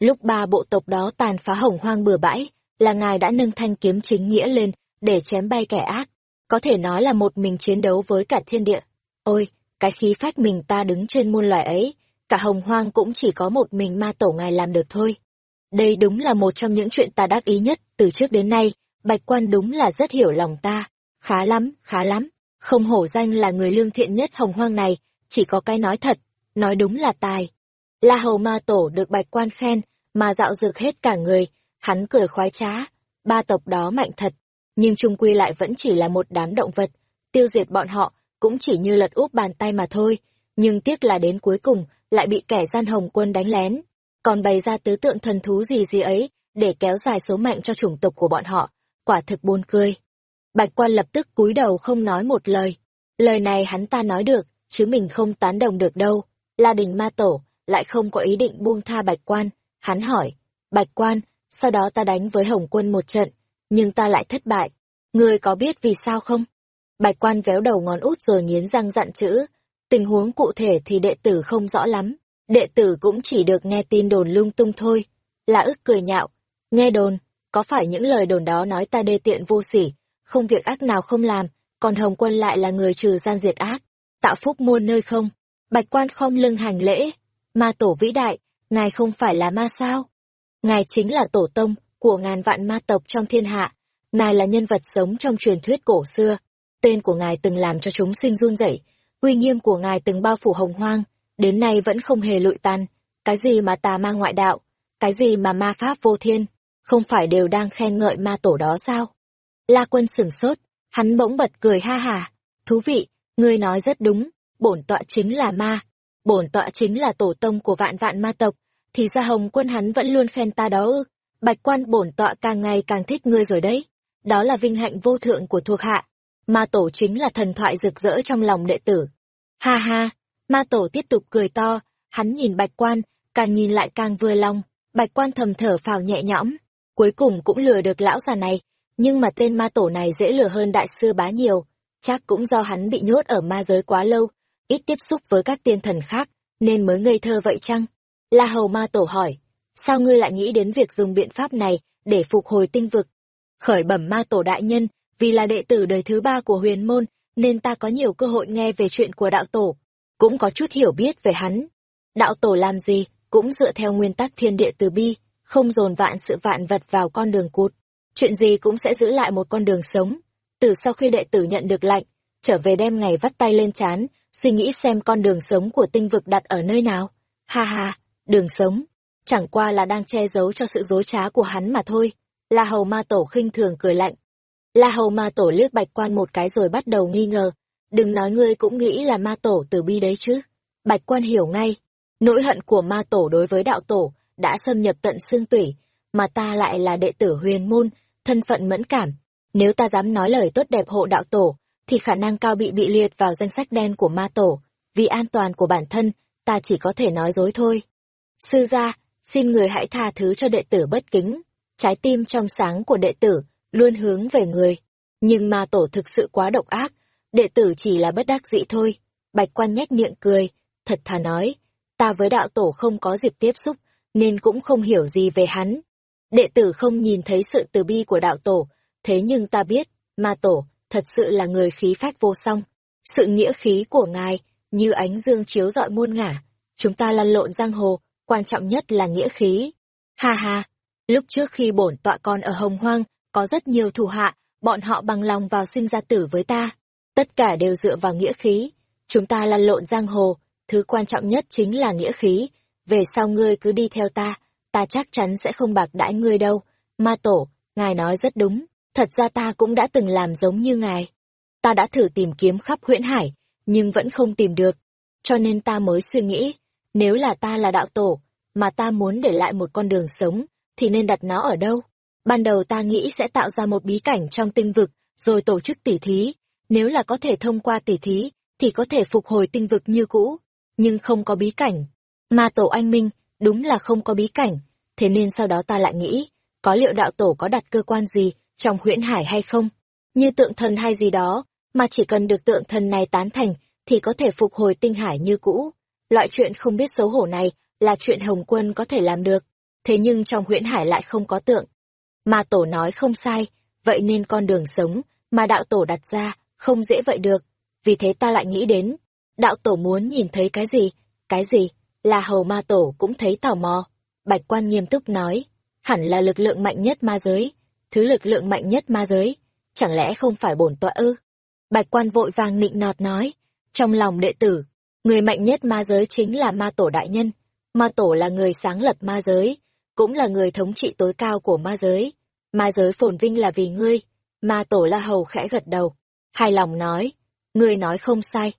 Lúc ba bộ tộc đó tàn phá hồng hoang bừa bãi, là ngài đã nâng thanh kiếm chính nghĩa lên để chém bay kẻ ác. Có thể nói là một mình chiến đấu với cả thiên địa. Ôi, cái khí phách mình ta đứng trên muôn loài ấy, cả hồng hoang cũng chỉ có một mình ma tổ ngài làm được thôi. Đây đúng là một trong những chuyện ta đắc ý nhất từ trước đến nay, bạch quan đúng là rất hiểu lòng ta. Khá lắm, khá lắm. Không hổ danh là người lương thiện nhất hồng hoang này, chỉ có cái nói thật, nói đúng là tài. La hầu ma tổ được bạch quan khen, mà dạo dược hết cả người, hắn cười khoái trá. Ba tộc đó mạnh thật, nhưng trung quy lại vẫn chỉ là một đám động vật. Tiêu diệt bọn họ cũng chỉ như lật úp bàn tay mà thôi, nhưng tiếc là đến cuối cùng lại bị kẻ gian hồng quân đánh lén. Còn bày ra tứ tượng thần thú gì gì ấy, để kéo dài số mệnh cho chủng tộc của bọn họ, quả thực buồn cười. Bạch quan lập tức cúi đầu không nói một lời. Lời này hắn ta nói được, chứ mình không tán đồng được đâu. La đình ma tổ, lại không có ý định buông tha bạch quan. Hắn hỏi, bạch quan, sau đó ta đánh với hồng quân một trận, nhưng ta lại thất bại. Ngươi có biết vì sao không? Bạch quan véo đầu ngón út rồi nghiến răng dặn chữ. Tình huống cụ thể thì đệ tử không rõ lắm. Đệ tử cũng chỉ được nghe tin đồn lung tung thôi. lã ức cười nhạo. Nghe đồn, có phải những lời đồn đó nói ta đê tiện vô sỉ, không việc ác nào không làm, còn Hồng Quân lại là người trừ gian diệt ác, tạo phúc muôn nơi không? Bạch quan khom lưng hành lễ. Ma tổ vĩ đại, ngài không phải là ma sao? Ngài chính là tổ tông của ngàn vạn ma tộc trong thiên hạ. Ngài là nhân vật sống trong truyền thuyết cổ xưa. Tên của ngài từng làm cho chúng sinh run rẩy, uy nghiêm của ngài từng bao phủ hồng hoang, đến nay vẫn không hề lụi tan. Cái gì mà tà ma ngoại đạo, cái gì mà ma pháp vô thiên, không phải đều đang khen ngợi ma tổ đó sao? La quân sửng sốt, hắn bỗng bật cười ha hà. Thú vị, ngươi nói rất đúng, bổn tọa chính là ma. Bổn tọa chính là tổ tông của vạn vạn ma tộc, thì ra hồng quân hắn vẫn luôn khen ta đó ư. Bạch quan bổn tọa càng ngày càng thích ngươi rồi đấy. Đó là vinh hạnh vô thượng của thuộc hạ. Ma tổ chính là thần thoại rực rỡ trong lòng đệ tử. Ha ha, ma tổ tiếp tục cười to, hắn nhìn bạch quan, càng nhìn lại càng vừa lòng. Bạch quan thầm thở phào nhẹ nhõm, cuối cùng cũng lừa được lão già này, nhưng mà tên ma tổ này dễ lừa hơn đại sư bá nhiều, chắc cũng do hắn bị nhốt ở ma giới quá lâu, ít tiếp xúc với các tiên thần khác, nên mới ngây thơ vậy chăng? La hầu ma tổ hỏi, sao ngươi lại nghĩ đến việc dùng biện pháp này để phục hồi tinh vực? Khởi bẩm ma tổ đại nhân, vì là đệ tử đời thứ ba của huyền môn, nên ta có nhiều cơ hội nghe về chuyện của đạo tổ, cũng có chút hiểu biết về hắn. Đạo tổ làm gì, cũng dựa theo nguyên tắc thiên địa từ bi, không dồn vạn sự vạn vật vào con đường cụt chuyện gì cũng sẽ giữ lại một con đường sống. Từ sau khi đệ tử nhận được lệnh, trở về đem ngày vắt tay lên chán, suy nghĩ xem con đường sống của tinh vực đặt ở nơi nào. Ha ha, đường sống, chẳng qua là đang che giấu cho sự dối trá của hắn mà thôi. La Hầu Ma Tổ khinh thường cười lạnh. La Hầu Ma Tổ liếc Bạch Quan một cái rồi bắt đầu nghi ngờ. Đừng nói ngươi cũng nghĩ là Ma Tổ từ bi đấy chứ. Bạch Quan hiểu ngay. Nỗi hận của Ma Tổ đối với đạo tổ đã xâm nhập tận xương tủy, mà ta lại là đệ tử huyền môn, thân phận mẫn cảm. Nếu ta dám nói lời tốt đẹp hộ đạo tổ, thì khả năng cao bị bị liệt vào danh sách đen của ma tổ. Vì an toàn của bản thân, ta chỉ có thể nói dối thôi. Sư gia, xin người hãy tha thứ cho đệ tử bất kính. Trái tim trong sáng của đệ tử luôn hướng về người. Nhưng ma tổ thực sự quá độc ác, đệ tử chỉ là bất đắc dĩ thôi. Bạch quan nhếch miệng cười, thật thà nói, ta với đạo tổ không có dịp tiếp xúc, nên cũng không hiểu gì về hắn. Đệ tử không nhìn thấy sự từ bi của đạo tổ, thế nhưng ta biết, ma tổ, thật sự là người khí phách vô song. Sự nghĩa khí của ngài, như ánh dương chiếu rọi muôn ngả. Chúng ta lăn lộn giang hồ, quan trọng nhất là nghĩa khí. Ha ha, lúc trước khi bổn tọa con ở Hồng Hoang, có rất nhiều thủ hạ, bọn họ bằng lòng vào sinh ra tử với ta. Tất cả đều dựa vào nghĩa khí. Chúng ta lăn lộn giang hồ, thứ quan trọng nhất chính là nghĩa khí. Về sau ngươi cứ đi theo ta, ta chắc chắn sẽ không bạc đãi ngươi đâu. Ma tổ, ngài nói rất đúng, thật ra ta cũng đã từng làm giống như ngài. Ta đã thử tìm kiếm khắp huyễn hải, nhưng vẫn không tìm được. Cho nên ta mới suy nghĩ, nếu là ta là đạo tổ, mà ta muốn để lại một con đường sống, thì nên đặt nó ở đâu? Ban đầu ta nghĩ sẽ tạo ra một bí cảnh trong tinh vực, rồi tổ chức tỉ thí. Nếu là có thể thông qua tỉ thí, thì có thể phục hồi tinh vực như cũ. Nhưng không có bí cảnh. mà tổ anh minh, đúng là không có bí cảnh, thế nên sau đó ta lại nghĩ, có liệu đạo tổ có đặt cơ quan gì trong huyễn hải hay không? Như tượng thần hay gì đó, mà chỉ cần được tượng thần này tán thành thì có thể phục hồi tinh hải như cũ. Loại chuyện không biết xấu hổ này là chuyện Hồng Quân có thể làm được. thế nhưng trong huyễn hải lại không có tượng. Ma tổ nói không sai, vậy nên con đường sống mà đạo tổ đặt ra không dễ vậy được. Vì thế ta lại nghĩ đến, đạo tổ muốn nhìn thấy cái gì? Cái gì? Là hầu ma tổ cũng thấy tò mò. Bạch quan nghiêm túc nói, hẳn là lực lượng mạnh nhất ma giới, thứ lực lượng mạnh nhất ma giới, chẳng lẽ không phải bổn tọa ư? Bạch quan vội vàng nịnh nọt nói, trong lòng đệ tử, người mạnh nhất ma giới chính là ma tổ đại nhân. Ma tổ là người sáng lập ma giới, cũng là người thống trị tối cao của ma giới. Ma giới phồn vinh là vì ngươi. Ma tổ la hầu khẽ gật đầu, hài lòng nói, ngươi nói không sai.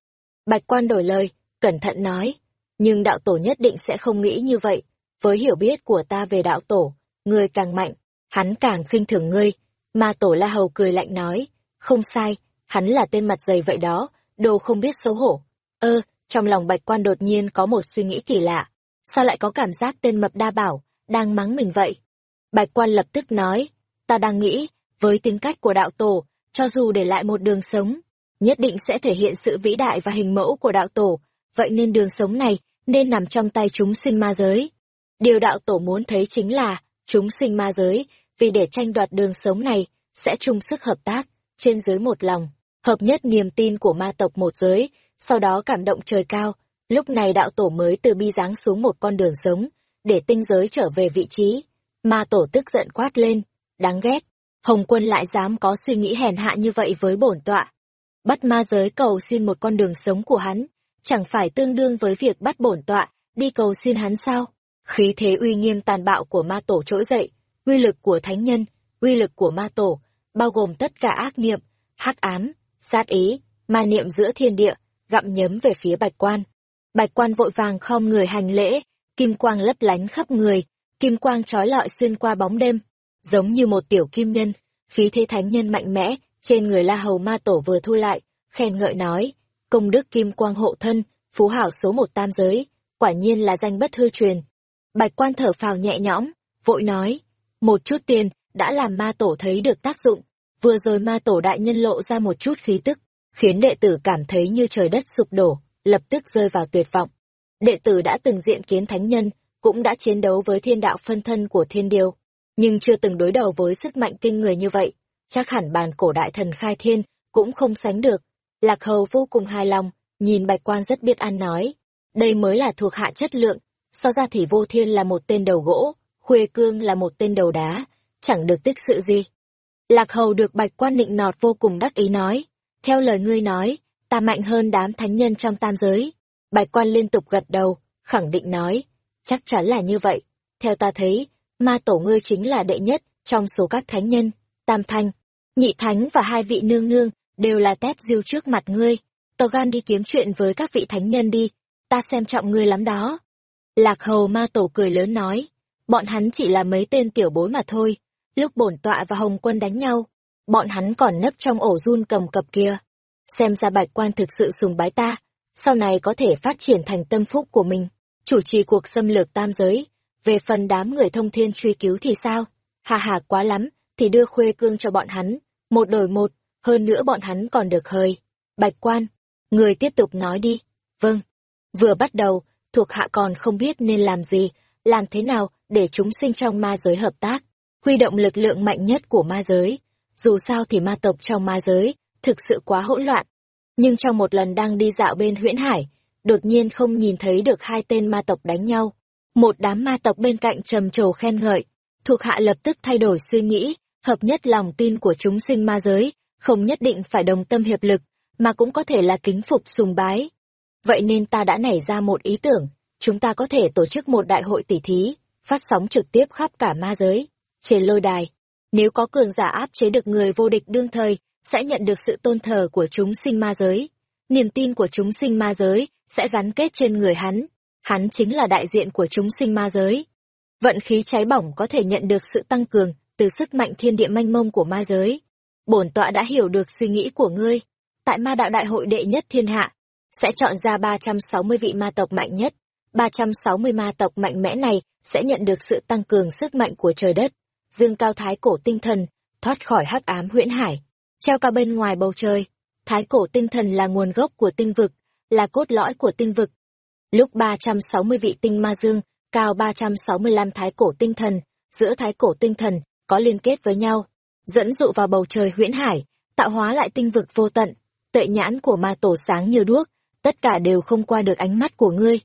Bạch quan đổi lời, cẩn thận nói, nhưng đạo tổ nhất định sẽ không nghĩ như vậy. Với hiểu biết của ta về đạo tổ, ngươi càng mạnh, hắn càng khinh thường ngươi. Ma tổ la hầu cười lạnh nói, không sai, hắn là tên mặt dày vậy đó, đồ không biết xấu hổ. Ơ, trong lòng bạch quan đột nhiên có một suy nghĩ kỳ lạ. Sao lại có cảm giác tên mập đa bảo, đang mắng mình vậy? Bạch quan lập tức nói, ta đang nghĩ, với tính cách của đạo tổ, cho dù để lại một đường sống, nhất định sẽ thể hiện sự vĩ đại và hình mẫu của đạo tổ, vậy nên đường sống này nên nằm trong tay chúng sinh ma giới. Điều đạo tổ muốn thấy chính là, chúng sinh ma giới, vì để tranh đoạt đường sống này, sẽ chung sức hợp tác, trên dưới một lòng, hợp nhất niềm tin của ma tộc một giới, sau đó cảm động trời cao, lúc này đạo tổ mới từ bi giáng xuống một con đường sống, để tinh giới trở về vị trí. Ma tổ tức giận quát lên, đáng ghét, Hồng quân lại dám có suy nghĩ hèn hạ như vậy với bổn tọa. Bắt ma giới cầu xin một con đường sống của hắn, chẳng phải tương đương với việc bắt bổn tọa, đi cầu xin hắn sao? Khí thế uy nghiêm tàn bạo của ma tổ trỗi dậy, uy lực của thánh nhân, uy lực của ma tổ, bao gồm tất cả ác niệm, hắc ám, sát ý, ma niệm giữa thiên địa, gặm nhấm về phía bạch quan. Bạch quan vội vàng khom người hành lễ, kim quang lấp lánh khắp người, kim quang trói lọi xuyên qua bóng đêm, giống như một tiểu kim nhân, khí thế thánh nhân mạnh mẽ, trên người la hầu ma tổ vừa thu lại, khen ngợi nói, công đức kim quang hộ thân, phú hảo số một tam giới, quả nhiên là danh bất hư truyền. Bạch quan thở phào nhẹ nhõm, vội nói, một chút tiền, đã làm ma tổ thấy được tác dụng, vừa rồi ma tổ đại nhân lộ ra một chút khí tức, khiến đệ tử cảm thấy như trời đất sụp đổ, lập tức rơi vào tuyệt vọng. Đệ tử đã từng diện kiến thánh nhân, cũng đã chiến đấu với thiên đạo phân thân của thiên điều, nhưng chưa từng đối đầu với sức mạnh kinh người như vậy, chắc hẳn bàn cổ đại thần khai thiên cũng không sánh được. Lạc Hầu vô cùng hài lòng, nhìn bạch quan rất biết ăn nói. Đây mới là thuộc hạ chất lượng, so ra thì vô thiên là một tên đầu gỗ, khuê cương là một tên đầu đá, chẳng được tích sự gì. Lạc Hầu được bạch quan nịnh nọt vô cùng đắc ý nói, theo lời ngươi nói, ta mạnh hơn đám thánh nhân trong tam giới. Bạch quan liên tục gật đầu, khẳng định nói, chắc chắn là như vậy. Theo ta thấy, ma tổ ngươi chính là đệ nhất trong số các thánh nhân, tam thanh, nhị thánh và hai vị nương nương đều là tép diêu trước mặt ngươi. Tò gan đi kiếm chuyện với các vị thánh nhân đi, ta xem trọng ngươi lắm đó. Lạc hầu ma tổ cười lớn nói, bọn hắn chỉ là mấy tên tiểu bối mà thôi. Lúc bổn tọa và hồng quân đánh nhau, bọn hắn còn nấp trong ổ run cầm cập kia. Xem ra bạch quan thực sự sùng bái ta, sau này có thể phát triển thành tâm phúc của mình, chủ trì cuộc xâm lược tam giới. Về phần đám người thông thiên truy cứu thì sao? Hà hà quá lắm, thì đưa khuê cương cho bọn hắn, một đổi một, hơn nữa bọn hắn còn được hơi. Bạch quan, người tiếp tục nói đi. Vâng. Vừa bắt đầu, thuộc hạ còn không biết nên làm gì, làm thế nào để chúng sinh trong ma giới hợp tác, huy động lực lượng mạnh nhất của ma giới. Dù sao thì ma tộc trong ma giới, thực sự quá hỗn loạn. Nhưng trong một lần đang đi dạo bên huyễn hải, đột nhiên không nhìn thấy được hai tên ma tộc đánh nhau. Một đám ma tộc bên cạnh trầm trồ khen ngợi, thuộc hạ lập tức thay đổi suy nghĩ, hợp nhất lòng tin của chúng sinh ma giới, không nhất định phải đồng tâm hiệp lực, mà cũng có thể là kính phục sùng bái. Vậy nên ta đã nảy ra một ý tưởng, chúng ta có thể tổ chức một đại hội tỷ thí, phát sóng trực tiếp khắp cả ma giới, trên lôi đài. Nếu có cường giả áp chế được người vô địch đương thời, sẽ nhận được sự tôn thờ của chúng sinh ma giới. Niềm tin của chúng sinh ma giới sẽ gắn kết trên người hắn. Hắn chính là đại diện của chúng sinh ma giới. Vận khí cháy bỏng có thể nhận được sự tăng cường từ sức mạnh thiên địa manh mông của ma giới. Bổn tọa đã hiểu được suy nghĩ của ngươi. Tại ma đạo đại hội đệ nhất thiên hạ, sẽ chọn ra 360 vị ma tộc mạnh nhất. 360 ma tộc mạnh mẽ này sẽ nhận được sự tăng cường sức mạnh của trời đất. Dương cao thái cổ tinh thần, thoát khỏi hắc ám huyễn hải, treo cao bên ngoài bầu trời. Thái cổ tinh thần là nguồn gốc của tinh vực, là cốt lõi của tinh vực. Lúc 360 vị tinh ma dương cao 365 thái cổ tinh thần, giữa thái cổ tinh thần có liên kết với nhau, dẫn dụ vào bầu trời huyễn hải, tạo hóa lại tinh vực vô tận. Tệ nhãn của ma tổ sáng như đuốc, tất cả đều không qua được ánh mắt của ngươi.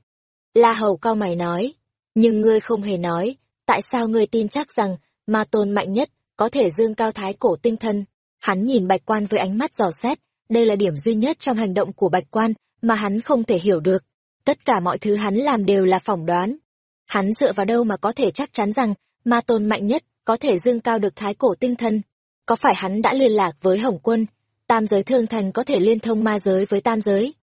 La Hầu cao mày nói, nhưng ngươi không hề nói, tại sao ngươi tin chắc rằng ma tôn mạnh nhất có thể dương cao thái cổ tinh thân. Hắn nhìn bạch quan với ánh mắt dò xét, đây là điểm duy nhất trong hành động của bạch quan mà hắn không thể hiểu được. Tất cả mọi thứ hắn làm đều là phỏng đoán. Hắn dựa vào đâu mà có thể chắc chắn rằng ma tôn mạnh nhất có thể dương cao được thái cổ tinh thân? Có phải hắn đã liên lạc với Hồng Quân, tam giới thương thành có thể liên thông ma giới với tam giới?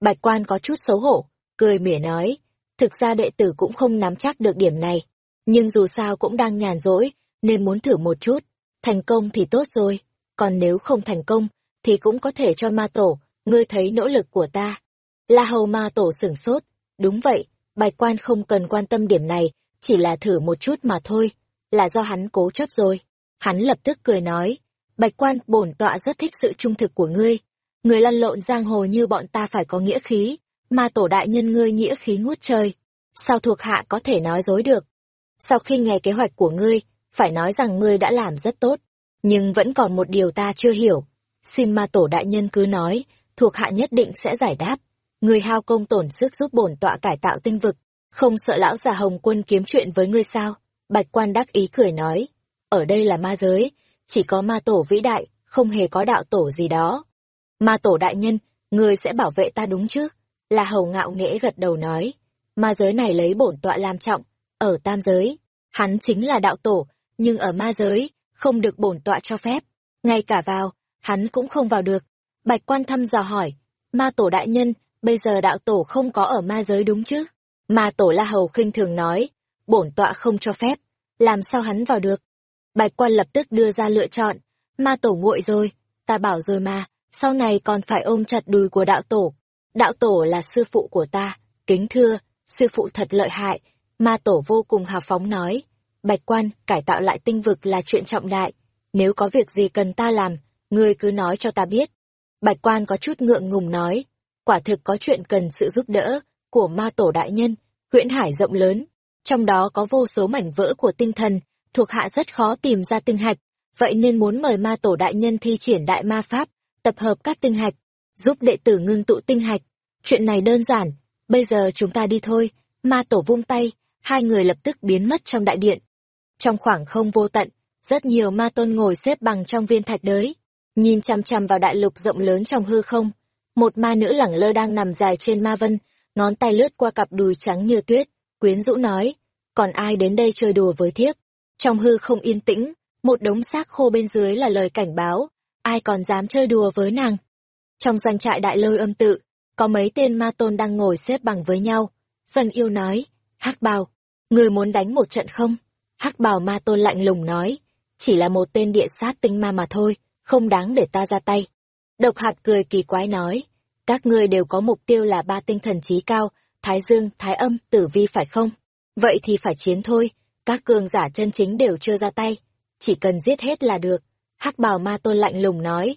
Bạch quan có chút xấu hổ, cười mỉa nói, thực ra đệ tử cũng không nắm chắc được điểm này. Nhưng dù sao cũng đang nhàn rỗi, nên muốn thử một chút. Thành công thì tốt rồi, còn nếu không thành công, thì cũng có thể cho ma tổ, ngươi thấy nỗ lực của ta. La hầu ma tổ sửng sốt, đúng vậy, bạch quan không cần quan tâm điểm này, chỉ là thử một chút mà thôi, là do hắn cố chấp rồi. Hắn lập tức cười nói, bạch quan bổn tọa rất thích sự trung thực của ngươi. Người lăn lộn giang hồ như bọn ta phải có nghĩa khí, mà tổ đại nhân ngươi nghĩa khí ngút trời. Sao thuộc hạ có thể nói dối được? Sau khi nghe kế hoạch của ngươi, phải nói rằng ngươi đã làm rất tốt. Nhưng vẫn còn một điều ta chưa hiểu. Xin ma tổ đại nhân cứ nói, thuộc hạ nhất định sẽ giải đáp. Ngươi hao công tổn sức giúp bổn tọa cải tạo tinh vực, không sợ lão già hồng quân kiếm chuyện với ngươi sao? Bạch quan đắc ý cười nói, ở đây là ma giới, chỉ có ma tổ vĩ đại, không hề có đạo tổ gì đó. Ma tổ đại nhân, ngươi sẽ bảo vệ ta đúng chứ? Là hầu ngạo nghễ gật đầu nói, ma giới này lấy bổn tọa làm trọng, ở tam giới, hắn chính là đạo tổ, nhưng ở ma giới, không được bổn tọa cho phép, ngay cả vào, hắn cũng không vào được. Bạch quan thăm dò hỏi, ma tổ đại nhân, bây giờ đạo tổ không có ở ma giới đúng chứ? Ma tổ la hầu khinh thường nói, bổn tọa không cho phép, làm sao hắn vào được? Bạch quan lập tức đưa ra lựa chọn, ma tổ nguội rồi, ta bảo rồi mà, sau này còn phải ôm chặt đùi của đạo tổ. Đạo tổ là sư phụ của ta, kính thưa, sư phụ thật lợi hại, ma tổ vô cùng hào phóng nói. Bạch quan, cải tạo lại tinh vực là chuyện trọng đại, nếu có việc gì cần ta làm, ngươi cứ nói cho ta biết. Bạch quan có chút ngượng ngùng nói, quả thực có chuyện cần sự giúp đỡ của ma tổ đại nhân, huyễn hải rộng lớn, trong đó có vô số mảnh vỡ của tinh thần, thuộc hạ rất khó tìm ra tinh hạch, vậy nên muốn mời ma tổ đại nhân thi triển đại ma pháp, tập hợp các tinh hạch, giúp đệ tử ngưng tụ tinh hạch. Chuyện này đơn giản, bây giờ chúng ta đi thôi, ma tổ vung tay, hai người lập tức biến mất trong đại điện. Trong khoảng không vô tận, rất nhiều ma tôn ngồi xếp bằng trong viên thạch đới, nhìn chằm chằm vào đại lục rộng lớn trong hư không. Một ma nữ lẳng lơ đang nằm dài trên ma vân, ngón tay lướt qua cặp đùi trắng như tuyết, quyến rũ nói, còn ai đến đây chơi đùa với thiếp? Trong hư không yên tĩnh, một đống xác khô bên dưới là lời cảnh báo, ai còn dám chơi đùa với nàng. Trong doanh trại đại lôi âm tự, có mấy tên ma tôn đang ngồi xếp bằng với nhau. Dân yêu nói, hắc bào, người muốn đánh một trận không? Hắc bào ma tôn lạnh lùng nói, chỉ là một tên địa sát tinh ma mà thôi, không đáng để ta ra tay. Độc hạt cười kỳ quái nói, các ngươi đều có mục tiêu là ba tinh thần trí cao, thái dương, thái âm, tử vi phải không? Vậy thì phải chiến thôi, các cường giả chân chính đều chưa ra tay, chỉ cần giết hết là được. hắc bào ma tôn lạnh lùng nói.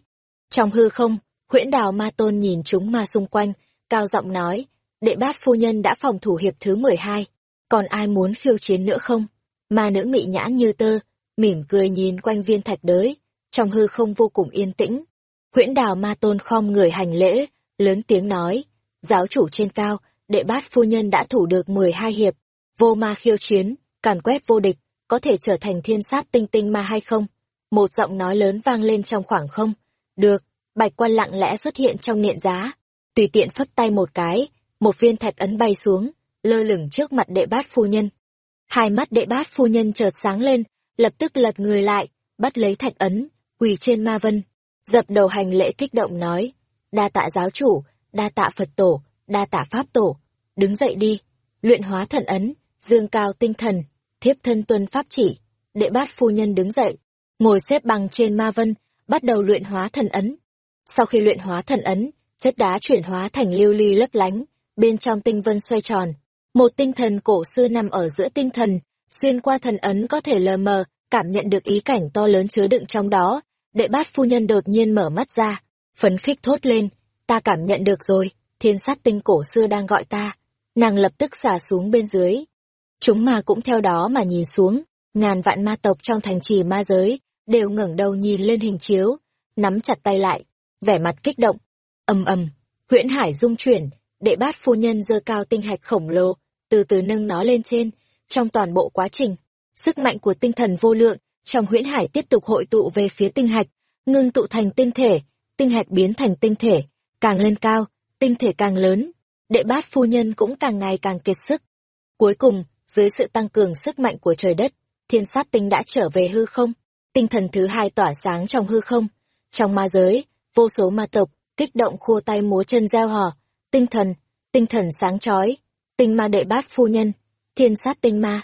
Trong hư không, huyễn đào ma tôn nhìn chúng ma xung quanh, cao giọng nói, đệ bát phu nhân đã phòng thủ hiệp thứ mười hai còn ai muốn khiêu chiến nữa không? Ma nữ mị nhãn như tơ, mỉm cười nhìn quanh viên thạch đới, trong hư không vô cùng yên tĩnh. Huyễn đào ma tôn khom người hành lễ, lớn tiếng nói, giáo chủ trên cao, đệ bát phu nhân đã thủ được mười hai hiệp, vô ma khiêu chiến, càn quét vô địch, có thể trở thành thiên sát tinh tinh ma hay không? Một giọng nói lớn vang lên trong khoảng không. Được, bạch quan lặng lẽ xuất hiện trong niệm giá, tùy tiện phất tay một cái, một viên thạch ấn bay xuống, lơ lửng trước mặt đệ bát phu nhân. Hai mắt đệ bát phu nhân chợt sáng lên, lập tức lật người lại, bắt lấy thạch ấn, quỳ trên ma vân, dập đầu hành lễ kích động nói, đa tạ giáo chủ, đa tạ Phật tổ, đa tạ Pháp tổ, đứng dậy đi, luyện hóa thần ấn, dương cao tinh thần, thiếp thân tuân pháp chỉ, đệ bát phu nhân đứng dậy, ngồi xếp bằng trên ma vân, bắt đầu luyện hóa thần ấn. Sau khi luyện hóa thần ấn, chất đá chuyển hóa thành lưu ly lấp lánh, bên trong tinh vân xoay tròn. Một tinh thần cổ xưa nằm ở giữa tinh thần, xuyên qua thần ấn có thể lờ mờ, cảm nhận được ý cảnh to lớn chứa đựng trong đó. Đệ bát phu nhân đột nhiên mở mắt ra, phấn khích thốt lên, ta cảm nhận được rồi, thiên sát tinh cổ xưa đang gọi ta. Nàng lập tức xả xuống bên dưới. Chúng ma cũng theo đó mà nhìn xuống, ngàn vạn ma tộc trong thành trì ma giới, đều ngẩng đầu nhìn lên hình chiếu, nắm chặt tay lại, vẻ mặt kích động. ầm ầm, huyễn hải dung chuyển, đệ bát phu nhân giơ cao tinh hạch khổng lồ, từ từ nâng nó lên trên, trong toàn bộ quá trình. Sức mạnh của tinh thần vô lượng, trong huyễn hải tiếp tục hội tụ về phía tinh hạch, ngưng tụ thành tinh thể, tinh hạch biến thành tinh thể, càng lên cao, tinh thể càng lớn, đệ bát phu nhân cũng càng ngày càng kiệt sức. Cuối cùng, dưới sự tăng cường sức mạnh của trời đất, thiên sát tinh đã trở về hư không, tinh thần thứ hai tỏa sáng trong hư không. Trong ma giới, vô số ma tộc, kích động khua tay múa chân gieo hò, tinh thần, tinh thần sáng chói, tinh ma đệ bát phu nhân, thiên sát tinh ma.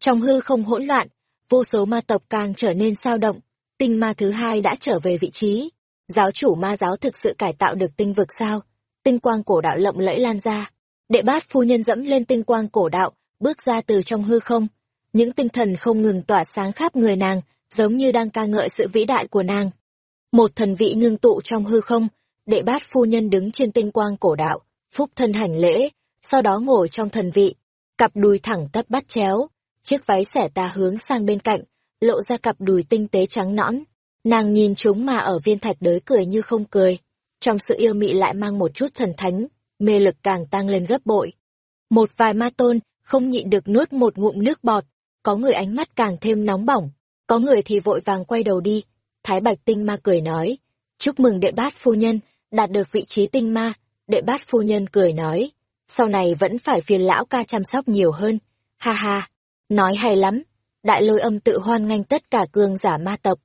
Trong hư không hỗn loạn, vô số ma tộc càng trở nên sao động, tinh ma thứ hai đã trở về vị trí. Giáo chủ ma giáo thực sự cải tạo được tinh vực sao? Tinh quang cổ đạo lộng lẫy lan ra. Đệ bát phu nhân dẫm lên tinh quang cổ đạo, bước ra từ trong hư không. Những tinh thần không ngừng tỏa sáng khắp người nàng, giống như đang ca ngợi sự vĩ đại của nàng. Một thần vị ngưng tụ trong hư không, đệ bát phu nhân đứng trên tinh quang cổ đạo, phúc thân hành lễ, sau đó ngồi trong thần vị, cặp đùi thẳng tắp bắt chéo, chiếc váy xẻ tà hướng sang bên cạnh, lộ ra cặp đùi tinh tế trắng nõn. Nàng nhìn chúng mà ở viên thạch đới cười như không cười, trong sự yêu mị lại mang một chút thần thánh, mê lực càng tăng lên gấp bội. Một vài ma tôn không nhịn được nuốt một ngụm nước bọt, có người ánh mắt càng thêm nóng bỏng, có người thì vội vàng quay đầu đi. Thái Bạch Tinh Ma cười nói, chúc mừng đệ bát phu nhân, đạt được vị trí tinh ma, đệ bát phu nhân cười nói, sau này vẫn phải phiền lão ca chăm sóc nhiều hơn, ha ha, nói hay lắm, đại lôi âm tự hoan nghênh tất cả cương giả ma tộc.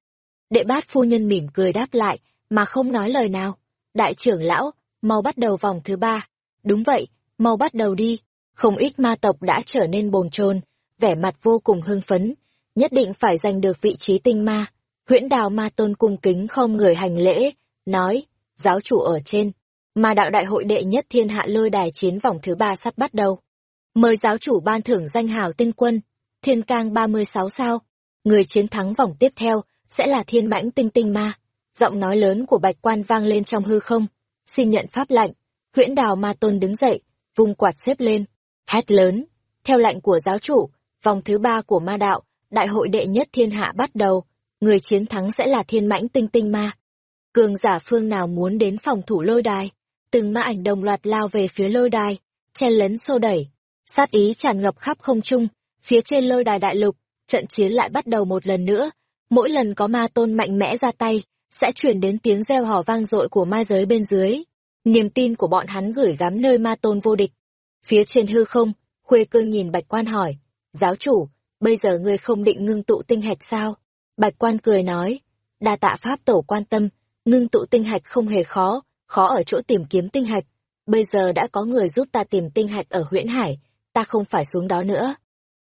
Đệ bát phu nhân mỉm cười đáp lại, mà không nói lời nào. Đại trưởng lão, mau bắt đầu vòng thứ ba. Đúng vậy, mau bắt đầu đi. Không ít ma tộc đã trở nên bồn chồn, vẻ mặt vô cùng hưng phấn, nhất định phải giành được vị trí tinh ma. Huyễn đào ma tôn cung kính không người hành lễ, nói, giáo chủ ở trên, mà đạo đại hội đệ nhất thiên hạ lôi đài chiến vòng thứ ba sắp bắt đầu. Mời giáo chủ ban thưởng danh hào tinh quân, thiên cang 36 sao. Người chiến thắng vòng tiếp theo sẽ là thiên mãnh tinh tinh ma. Giọng nói lớn của bạch quan vang lên trong hư không. Xin nhận pháp lệnh. Huyễn đào ma tôn đứng dậy, vung quạt xếp lên. Hét lớn. Theo lệnh của giáo chủ, vòng thứ ba của ma đạo, đại hội đệ nhất thiên hạ bắt đầu. Người chiến thắng sẽ là thiên mãnh tinh tinh ma. Cường giả phương nào muốn đến phòng thủ lôi đài? Từng ma ảnh đồng loạt lao về phía lôi đài, chen lấn xô đẩy. Sát ý tràn ngập khắp không trung, phía trên lôi đài đại lục, trận chiến lại bắt đầu một lần nữa. Mỗi lần có ma tôn mạnh mẽ ra tay, sẽ chuyển đến tiếng reo hò vang dội của ma giới bên dưới. Niềm tin của bọn hắn gửi gắm nơi ma tôn vô địch. Phía trên hư không, Khuê Cương nhìn Bạch Quan hỏi, giáo chủ, bây giờ ngươi không định ngưng tụ tinh hạch sao? Bạch Quan cười nói, đa tạ pháp tổ quan tâm, ngưng tụ tinh hạch không hề khó, khó ở chỗ tìm kiếm tinh hạch. Bây giờ đã có người giúp ta tìm tinh hạch ở huyện Hải, ta không phải xuống đó nữa.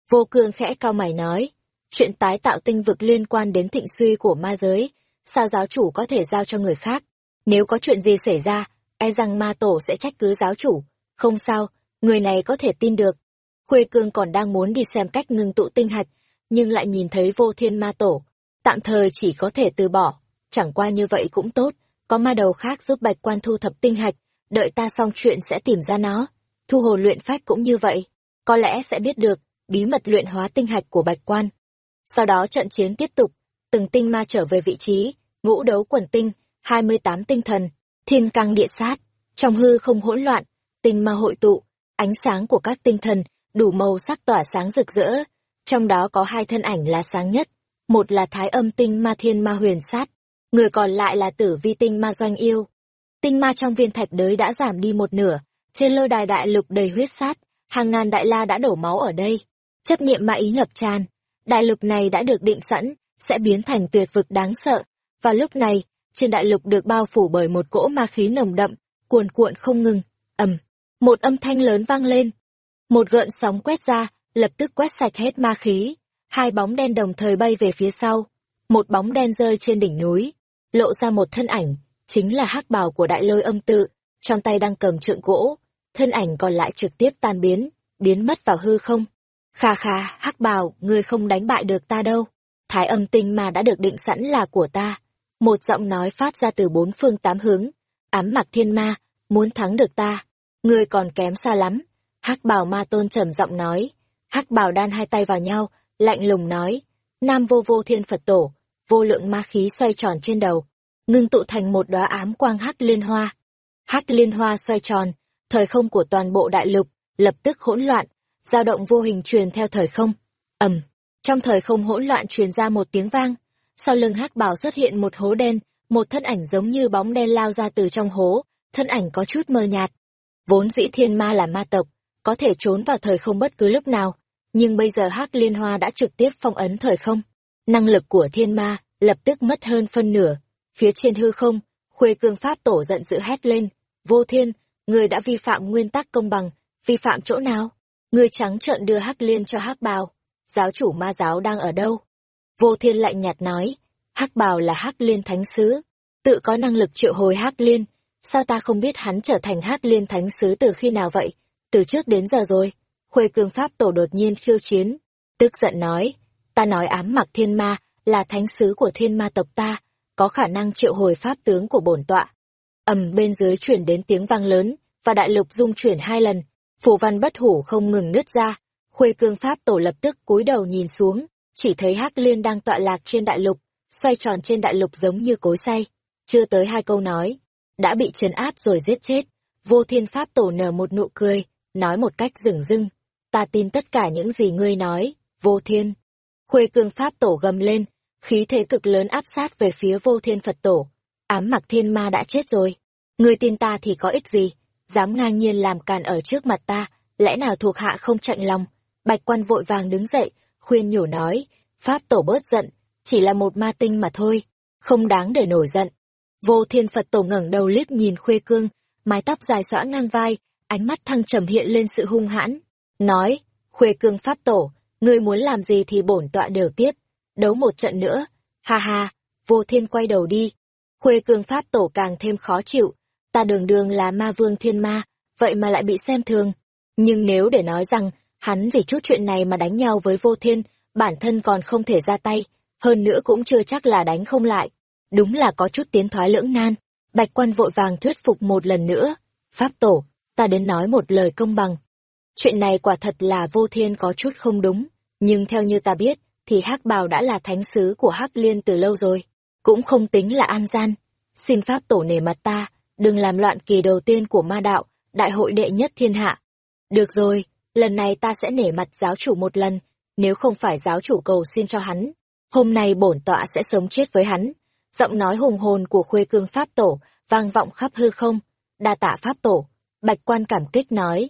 Vô cương khẽ cao mày nói, chuyện tái tạo tinh vực liên quan đến thịnh suy của ma giới, sao giáo chủ có thể giao cho người khác? Nếu có chuyện gì xảy ra, e rằng ma tổ sẽ trách cứ giáo chủ. Không sao, người này có thể tin được. Khuê cương còn đang muốn đi xem cách ngưng tụ tinh hạch, nhưng lại nhìn thấy vô thiên ma tổ. Tạm thời chỉ có thể từ bỏ, chẳng qua như vậy cũng tốt, có ma đầu khác giúp bạch quan thu thập tinh hạch, đợi ta xong chuyện sẽ tìm ra nó. Thu hồ luyện phách cũng như vậy, có lẽ sẽ biết được bí mật luyện hóa tinh hạch của bạch quan. Sau đó trận chiến tiếp tục, từng tinh ma trở về vị trí, ngũ đấu quần tinh, 28 tinh thần, thiên căng địa sát, trong hư không hỗn loạn, tinh ma hội tụ, ánh sáng của các tinh thần đủ màu sắc tỏa sáng rực rỡ, trong đó có hai thân ảnh là sáng nhất, một là thái âm tinh ma thiên ma huyền sát, người còn lại là tử vi tinh ma doanh yêu. Tinh ma trong viên thạch đới đã giảm đi một nửa, trên lôi đài đại lục đầy huyết sát, hàng ngàn đại la đã đổ máu ở đây. Chấp niệm ma ý ngập tràn, đại lục này đã được định sẵn, sẽ biến thành tuyệt vực đáng sợ. Và lúc này, trên đại lục được bao phủ bởi một cỗ ma khí nồng đậm, cuồn cuộn không ngừng. ầm, một âm thanh lớn vang lên. Một gợn sóng quét ra, lập tức quét sạch hết ma khí. Hai bóng đen đồng thời bay về phía sau. Một bóng đen rơi trên đỉnh núi, lộ ra một thân ảnh, chính là hắc bào của đại lôi âm tự, trong tay đang cầm trượng gỗ, thân ảnh còn lại trực tiếp tan biến, biến mất vào hư không. Kha kha, hắc bào, ngươi không đánh bại được ta đâu. Thái âm tinh mà đã được định sẵn là của ta. Một giọng nói phát ra từ bốn phương tám hướng. Ám mặc thiên ma, muốn thắng được ta. Ngươi còn kém xa lắm. hắc bào ma tôn trầm giọng nói. hắc bào đan hai tay vào nhau lạnh lùng nói nam vô vô thiên phật tổ vô lượng ma khí xoay tròn trên đầu, ngưng tụ thành một đóa ám quang hắc liên hoa. Hắc liên hoa xoay tròn, thời không của toàn bộ đại lục lập tức hỗn loạn, dao động vô hình truyền theo thời không. Ầm. Trong thời không hỗn loạn truyền ra một tiếng vang, sau lưng hắc bảo xuất hiện một hố đen, một thân ảnh giống như bóng đen lao ra từ trong hố, thân ảnh có chút mờ nhạt. Vốn dĩ thiên ma là ma tộc, có thể trốn vào thời không bất cứ lúc nào, nhưng bây giờ hắc liên hoa đã trực tiếp phong ấn thời không năng lực của thiên ma lập tức mất hơn phân nửa. Phía trên hư không, khuê cương pháp tổ giận dữ hét lên. Vô thiên, người đã vi phạm nguyên tắc công bằng, vi phạm chỗ nào? Người trắng trợn đưa hắc liên cho hắc bào. Giáo chủ ma giáo đang ở đâu? Vô thiên lạnh nhạt nói. Hắc bào là hắc liên thánh sứ. Tự có năng lực triệu hồi hắc liên. Sao ta không biết hắn trở thành hắc liên thánh sứ từ khi nào vậy? Từ trước đến giờ rồi, khuê cương pháp tổ đột nhiên khiêu chiến. Tức giận nói ta nói ám mặc thiên ma là thánh sứ của thiên ma tộc ta, có khả năng triệu hồi pháp tướng của bổn tọa. Ầm, bên dưới chuyển đến tiếng vang lớn, và đại lục dung chuyển hai lần, phù văn bất hủ không ngừng nứt ra, khuê cương pháp tổ lập tức cúi đầu nhìn xuống, chỉ thấy hắc liên đang tọa lạc trên đại lục, xoay tròn trên đại lục giống như cối say. Chưa tới hai câu nói, đã bị trấn áp rồi giết chết, vô thiên pháp tổ nở một nụ cười, nói một cách dửng dưng ta tin tất cả những gì ngươi nói, vô thiên khuê cương pháp tổ gầm lên, khí thế cực lớn áp sát về phía vô thiên phật tổ. Ám mặc thiên ma đã chết rồi. Người tin ta thì có ích gì? Dám ngang nhiên làm càn ở trước mặt ta, lẽ nào thuộc hạ không chạnh lòng? Bạch quan vội vàng đứng dậy, khuyên nhủ nói, pháp tổ bớt giận, chỉ là một ma tinh mà thôi, không đáng để nổi giận. Vô thiên phật tổ ngẩng đầu liếc nhìn khuê cương, mái tóc dài xõa ngang vai, ánh mắt thăng trầm hiện lên sự hung hãn, nói, khuê cương pháp tổ ngươi muốn làm gì thì bổn tọa đều tiếp. Đấu một trận nữa. Ha ha, vô thiên quay đầu đi. Khuê cương pháp tổ càng thêm khó chịu. Ta đường đường là ma vương thiên ma, vậy mà lại bị xem thường. Nhưng nếu để nói rằng, hắn vì chút chuyện này mà đánh nhau với vô thiên, bản thân còn không thể ra tay. Hơn nữa cũng chưa chắc là đánh không lại. Đúng là có chút tiến thoái lưỡng nan. Bạch quan vội vàng thuyết phục một lần nữa. Pháp tổ, ta đến nói một lời công bằng chuyện này quả thật là vô thiên có chút không đúng, nhưng theo như ta biết, thì hắc bào đã là thánh sứ của hắc liên từ lâu rồi, cũng không tính là an gian. Xin pháp tổ nể mặt ta, đừng làm loạn kỳ đầu tiên của ma đạo, đại hội đệ nhất thiên hạ. Được rồi, lần này ta sẽ nể mặt giáo chủ một lần, nếu không phải giáo chủ cầu xin cho hắn. Hôm nay bổn tọa sẽ sống chết với hắn. Giọng nói hùng hồn của khuê cương pháp tổ vang vọng khắp hư không. Đa tạ pháp tổ, bạch quan cảm kích nói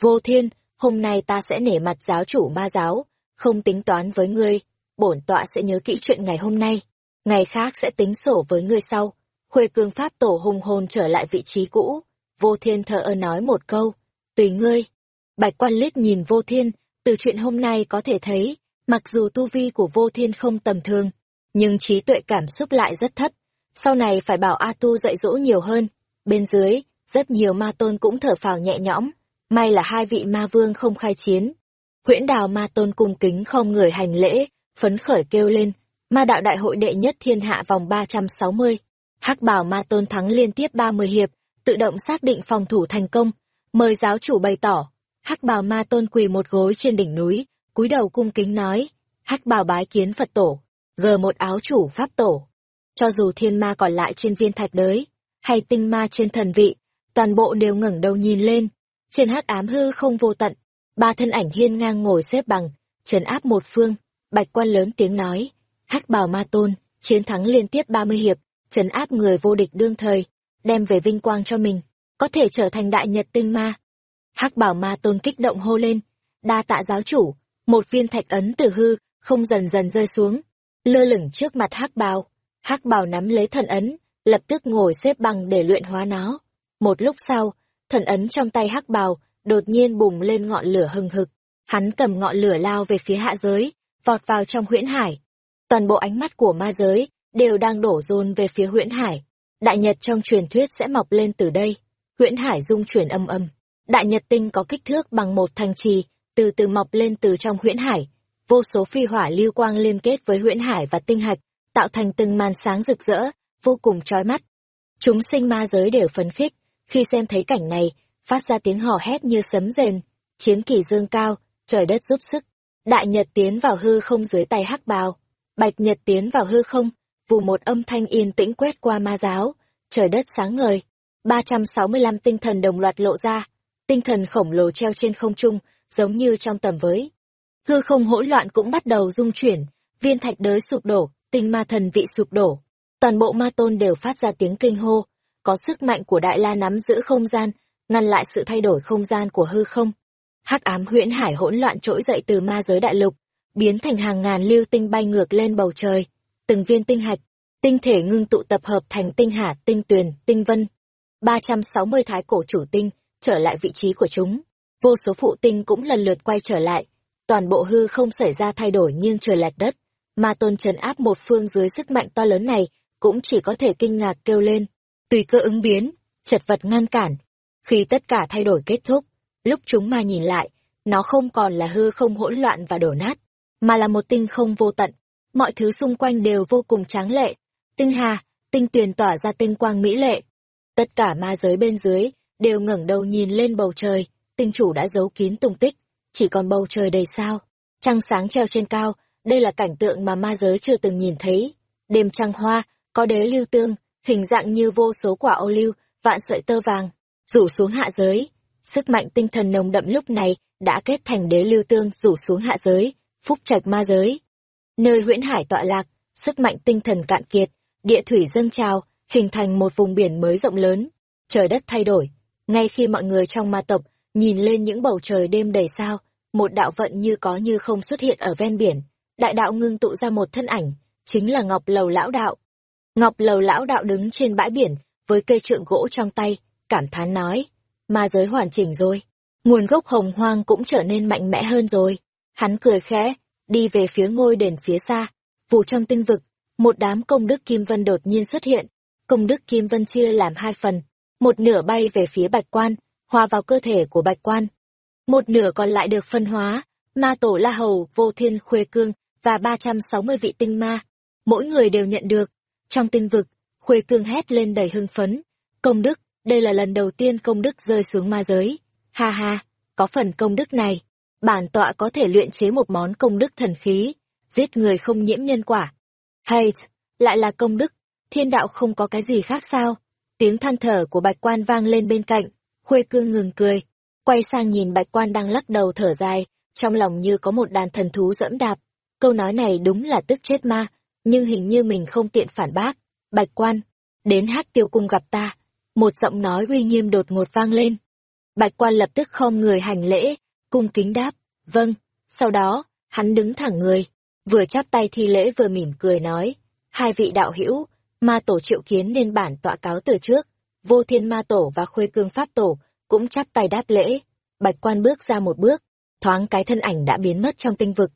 vô thiên, hôm nay ta sẽ nể mặt giáo chủ ma giáo, không tính toán với ngươi, bổn tọa sẽ nhớ kỹ chuyện ngày hôm nay. Ngày khác sẽ tính sổ với ngươi sau. Khuê cương pháp tổ hùng hồn trở lại vị trí cũ. Vô thiên thờ ơ nói một câu, tùy ngươi. Bạch quan liếc nhìn vô thiên, từ chuyện hôm nay có thể thấy, mặc dù tu vi của vô thiên không tầm thường, nhưng trí tuệ cảm xúc lại rất thấp. Sau này phải bảo a tu dạy dỗ nhiều hơn. Bên dưới, rất nhiều ma tôn cũng thở phào nhẹ nhõm may là hai vị ma vương không khai chiến. Huyễn đào ma tôn cung kính không người hành lễ, phấn khởi kêu lên, ma đạo đại hội đệ nhất thiên hạ vòng ba trăm sáu mươi. Hắc bảo ma tôn thắng liên tiếp ba mươi hiệp, tự động xác định phòng thủ thành công, mời giáo chủ bày tỏ. Hắc Bảo ma tôn quỳ một gối trên đỉnh núi, cúi đầu cung kính nói, hắc Bảo bái kiến phật tổ, gờ một áo chủ pháp tổ. Cho dù thiên ma còn lại trên viên thạch đới, hay tinh ma trên thần vị, toàn bộ đều ngẩng đầu nhìn lên trên hắc ám hư không vô tận, ba thân ảnh hiên ngang ngồi xếp bằng, trấn áp một phương. Bạch quan lớn tiếng nói, hắc bào ma tôn, chiến thắng liên tiếp ba mươi hiệp, trấn áp người vô địch đương thời, đem về vinh quang cho mình, có thể trở thành đại nhật tinh ma. Hắc bảo ma tôn kích động hô lên, đa tạ giáo chủ, một viên thạch ấn từ hư không dần dần rơi xuống. Lơ lửng trước mặt hắc bào hắc bào nắm lấy thần ấn, lập tức ngồi xếp bằng để luyện hóa nó. Một lúc sau thần ấn trong tay hắc bào đột nhiên bùng lên ngọn lửa hừng hực. Hắn cầm ngọn lửa lao về phía hạ giới, vọt vào trong huyễn hải. Toàn bộ ánh mắt của ma giới đều đang đổ dồn về phía huyễn hải. Đại nhật trong truyền thuyết sẽ mọc lên từ đây. Huyễn hải dung chuyển âm âm. Đại nhật tinh có kích thước bằng một thành trì, từ từ mọc lên từ trong huyễn hải. Vô số phi hỏa lưu quang liên kết với huyễn hải và tinh hạch, tạo thành từng màn sáng rực rỡ, vô cùng trói mắt. Chúng sinh ma giới đều phấn khích khi xem thấy cảnh này phát ra tiếng hò hét như sấm rền chiến kỳ dương cao trời đất giúp sức. Đại Nhật tiến vào hư không dưới tay hắc bào. Bạch Nhật tiến vào hư không, vù một âm thanh yên tĩnh quét qua ma giáo. Trời đất sáng ngời. 365 tinh thần đồng loạt lộ ra. Tinh thần khổng lồ treo trên không trung, giống như trong tầm với. Hư không hỗn loạn cũng bắt đầu rung chuyển, viên thạch đới sụp đổ, tinh ma thần vị sụp đổ. Toàn bộ ma tôn đều phát ra tiếng kinh hô, có sức mạnh của đại la nắm giữ không gian, ngăn lại sự thay đổi không gian của hư không. Hắc ám huyễn hải hỗn loạn trỗi dậy từ ma giới đại lục, biến thành hàng ngàn lưu tinh bay ngược lên bầu trời. Từng viên tinh hạch, tinh thể ngưng tụ tập hợp thành tinh hà, tinh tuyền, tinh vân. 360 thái cổ chủ tinh, trở lại vị trí của chúng. Vô số phụ tinh cũng lần lượt quay trở lại. Toàn bộ hư không xảy ra thay đổi nghiêng trời lệch đất. Ma tôn trấn áp một phương dưới sức mạnh to lớn này, cũng chỉ có thể kinh ngạc kêu lên. Tùy cơ ứng biến, chật vật ngăn cản. Khi tất cả thay đổi kết thúc, lúc chúng ma nhìn lại, nó không còn là hư không hỗn loạn và đổ nát, mà là một tinh không vô tận. Mọi thứ xung quanh đều vô cùng tráng lệ. Tinh hà, tinh tuyền tỏa ra tinh quang mỹ lệ. Tất cả ma giới bên dưới đều ngẩng đầu nhìn lên bầu trời, tinh chủ đã giấu kín tung tích, chỉ còn bầu trời đầy sao. Trăng sáng treo trên cao, đây là cảnh tượng mà ma giới chưa từng nhìn thấy. Đêm trăng hoa, có đế lưu tương, hình dạng như vô số quả ô lưu, vạn sợi tơ vàng, rủ xuống hạ giới. Sức mạnh tinh thần nồng đậm lúc này đã kết thành đế lưu tương rủ xuống hạ giới, phúc trạch ma giới. Nơi huyễn hải tọa lạc, sức mạnh tinh thần cạn kiệt, địa thủy dâng trào, hình thành một vùng biển mới rộng lớn. Trời đất thay đổi. Ngay khi mọi người trong ma tộc nhìn lên những bầu trời đêm đầy sao, một đạo vận như có như không xuất hiện ở ven biển. Đại đạo ngưng tụ ra một thân ảnh, chính là Ngọc Lầu Lão Đạo. Ngọc Lầu Lão Đạo đứng trên bãi biển, với cây trượng gỗ trong tay, cảm thán nói, ma giới hoàn chỉnh rồi. Nguồn gốc hồng hoang cũng trở nên mạnh mẽ hơn rồi. Hắn cười khẽ, đi về phía ngôi đền phía xa. Vù trong tinh vực, một đám công đức kim vân đột nhiên xuất hiện. Công đức kim vân chia làm hai phần. Một nửa bay về phía bạch quan, hòa vào cơ thể của bạch quan. Một nửa còn lại được phân hóa, ma tổ la hầu, vô thiên khuê cương và 360 vị tinh ma. Mỗi người đều nhận được. Trong tinh vực, khuê cương hét lên đầy hưng phấn. Công đức, đây là lần đầu tiên công đức rơi xuống ma giới. Ha ha, có phần công đức này. Bản tọa có thể luyện chế một món công đức thần khí, giết người không nhiễm nhân quả. Hay, lại là công đức, thiên đạo không có cái gì khác sao? Tiếng than thở của bạch quan vang lên bên cạnh, khuê cương ngừng cười, quay sang nhìn bạch quan đang lắc đầu thở dài, trong lòng như có một đàn thần thú dẫm đạp. Câu nói này đúng là tức chết ma, nhưng hình như mình không tiện phản bác. Bạch quan, đến hát tiêu cung gặp ta. Một giọng nói uy nghiêm đột ngột vang lên. Bạch quan lập tức khom người hành lễ, cung kính đáp, vâng. Sau đó, hắn đứng thẳng người, vừa chắp tay thi lễ vừa mỉm cười nói, hai vị đạo hữu, ma tổ triệu kiến nên bản tọa cáo từ trước. Vô thiên ma tổ và khuê cương pháp tổ cũng chắp tay đáp lễ. Bạch quan bước ra một bước, thoáng cái thân ảnh đã biến mất trong tinh vực.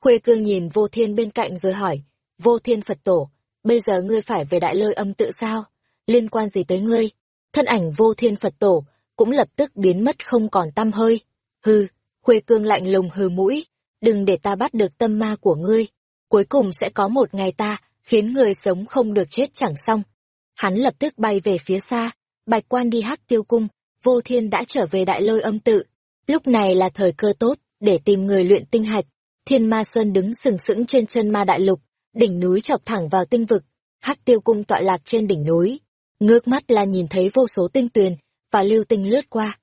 Khuê cương nhìn vô thiên bên cạnh rồi hỏi, vô thiên Phật tổ, bây giờ ngươi phải về đại lôi âm tự sao? Liên quan gì tới ngươi? Thân ảnh vô thiên Phật tổ cũng lập tức biến mất không còn tăm hơi. Hừ, khuê cương lạnh lùng hừ mũi, đừng để ta bắt được tâm ma của ngươi. Cuối cùng sẽ có một ngày ta, khiến người sống không được chết chẳng xong. Hắn lập tức bay về phía xa, bạch quan đi hắc tiêu cung, vô thiên đã trở về đại lôi âm tự. Lúc này là thời cơ tốt, để tìm người luyện tinh hạch. Thiên ma sơn đứng sừng sững trên chân ma đại lục, đỉnh núi chọc thẳng vào tinh vực, hắc tiêu cung tọa lạc trên đỉnh núi. Ngước mắt là nhìn thấy vô số tinh tuyền, và lưu tinh lướt qua.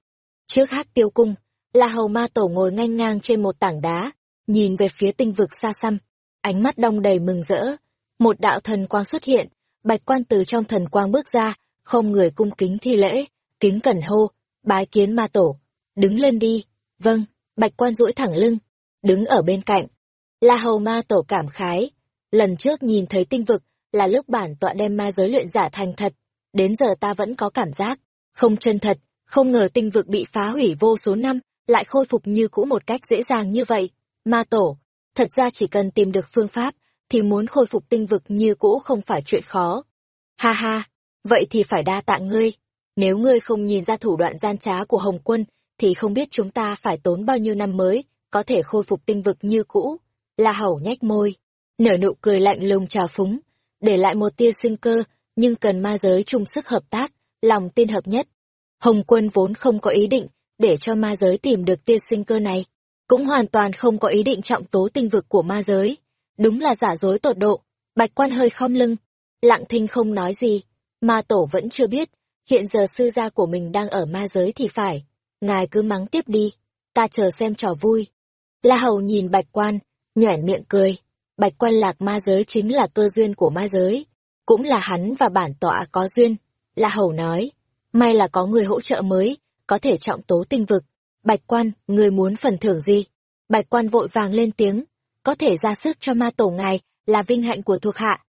Trước hắc tiêu cung, là hầu ma tổ ngồi ngang ngang trên một tảng đá, nhìn về phía tinh vực xa xăm, ánh mắt đông đầy mừng rỡ. Một đạo thần quang xuất hiện, bạch quan từ trong thần quang bước ra, không người cung kính thi lễ, kính cẩn hô, bái kiến ma tổ, đứng lên đi, vâng, bạch quan duỗi thẳng lưng, đứng ở bên cạnh. La hầu ma tổ cảm khái, lần trước nhìn thấy tinh vực là lúc bản tọa đem ma giới luyện giả thành thật, đến giờ ta vẫn có cảm giác, không chân thật, không ngờ tinh vực bị phá hủy vô số năm, lại khôi phục như cũ một cách dễ dàng như vậy. Ma tổ, thật ra chỉ cần tìm được phương pháp, thì muốn khôi phục tinh vực như cũ không phải chuyện khó. Ha ha, vậy thì phải đa tạ ngươi. Nếu ngươi không nhìn ra thủ đoạn gian trá của Hồng Quân, thì không biết chúng ta phải tốn bao nhiêu năm mới, có thể khôi phục tinh vực như cũ. La Hầu nhách môi, nở nụ cười lạnh lùng trào phúng, để lại một tia sinh cơ, nhưng cần ma giới chung sức hợp tác, lòng tin hợp nhất. Hồng Quân vốn không có ý định để cho ma giới tìm được tia sinh cơ này. cũng hoàn toàn không có ý định trọng tố tinh vực của ma giới. Đúng là giả dối tột độ, bạch quan hơi khom lưng, lặng thinh không nói gì, ma tổ vẫn chưa biết, hiện giờ sư gia của mình đang ở ma giới thì phải, ngài cứ mắng tiếp đi, ta chờ xem trò vui. La Hầu nhìn bạch quan, nhoẻn miệng cười, bạch quan lạc ma giới chính là cơ duyên của ma giới, cũng là hắn và bản tọa có duyên. La Hầu nói, may là có người hỗ trợ mới, có thể trọng tố tinh vực. Bạch quan, người muốn phần thưởng gì? Bạch quan vội vàng lên tiếng, có thể ra sức cho ma tổ ngài, là vinh hạnh của thuộc hạ.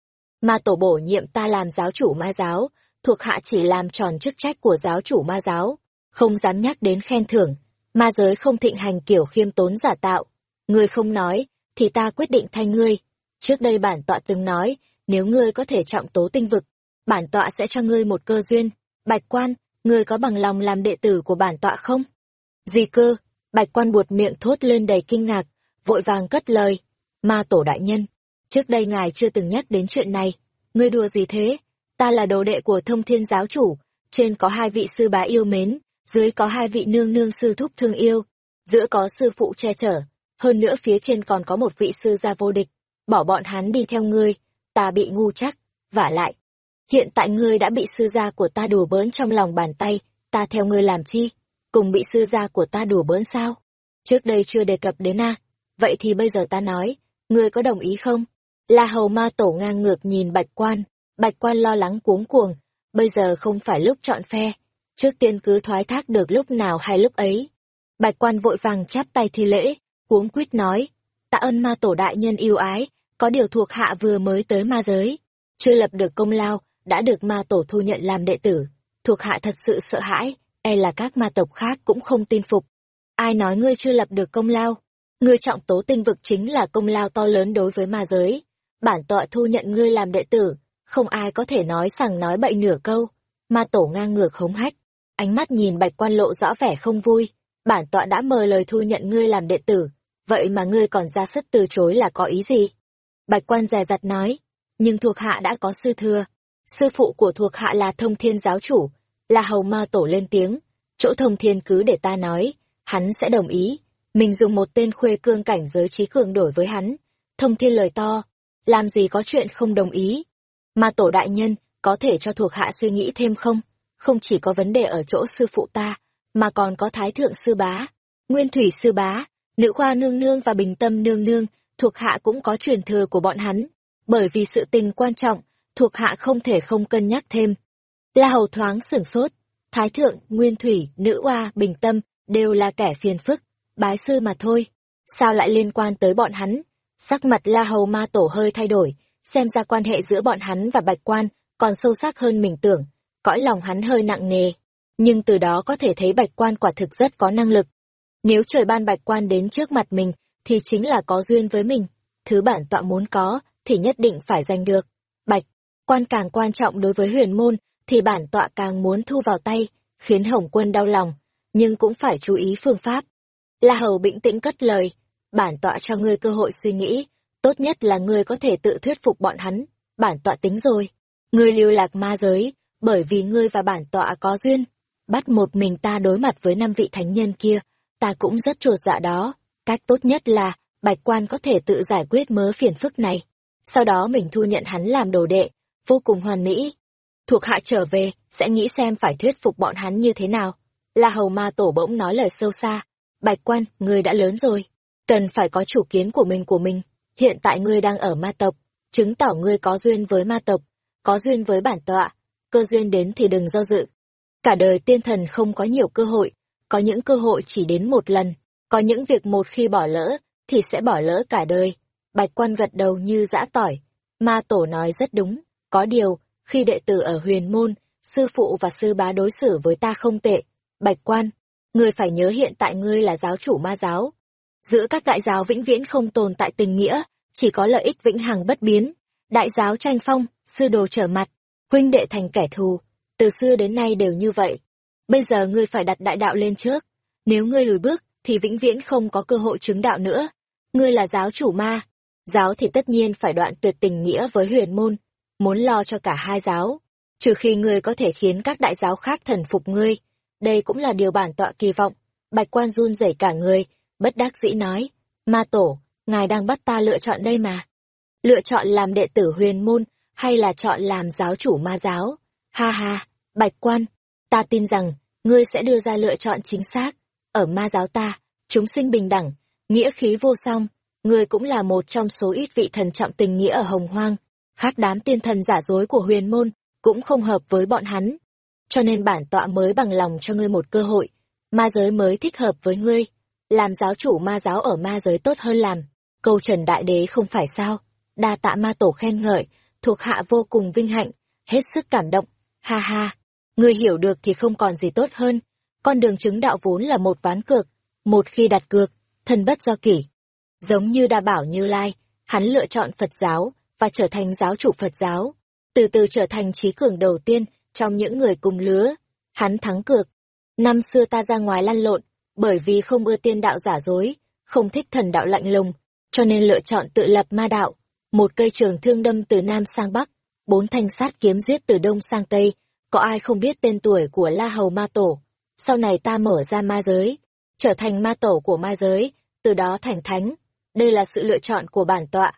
Ma tổ bổ nhiệm ta làm giáo chủ ma giáo, thuộc hạ chỉ làm tròn chức trách của giáo chủ ma giáo, không dám nhắc đến khen thưởng. Ma giới không thịnh hành kiểu khiêm tốn giả tạo. người không nói, thì ta quyết định thay ngươi. Trước đây bản tọa từng nói, nếu ngươi có thể trọng tố tinh vực, bản tọa sẽ cho ngươi một cơ duyên. Bạch quan, ngươi có bằng lòng làm đệ tử của bản tọa không? Gì cơ? Bạch quan buột miệng thốt lên đầy kinh ngạc, vội vàng cất lời. Ma tổ đại nhân, trước đây ngài chưa từng nhắc đến chuyện này. Ngươi đùa gì thế? Ta là đồ đệ của thông thiên giáo chủ, trên có hai vị sư bá yêu mến, dưới có hai vị nương nương sư thúc thương yêu, giữa có sư phụ che chở, hơn nữa phía trên còn có một vị sư gia vô địch. Bỏ bọn hắn đi theo ngươi, ta bị ngu chắc, vả lại. Hiện tại ngươi đã bị sư gia của ta đùa bỡn trong lòng bàn tay, ta theo ngươi làm chi? Cùng bị sư gia của ta đùa bỡn sao? Trước đây chưa đề cập đến a vậy thì bây giờ ta nói, ngươi có đồng ý không? La hầu ma tổ ngang ngược nhìn bạch quan, bạch quan lo lắng cuống cuồng, bây giờ không phải lúc chọn phe, trước tiên cứ thoái thác được lúc nào hay lúc ấy. Bạch quan vội vàng chắp tay thi lễ, cuống quýt nói, tạ ơn ma tổ đại nhân yêu ái, có điều thuộc hạ vừa mới tới ma giới, chưa lập được công lao, đã được ma tổ thu nhận làm đệ tử, thuộc hạ thật sự sợ hãi, e là các ma tộc khác cũng không tin phục. Ai nói ngươi chưa lập được công lao? Ngươi trọng tố tinh vực chính là công lao to lớn đối với ma giới. Bản tọa thu nhận ngươi làm đệ tử, không ai có thể nói rằng nói bậy nửa câu. Ma tổ ngang ngược hống hách, ánh mắt nhìn bạch quan lộ rõ vẻ không vui. Bản tọa đã mời lời thu nhận ngươi làm đệ tử, vậy mà ngươi còn ra sức từ chối là có ý gì? Bạch quan dè dặt nói, nhưng thuộc hạ đã có sư thưa. Sư phụ của thuộc hạ là thông thiên giáo chủ, là hầu ma tổ lên tiếng. Chỗ thông thiên cứ để ta nói, hắn sẽ đồng ý. Mình dùng một tên khuê cương cảnh giới trí cường đổi với hắn. Thông thiên lời to, làm gì có chuyện không đồng ý. Ma tổ đại nhân, có thể cho thuộc hạ suy nghĩ thêm không? Không chỉ có vấn đề ở chỗ sư phụ ta, mà còn có thái thượng sư bá, nguyên thủy sư bá, nữ khoa nương nương và bình tâm nương nương, thuộc hạ cũng có truyền thừa của bọn hắn. Bởi vì sự tình quan trọng, thuộc hạ không thể không cân nhắc thêm. La hầu thoáng sửng sốt, thái thượng, nguyên thủy, nữ oa, bình tâm, đều là kẻ phiền phức, bái sư mà thôi. Sao lại liên quan tới bọn hắn? Sắc mặt la hầu ma tổ hơi thay đổi, xem ra quan hệ giữa bọn hắn và bạch quan còn sâu sắc hơn mình tưởng, cõi lòng hắn hơi nặng nề. Nhưng từ đó có thể thấy bạch quan quả thực rất có năng lực. Nếu trời ban bạch quan đến trước mặt mình, thì chính là có duyên với mình. Thứ bản tọa muốn có, thì nhất định phải giành được. Bạch, quan càng quan trọng đối với huyền môn, thì bản tọa càng muốn thu vào tay, khiến Hồng quân đau lòng, nhưng cũng phải chú ý phương pháp. La Hầu bình tĩnh cất lời, bản tọa cho ngươi cơ hội suy nghĩ, tốt nhất là ngươi có thể tự thuyết phục bọn hắn, bản tọa tính rồi. Ngươi lưu lạc ma giới, bởi vì ngươi và bản tọa có duyên, bắt một mình ta đối mặt với năm vị thánh nhân kia, ta cũng rất chuột dạ đó. Cách tốt nhất là, bạch quan có thể tự giải quyết mớ phiền phức này. Sau đó mình thu nhận hắn làm đồ đệ, vô cùng hoàn mỹ. Thuộc hạ trở về, sẽ nghĩ xem phải thuyết phục bọn hắn như thế nào. La hầu ma tổ bỗng nói lời sâu xa. Bạch quan, ngươi đã lớn rồi. Cần phải có chủ kiến của mình của mình. Hiện tại ngươi đang ở ma tộc, chứng tỏ ngươi có duyên với ma tộc, có duyên với bản tọa. Cơ duyên đến thì đừng do dự. Cả đời tiên thần không có nhiều cơ hội, có những cơ hội chỉ đến một lần, có những việc một khi bỏ lỡ, thì sẽ bỏ lỡ cả đời. Bạch quan gật đầu như dã tỏi. Ma tổ nói rất đúng, có điều, khi đệ tử ở huyền môn, sư phụ và sư bá đối xử với ta không tệ. Bạch quan, ngươi phải nhớ hiện tại ngươi là giáo chủ ma giáo. Giữa các đại giáo vĩnh viễn không tồn tại tình nghĩa, chỉ có lợi ích vĩnh hằng bất biến. Đại giáo tranh phong, sư đồ trở mặt, huynh đệ thành kẻ thù, từ xưa đến nay đều như vậy. Bây giờ ngươi phải đặt đại đạo lên trước. Nếu ngươi lùi bước, thì vĩnh viễn không có cơ hội chứng đạo nữa. Ngươi là giáo chủ ma. Giáo thì tất nhiên phải đoạn tuyệt tình nghĩa với huyền môn, muốn lo cho cả hai giáo. Trừ khi ngươi có thể khiến các đại giáo khác thần phục ngươi. Đây cũng là điều bản tọa kỳ vọng. Bạch quan run rẩy cả người, bất đắc dĩ nói, ma tổ, ngài đang bắt ta lựa chọn đây mà. Lựa chọn làm đệ tử huyền môn, hay là chọn làm giáo chủ ma giáo? Ha ha, bạch quan, ta tin rằng, ngươi sẽ đưa ra lựa chọn chính xác. Ở ma giáo ta, chúng sinh bình đẳng, nghĩa khí vô song, ngươi cũng là một trong số ít vị thần trọng tình nghĩa ở hồng hoang. Khác đám tiên thần giả dối của huyền môn, cũng không hợp với bọn hắn. Cho nên bản tọa mới bằng lòng cho ngươi một cơ hội, ma giới mới thích hợp với ngươi. Làm giáo chủ ma giáo ở ma giới tốt hơn làm. Câu trần đại đế không phải sao. Đa tạ ma tổ khen ngợi, thuộc hạ vô cùng vinh hạnh, hết sức cảm động. Ha ha, người hiểu được thì không còn gì tốt hơn. Con đường chứng đạo vốn là một ván cược. Một khi đặt cược, thân bất do kỷ. Giống như đa bảo như lai, hắn lựa chọn Phật giáo và trở thành giáo chủ Phật giáo. Từ từ trở thành trí cường đầu tiên trong những người cùng lứa. Hắn thắng cược. Năm xưa ta ra ngoài lăn lộn, bởi vì không ưa tiên đạo giả dối, không thích thần đạo lạnh lùng, cho nên lựa chọn tự lập ma đạo. Một cây trường thương đâm từ Nam sang Bắc, bốn thanh sát kiếm giết từ Đông sang Tây, có ai không biết tên tuổi của La Hầu Ma Tổ. Sau này ta mở ra ma giới, trở thành ma tổ của ma giới, từ đó thành thánh. Đây là sự lựa chọn của bản tọa.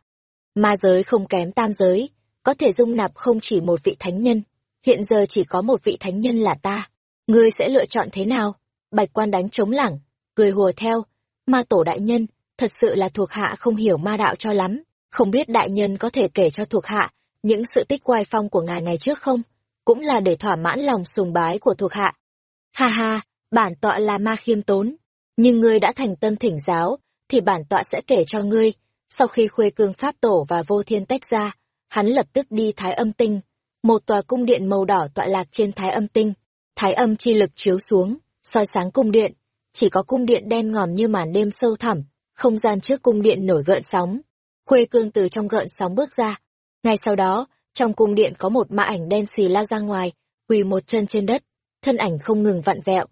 Ma giới không kém tam giới, có thể dung nạp không chỉ một vị thánh nhân. Hiện giờ chỉ có một vị thánh nhân là ta. Ngươi sẽ lựa chọn thế nào? Bạch quan đánh trống lẳng, cười hùa theo. Ma tổ đại nhân, thật sự là thuộc hạ không hiểu ma đạo cho lắm. Không biết đại nhân có thể kể cho thuộc hạ những sự tích quay phong của ngài ngày trước không? Cũng là để thỏa mãn lòng sùng bái của thuộc hạ. Ha ha, bản tọa là ma khiêm tốn. Nhưng ngươi đã thành tâm thỉnh giáo, thì bản tọa sẽ kể cho ngươi. Sau khi khuê cương pháp tổ và vô thiên tách ra, hắn lập tức đi thái âm tinh. Một tòa cung điện màu đỏ tọa lạc trên thái âm tinh. Thái âm chi lực chiếu xuống, soi sáng cung điện. Chỉ có cung điện đen ngòm như màn đêm sâu thẳm, không gian trước cung điện nổi gợn sóng. Khuê cương từ trong gợn sóng bước ra. Ngay sau đó, trong cung điện có một ma ảnh đen xì lao ra ngoài, quỳ một chân trên đất, thân ảnh không ngừng vặn vẹo.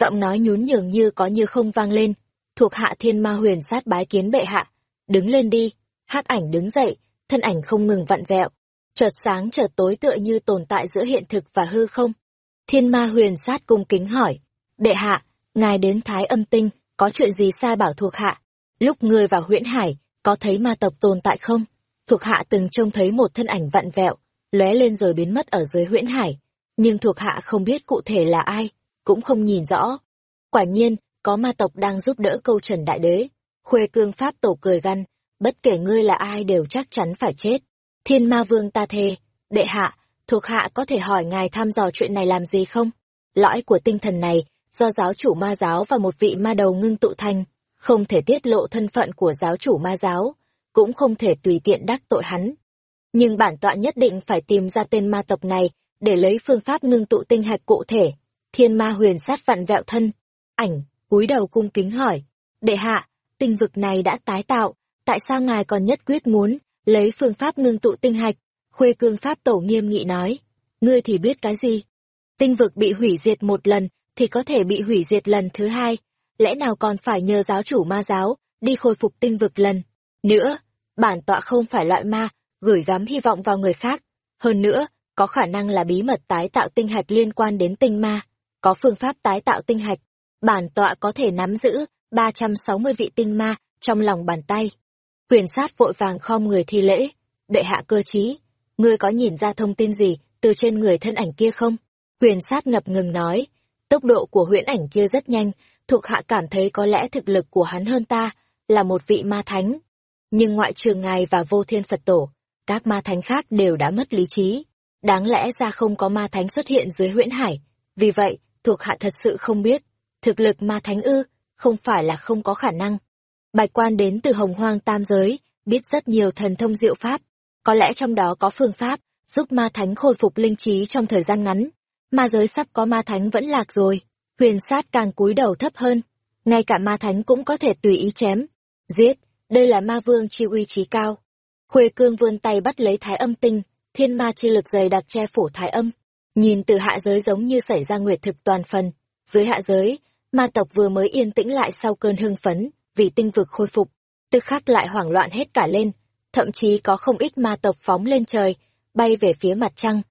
Giọng nói nhún nhường như có như không vang lên. Thuộc hạ thiên ma huyền sát bái kiến bệ hạ. Đứng lên đi. hắc ảnh đứng dậy, thân ảnh không ngừng vặn vẹo. Chợt sáng chợt tối tựa như tồn tại giữa hiện thực và hư không. Thiên ma huyền sát cung kính hỏi. Đệ hạ, ngài đến Thái âm tinh, có chuyện gì sai bảo thuộc hạ? Lúc ngươi vào huyễn hải, có thấy ma tộc tồn tại không? Thuộc hạ từng trông thấy một thân ảnh vặn vẹo, lóe lên rồi biến mất ở dưới huyễn hải. Nhưng thuộc hạ không biết cụ thể là ai, cũng không nhìn rõ. Quả nhiên, có ma tộc đang giúp đỡ câu trần đại đế. Khuê cương pháp tổ cười gằn, bất kể ngươi là ai đều chắc chắn phải chết. Thiên ma vương ta thề, đệ hạ, thuộc hạ có thể hỏi ngài thăm dò chuyện này làm gì không? Lõi của tinh thần này, do giáo chủ ma giáo và một vị ma đầu ngưng tụ thành, không thể tiết lộ thân phận của giáo chủ ma giáo, cũng không thể tùy tiện đắc tội hắn. Nhưng bản tọa nhất định phải tìm ra tên ma tộc này, để lấy phương pháp ngưng tụ tinh hạch cụ thể. Thiên ma huyền sát vặn vẹo thân, ảnh, cúi đầu cung kính hỏi, đệ hạ, tinh vực này đã tái tạo, tại sao ngài còn nhất quyết muốn lấy phương pháp ngưng tụ tinh hạch? Khuê cương pháp tổ nghiêm nghị nói, ngươi thì biết cái gì? Tinh vực bị hủy diệt một lần, thì có thể bị hủy diệt lần thứ hai, lẽ nào còn phải nhờ giáo chủ ma giáo, đi khôi phục tinh vực lần. Nữa, bản tọa không phải loại ma, gửi gắm hy vọng vào người khác. Hơn nữa, có khả năng là bí mật tái tạo tinh hạch liên quan đến tinh ma. Có phương pháp tái tạo tinh hạch, bản tọa có thể nắm giữ 360 vị tinh ma trong lòng bàn tay. quyền sát vội vàng khom người thi lễ, đệ hạ cơ trí ngươi có nhìn ra thông tin gì từ trên người thân ảnh kia không? Huyền sát ngập ngừng nói, tốc độ của huyễn ảnh kia rất nhanh, thuộc hạ cảm thấy có lẽ thực lực của hắn hơn ta, là một vị ma thánh. Nhưng ngoại trừ ngài và vô thiên Phật tổ, các ma thánh khác đều đã mất lý trí. Đáng lẽ ra không có ma thánh xuất hiện dưới huyễn hải. Vì vậy, thuộc hạ thật sự không biết. Thực lực ma thánh ư, không phải là không có khả năng. Bạch quan đến từ hồng hoang tam giới, biết rất nhiều thần thông diệu pháp. Có lẽ trong đó có phương pháp, giúp ma thánh khôi phục linh trí trong thời gian ngắn. Ma giới sắp có ma thánh vẫn lạc rồi. Huyền sát càng cúi đầu thấp hơn. Ngay cả ma thánh cũng có thể tùy ý chém. Giết, đây là ma vương chi uy trí cao. Khuê cương vươn tay bắt lấy thái âm tinh, thiên ma chi lực dày đặc che phủ thái âm. Nhìn từ hạ giới giống như xảy ra nguyệt thực toàn phần. Dưới hạ giới, ma tộc vừa mới yên tĩnh lại sau cơn hưng phấn, vì tinh vực khôi phục. Tức khắc lại hoảng loạn hết cả lên. Thậm chí có không ít ma tộc phóng lên trời, bay về phía mặt trăng.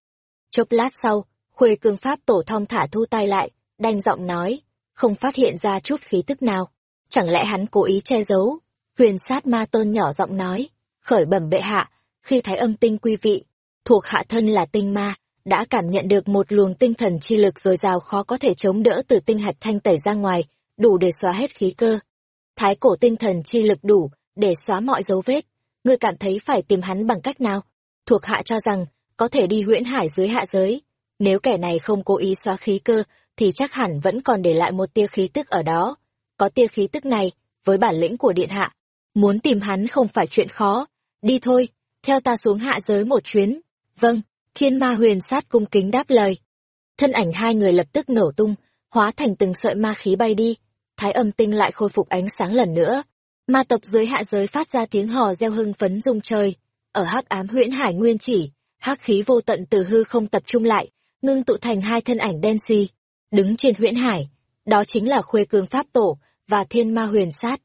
Chốc lát sau, Khuê cương pháp tổ thong thả thu tay lại, đanh giọng nói, không phát hiện ra chút khí tức nào. chẳng lẽ hắn cố ý che giấu? Huyền sát ma tôn nhỏ giọng nói, khởi bẩm bệ hạ, khi thái âm tinh quy vị, thuộc hạ thân là tinh ma, đã cảm nhận được một luồng tinh thần chi lực dồi dào khó có thể chống đỡ từ tinh hạch thanh tẩy ra ngoài, đủ để xóa hết khí cơ. Thái cổ tinh thần chi lực đủ để xóa mọi dấu vết. Ngươi cảm thấy phải tìm hắn bằng cách nào? Thuộc hạ cho rằng, có thể đi huyễn hải dưới hạ giới. Nếu kẻ này không cố ý xóa khí cơ, thì chắc hẳn vẫn còn để lại một tia khí tức ở đó. Có tia khí tức này, với bản lĩnh của điện hạ, muốn tìm hắn không phải chuyện khó. Đi thôi, theo ta xuống hạ giới một chuyến. Vâng, thiên ma huyền sát cung kính đáp lời. Thân ảnh hai người lập tức nổ tung, hóa thành từng sợi ma khí bay đi. Thái âm tinh lại khôi phục ánh sáng lần nữa. Ma tộc dưới hạ giới phát ra tiếng hò reo hưng phấn rung trời. Ở hắc ám huyễn hải nguyên chỉ, hắc khí vô tận từ hư không tập trung lại, ngưng tụ thành hai thân ảnh đen xì, đứng trên huyễn hải. Đó chính là khuê cường pháp tổ và thiên ma huyền sát.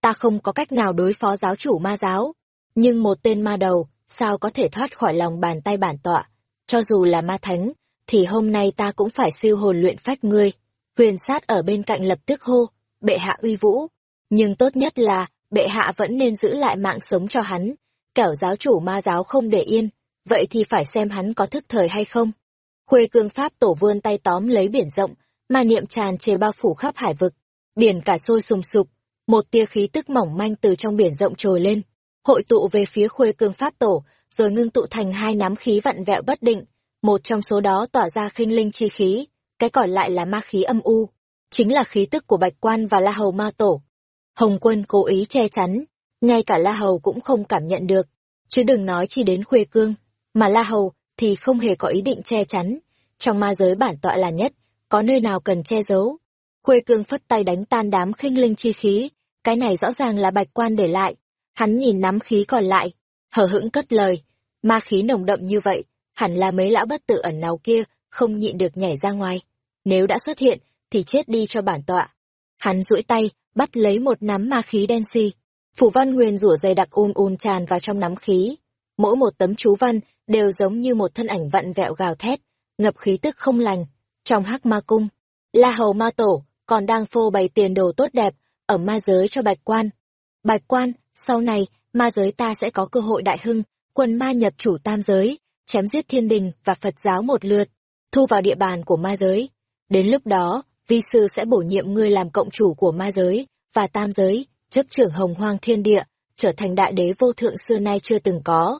Ta không có cách nào đối phó giáo chủ ma giáo, nhưng một tên ma đầu, sao có thể thoát khỏi lòng bàn tay bản tọa. Cho dù là ma thánh, thì hôm nay ta cũng phải siêu hồn luyện phách ngươi. Huyền sát ở bên cạnh lập tức hô, bệ hạ uy vũ. Nhưng tốt nhất là, bệ hạ vẫn nên giữ lại mạng sống cho hắn. Kẻo giáo chủ ma giáo không để yên, vậy thì phải xem hắn có thức thời hay không. Khuê cương pháp tổ vươn tay tóm lấy biển rộng, ma niệm tràn trề bao phủ khắp hải vực. Biển cả sôi sùng sục, một tia khí tức mỏng manh từ trong biển rộng trồi lên, hội tụ về phía khuê cương pháp tổ, rồi ngưng tụ thành hai nắm khí vặn vẹo bất định. Một trong số đó tỏa ra khinh linh chi khí, cái còn lại là ma khí âm u, chính là khí tức của Bạch Quan và La Hầu Ma Tổ. Hồng Quân cố ý che chắn, ngay cả La Hầu cũng không cảm nhận được, chứ đừng nói chi đến Khuê Cương, mà La Hầu thì không hề có ý định che chắn. Trong ma giới bản tọa là nhất, có nơi nào cần che giấu. Khuê Cương phất tay đánh tan đám khinh linh chi khí, cái này rõ ràng là Bạch Quan để lại. Hắn nhìn nắm khí còn lại, hờ hững cất lời, ma khí nồng đậm như vậy, hẳn là mấy lão bất tử ẩn nào kia không nhịn được nhảy ra ngoài. Nếu đã xuất hiện, thì chết đi cho bản tọa. Hắn duỗi tay, bắt lấy một nắm ma khí đen xì. Phủ văn nguyên rủa dày đặc un un tràn vào trong nắm khí. Mỗi một tấm chú văn đều giống như một thân ảnh vặn vẹo gào thét, ngập khí tức không lành. Trong hắc ma cung, La Hầu Ma Tổ còn đang phô bày tiền đồ tốt đẹp ở ma giới cho Bạch Quan. Bạch Quan, sau này, ma giới ta sẽ có cơ hội đại hưng, quân ma nhập chủ tam giới, chém giết thiên đình và Phật giáo một lượt, thu vào địa bàn của ma giới. Đến lúc đó, vi sư sẽ bổ nhiệm ngươi làm cộng chủ của ma giới và tam giới, chấp trưởng hồng hoang thiên địa, trở thành đại đế vô thượng xưa nay chưa từng có.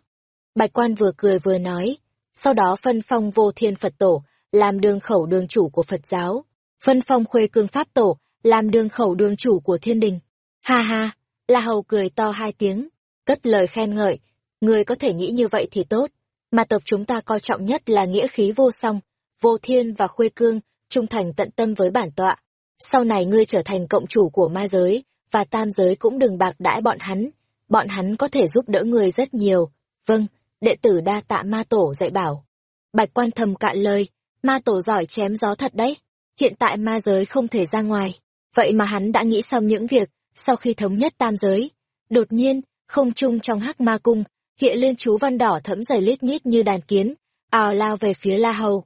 Bạch quan vừa cười vừa nói, sau đó phân phong vô thiên Phật tổ, làm đường khẩu đường chủ của Phật giáo, phân phong khuê cương Pháp tổ, làm đường khẩu đường chủ của thiên đình. Ha ha, La Hầu cười to hai tiếng, cất lời khen ngợi, người có thể nghĩ như vậy thì tốt, mà tộc chúng ta coi trọng nhất là nghĩa khí vô song, vô thiên và khuê cương, trung thành tận tâm với bản tọa. Sau này ngươi trở thành cộng chủ của ma giới, và tam giới cũng đừng bạc đãi bọn hắn, bọn hắn có thể giúp đỡ ngươi rất nhiều. Vâng, đệ tử đa tạ ma tổ dạy bảo. Bạch quan thầm cạn lời, ma tổ giỏi chém gió thật đấy. Hiện tại ma giới không thể ra ngoài, vậy mà hắn đã nghĩ xong những việc, sau khi thống nhất tam giới. Đột nhiên, không trung trong hắc ma cung, hiện lên chú văn đỏ thẫm dày lít nhít như đàn kiến, ào lao về phía La Hầu.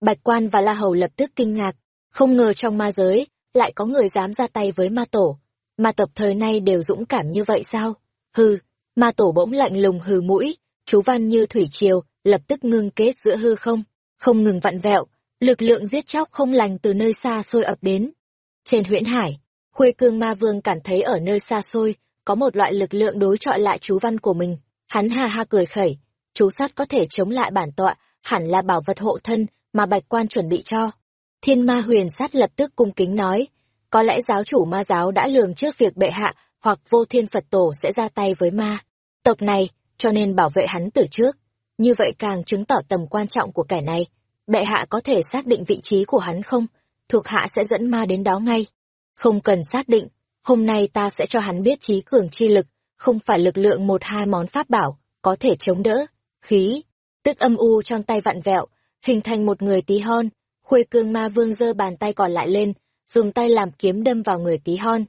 Bạch Quan và La Hầu lập tức kinh ngạc, không ngờ trong ma giới, lại có người dám ra tay với ma tổ. Ma tộc thời nay đều dũng cảm như vậy sao? Hừ, ma tổ bỗng lạnh lùng hừ mũi, chú văn như thủy triều, lập tức ngưng kết giữa hư không, không ngừng vặn vẹo, lực lượng giết chóc không lành từ nơi xa xôi ập đến. Trên huyễn hải, Khuê cương ma vương cảm thấy ở nơi xa xôi, có một loại lực lượng đối trọi lại chú văn của mình. Hắn ha ha cười khẩy, chú sát có thể chống lại bản tọa, hẳn là bảo vật hộ thân mà bạch quan chuẩn bị cho. Thiên ma huyền sát lập tức cung kính nói, có lẽ giáo chủ ma giáo đã lường trước việc bệ hạ hoặc vô thiên Phật tổ sẽ ra tay với ma. Tộc này, cho nên bảo vệ hắn từ trước. Như vậy càng chứng tỏ tầm quan trọng của kẻ này. Bệ hạ có thể xác định vị trí của hắn không? Thuộc hạ sẽ dẫn ma đến đó ngay. Không cần xác định, hôm nay ta sẽ cho hắn biết trí cường chi lực, không phải lực lượng một hai món pháp bảo, có thể chống đỡ. Khí, tức âm u trong tay vặn vẹo, hình thành một người tí hon. Khuê cương ma vương giơ bàn tay còn lại lên, dùng tay làm kiếm đâm vào người tí hon.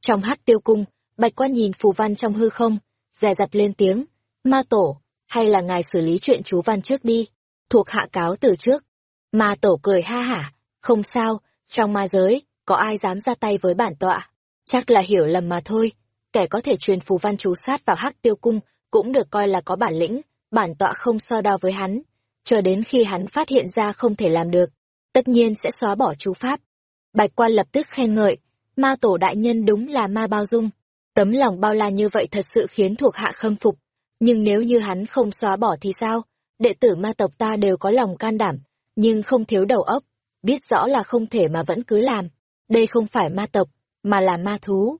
Trong hắc tiêu cung, bạch quan nhìn phù văn trong hư không, dè dặt lên tiếng, ma tổ, hay là ngài xử lý chuyện chú văn trước đi, thuộc hạ cáo từ trước. Ma tổ cười ha hả, không sao, trong ma giới, có ai dám ra tay với bản tọa. chắc là hiểu lầm mà thôi. Kẻ có thể truyền phù văn chú sát vào hắc tiêu cung cũng được coi là có bản lĩnh, bản tọa không so đo với hắn. Chờ đến khi hắn phát hiện ra không thể làm được, tất nhiên sẽ xóa bỏ chú pháp. Bạch quan lập tức khen ngợi, ma tổ đại nhân đúng là ma bao dung. Tấm lòng bao la như vậy thật sự khiến thuộc hạ khâm phục. Nhưng nếu như hắn không xóa bỏ thì sao? Đệ tử ma tộc ta đều có lòng can đảm, nhưng không thiếu đầu óc, biết rõ là không thể mà vẫn cứ làm. Đây không phải ma tộc, mà là ma thú.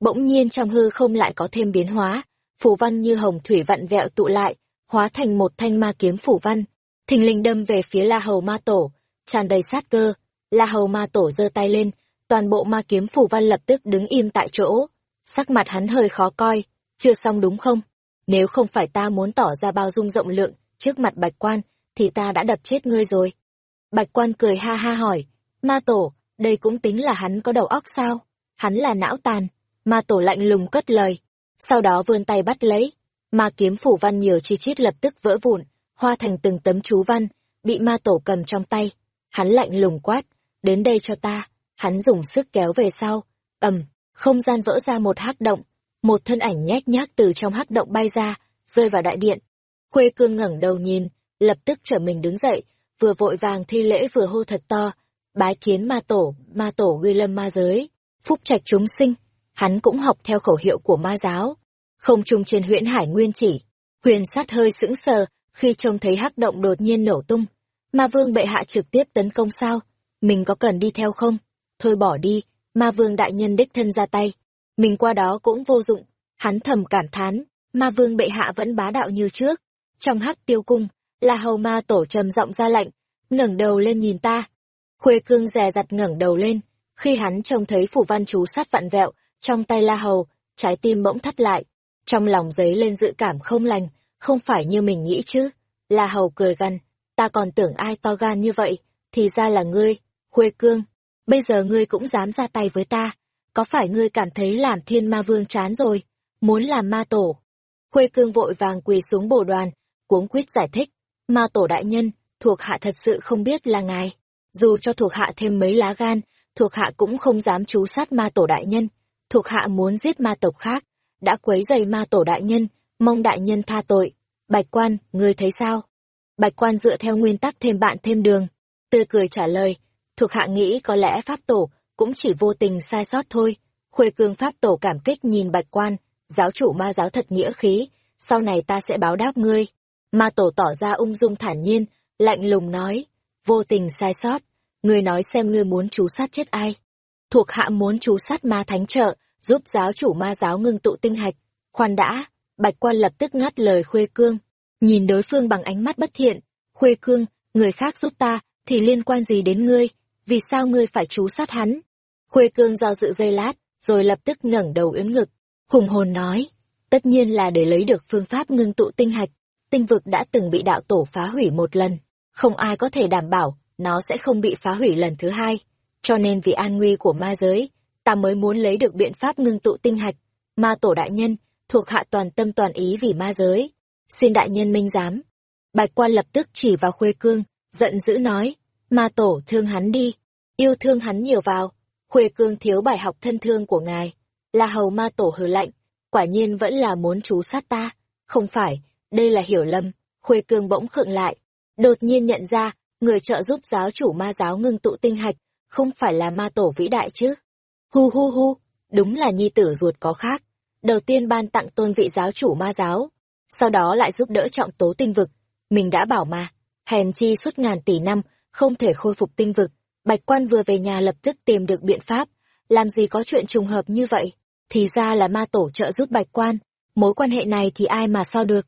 Bỗng nhiên trong hư không lại có thêm biến hóa, phù văn như hồng thủy vặn vẹo tụ lại, hóa thành một thanh ma kiếm phủ văn, thình lình đâm về phía La Hầu Ma Tổ, tràn đầy sát cơ. La Hầu Ma Tổ giơ tay lên, toàn bộ ma kiếm phủ văn lập tức đứng im tại chỗ. Sắc mặt hắn hơi khó coi, chưa xong đúng không? Nếu không phải ta muốn tỏ ra bao dung rộng lượng trước mặt Bạch Quan, thì ta đã đập chết ngươi rồi. Bạch Quan cười ha ha hỏi, Ma Tổ, đây cũng tính là hắn có đầu óc sao? Hắn là não tàn. Ma Tổ lạnh lùng cất lời, sau đó vươn tay bắt lấy. Ma kiếm phủ văn nhiều chi chít lập tức vỡ vụn, hoa thành từng tấm chú văn, bị ma tổ cầm trong tay. Hắn lạnh lùng quát, đến đây cho ta. Hắn dùng sức kéo về sau. ầm, không gian vỡ ra một hắc động. Một thân ảnh nhét nhác từ trong hắc động bay ra, rơi vào đại điện. Khuê cương ngẩng đầu nhìn, lập tức trở mình đứng dậy, vừa vội vàng thi lễ vừa hô thật to. Bái kiến ma tổ, ma tổ uy lâm ma giới, phúc trạch chúng sinh. Hắn cũng học theo khẩu hiệu của ma giáo. Không trung trên huyện Hải Nguyên chỉ, huyền sát hơi sững sờ, khi trông thấy hắc động đột nhiên nổ tung. Ma vương bệ hạ trực tiếp tấn công sao? Mình có cần đi theo không? Thôi bỏ đi, ma vương đại nhân đích thân ra tay. Mình qua đó cũng vô dụng. Hắn thầm cảm thán, ma vương bệ hạ vẫn bá đạo như trước. Trong hắc tiêu cung, là hầu ma tổ trầm giọng ra lệnh, ngẩng đầu lên nhìn ta. Khuê cương dè dặt ngẩng đầu lên, khi hắn trông thấy phủ văn chú sát vặn vẹo, trong tay la hầu, trái tim bỗng thắt lại. Trong lòng dấy lên dự cảm không lành, không phải như mình nghĩ chứ. La Hầu cười gằn, ta còn tưởng ai to gan như vậy, thì ra là ngươi, Khuê Cương. Bây giờ ngươi cũng dám ra tay với ta, có phải ngươi cảm thấy làm thiên ma vương chán rồi, muốn làm ma tổ. Khuê Cương vội vàng quỳ xuống bồ đoàn, cuống quýt giải thích, ma tổ đại nhân, thuộc hạ thật sự không biết là ngài. Dù cho thuộc hạ thêm mấy lá gan, thuộc hạ cũng không dám chú sát ma tổ đại nhân. Thuộc hạ muốn giết ma tộc khác, đã quấy dày ma tổ đại nhân, mong đại nhân tha tội. Bạch quan, ngươi thấy sao? Bạch quan dựa theo nguyên tắc thêm bạn thêm đường. Tươi cười trả lời, thuộc hạ nghĩ có lẽ pháp tổ cũng chỉ vô tình sai sót thôi. Khuê cương pháp tổ cảm kích nhìn bạch quan, giáo chủ ma giáo thật nghĩa khí, sau này ta sẽ báo đáp ngươi. Ma tổ tỏ ra ung dung thản nhiên, lạnh lùng nói, vô tình sai sót, ngươi nói xem ngươi muốn chú sát chết ai. Thuộc hạ muốn chú sát ma thánh trợ, giúp giáo chủ ma giáo ngưng tụ tinh hạch. Khoan đã, Bạch quan lập tức ngắt lời Khuê Cương, nhìn đối phương bằng ánh mắt bất thiện. Khuê Cương, người khác giúp ta, thì liên quan gì đến ngươi? Vì sao ngươi phải chú sát hắn? Khuê Cương do dự dây lát, rồi lập tức ngẩng đầu ưỡn ngực, hùng hồn nói. Tất nhiên là để lấy được phương pháp ngưng tụ tinh hạch. Tinh vực đã từng bị đạo tổ phá hủy một lần. Không ai có thể đảm bảo nó sẽ không bị phá hủy lần thứ hai. Cho nên vì an nguy của ma giới, ta mới muốn lấy được biện pháp ngưng tụ tinh hạch. Ma tổ đại nhân, thuộc hạ toàn tâm toàn ý vì ma giới. Xin đại nhân minh giám. Bạch quan lập tức chỉ vào khuê cương, giận dữ nói, ma tổ thương hắn đi, yêu thương hắn nhiều vào. Khuê cương thiếu bài học thân thương của ngài. Là hầu ma tổ hừ lạnh, quả nhiên vẫn là muốn chú sát ta. Không phải, đây là hiểu lầm. Khuê cương bỗng khựng lại, đột nhiên nhận ra, người trợ giúp giáo chủ ma giáo ngưng tụ tinh hạch, không phải là ma tổ vĩ đại chứ. Hu hu hu, đúng là nhi tử ruột có khác đầu tiên ban tặng tôn vị giáo chủ ma giáo, sau đó lại giúp đỡ trọng tố tinh vực. Mình đã bảo mà, hèn chi suốt ngàn tỷ năm, không thể khôi phục tinh vực. Bạch quan vừa về nhà lập tức tìm được biện pháp, làm gì có chuyện trùng hợp như vậy, thì ra là ma tổ trợ giúp bạch quan, mối quan hệ này thì ai mà so được.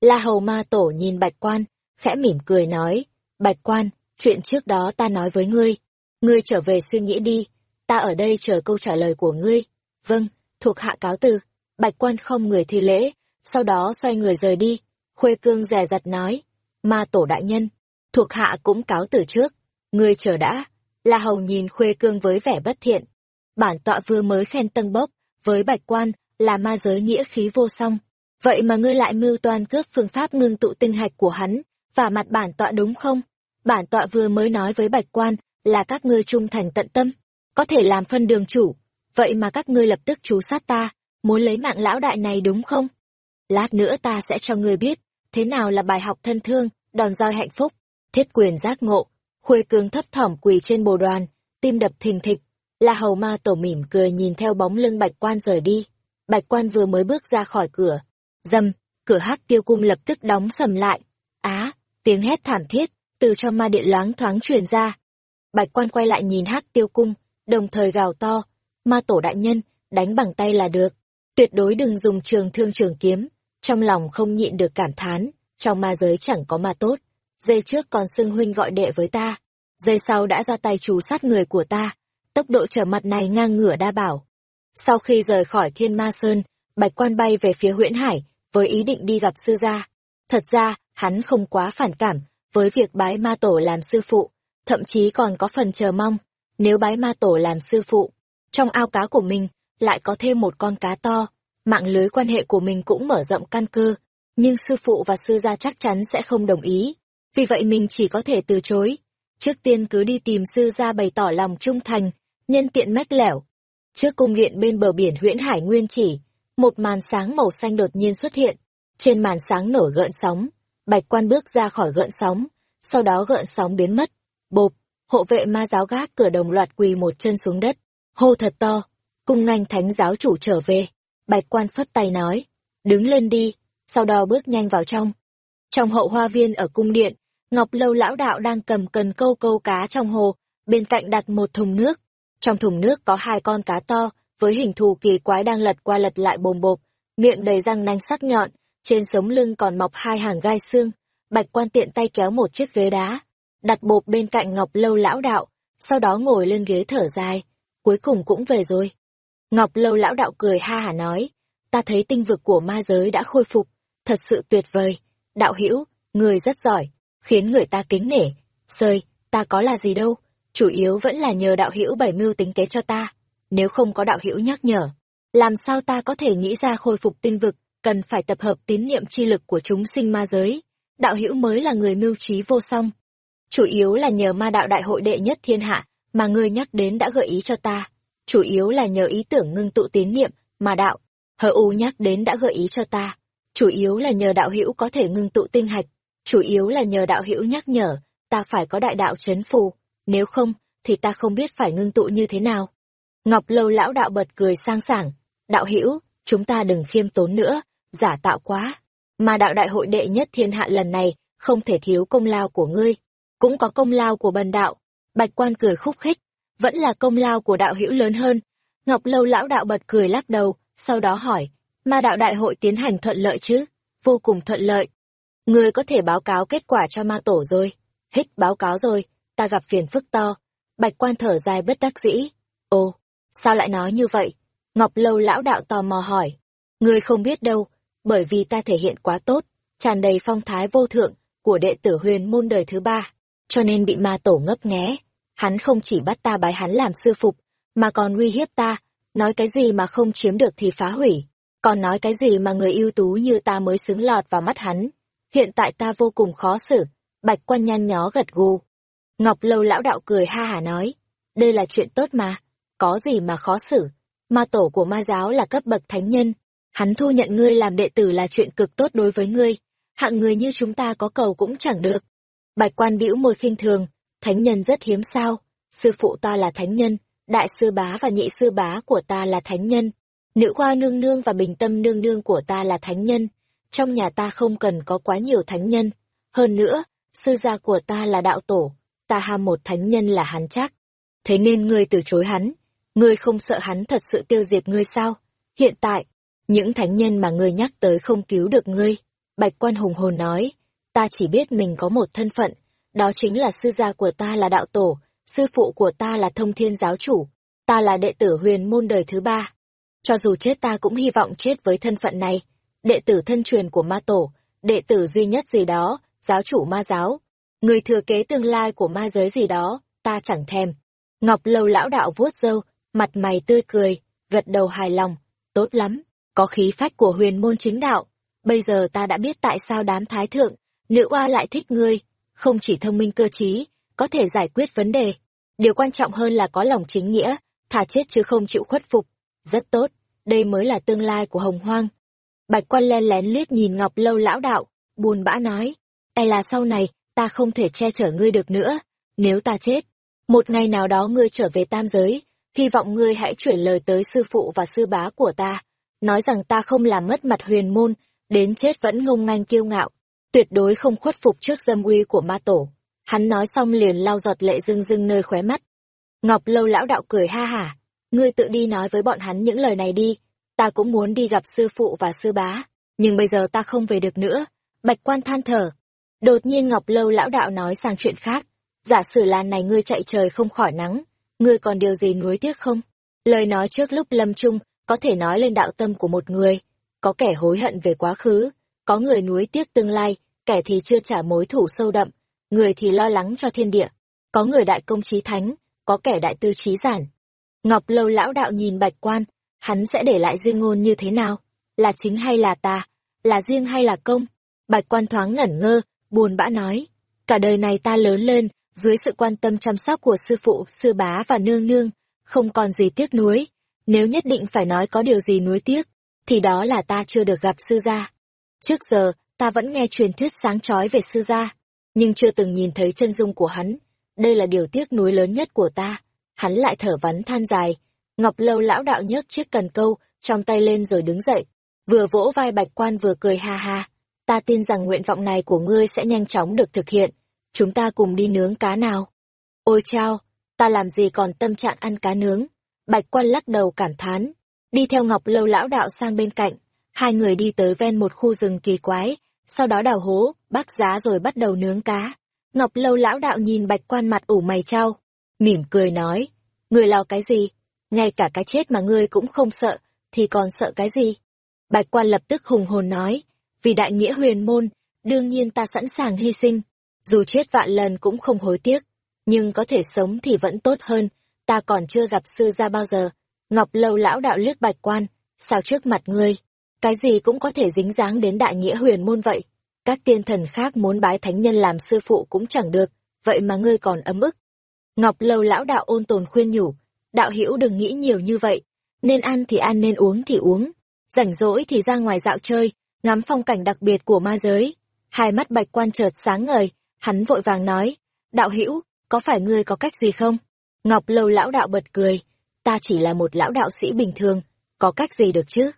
La hầu ma tổ nhìn bạch quan, khẽ mỉm cười nói, bạch quan, chuyện trước đó ta nói với ngươi, ngươi trở về suy nghĩ đi, ta ở đây chờ câu trả lời của ngươi. Vâng, thuộc hạ cáo từ. Bạch quan không người thi lễ, sau đó xoay người rời đi. Khuê cương rè rặt nói, ma tổ đại nhân, thuộc hạ cũng cáo từ trước. ngươi chờ đã, La Hầu nhìn Khuê cương với vẻ bất thiện. Bản tọa vừa mới khen tân bốc, với bạch quan, là ma giới nghĩa khí vô song. Vậy mà ngươi lại mưu toan cướp phương pháp ngưng tụ tinh hạch của hắn, và mặt bản tọa đúng không? Bản tọa vừa mới nói với bạch quan, là các ngươi trung thành tận tâm, có thể làm phân đường chủ, vậy mà các ngươi lập tức chú sát ta, muốn lấy mạng lão đại này đúng không? Lát nữa ta sẽ cho ngươi biết, thế nào là bài học thân thương, đòn roi hạnh phúc, thiết quyền giác ngộ. Khuê cương thấp thỏm quỳ trên bồ đoàn, tim đập thình thịch. La hầu ma tổ mỉm cười nhìn theo bóng lưng bạch quan rời đi. Bạch quan vừa mới bước ra khỏi cửa. Dâm, cửa hắc tiêu cung lập tức đóng sầm lại. Á, tiếng hét thảm thiết, từ trong ma điện loáng thoáng truyền ra. Bạch quan quay lại nhìn hắc tiêu cung, đồng thời gào to. Ma tổ đại nhân, đánh bằng tay là được. Tuyệt đối đừng dùng trường thương trường kiếm. Trong lòng không nhịn được cảm thán, trong ma giới chẳng có ma tốt. dây trước còn xưng huynh gọi đệ với ta. dây sau đã ra tay trù sát người của ta. Tốc độ trở mặt này ngang ngửa đa bảo. Sau khi rời khỏi thiên ma sơn, bạch quan bay về phía huyễn hải, với ý định đi gặp sư gia. Thật ra, hắn không quá phản cảm với việc bái ma tổ làm sư phụ, thậm chí còn có phần chờ mong, nếu bái ma tổ làm sư phụ, trong ao cá của mình lại có thêm một con cá to, mạng lưới quan hệ của mình cũng mở rộng căn cơ, nhưng sư phụ và sư gia chắc chắn sẽ không đồng ý, vì vậy mình chỉ có thể từ chối. Trước tiên cứ đi tìm sư gia bày tỏ lòng trung thành, nhân tiện mách lẻo. Trước cung điện bên bờ biển huyễn hải nguyên chỉ, một màn sáng màu xanh đột nhiên xuất hiện, trên màn sáng nổi gợn sóng, bạch quan bước ra khỏi gợn sóng, sau đó gợn sóng biến mất. Bộp, hộ vệ ma giáo gác cửa đồng loạt quỳ một chân xuống đất, hô thật to, cung ngành thánh giáo chủ trở về. Bạch quan phất tay nói, đứng lên đi, sau đó bước nhanh vào trong. Trong hậu hoa viên ở cung điện, Ngọc Lâu lão đạo đang cầm cần câu câu cá trong hồ, bên cạnh đặt một thùng nước. Trong thùng nước có hai con cá to, với hình thù kỳ quái đang lật qua lật lại bồm bộp, miệng đầy răng nanh sắc nhọn, trên sống lưng còn mọc hai hàng gai xương. Bạch quan tiện tay kéo một chiếc ghế đá, đặt bộp bên cạnh Ngọc Lâu lão đạo, sau đó ngồi lên ghế thở dài, cuối cùng cũng về rồi. Ngọc Lâu lão đạo cười ha hả nói, ta thấy tinh vực của ma giới đã khôi phục, thật sự tuyệt vời. Đạo hữu người rất giỏi, khiến người ta kính nể. Sơi, ta có là gì đâu, chủ yếu vẫn là nhờ đạo hữu bảy mưu tính kế cho ta. Nếu không có đạo hữu nhắc nhở, làm sao ta có thể nghĩ ra khôi phục tinh vực, cần phải tập hợp tín niệm chi lực của chúng sinh ma giới. Đạo hữu mới là người mưu trí vô song. Chủ yếu là nhờ ma đạo đại hội đệ nhất thiên hạ, mà ngươi nhắc đến đã gợi ý cho ta. Chủ yếu là nhờ ý tưởng ngưng tụ tín niệm, mà đạo, hờ u nhắc đến đã gợi ý cho ta. Chủ yếu là nhờ đạo hữu có thể ngưng tụ tinh hạch. Chủ yếu là nhờ đạo hữu nhắc nhở, ta phải có đại đạo chấn phù. Nếu không, thì ta không biết phải ngưng tụ như thế nào. Ngọc Lâu lão đạo bật cười sang sảng. Đạo hữu chúng ta đừng khiêm tốn nữa, giả tạo quá. Mà đạo đại hội đệ nhất thiên hạ lần này, không thể thiếu công lao của ngươi. Cũng có công lao của bần đạo. Bạch quan cười khúc khích, vẫn là công lao của đạo hữu lớn hơn. Ngọc Lâu lão đạo bật cười lắc đầu, sau đó hỏi, ma đạo đại hội tiến hành thuận lợi chứ? Vô cùng thuận lợi. Ngươi có thể báo cáo kết quả cho ma tổ rồi. Hích báo cáo rồi, ta gặp phiền phức to. Bạch quan thở dài bất đắc dĩ. Ồ, sao lại nói như vậy? Ngọc Lâu lão đạo tò mò hỏi. Ngươi không biết đâu, bởi vì ta thể hiện quá tốt, tràn đầy phong thái vô thượng của đệ tử huyền môn đời thứ ba, cho nên bị ma tổ ngấp nghé. Hắn không chỉ bắt ta bái hắn làm sư phục, mà còn uy hiếp ta, nói cái gì mà không chiếm được thì phá hủy, còn nói cái gì mà người ưu tú như ta mới xứng lọt vào mắt hắn. Hiện tại ta vô cùng khó xử, bạch quan nhăn nhó gật gù. Ngọc Lâu lão đạo cười ha hả nói, đây là chuyện tốt mà, có gì mà khó xử, ma tổ của ma giáo là cấp bậc thánh nhân, hắn thu nhận ngươi làm đệ tử là chuyện cực tốt đối với ngươi, hạng người như chúng ta có cầu cũng chẳng được. Bạch quan bĩu môi khinh thường, thánh nhân rất hiếm sao, sư phụ ta là thánh nhân, đại sư bá và nhị sư bá của ta là thánh nhân, nữ khoa nương nương và bình tâm nương nương của ta là thánh nhân, trong nhà ta không cần có quá nhiều thánh nhân, hơn nữa, sư gia của ta là đạo tổ, ta ham một thánh nhân là hắn chắc. Thế nên ngươi từ chối hắn, ngươi không sợ hắn thật sự tiêu diệt ngươi sao? Hiện tại, những thánh nhân mà ngươi nhắc tới không cứu được ngươi. Bạch quan hùng hồn nói, ta chỉ biết mình có một thân phận, đó chính là sư gia của ta là đạo tổ, sư phụ của ta là thông thiên giáo chủ, ta là đệ tử huyền môn đời thứ ba. Cho dù chết ta cũng hy vọng chết với thân phận này, đệ tử thân truyền của ma tổ, đệ tử duy nhất gì đó, giáo chủ ma giáo, người thừa kế tương lai của ma giới gì đó, ta chẳng thèm. Ngọc lâu lão đạo vuốt râu, mặt mày tươi cười, gật đầu hài lòng, tốt lắm, có khí phách của huyền môn chính đạo. Bây giờ ta đã biết tại sao đám thái thượng, nữ oa lại thích ngươi, không chỉ thông minh cơ trí, có thể giải quyết vấn đề. Điều quan trọng hơn là có lòng chính nghĩa, thà chết chứ không chịu khuất phục. Rất tốt, đây mới là tương lai của hồng hoang. Bạch quan len lén liếc nhìn Ngọc Lâu lão đạo, buồn bã nói, e là sau này, ta không thể che chở ngươi được nữa, nếu ta chết. Một ngày nào đó ngươi trở về tam giới, hy vọng ngươi hãy chuyển lời tới sư phụ và sư bá của ta, nói rằng ta không làm mất mặt huyền môn, đến chết vẫn ngông nganh kiêu ngạo, tuyệt đối không khuất phục trước dâm uy của ma tổ. Hắn nói xong liền lau giọt lệ rưng rưng nơi khóe mắt. Ngọc lâu lão đạo cười ha hả, ngươi tự đi nói với bọn hắn những lời này đi, ta cũng muốn đi gặp sư phụ và sư bá, nhưng bây giờ ta không về được nữa. Bạch quan than thở. Đột nhiên Ngọc lâu lão đạo nói sang chuyện khác, giả sử là này ngươi chạy trời không khỏi nắng, ngươi còn điều gì nuối tiếc không? Lời nói trước lúc lâm chung, có thể nói lên đạo tâm của một người, có kẻ hối hận về quá khứ, có người nuối tiếc tương lai, kẻ thì chưa trả mối thủ sâu đậm, người thì lo lắng cho thiên địa, có người đại công trí thánh, có kẻ đại tư trí giản. Ngọc Lâu lão đạo nhìn Bạch Quan, hắn sẽ để lại riêng ngôn như thế nào? Là chính hay là ta? Là riêng hay là công? Bạch Quan thoáng ngẩn ngơ, buồn bã nói, cả đời này ta lớn lên, dưới sự quan tâm chăm sóc của sư phụ, sư bá và nương nương, không còn gì tiếc nuối. Nếu nhất định phải nói có điều gì nuối tiếc, thì đó là ta chưa được gặp sư gia. Trước giờ, ta vẫn nghe truyền thuyết sáng chói về sư gia, nhưng chưa từng nhìn thấy chân dung của hắn. Đây là điều tiếc nuối lớn nhất của ta. Hắn lại thở vắn than dài. Ngọc lâu lão đạo nhấc chiếc cần câu trong tay lên rồi đứng dậy. Vừa vỗ vai bạch quan vừa cười ha ha. Ta tin rằng nguyện vọng này của ngươi sẽ nhanh chóng được thực hiện. Chúng ta cùng đi nướng cá nào. Ôi chao, ta làm gì còn tâm trạng ăn cá nướng. Bạch quan lắc đầu cảm thán. Đi theo Ngọc lâu lão đạo sang bên cạnh. Hai người đi tới ven một khu rừng kỳ quái, sau đó đào hố, bắt giá rồi bắt đầu nướng cá. Ngọc lâu lão đạo nhìn bạch quan mặt ủ mày trao, mỉm cười nói, người lo cái gì? Ngay cả cái chết mà ngươi cũng không sợ, thì còn sợ cái gì? Bạch quan lập tức hùng hồn nói, vì đại nghĩa huyền môn, đương nhiên ta sẵn sàng hy sinh, dù chết vạn lần cũng không hối tiếc, nhưng có thể sống thì vẫn tốt hơn, ta còn chưa gặp sư gia bao giờ. Ngọc lâu lão đạo liếc bạch quan, sao trước mặt ngươi, cái gì cũng có thể dính dáng đến đại nghĩa huyền môn vậy. Các tiên thần khác muốn bái thánh nhân làm sư phụ cũng chẳng được, vậy mà ngươi còn ấm ức. Ngọc lâu lão đạo ôn tồn khuyên nhủ, đạo hữu đừng nghĩ nhiều như vậy, nên ăn thì ăn nên uống thì uống, rảnh rỗi thì ra ngoài dạo chơi, ngắm phong cảnh đặc biệt của ma giới. Hai mắt bạch quan chợt sáng ngời, hắn vội vàng nói, đạo hữu có phải ngươi có cách gì không? Ngọc lâu lão đạo bật cười, ta chỉ là một lão đạo sĩ bình thường, có cách gì được chứ?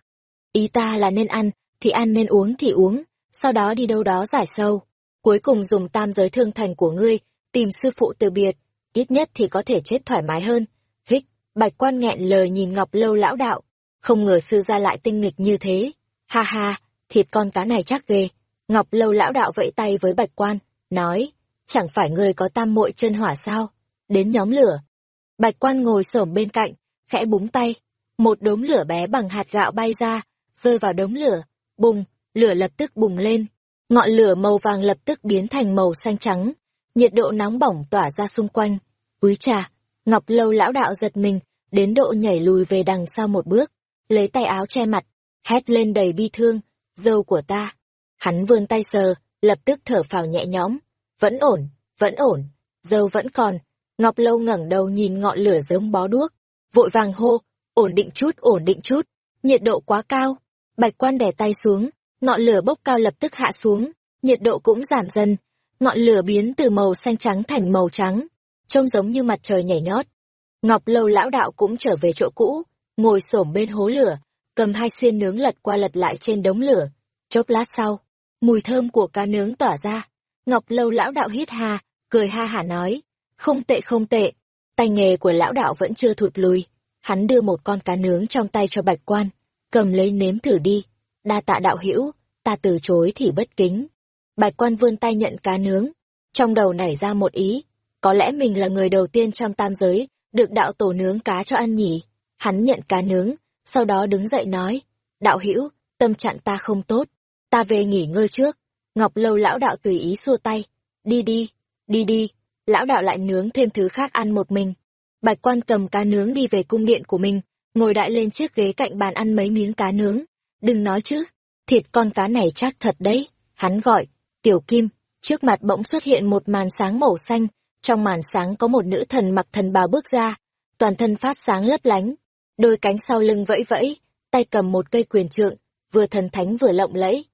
Ý ta là nên ăn, thì ăn nên uống thì uống, sau đó đi đâu đó giải sâu. Cuối cùng dùng tam giới thương thành của ngươi, tìm sư phụ từ biệt, ít nhất thì có thể chết thoải mái hơn. Hích, bạch quan nghẹn lời nhìn Ngọc Lâu lão đạo, không ngờ sư ra lại tinh nghịch như thế. Ha ha, thịt con cá này chắc ghê. Ngọc Lâu lão đạo vẫy tay với bạch quan, nói, chẳng phải ngươi có tam muội chân hỏa sao? Đến nhóm lửa. Bạch quan ngồi xổm bên cạnh, khẽ búng tay, một đống lửa bé bằng hạt gạo bay ra, rơi vào đống lửa, bùng, lửa lập tức bùng lên. Ngọn lửa màu vàng lập tức biến thành màu xanh trắng, nhiệt độ nóng bỏng tỏa ra xung quanh. Úi trà, Ngọc Lâu lão đạo giật mình, đến độ nhảy lùi về đằng sau một bước, lấy tay áo che mặt, hét lên đầy bi thương, dâu của ta. Hắn vươn tay sờ, lập tức thở phào nhẹ nhõm, vẫn ổn, vẫn ổn, dâu vẫn còn. Ngọc Lâu ngẩng đầu nhìn ngọn lửa giống bó đuốc, vội vàng hô, ổn định chút, ổn định chút, nhiệt độ quá cao. Bạch quan đè tay xuống, ngọn lửa bốc cao lập tức hạ xuống, nhiệt độ cũng giảm dần, ngọn lửa biến từ màu xanh trắng thành màu trắng, trông giống như mặt trời nhảy nhót. Ngọc lâu lão đạo cũng trở về chỗ cũ, ngồi xổm bên hố lửa, cầm hai xiên nướng lật qua lật lại trên đống lửa. Chốc lát sau, mùi thơm của cá nướng tỏa ra. Ngọc lâu lão đạo hít hà, cười ha hả nói, không tệ không tệ, tay nghề của lão đạo vẫn chưa thụt lùi. Hắn đưa một con cá nướng trong tay cho bạch quan, cầm lấy nếm thử đi đa tạ đạo hữu ta từ chối thì bất kính bạch quan vươn tay nhận cá nướng trong đầu nảy ra một ý có lẽ mình là người đầu tiên trong tam giới được đạo tổ nướng cá cho ăn nhỉ hắn nhận cá nướng sau đó đứng dậy nói đạo hữu tâm trạng ta không tốt ta về nghỉ ngơi trước ngọc lâu lão đạo tùy ý xua tay đi đi đi đi lão đạo lại nướng thêm thứ khác ăn một mình bạch quan cầm cá nướng đi về cung điện của mình ngồi đại lên chiếc ghế cạnh bàn ăn mấy miếng cá nướng. Đừng nói chứ, thịt con cá này chắc thật đấy. Hắn gọi, tiểu kim, trước mặt bỗng xuất hiện một màn sáng màu xanh, trong màn sáng có một nữ thần mặc thần bào bước ra. toàn thân phát sáng lấp lánh, đôi cánh sau lưng vẫy vẫy, tay cầm một cây quyền trượng, vừa thần thánh vừa lộng lẫy.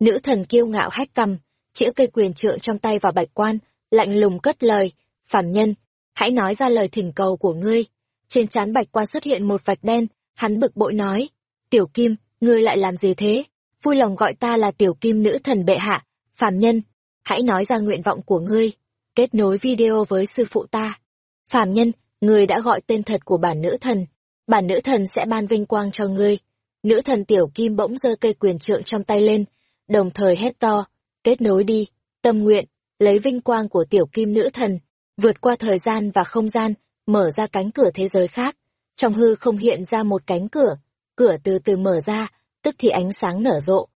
Nữ thần kiêu ngạo hách cầm, chĩa cây quyền trượng trong tay vào bạch quan, lạnh lùng cất lời, phàm nhân, hãy nói ra lời thỉnh cầu của ngươi. Trên trán bạch quan xuất hiện một vạch đen, hắn bực bội nói, tiểu kim, ngươi lại làm gì thế? Vui lòng gọi ta là tiểu kim nữ thần bệ hạ, phàm nhân, hãy nói ra nguyện vọng của ngươi. Kết nối video với sư phụ ta. Phàm nhân, ngươi đã gọi tên thật của bản nữ thần. Bản nữ thần sẽ ban vinh quang cho ngươi. Nữ thần tiểu kim bỗng giơ cây quyền trượng trong tay lên, đồng thời hét to, kết nối đi, tâm nguyện, lấy vinh quang của tiểu kim nữ thần, vượt qua thời gian và không gian, mở ra cánh cửa thế giới khác. Trong hư không hiện ra một cánh cửa, cửa từ từ mở ra, tức thì ánh sáng nở rộ.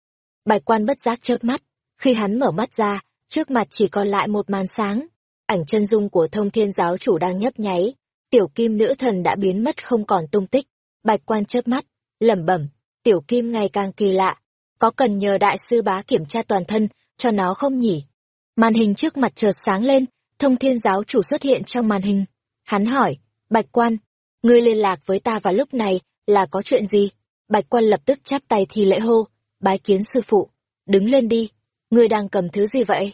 Bạch quan bất giác chớp mắt, khi hắn mở mắt ra, trước mặt chỉ còn lại một màn sáng. Ảnh chân dung của thông thiên giáo chủ đang nhấp nháy, tiểu kim nữ thần đã biến mất không còn tung tích. Bạch quan chớp mắt, lẩm bẩm, tiểu kim ngày càng kỳ lạ, có cần nhờ đại sư bá kiểm tra toàn thân cho nó không nhỉ? Màn hình trước mặt chợt sáng lên, thông thiên giáo chủ xuất hiện trong màn hình. Hắn hỏi, Bạch quan, ngươi liên lạc với ta vào lúc này là có chuyện gì? Bạch quan lập tức chắp tay thi lễ hô, bái kiến sư phụ, đứng lên đi, ngươi đang cầm thứ gì vậy?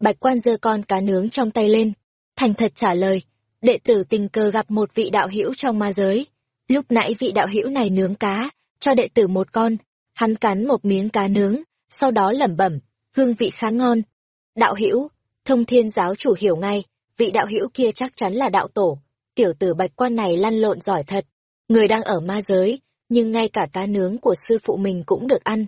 Bạch quan giơ con cá nướng trong tay lên, thành thật trả lời, đệ tử tình cờ gặp một vị đạo hữu trong ma giới. Lúc nãy vị đạo hữu này nướng cá, cho đệ tử một con, hắn cắn một miếng cá nướng, sau đó lẩm bẩm, hương vị khá ngon. Đạo hữu, thông thiên giáo chủ hiểu ngay, vị đạo hữu kia chắc chắn là đạo tổ, tiểu tử bạch quan này lăn lộn giỏi thật, người đang ở ma giới, nhưng ngay cả cá nướng của sư phụ mình cũng được ăn.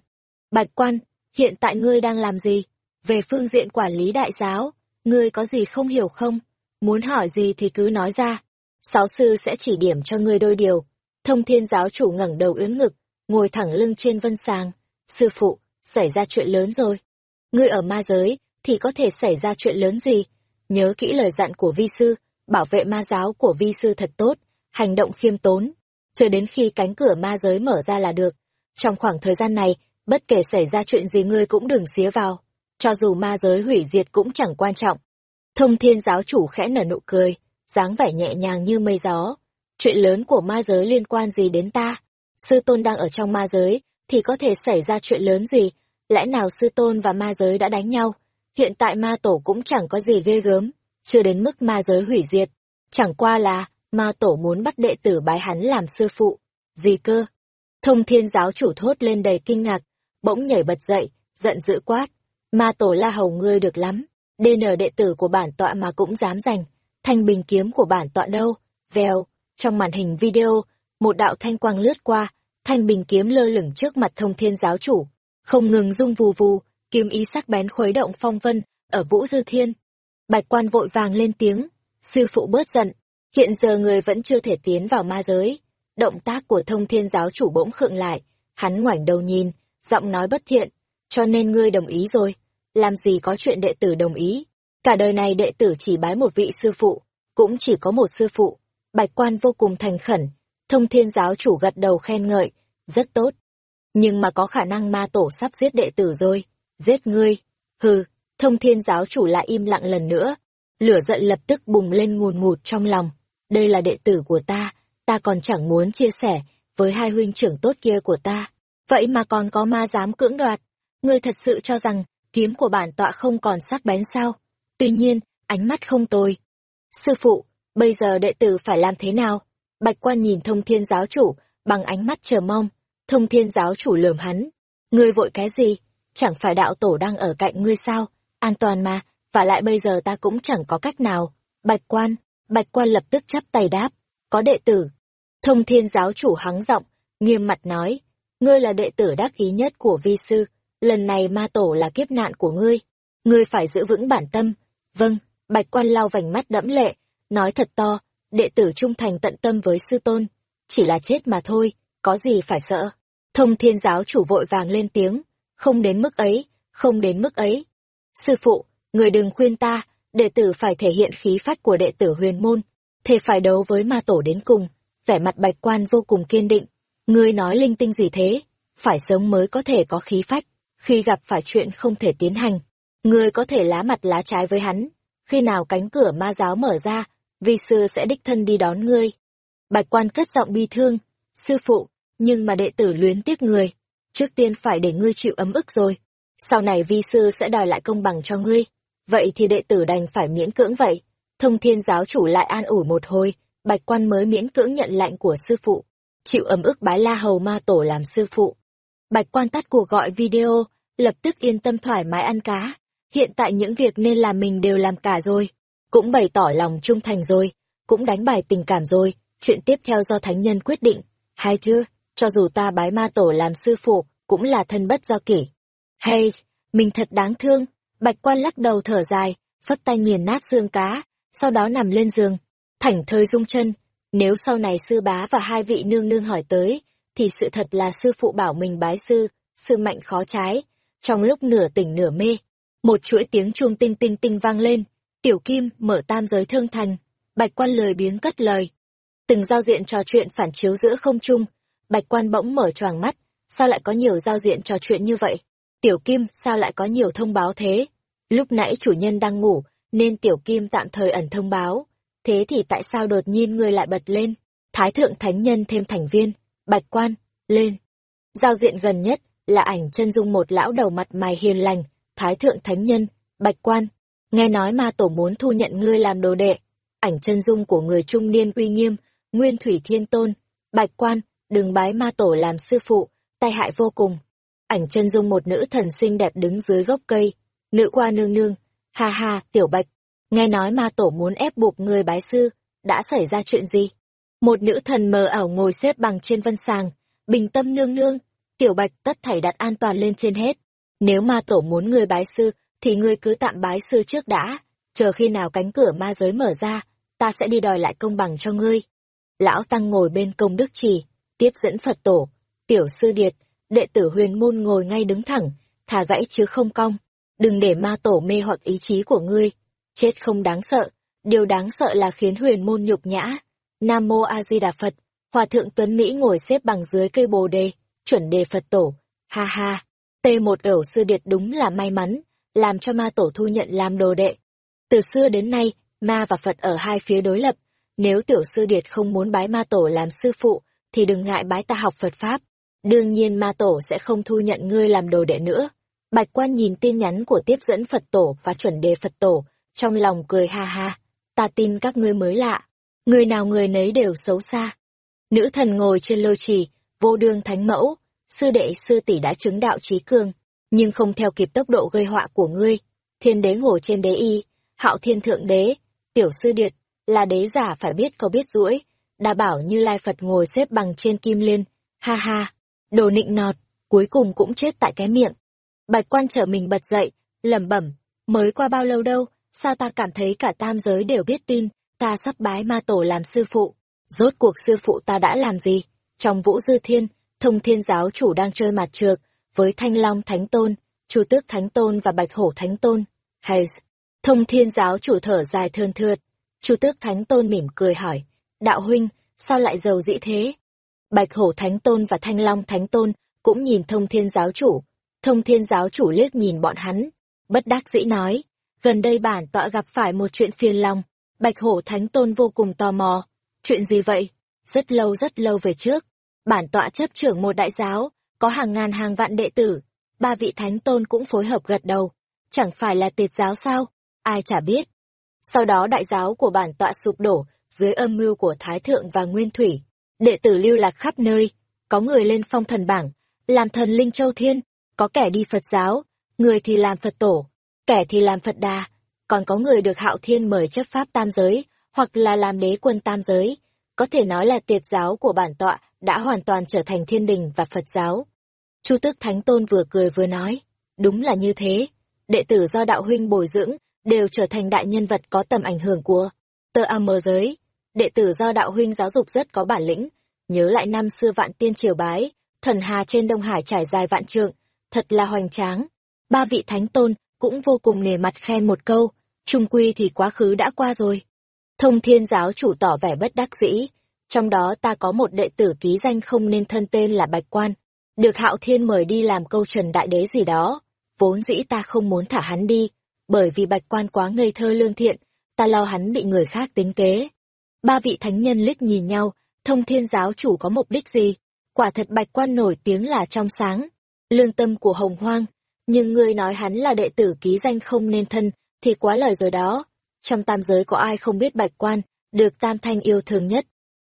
Bạch quan, hiện tại ngươi đang làm gì? Về phương diện quản lý đại giáo, ngươi có gì không hiểu không? Muốn hỏi gì thì cứ nói ra. Sáu sư sẽ chỉ điểm cho ngươi đôi điều. Thông thiên giáo chủ ngẩng đầu ướn ngực, ngồi thẳng lưng trên vân sàng. Sư phụ, xảy ra chuyện lớn rồi. Ngươi ở ma giới, thì có thể xảy ra chuyện lớn gì? Nhớ kỹ lời dặn của vi sư, bảo vệ ma giáo của vi sư thật tốt, hành động khiêm tốn, chờ đến khi cánh cửa ma giới mở ra là được. Trong khoảng thời gian này, bất kể xảy ra chuyện gì ngươi cũng đừng xía vào, cho dù ma giới hủy diệt cũng chẳng quan trọng. Thông thiên giáo chủ khẽ nở nụ cười, dáng vẻ nhẹ nhàng như mây gió. Chuyện lớn của ma giới liên quan gì đến ta? Sư tôn đang ở trong ma giới, thì có thể xảy ra chuyện lớn gì? Lẽ nào sư tôn và ma giới đã đánh nhau? Hiện tại ma tổ cũng chẳng có gì ghê gớm, chưa đến mức ma giới hủy diệt. Chẳng qua là, ma tổ muốn bắt đệ tử bái hắn làm sư phụ. Gì cơ? Thông thiên giáo chủ thốt lên đầy kinh ngạc, bỗng nhảy bật dậy, giận dữ quát. Ma tổ la hầu ngươi được lắm, DN đệ tử của bản tọa mà cũng dám giành, thanh bình kiếm của bản tọa đâu, vèo, trong màn hình video, một đạo thanh quang lướt qua, thanh bình kiếm lơ lửng trước mặt thông thiên giáo chủ, không ngừng rung vù vù, kiếm ý sắc bén khuấy động phong vân, ở vũ dư thiên. Bạch quan vội vàng lên tiếng, sư phụ bớt giận, hiện giờ người vẫn chưa thể tiến vào ma giới. Động tác của thông thiên giáo chủ bỗng khựng lại, hắn ngoảnh đầu nhìn, giọng nói bất thiện, cho nên ngươi đồng ý rồi, làm gì có chuyện đệ tử đồng ý. Cả đời này đệ tử chỉ bái một vị sư phụ, cũng chỉ có một sư phụ. Bạch quan vô cùng thành khẩn, thông thiên giáo chủ gật đầu khen ngợi, rất tốt. Nhưng mà có khả năng ma tổ sắp giết đệ tử rồi, giết ngươi. Hừ, thông thiên giáo chủ lại im lặng lần nữa. Lửa giận lập tức bùng lên ngùn ngụt trong lòng. Đây là đệ tử của ta, ta còn chẳng muốn chia sẻ với hai huynh trưởng tốt kia của ta. Vậy mà còn có ma dám cưỡng đoạt. Ngươi thật sự cho rằng kiếm của bản tọa không còn sắc bén sao? Tuy nhiên, ánh mắt không tồi. Sư phụ, bây giờ đệ tử phải làm thế nào? Bạch quan nhìn thông thiên giáo chủ, bằng ánh mắt chờ mong. Thông thiên giáo chủ lườm hắn. Ngươi vội cái gì? Chẳng phải đạo tổ đang ở cạnh ngươi sao? An toàn mà, và lại bây giờ ta cũng chẳng có cách nào. Bạch quan, bạch quan lập tức chắp tay đáp. Có đệ tử. Thông thiên giáo chủ hắng giọng, nghiêm mặt nói. Ngươi là đệ tử đắc ý nhất của vi sư. Lần này ma tổ là kiếp nạn của ngươi. Ngươi phải giữ vững bản tâm. Vâng, bạch quan lau vành mắt đẫm lệ, nói thật to, đệ tử trung thành tận tâm với sư tôn. Chỉ là chết mà thôi, có gì phải sợ. Thông thiên giáo chủ vội vàng lên tiếng, không đến mức ấy, không đến mức ấy. Sư phụ, người đừng khuyên ta, đệ tử phải thể hiện khí phách của đệ tử huyền môn, thề phải đấu với ma tổ đến cùng. Vẻ mặt bạch quan vô cùng kiên định. Ngươi nói linh tinh gì thế? Phải sống mới có thể có khí phách, khi gặp phải chuyện không thể tiến hành. Ngươi có thể lá mặt lá trái với hắn. Khi nào cánh cửa ma giáo mở ra, vi sư sẽ đích thân đi đón ngươi. Bạch quan cất giọng bi thương. Sư phụ, nhưng mà đệ tử luyến tiếc người. Trước tiên phải để ngươi chịu ấm ức rồi. Sau này vi sư sẽ đòi lại công bằng cho ngươi. Vậy thì đệ tử đành phải miễn cưỡng vậy. Thông thiên giáo chủ lại an ủi một hồi, bạch quan mới miễn cưỡng nhận lệnh của sư phụ. Chịu ấm ức bái la hầu ma tổ làm sư phụ. Bạch quan tắt cuộc gọi video, lập tức yên tâm thoải mái ăn cá. Hiện tại những việc nên làm mình đều làm cả rồi. Cũng bày tỏ lòng trung thành rồi, cũng đánh bài tình cảm rồi, chuyện tiếp theo do thánh nhân quyết định. Hay chưa, cho dù ta bái ma tổ làm sư phụ, cũng là thân bất do kỷ. Hay, mình thật đáng thương. Bạch quan lắc đầu thở dài, phất tay nghiền nát xương cá, sau đó nằm lên giường, thảnh thơi rung chân. Nếu sau này sư bá và hai vị nương nương hỏi tới, thì sự thật là sư phụ bảo mình bái sư, sư mạnh khó trái. Trong lúc nửa tỉnh nửa mê, một chuỗi tiếng chuông tinh tinh tinh vang lên, tiểu kim mở tam giới thương thành, bạch quan lời biếng cất lời. Từng giao diện trò chuyện phản chiếu giữa không trung, bạch quan bỗng mở choàng mắt, sao lại có nhiều giao diện trò chuyện như vậy? Tiểu kim sao lại có nhiều thông báo thế? Lúc nãy chủ nhân đang ngủ, nên tiểu kim tạm thời ẩn thông báo. Thế thì tại sao đột nhiên ngươi lại bật lên? Thái thượng thánh nhân thêm thành viên, bạch quan, lên. Giao diện gần nhất là ảnh chân dung một lão đầu mặt mày hiền lành, thái thượng thánh nhân, bạch quan. Nghe nói ma tổ muốn thu nhận ngươi làm đồ đệ. Ảnh chân dung của người trung niên uy nghiêm, nguyên thủy thiên tôn, bạch quan, đừng bái ma tổ làm sư phụ, tai hại vô cùng. Ảnh chân dung một nữ thần xinh đẹp đứng dưới gốc cây, nữ qua nương nương, ha ha, tiểu bạch, nghe nói ma tổ muốn ép buộc người bái sư, đã xảy ra chuyện gì? Một nữ thần mờ ảo ngồi xếp bằng trên vân sàng, bình tâm nương nương, tiểu bạch tất thảy đặt an toàn lên trên hết. Nếu ma tổ muốn người bái sư, thì ngươi cứ tạm bái sư trước đã, chờ khi nào cánh cửa ma giới mở ra, ta sẽ đi đòi lại công bằng cho ngươi. Lão Tăng ngồi bên công đức trì, tiếp dẫn Phật tổ, tiểu sư điệt, đệ tử huyền môn ngồi ngay đứng thẳng, thả gãy chứ không cong. Đừng để ma tổ mê hoặc ý chí của ngươi. Chết không đáng sợ, điều đáng sợ là khiến huyền môn nhục nhã. Nam Mô A Di Đà Phật, Hòa Thượng Tuấn Mỹ ngồi xếp bằng dưới cây bồ đề, chuẩn đề Phật tổ. Ha ha, t một ẩu sư điệt đúng là may mắn, làm cho ma tổ thu nhận làm đồ đệ. Từ xưa đến nay, ma và Phật ở hai phía đối lập. Nếu tiểu sư điệt không muốn bái ma tổ làm sư phụ, thì đừng ngại bái ta học Phật Pháp. Đương nhiên ma tổ sẽ không thu nhận ngươi làm đồ đệ nữa. Bạch quan nhìn tin nhắn của tiếp dẫn Phật tổ và chuẩn đề Phật tổ, trong lòng cười ha ha. Ta tin các ngươi mới lạ. Người nào người nấy đều xấu xa. Nữ thần ngồi trên lôi trì, vô đương thánh mẫu, sư đệ sư tỷ đã chứng đạo trí cường, nhưng không theo kịp tốc độ gây họa của ngươi. Thiên đế ngồi trên đế y, hạo thiên thượng đế, tiểu sư điệt, là đế giả phải biết có biết rũi, đa bảo như lai Phật ngồi xếp bằng trên kim liên, ha ha, đồ nịnh nọt, cuối cùng cũng chết tại cái miệng. Bạch quan trở mình bật dậy, lẩm bẩm, mới qua bao lâu đâu, sao ta cảm thấy cả tam giới đều biết tin, ta sắp bái ma tổ làm sư phụ. Rốt cuộc sư phụ ta đã làm gì? Trong vũ dư thiên, thông thiên giáo chủ đang chơi mặt trược, với thanh long thánh tôn, chu tước thánh tôn và bạch hổ thánh tôn. Hay, thông thiên giáo chủ thở dài thơn thượt, chu tước thánh tôn mỉm cười hỏi, đạo huynh, sao lại giàu dĩ thế? Bạch hổ thánh tôn và thanh long thánh tôn cũng nhìn thông thiên giáo chủ, thông thiên giáo chủ liếc nhìn bọn hắn, bất đắc dĩ nói, gần đây bản tọa gặp phải một chuyện phiền lòng, bạch hổ thánh tôn vô cùng tò mò, chuyện gì vậy? Rất lâu rất lâu về trước, bản tọa chấp trưởng một đại giáo, có hàng ngàn hàng vạn đệ tử, ba vị thánh tôn cũng phối hợp gật đầu, chẳng phải là tiệt giáo sao, ai chả biết. Sau đó đại giáo của bản tọa sụp đổ dưới âm mưu của Thái Thượng và Nguyên Thủy, đệ tử lưu lạc khắp nơi, có người lên phong thần bảng, làm thần linh châu thiên, có kẻ đi Phật giáo, người thì làm Phật tổ, kẻ thì làm Phật đà, còn có người được hạo thiên mời chấp pháp tam giới, hoặc là làm đế quân tam giới. Có thể nói là tiệt giáo của bản tọa đã hoàn toàn trở thành thiên đình và Phật giáo. Chu Tước Thánh Tôn vừa cười vừa nói, đúng là như thế, đệ tử do đạo huynh bồi dưỡng đều trở thành đại nhân vật có tầm ảnh hưởng của tơ âm mờ giới. Đệ tử do đạo huynh giáo dục rất có bản lĩnh, nhớ lại năm xưa vạn tiên triều bái, thần hà trên Đông Hải trải dài vạn trượng, thật là hoành tráng. Ba vị thánh tôn cũng vô cùng nề mặt khen một câu, trung quy thì quá khứ đã qua rồi. Thông thiên giáo chủ tỏ vẻ bất đắc dĩ, trong đó ta có một đệ tử ký danh không nên thân tên là Bạch Quan, được Hạo Thiên mời đi làm câu trần đại đế gì đó, vốn dĩ ta không muốn thả hắn đi, bởi vì Bạch Quan quá ngây thơ lương thiện, ta lo hắn bị người khác tính kế. Ba vị thánh nhân liếc nhìn nhau, thông thiên giáo chủ có mục đích gì? Quả thật bạch quan nổi tiếng là trong sáng, lương tâm của hồng hoang, nhưng ngươi nói hắn là đệ tử ký danh không nên thân, thì quá lời rồi đó. Trong tam giới có ai không biết bạch quan, được tam thanh yêu thương nhất.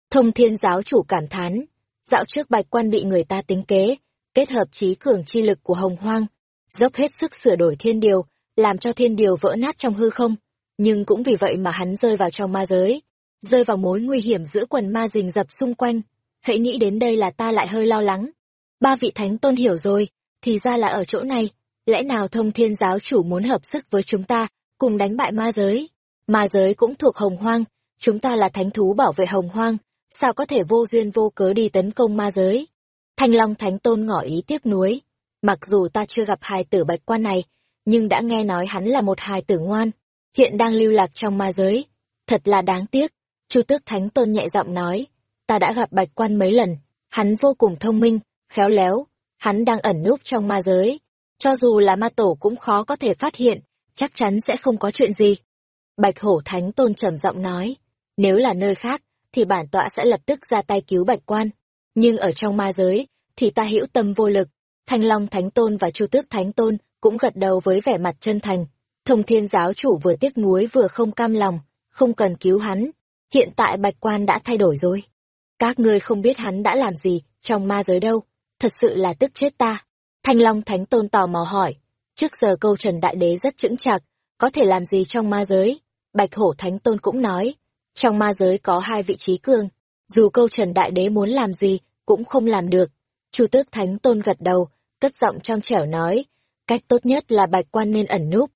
Thông thiên giáo chủ cảm thán, dạo trước bạch quan bị người ta tính kế, kết hợp trí cường chi lực của hồng hoang, dốc hết sức sửa đổi thiên điều, làm cho thiên điều vỡ nát trong hư không. Nhưng cũng vì vậy mà hắn rơi vào trong ma giới, rơi vào mối nguy hiểm giữa quần ma rình rập xung quanh. Hãy nghĩ đến đây là ta lại hơi lo lắng. Ba vị thánh tôn hiểu rồi, thì ra là ở chỗ này, lẽ nào thông thiên giáo chủ muốn hợp sức với chúng ta, cùng đánh bại ma giới? Ma giới cũng thuộc hồng hoang, chúng ta là thánh thú bảo vệ hồng hoang, sao có thể vô duyên vô cớ đi tấn công ma giới? Thanh Long Thánh Tôn ngỏ ý tiếc nuối. Mặc dù ta chưa gặp hài tử bạch quan này, nhưng đã nghe nói hắn là một hài tử ngoan, hiện đang lưu lạc trong ma giới. Thật là đáng tiếc. Chu tước Thánh Tôn nhẹ giọng nói, ta đã gặp bạch quan mấy lần, hắn vô cùng thông minh, khéo léo, hắn đang ẩn núp trong ma giới. Cho dù là ma tổ cũng khó có thể phát hiện, chắc chắn sẽ không có chuyện gì. Bạch hổ Thánh Tôn trầm giọng nói, nếu là nơi khác, thì bản tọa sẽ lập tức ra tay cứu bạch quan. Nhưng ở trong ma giới, thì ta hữu tâm vô lực. Thanh Long Thánh Tôn và Chu Tước Thánh Tôn cũng gật đầu với vẻ mặt chân thành. Thông thiên giáo chủ vừa tiếc nuối vừa không cam lòng, không cần cứu hắn. Hiện tại bạch quan đã thay đổi rồi. Các ngươi không biết hắn đã làm gì trong ma giới đâu, thật sự là tức chết ta. Thanh Long Thánh Tôn tò mò hỏi, trước giờ câu Trần Đại Đế rất chững chạc, có thể làm gì trong ma giới? Bạch Hổ Thánh Tôn cũng nói, trong ma giới có hai vị trí cường, dù câu Trần Đại Đế muốn làm gì, cũng không làm được. Chu Tước Thánh Tôn gật đầu, cất giọng trong trẻo nói, cách tốt nhất là bạch quan nên ẩn núp.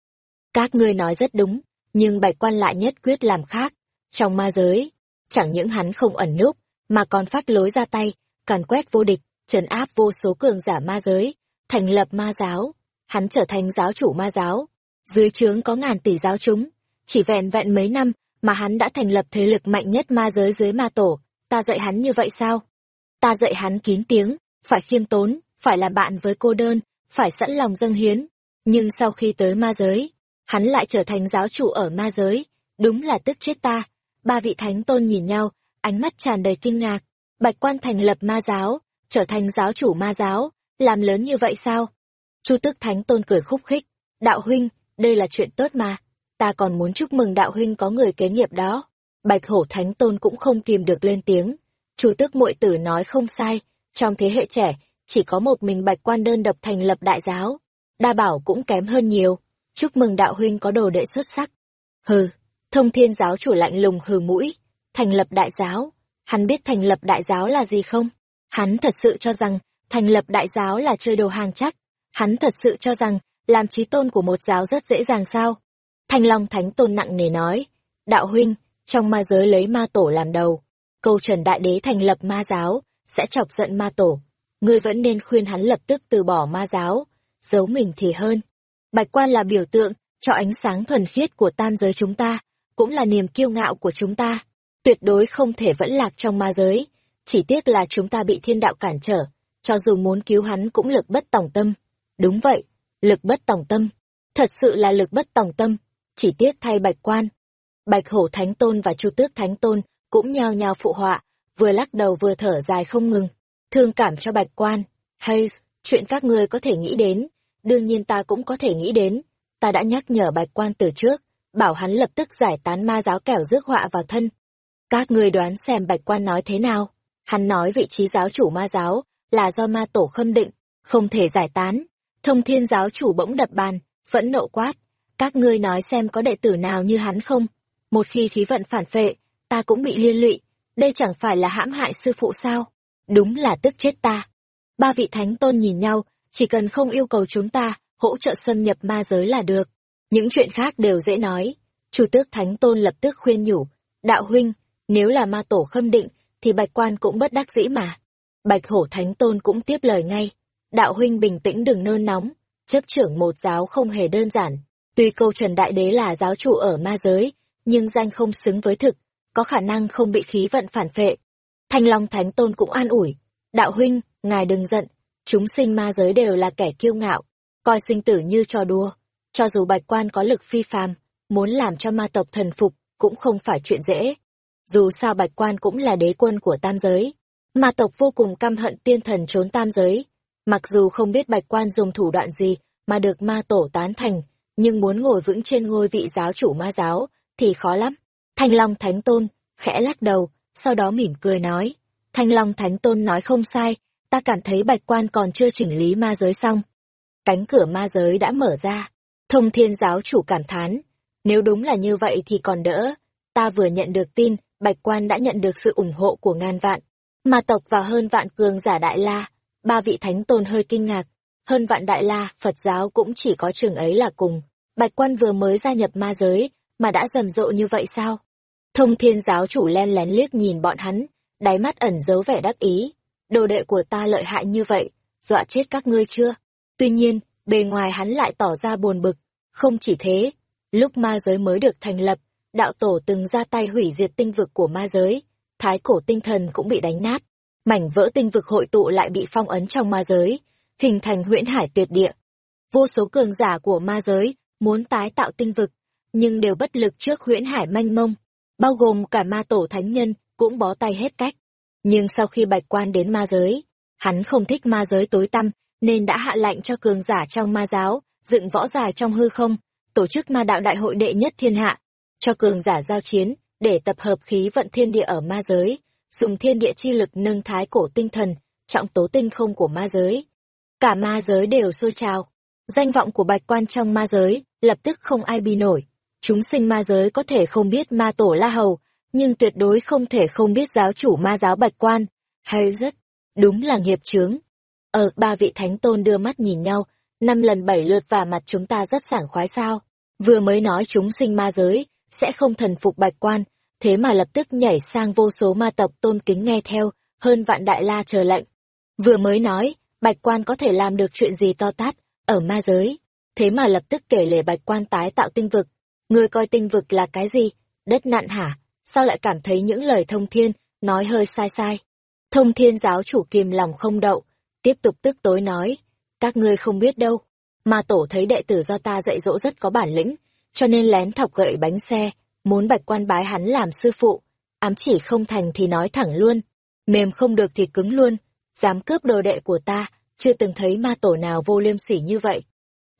Các ngươi nói rất đúng, nhưng bạch quan lại nhất quyết làm khác. Trong ma giới, chẳng những hắn không ẩn núp, mà còn phát lối ra tay, càn quét vô địch, trấn áp vô số cường giả ma giới, thành lập ma giáo. Hắn trở thành giáo chủ ma giáo. Dưới trướng có ngàn tỷ giáo chúng. Chỉ vẹn vẹn mấy năm mà hắn đã thành lập thế lực mạnh nhất ma giới dưới ma tổ. Ta dạy hắn như vậy sao? Ta dạy hắn kín tiếng, phải khiêm tốn, phải làm bạn với cô đơn, phải sẵn lòng dâng hiến. Nhưng sau khi tới ma giới, hắn lại trở thành giáo chủ ở ma giới. Đúng là tức chết ta. Ba vị thánh tôn nhìn nhau, ánh mắt tràn đầy kinh ngạc. Bạch quan thành lập ma giáo, trở thành giáo chủ ma giáo, làm lớn như vậy sao? Chu tức thánh tôn cười khúc khích. Đạo huynh, đây là chuyện tốt mà. Ta còn muốn chúc mừng đạo huynh có người kế nghiệp đó. Bạch hổ thánh tôn cũng không kìm được lên tiếng. chủ tước muội tử nói không sai, trong thế hệ trẻ, chỉ có một mình bạch quan đơn độc thành lập đại giáo. Đa bảo cũng kém hơn nhiều. Chúc mừng đạo huynh có đồ đệ xuất sắc. Hừ, thông thiên giáo chủ lạnh lùng hừ mũi. Thành lập đại giáo. Hắn biết thành lập đại giáo là gì không? Hắn thật sự cho rằng, thành lập đại giáo là chơi đồ hàng chắc. Hắn thật sự cho rằng, làm trí tôn của một giáo rất dễ dàng sao? Thanh Long Thánh Tôn nặng nề nói, đạo huynh, trong ma giới lấy ma tổ làm đầu. Câu trần đại đế thành lập ma giáo, sẽ chọc giận ma tổ. Ngươi vẫn nên khuyên hắn lập tức từ bỏ ma giáo, giấu mình thì hơn. Bạch quan là biểu tượng, cho ánh sáng thuần khiết của tam giới chúng ta, cũng là niềm kiêu ngạo của chúng ta. Tuyệt đối không thể vẫn lạc trong ma giới, chỉ tiếc là chúng ta bị thiên đạo cản trở, cho dù muốn cứu hắn cũng lực bất tòng tâm. Đúng vậy, lực bất tòng tâm. Thật sự là lực bất tòng tâm, chỉ tiếc thay bạch quan. Bạch hổ thánh tôn và chu tước thánh tôn cũng nhao nhao phụ họa, vừa lắc đầu vừa thở dài không ngừng, thương cảm cho bạch quan. Hay, chuyện các ngươi có thể nghĩ đến, đương nhiên ta cũng có thể nghĩ đến. Ta đã nhắc nhở bạch quan từ trước, bảo hắn lập tức giải tán ma giáo kẻo rước họa vào thân. Các ngươi đoán xem bạch quan nói thế nào? Hắn nói vị trí giáo chủ ma giáo là do ma tổ khâm định, không thể giải tán. Thông thiên giáo chủ bỗng đập bàn, phẫn nộ quát. Các ngươi nói xem có đệ tử nào như hắn không? Một khi khí vận phản phệ, ta cũng bị liên lụy, đây chẳng phải là hãm hại sư phụ sao? Đúng là tức chết ta. Ba vị thánh tôn nhìn nhau, chỉ cần không yêu cầu chúng ta hỗ trợ xâm nhập ma giới là được. Những chuyện khác đều dễ nói. Chủ tước thánh tôn lập tức khuyên nhủ, đạo huynh, nếu là ma tổ khâm định, thì bạch quan cũng bất đắc dĩ mà. Bạch hổ thánh tôn cũng tiếp lời ngay, đạo huynh bình tĩnh đừng nôn nóng, chấp trưởng một giáo không hề đơn giản. Tuy câu Trần Đại Đế là giáo chủ ở ma giới, nhưng danh không xứng với thực, có khả năng không bị khí vận phản phệ. Thanh Long Thánh Tôn cũng an ủi, đạo huynh, ngài đừng giận, chúng sinh ma giới đều là kẻ kiêu ngạo, coi sinh tử như trò đùa. Cho dù bạch quan có lực phi phàm, muốn làm cho ma tộc thần phục cũng không phải chuyện dễ. dù sao bạch quan cũng là đế quân của tam giới. Ma tộc vô cùng căm hận tiên thần trốn tam giới. Mặc dù không biết bạch quan dùng thủ đoạn gì mà được ma tổ tán thành, nhưng muốn ngồi vững trên ngôi vị giáo chủ ma giáo thì khó lắm. Thanh Long Thánh Tôn khẽ lắc đầu, sau đó mỉm cười nói. Thanh Long Thánh Tôn nói không sai, ta cảm thấy bạch quan còn chưa chỉnh lý ma giới xong. Cánh cửa ma giới đã mở ra. Thông thiên giáo chủ cảm thán. Nếu đúng là như vậy thì còn đỡ. Ta vừa nhận được tin, bạch quan đã nhận được sự ủng hộ của ngàn vạn. Ma tộc và hơn vạn cường giả đại la. Ba vị thánh tôn hơi kinh ngạc. Hơn vạn đại la, Phật giáo cũng chỉ có trường ấy là cùng. Bạch quan vừa mới gia nhập ma giới, mà đã rầm rộ như vậy sao? Thông thiên giáo chủ len lén liếc nhìn bọn hắn, đáy mắt ẩn giấu vẻ đắc ý. Đồ đệ của ta lợi hại như vậy, dọa chết các ngươi chưa? Tuy nhiên, bề ngoài hắn lại tỏ ra buồn bực. Không chỉ thế, lúc ma giới mới được thành lập, đạo tổ từng ra tay hủy diệt tinh vực của ma giới, thái cổ tinh thần cũng bị đánh nát. Mảnh vỡ tinh vực hội tụ lại bị phong ấn trong ma giới, hình thành huyễn hải tuyệt địa. Vô số cường giả của ma giới muốn tái tạo tinh vực, nhưng đều bất lực trước huyễn hải manh mông, bao gồm cả ma tổ thánh nhân cũng bó tay hết cách. Nhưng sau khi bạch quan đến ma giới, hắn không thích ma giới tối tăm, nên đã hạ lệnh cho cường giả trong ma giáo, dựng võ dài trong hư không, tổ chức ma đạo đại hội đệ nhất thiên hạ, cho cường giả giao chiến, để tập hợp khí vận thiên địa ở ma giới, dùng thiên địa chi lực nâng thái cổ tinh thần, trọng tố tinh không của ma giới. Cả ma giới đều sôi trào. Danh vọng của bạch quan trong ma giới, lập tức không ai bị nổi. Chúng sinh ma giới có thể không biết ma tổ la hầu, nhưng tuyệt đối không thể không biết giáo chủ ma giáo bạch quan. Hay rất, đúng là nghiệp chướng. Ở ba vị thánh tôn đưa mắt nhìn nhau, năm lần bảy lượt và mặt chúng ta rất sảng khoái sao. Vừa mới nói chúng sinh ma giới, sẽ không thần phục bạch quan, thế mà lập tức nhảy sang vô số ma tộc tôn kính nghe theo, hơn vạn đại la chờ lệnh. Vừa mới nói, bạch quan có thể làm được chuyện gì to tát, ở ma giới, thế mà lập tức kể lể bạch quan tái tạo tinh vực. Người coi tinh vực là cái gì? Đất nạn hả? Sao lại cảm thấy những lời thông thiên, nói hơi sai sai? Thông thiên giáo chủ kìm lòng không đậu, tiếp tục tức tối nói, các ngươi không biết đâu. Mà tổ thấy đệ tử do ta dạy dỗ rất có bản lĩnh, cho nên lén thọc gậy bánh xe, muốn bạch quan bái hắn làm sư phụ. Ám chỉ không thành thì nói thẳng luôn, mềm không được thì cứng luôn, dám cướp đồ đệ của ta, chưa từng thấy ma tổ nào vô liêm sỉ như vậy.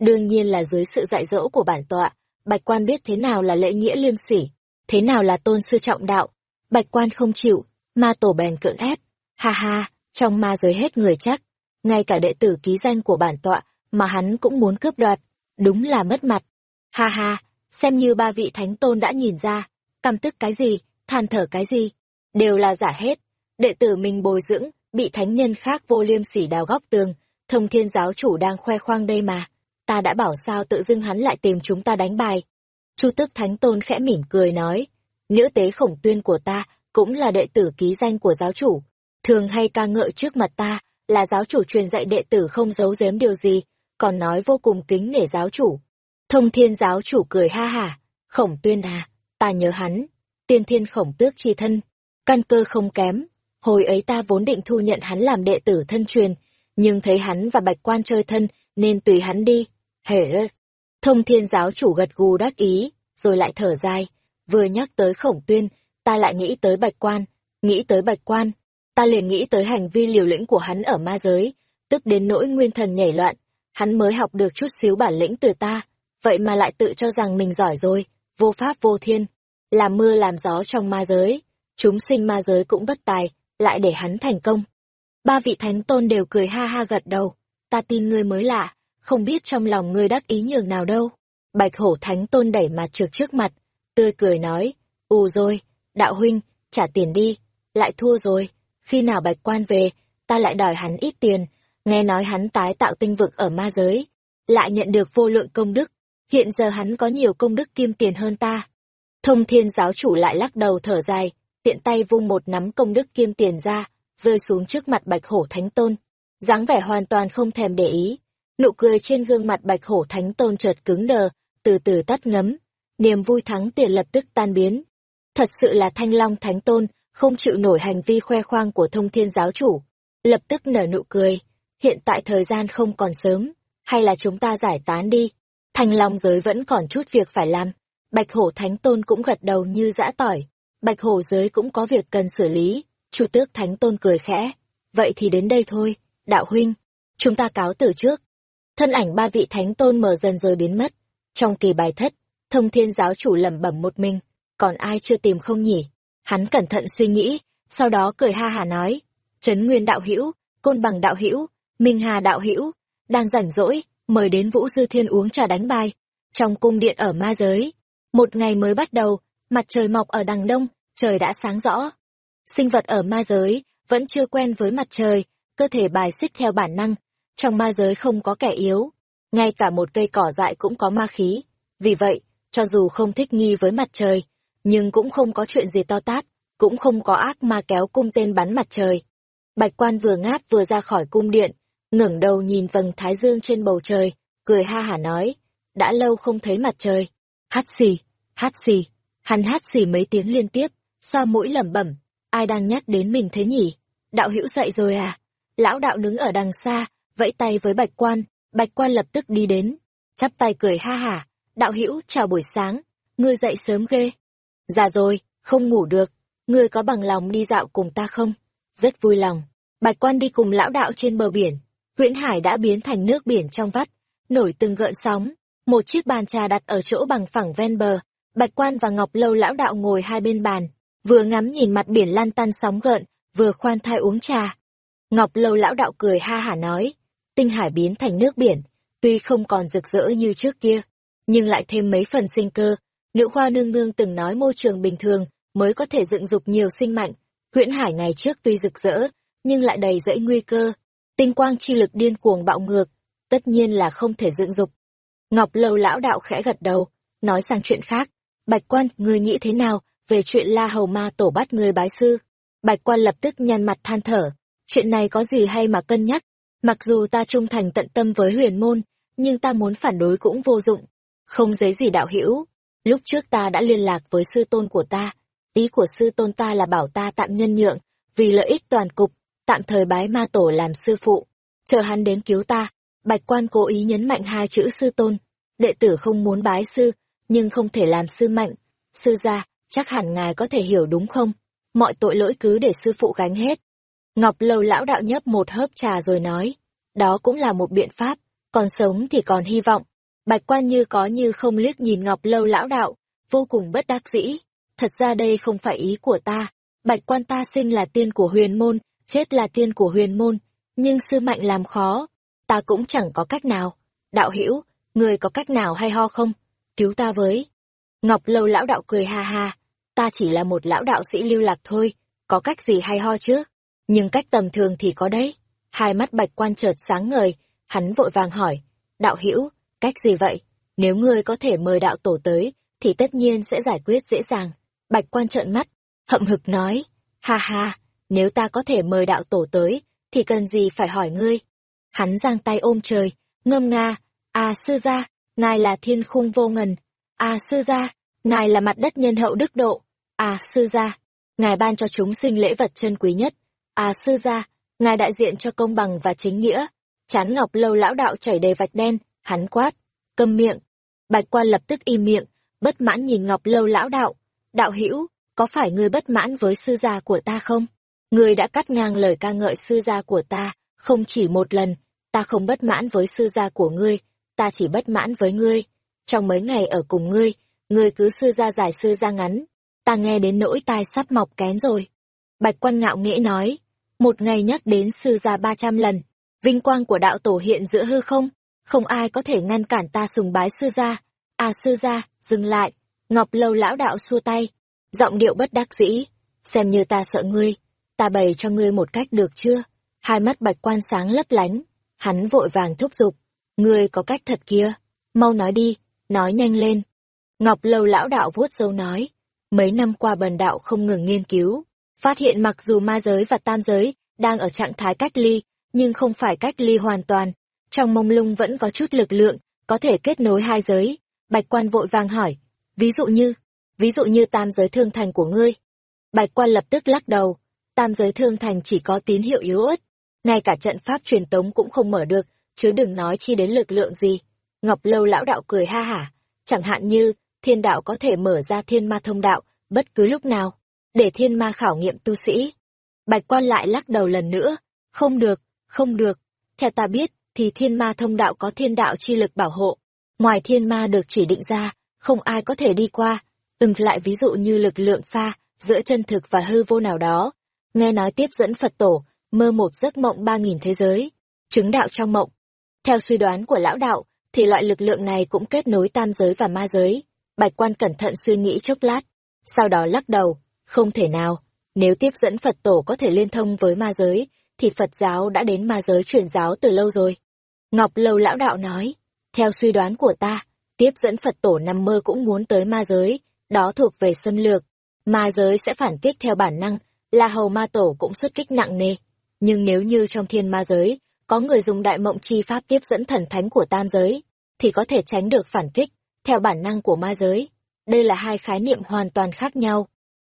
Đương nhiên là dưới sự dạy dỗ của bản tọa, bạch quan biết thế nào là lễ nghĩa liêm sỉ, thế nào là tôn sư trọng đạo. Bạch quan không chịu, ma tổ bèn cưỡng ép. Ha ha, trong ma giới hết người chắc, ngay cả đệ tử ký danh của bản tọa mà hắn cũng muốn cướp đoạt, đúng là mất mặt. Ha ha, xem như ba vị thánh tôn đã nhìn ra, căm tức cái gì, than thở cái gì, đều là giả hết. Đệ tử mình bồi dưỡng, bị thánh nhân khác vô liêm sỉ đào góc tường, thông thiên giáo chủ đang khoe khoang đây mà. Ta đã bảo sao tự dưng hắn lại tìm chúng ta đánh bài. Chu tức thánh tôn khẽ mỉm cười nói, nữ tế khổng tuyên của ta cũng là đệ tử ký danh của giáo chủ, thường hay ca ngợi trước mặt ta, là giáo chủ truyền dạy đệ tử không giấu giếm điều gì, còn nói vô cùng kính nể giáo chủ. Thông thiên giáo chủ cười ha hả, khổng tuyên à, ta nhớ hắn, tiên thiên khổng tước chi thân, căn cơ không kém, hồi ấy ta vốn định thu nhận hắn làm đệ tử thân truyền, nhưng thấy hắn và bạch quan chơi thân, nên tùy hắn đi, hể Thông thiên giáo chủ gật gù đắc ý, rồi lại thở dài, vừa nhắc tới khổng tuyên, ta lại nghĩ tới bạch quan, nghĩ tới bạch quan, ta liền nghĩ tới hành vi liều lĩnh của hắn ở ma giới, tức đến nỗi nguyên thần nhảy loạn, hắn mới học được chút xíu bản lĩnh từ ta, vậy mà lại tự cho rằng mình giỏi rồi, vô pháp vô thiên, làm mưa làm gió trong ma giới, chúng sinh ma giới cũng bất tài, lại để hắn thành công. Ba vị thánh tôn đều cười ha ha gật đầu, ta tin ngươi mới lạ, không biết trong lòng ngươi đắc ý nhường nào đâu. Bạch hổ thánh tôn đẩy mặt trượt trước mặt, tươi cười nói, ù rồi, đạo huynh, trả tiền đi, lại thua rồi, khi nào bạch quan về, ta lại đòi hắn ít tiền, nghe nói hắn tái tạo tinh vực ở ma giới, lại nhận được vô lượng công đức, hiện giờ hắn có nhiều công đức kim tiền hơn ta. Thông thiên giáo chủ lại lắc đầu thở dài, tiện tay vung một nắm công đức kim tiền ra, rơi xuống trước mặt bạch hổ thánh tôn, dáng vẻ hoàn toàn không thèm để ý. Nụ cười trên gương mặt bạch hổ thánh tôn chợt cứng đờ, từ từ tắt ngấm, niềm vui thắng tiền lập tức tan biến. Thật sự là thanh long thánh tôn, không chịu nổi hành vi khoe khoang của thông thiên giáo chủ, lập tức nở nụ cười. Hiện tại thời gian không còn sớm, hay là chúng ta giải tán đi. Thanh long giới vẫn còn chút việc phải làm. Bạch hổ thánh tôn cũng gật đầu như dã tỏi. bạch hổ giới cũng có việc cần xử lý. Chu tước thánh tôn cười khẽ. Vậy thì đến đây thôi, đạo huynh. Chúng ta cáo từ trước. Thân ảnh ba vị thánh tôn mở dần rồi biến mất. Trong kỳ bài thất, thông thiên giáo chủ lẩm bẩm một mình. Còn ai chưa tìm không nhỉ? Hắn cẩn thận suy nghĩ, sau đó cười ha hà nói. Trấn Nguyên đạo hữu Côn Bằng đạo hữu Minh Hà đạo hữu đang rảnh rỗi, mời đến Vũ Dư Thiên uống trà đánh bài. Trong cung điện ở ma giới, một ngày mới bắt đầu, mặt trời mọc ở đằng đông, trời đã sáng rõ. Sinh vật ở ma giới vẫn chưa quen với mặt trời, cơ thể bài xích theo bản năng. Trong ma giới không có kẻ yếu, ngay cả một cây cỏ dại cũng có ma khí. Vì vậy, cho dù không thích nghi với mặt trời, nhưng cũng không có chuyện gì to tát, cũng không có ác ma kéo cung tên bắn mặt trời. Bạch quan vừa ngáp vừa ra khỏi cung điện, ngẩng đầu nhìn vầng thái dương trên bầu trời, cười ha hả nói, đã lâu không thấy mặt trời. Hát xì, hát xì, hắn hát xì mấy tiếng liên tiếp, so mũi lẩm bẩm, ai đang nhắc đến mình thế nhỉ? Đạo hữu dậy rồi à? Lão đạo đứng ở đằng xa, vẫy tay với bạch quan, bạch quan lập tức đi đến, chắp tay cười ha hả, đạo hữu chào buổi sáng, ngươi dậy sớm ghê. Dạ rồi, không ngủ được, ngươi có bằng lòng đi dạo cùng ta không? Rất vui lòng. Bạch quan đi cùng lão đạo trên bờ biển, Huyễn Hải đã biến thành nước biển trong vắt, nổi từng gợn sóng. Một chiếc bàn trà đặt ở chỗ bằng phẳng ven bờ, Bạch Quan và Ngọc Lâu lão đạo ngồi hai bên bàn, vừa ngắm nhìn mặt biển lan tăn sóng gợn, vừa khoan thai uống trà. Ngọc Lâu lão đạo cười ha hả nói, tinh hải biến thành nước biển, tuy không còn rực rỡ như trước kia, nhưng lại thêm mấy phần sinh cơ. Nữ khoa nương nương từng nói môi trường bình thường mới có thể dựng dục nhiều sinh mạnh. Huyễn hải ngày trước tuy rực rỡ, nhưng lại đầy rẫy nguy cơ, tinh quang chi lực điên cuồng bạo ngược, tất nhiên là không thể dựng dục. Ngọc Lâu lão đạo khẽ gật đầu, nói sang chuyện khác. Bạch quan, ngươi nghĩ thế nào về chuyện La Hầu Ma tổ bắt người bái sư? Bạch quan lập tức nhăn mặt than thở. Chuyện này có gì hay mà cân nhắc? Mặc dù ta trung thành tận tâm với huyền môn, nhưng ta muốn phản đối cũng vô dụng. Không giấy gì đạo hữu. Lúc trước ta đã liên lạc với sư tôn của ta. Ý của sư tôn ta là bảo ta tạm nhân nhượng, vì lợi ích toàn cục, tạm thời bái ma tổ làm sư phụ, chờ hắn đến cứu ta. Bạch quan cố ý nhấn mạnh hai chữ sư tôn. Đệ tử không muốn bái sư, nhưng không thể làm sư mạnh. Sư gia, chắc hẳn ngài có thể hiểu đúng không? Mọi tội lỗi cứ để sư phụ gánh hết. Ngọc Lâu lão đạo nhấp một hớp trà rồi nói, đó cũng là một biện pháp, còn sống thì còn hy vọng. Bạch quan như có như không liếc nhìn Ngọc Lâu lão đạo, vô cùng bất đắc dĩ. Thật ra đây không phải ý của ta, bạch quan ta sinh là tiên của huyền môn, chết là tiên của huyền môn, nhưng sư mạnh làm khó, ta cũng chẳng có cách nào. Đạo hữu, người có cách nào hay ho không? Cứu ta với. Ngọc lâu lão đạo cười ha ha, ta chỉ là một lão đạo sĩ lưu lạc thôi, có cách gì hay ho chứ? Nhưng cách tầm thường thì có đấy. Hai mắt bạch quan chợt sáng ngời, hắn vội vàng hỏi, đạo hữu cách gì vậy? Nếu ngươi có thể mời đạo tổ tới, thì tất nhiên sẽ giải quyết dễ dàng. Bạch quan trợn mắt, hậm hực nói, ha ha, nếu ta có thể mời đạo tổ tới, thì cần gì phải hỏi ngươi. Hắn giang tay ôm trời, ngâm nga, à sư gia, ngài là thiên khung vô ngần, à sư gia, ngài là mặt đất nhân hậu đức độ, à sư gia, ngài ban cho chúng sinh lễ vật chân quý nhất, à sư gia, ngài đại diện cho công bằng và chính nghĩa. Chán ngọc lâu lão đạo chảy đầy vạch đen, hắn quát, câm miệng. Bạch quan lập tức im miệng, bất mãn nhìn ngọc lâu lão đạo, đạo hữu có phải ngươi bất mãn với sư gia của ta không? Ngươi đã cắt ngang lời ca ngợi sư gia của ta, không chỉ một lần, ta không bất mãn với sư gia của ngươi, ta chỉ bất mãn với ngươi. Trong mấy ngày ở cùng ngươi, ngươi cứ sư gia dài sư gia ngắn, ta nghe đến nỗi tai sắp mọc kén rồi. Bạch quan ngạo nghễ nói, một ngày nhắc đến sư gia ba trăm lần, vinh quang của đạo tổ hiện giữa hư không, không ai có thể ngăn cản ta sùng bái sư gia. À sư gia, dừng lại, Ngọc Lâu lão đạo xua tay, giọng điệu bất đắc dĩ, xem như ta sợ ngươi, ta bày cho ngươi một cách được chưa? Hai mắt bạch quan sáng lấp lánh, hắn vội vàng thúc giục, ngươi có cách thật kia, mau nói đi, nói nhanh lên. Ngọc lâu lão đạo vuốt dâu nói, mấy năm qua bần đạo không ngừng nghiên cứu, phát hiện mặc dù ma giới và tam giới đang ở trạng thái cách ly, nhưng không phải cách ly hoàn toàn, trong mông lung vẫn có chút lực lượng, có thể kết nối hai giới. Bạch quan vội vàng hỏi, ví dụ như, ví dụ như tam giới thương thành của ngươi. Bạch quan lập tức lắc đầu, tam giới thương thành chỉ có tín hiệu yếu ớt, ngay cả trận pháp truyền tống cũng không mở được, chứ đừng nói chi đến lực lượng gì. Ngọc Lâu lão đạo cười ha hả, chẳng hạn như, thiên đạo có thể mở ra thiên ma thông đạo, bất cứ lúc nào, để thiên ma khảo nghiệm tu sĩ. Bạch quan lại lắc đầu lần nữa, không được, không được, theo ta biết, thì thiên ma thông đạo có thiên đạo chi lực bảo hộ. Ngoài thiên ma được chỉ định ra, không ai có thể đi qua. Ừm lại ví dụ như lực lượng pha, giữa chân thực và hư vô nào đó. Nghe nói tiếp dẫn Phật tổ, mơ một giấc mộng ba nghìn thế giới, chứng đạo trong mộng. Theo suy đoán của lão đạo, thì loại lực lượng này cũng kết nối tam giới và ma giới. Bạch quan cẩn thận suy nghĩ chốc lát, sau đó lắc đầu, không thể nào, nếu tiếp dẫn Phật tổ có thể liên thông với ma giới, thì Phật giáo đã đến ma giới truyền giáo từ lâu rồi. Ngọc Lâu lão đạo nói, theo suy đoán của ta, tiếp dẫn Phật tổ nằm mơ cũng muốn tới ma giới, đó thuộc về xâm lược. Ma giới sẽ phản kích theo bản năng, là hầu ma tổ cũng xuất kích nặng nề. Nhưng nếu như trong thiên ma giới, có người dùng đại mộng chi pháp tiếp dẫn thần thánh của tam giới, thì có thể tránh được phản kích, theo bản năng của ma giới. Đây là hai khái niệm hoàn toàn khác nhau.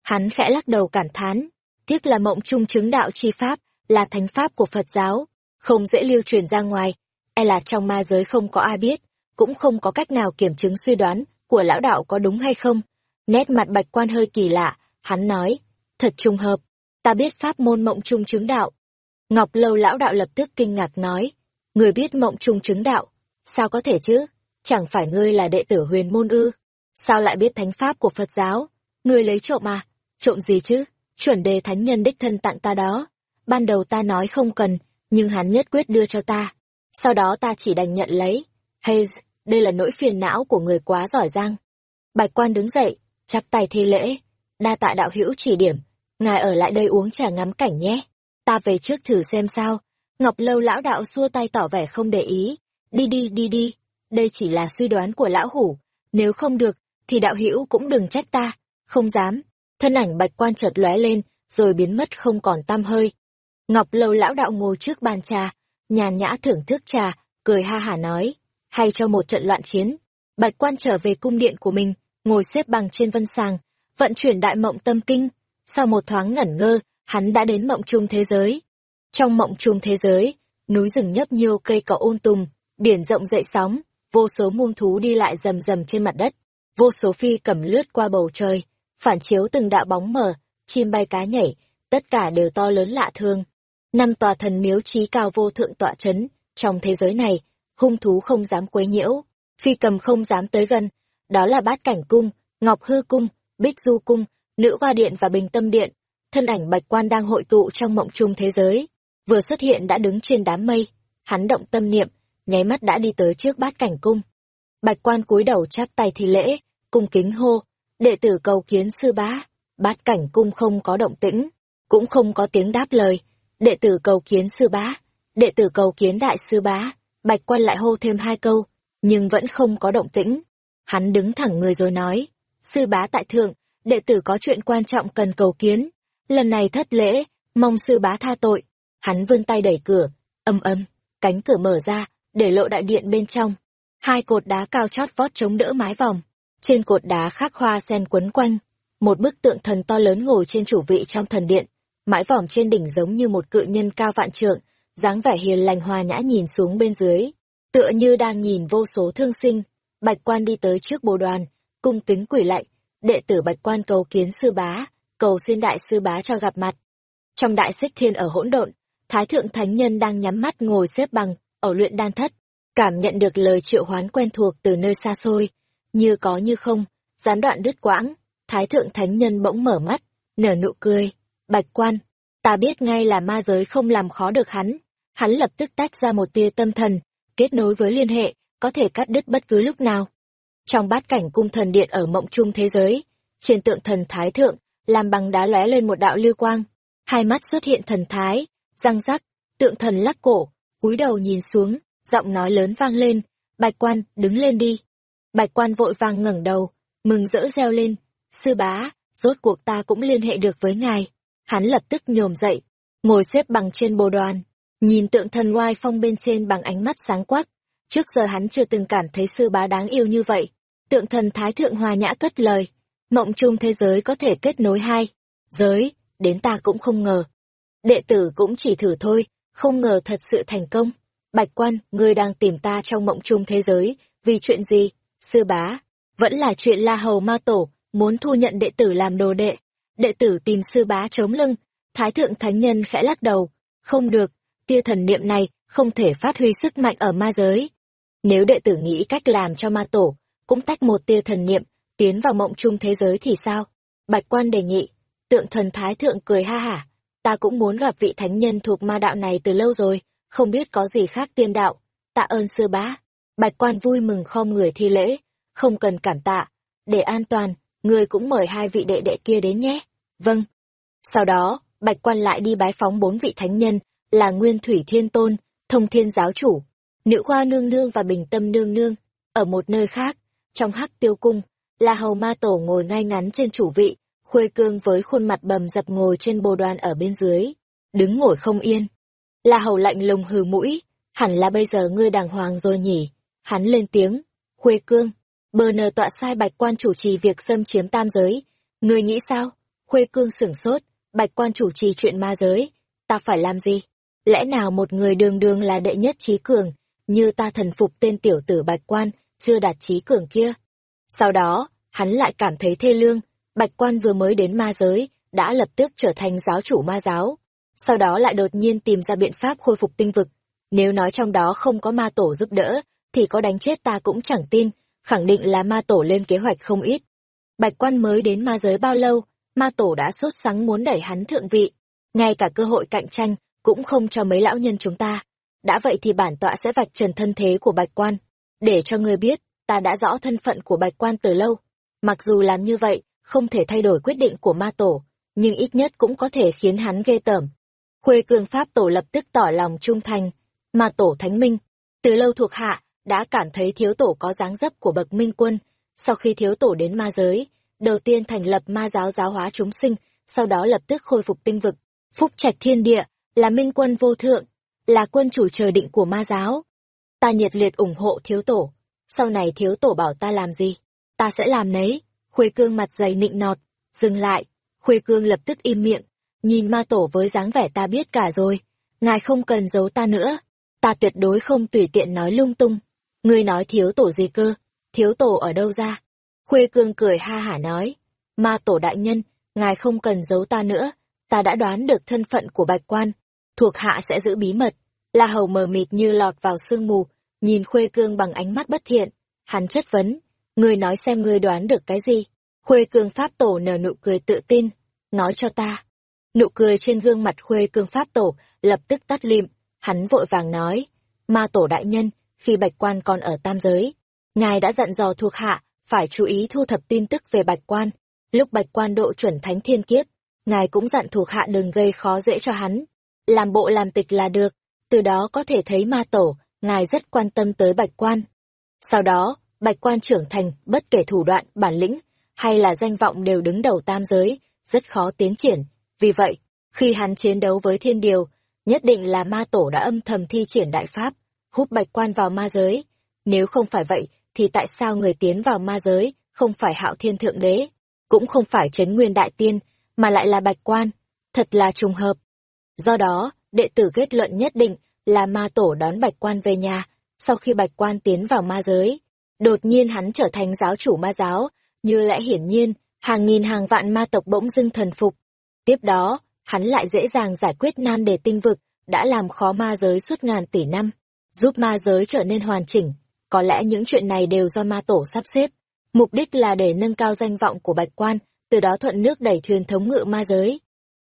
Hắn khẽ lắc đầu cảm thán, tiếc là mộng trung chứng đạo chi pháp, là thánh pháp của Phật giáo, không dễ lưu truyền ra ngoài, e là trong ma giới không có ai biết, cũng không có cách nào kiểm chứng suy đoán của lão đạo có đúng hay không. Nét mặt bạch quan hơi kỳ lạ, hắn nói, thật trùng hợp, ta biết pháp môn mộng trung chứng đạo. Ngọc Lâu lão đạo lập tức kinh ngạc nói, người biết mộng trung chứng đạo, sao có thể chứ, chẳng phải ngươi là đệ tử huyền môn ư, sao lại biết thánh pháp của Phật giáo, ngươi lấy trộm à, trộm gì chứ, chuẩn đề thánh nhân đích thân tặng ta đó, ban đầu ta nói không cần, nhưng hắn nhất quyết đưa cho ta, sau đó ta chỉ đành nhận lấy, hay đây là nỗi phiền não của người quá giỏi giang. Bạch quan đứng dậy, chắp tay thi lễ, đa tạ đạo hữu chỉ điểm, ngài ở lại đây uống trà ngắm cảnh nhé, ta về trước thử xem sao. Ngọc lâu lão đạo xua tay tỏ vẻ không để ý, đi đi đi đi, đây chỉ là suy đoán của lão hủ, nếu không được, thì đạo hữu cũng đừng trách ta, không dám. Thân ảnh bạch quan chợt lóe lên, rồi biến mất không còn tăm hơi. Ngọc lâu lão đạo ngồi trước bàn trà, nhàn nhã thưởng thức trà, cười ha hả nói, hay cho một trận loạn chiến. Bạch quan trở về cung điện của mình, ngồi xếp bằng trên vân sàng, vận chuyển đại mộng tâm kinh. Sau một thoáng ngẩn ngơ, hắn đã đến mộng trung thế giới. Trong mộng trung thế giới, núi rừng nhấp nhiêu cây cỏ ôn tùng, biển rộng dậy sóng, vô số muông thú đi lại rầm rầm trên mặt đất, vô số phi cầm lướt qua bầu trời, phản chiếu từng đạo bóng mờ, chim bay cá nhảy, tất cả đều to lớn lạ thường. Năm tòa thần miếu trí cao vô thượng tọa chấn, trong thế giới này, hung thú không dám quấy nhiễu, phi cầm không dám tới gần, đó là bát cảnh cung, ngọc hư cung, bích du cung, nữ hoa điện và bình tâm điện. Thân ảnh bạch quan đang hội tụ trong mộng chung thế giới, vừa xuất hiện đã đứng trên đám mây, hắn động tâm niệm, nháy mắt đã đi tới trước bát cảnh cung. Bạch quan cúi đầu chắp tay thi lễ, cung kính hô, đệ tử cầu kiến sư bá, bát cảnh cung không có động tĩnh, cũng không có tiếng đáp lời, đệ tử cầu kiến sư bá, đệ tử cầu kiến đại sư bá, bạch quan lại hô thêm hai câu, nhưng vẫn không có động tĩnh. Hắn đứng thẳng người rồi nói, sư bá tại thượng, đệ tử có chuyện quan trọng cần cầu kiến, lần này thất lễ, mong sư bá tha tội. Hắn vươn tay đẩy cửa, âm âm, cánh cửa mở ra, để lộ đại điện bên trong. Hai cột đá cao chót vót chống đỡ mái vòng, trên cột đá khắc hoa sen quấn quanh, một bức tượng thần to lớn ngồi trên chủ vị trong thần điện, mãi vòm trên đỉnh giống như một cự nhân cao vạn trượng, dáng vẻ hiền lành hòa nhã nhìn xuống bên dưới, tựa như đang nhìn vô số thương sinh. Bạch quan đi tới trước bồ đoàn, cung kính quỷ lạy, đệ tử bạch quan cầu kiến sư bá, cầu xin đại sư bá cho gặp mặt. Trong đại xích thiên ở hỗn độn, Thái thượng thánh nhân đang nhắm mắt ngồi xếp bằng, ở luyện đan thất, cảm nhận được lời triệu hoán quen thuộc từ nơi xa xôi, như có như không, gián đoạn đứt quãng, Thái thượng thánh nhân bỗng mở mắt, nở nụ cười, bạch quan, ta biết ngay là ma giới không làm khó được hắn, hắn lập tức tách ra một tia tâm thần, kết nối với liên hệ, có thể cắt đứt bất cứ lúc nào. Trong bát cảnh cung thần điện ở mộng trung thế giới, trên tượng thần thái thượng, làm bằng đá lóe lên một đạo lưu quang, hai mắt xuất hiện thần thái, răng rắc, tượng thần lắc cổ, cúi đầu nhìn xuống, giọng nói lớn vang lên, bạch quan, đứng lên đi. Bạch quan vội vàng ngẩng đầu, mừng rỡ reo lên, sư bá, rốt cuộc ta cũng liên hệ được với ngài. Hắn lập tức nhổm dậy, ngồi xếp bằng trên bồ đoàn, nhìn tượng thần oai phong bên trên bằng ánh mắt sáng quắc. Trước giờ hắn chưa từng cảm thấy sư bá đáng yêu như vậy. Tượng thần thái thượng hòa nhã cất lời, mộng chung thế giới có thể kết nối hai. Giới, đến ta cũng không ngờ. Đệ tử cũng chỉ thử thôi, không ngờ thật sự thành công. Bạch quan, ngươi đang tìm ta trong mộng chung thế giới, vì chuyện gì? Sư bá, vẫn là chuyện La Hầu Ma Tổ, muốn thu nhận đệ tử làm đồ đệ. đệ tử tìm sư bá chống lưng, thái thượng thánh nhân khẽ lắc đầu, không được, tia thần niệm này không thể phát huy sức mạnh ở ma giới. Nếu đệ tử nghĩ cách làm cho ma tổ, cũng tách một tia thần niệm, tiến vào mộng chung thế giới thì sao? Bạch quan đề nghị, tượng thần thái thượng cười ha hả, ta cũng muốn gặp vị thánh nhân thuộc ma đạo này từ lâu rồi, không biết có gì khác tiên đạo, tạ ơn sư bá. Bạch quan vui mừng khom người thi lễ, không cần cảm tạ, để an toàn, người cũng mời hai vị đệ đệ kia đến nhé. Vâng. Sau đó, Bạch quan lại đi bái phóng bốn vị thánh nhân, là Nguyên Thủy Thiên Tôn, Thông Thiên Giáo Chủ, Nữ Khoa Nương Nương và Bình Tâm Nương Nương. Ở một nơi khác, trong hắc tiêu cung, là hầu ma tổ ngồi ngay ngắn trên chủ vị, khuê cương với khuôn mặt bầm dập ngồi trên bồ đoàn ở bên dưới, đứng ngồi không yên. La hầu lạnh lùng hừ mũi, hẳn là bây giờ ngươi đàng hoàng rồi nhỉ. Hắn lên tiếng, khuê cương, bờ nờ tọa sai bạch quan chủ trì việc xâm chiếm tam giới. người nghĩ sao? Khuê cương sửng sốt, bạch quan chủ trì chuyện ma giới, ta phải làm gì? Lẽ nào một người đường đường là đệ nhất trí cường, như ta thần phục tên tiểu tử bạch quan, chưa đạt trí cường kia? Sau đó, hắn lại cảm thấy thê lương, bạch quan vừa mới đến ma giới, đã lập tức trở thành giáo chủ ma giáo. Sau đó lại đột nhiên tìm ra biện pháp khôi phục tinh vực. Nếu nói trong đó không có ma tổ giúp đỡ, thì có đánh chết ta cũng chẳng tin, khẳng định là ma tổ lên kế hoạch không ít. Bạch quan mới đến ma giới bao lâu, ma tổ đã sốt sắng muốn đẩy hắn thượng vị. Ngay cả cơ hội cạnh tranh, cũng không cho mấy lão nhân chúng ta. Đã vậy thì bản tọa sẽ vạch trần thân thế của bạch quan, để cho người biết, ta đã rõ thân phận của bạch quan từ lâu. Mặc dù làm như vậy, không thể thay đổi quyết định của ma tổ, nhưng ít nhất cũng có thể khiến hắn ghê tởm. Khuê cương pháp tổ lập tức tỏ lòng trung thành, ma tổ thánh minh. Từ lâu thuộc hạ, đã cảm thấy thiếu tổ có dáng dấp của bậc minh quân. Sau khi thiếu tổ đến ma giới, đầu tiên thành lập ma giáo giáo hóa chúng sinh, sau đó lập tức khôi phục tinh vực. Phúc trạch thiên địa, là minh quân vô thượng, là quân chủ trời định của ma giáo. Ta nhiệt liệt ủng hộ thiếu tổ. Sau này thiếu tổ bảo ta làm gì? Ta sẽ làm nấy. Khuê cương mặt dày nịnh nọt, dừng lại, Khuê cương lập tức im miệng, nhìn ma tổ với dáng vẻ ta biết cả rồi, ngài không cần giấu ta nữa, ta tuyệt đối không tùy tiện nói lung tung. Ngươi nói thiếu tổ gì cơ, thiếu tổ ở đâu ra? Khuê cương cười ha hả nói, ma tổ đại nhân, ngài không cần giấu ta nữa, ta đã đoán được thân phận của bạch quan, thuộc hạ sẽ giữ bí mật. La hầu mờ mịt như lọt vào sương mù, nhìn khuê cương bằng ánh mắt bất thiện, hắn chất vấn, Ngươi nói xem ngươi đoán được cái gì? Khuê cương pháp tổ nở nụ cười tự tin. Nói cho ta. Nụ cười trên gương mặt khuê cương pháp tổ lập tức tắt lịm. Hắn vội vàng nói. Ma tổ đại nhân, khi bạch quan còn ở tam giới. Ngài đã dặn dò thuộc hạ, phải chú ý thu thập tin tức về bạch quan. Lúc bạch quan độ chuẩn thánh thiên kiếp, ngài cũng dặn thuộc hạ đừng gây khó dễ cho hắn. Làm bộ làm tịch là được, từ đó có thể thấy ma tổ, ngài rất quan tâm tới bạch quan. Sau đó, bạch quan trưởng thành, bất kể thủ đoạn, bản lĩnh, hay là danh vọng đều đứng đầu tam giới, rất khó tiến triển. Vì vậy, khi hắn chiến đấu với thiên điều, nhất định là ma tổ đã âm thầm thi triển đại pháp, hút bạch quan vào ma giới. Nếu không phải vậy, thì tại sao người tiến vào ma giới, không phải hạo thiên thượng đế, cũng không phải chấn nguyên đại tiên, mà lại là bạch quan? Thật là trùng hợp. Do đó, đệ tử kết luận nhất định là ma tổ đón bạch quan về nhà, sau khi bạch quan tiến vào ma giới, Đột nhiên hắn trở thành giáo chủ ma giáo, như lẽ hiển nhiên, hàng nghìn hàng vạn ma tộc bỗng dưng thần phục. Tiếp đó, hắn lại dễ dàng giải quyết nan đề tinh vực, đã làm khó ma giới suốt ngàn tỷ năm, giúp ma giới trở nên hoàn chỉnh. Có lẽ những chuyện này đều do ma tổ sắp xếp. Mục đích là để nâng cao danh vọng của bạch quan, từ đó thuận nước đẩy thuyền thống ngự ma giới.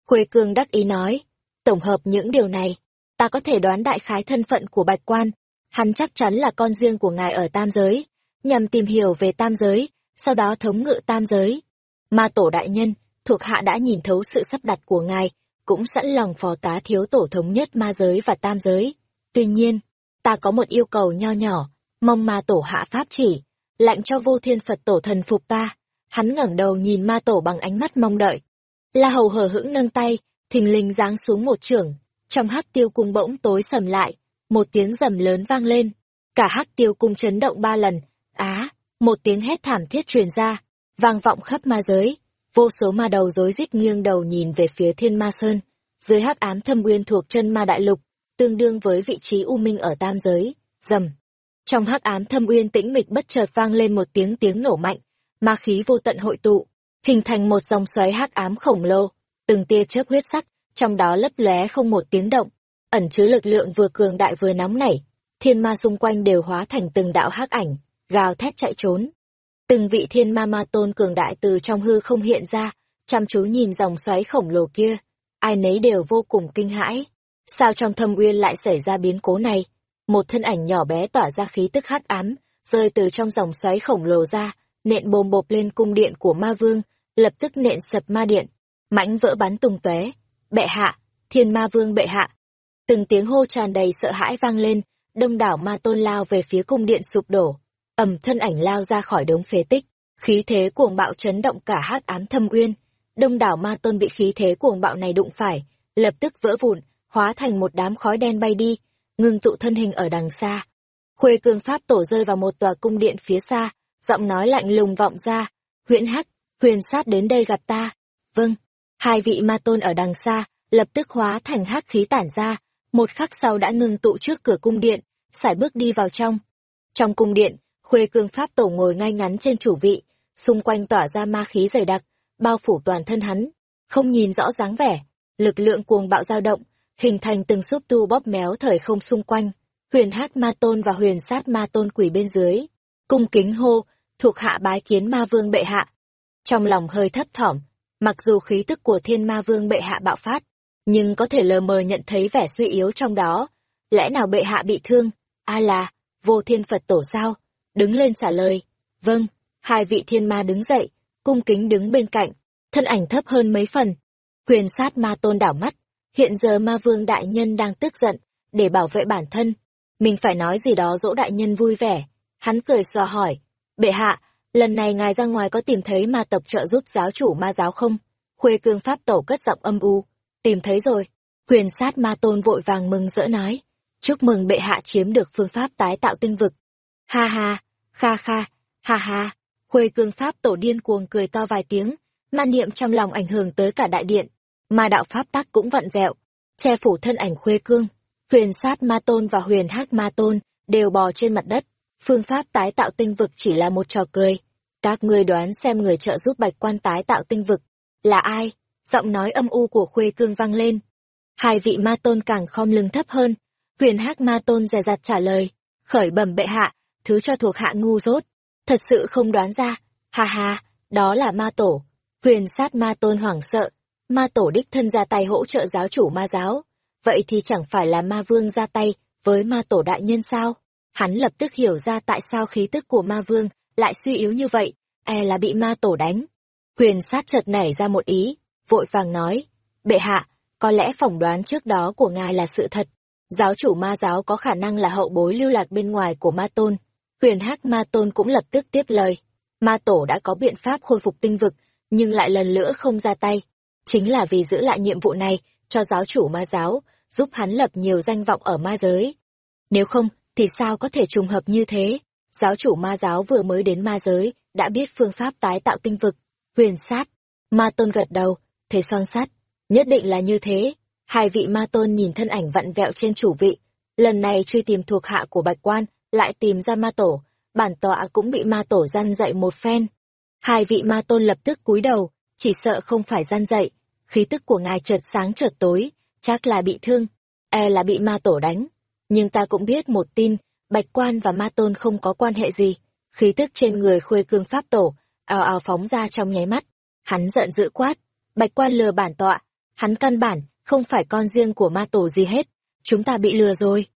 Khuê Cương đắc ý nói, tổng hợp những điều này, ta có thể đoán đại khái thân phận của bạch quan. Hắn chắc chắn là con riêng của ngài ở tam giới, nhằm tìm hiểu về tam giới, sau đó thống ngự tam giới. Ma tổ đại nhân, thuộc hạ đã nhìn thấu sự sắp đặt của ngài, cũng sẵn lòng phò tá thiếu tổ thống nhất ma giới và tam giới. Tuy nhiên, ta có một yêu cầu nho nhỏ, mong ma tổ hạ pháp chỉ, lạnh cho vô thiên Phật tổ thần phục ta. Hắn ngẩng đầu nhìn ma tổ bằng ánh mắt mong đợi. La hầu hờ hững nâng tay, thình lình giáng xuống một trưởng, trong hắc tiêu cung bỗng tối sầm lại, một tiếng rầm lớn vang lên. Cả hắc tiêu cung chấn động ba lần, Á, một tiếng hét thảm thiết truyền ra, vang vọng khắp ma giới. Vô số ma đầu rối rít nghiêng đầu nhìn về phía thiên ma sơn. Dưới hắc ám thâm uyên thuộc chân ma đại lục, tương đương với vị trí u minh ở tam giới. Dầm. Trong hắc ám thâm uyên tĩnh mịch bất chợt vang lên một tiếng tiếng nổ mạnh, ma khí vô tận hội tụ, hình thành một dòng xoáy hắc ám khổng lồ, từng tia chớp huyết sắc, trong đó lấp lóe không một tiếng động, ẩn chứa lực lượng vừa cường đại vừa nóng nảy, thiên ma xung quanh đều hóa thành từng đạo hắc ảnh, gào thét chạy trốn. Từng vị thiên ma ma tôn cường đại từ trong hư không hiện ra, chăm chú nhìn dòng xoáy khổng lồ kia, ai nấy đều vô cùng kinh hãi. Sao trong thâm uyên lại xảy ra biến cố này? Một thân ảnh nhỏ bé tỏa ra khí tức hắc ám, rơi từ trong dòng xoáy khổng lồ ra, nện bồm bộp lên cung điện của ma vương, lập tức nện sập ma điện, mãnh vỡ bắn tung tóe. Bệ hạ, thiên ma vương bệ hạ. Từng tiếng hô tràn đầy sợ hãi vang lên, đông đảo ma tôn lao về phía cung điện sụp đổ, ầm thân ảnh lao ra khỏi đống phế tích, khí thế cuồng bạo chấn động cả hắc ám thâm uyên. Đông đảo ma tôn bị khí thế cuồng bạo này đụng phải, lập tức vỡ vụn, hóa thành một đám khói đen bay đi, ngưng tụ thân hình ở đằng xa. Khuê cương pháp tổ rơi vào một tòa cung điện phía xa, giọng nói lạnh lùng vọng ra, huyễn hắc, huyền sát đến đây gặp ta. Vâng, hai vị ma tôn ở đằng xa, lập tức hóa thành hắc khí tản ra, một khắc sau đã ngưng tụ trước cửa cung điện, sải bước đi vào trong. Trong cung điện, Khuê Cương Pháp Tổ ngồi ngay ngắn trên chủ vị, xung quanh tỏa ra ma khí dày đặc, bao phủ toàn thân hắn, không nhìn rõ dáng vẻ, lực lượng cuồng bạo dao động, hình thành từng xúc tu bóp méo thời không xung quanh. Huyền Hát Ma Tôn và Huyền Sát Ma Tôn quỷ bên dưới, cung kính hô, thuộc hạ bái kiến Ma Vương bệ hạ. Trong lòng hơi thấp thỏm, mặc dù khí tức của Thiên Ma Vương bệ hạ bạo phát, nhưng có thể lờ mờ nhận thấy vẻ suy yếu trong đó. Lẽ nào bệ hạ bị thương? A là, vô thiên Phật tổ sao? Đứng lên trả lời. Vâng, hai vị thiên ma đứng dậy, cung kính đứng bên cạnh, thân ảnh thấp hơn mấy phần. Huyền sát ma tôn đảo mắt, hiện giờ ma vương đại nhân đang tức giận, để bảo vệ bản thân. Mình phải nói gì đó dỗ đại nhân vui vẻ. Hắn cười xòa hỏi, bệ hạ, lần này ngài ra ngoài có tìm thấy ma tộc trợ giúp giáo chủ ma giáo không? Khuê cương pháp tổ cất giọng âm u, tìm thấy rồi. Huyền sát ma tôn vội vàng mừng rỡ nói, chúc mừng bệ hạ chiếm được phương pháp tái tạo tinh vực. Ha ha, kha kha, ha ha, khuê cương pháp tổ điên cuồng cười to vài tiếng, man niệm trong lòng ảnh hưởng tới cả đại điện, ma đạo pháp tắc cũng vặn vẹo, che phủ thân ảnh khuê cương, huyền sát ma tôn và huyền hắc ma tôn đều bò trên mặt đất, phương pháp tái tạo tinh vực chỉ là một trò cười. Các ngươi đoán xem người trợ giúp bạch quan tái tạo tinh vực là ai? Giọng nói âm u của khuê cương vang lên. Hai vị ma tôn càng khom lưng thấp hơn, huyền hắc ma tôn dè dặt trả lời, khởi bẩm bệ hạ, thứ cho thuộc hạ ngu dốt, thật sự không đoán ra, ha ha, đó là ma tổ. Huyền sát ma tôn hoảng sợ, ma tổ đích thân ra tay hỗ trợ giáo chủ ma giáo, vậy thì chẳng phải là ma vương ra tay với ma tổ đại nhân sao? Hắn lập tức hiểu ra tại sao khí tức của ma vương lại suy yếu như vậy, e là bị ma tổ đánh. Huyền sát chợt nảy ra một ý, vội vàng nói, bệ hạ, có lẽ phỏng đoán trước đó của ngài là sự thật. Giáo chủ ma giáo có khả năng là hậu bối lưu lạc bên ngoài của ma tôn, Huyền Hắc Ma Tôn cũng lập tức tiếp lời. Ma Tổ đã có biện pháp khôi phục tinh vực, nhưng lại lần nữa không ra tay. Chính là vì giữ lại nhiệm vụ này cho giáo chủ ma giáo, giúp hắn lập nhiều danh vọng ở ma giới. Nếu không, thì sao có thể trùng hợp như thế? Giáo chủ ma giáo vừa mới đến ma giới, đã biết phương pháp tái tạo tinh vực. Huyền sát. Ma Tôn gật đầu, thế son sát. Nhất định là như thế. Hai vị ma tôn nhìn thân ảnh vặn vẹo trên chủ vị. Lần này truy tìm thuộc hạ của Bạch Quan, lại tìm ra ma tổ, bản tọa cũng bị ma tổ gian dậy một phen. Hai vị ma tôn lập tức cúi đầu, chỉ sợ không phải gian dậy, khí tức của ngài chợt sáng chợt tối, chắc là bị thương, e là bị ma tổ đánh. Nhưng ta cũng biết một tin, bạch quan và ma tôn không có quan hệ gì, khí tức trên người khuê cương pháp tổ, ào ào phóng ra trong nháy mắt. Hắn giận dữ quát, bạch quan lừa bản tọa, hắn căn bản, không phải con riêng của ma tổ gì hết, chúng ta bị lừa rồi.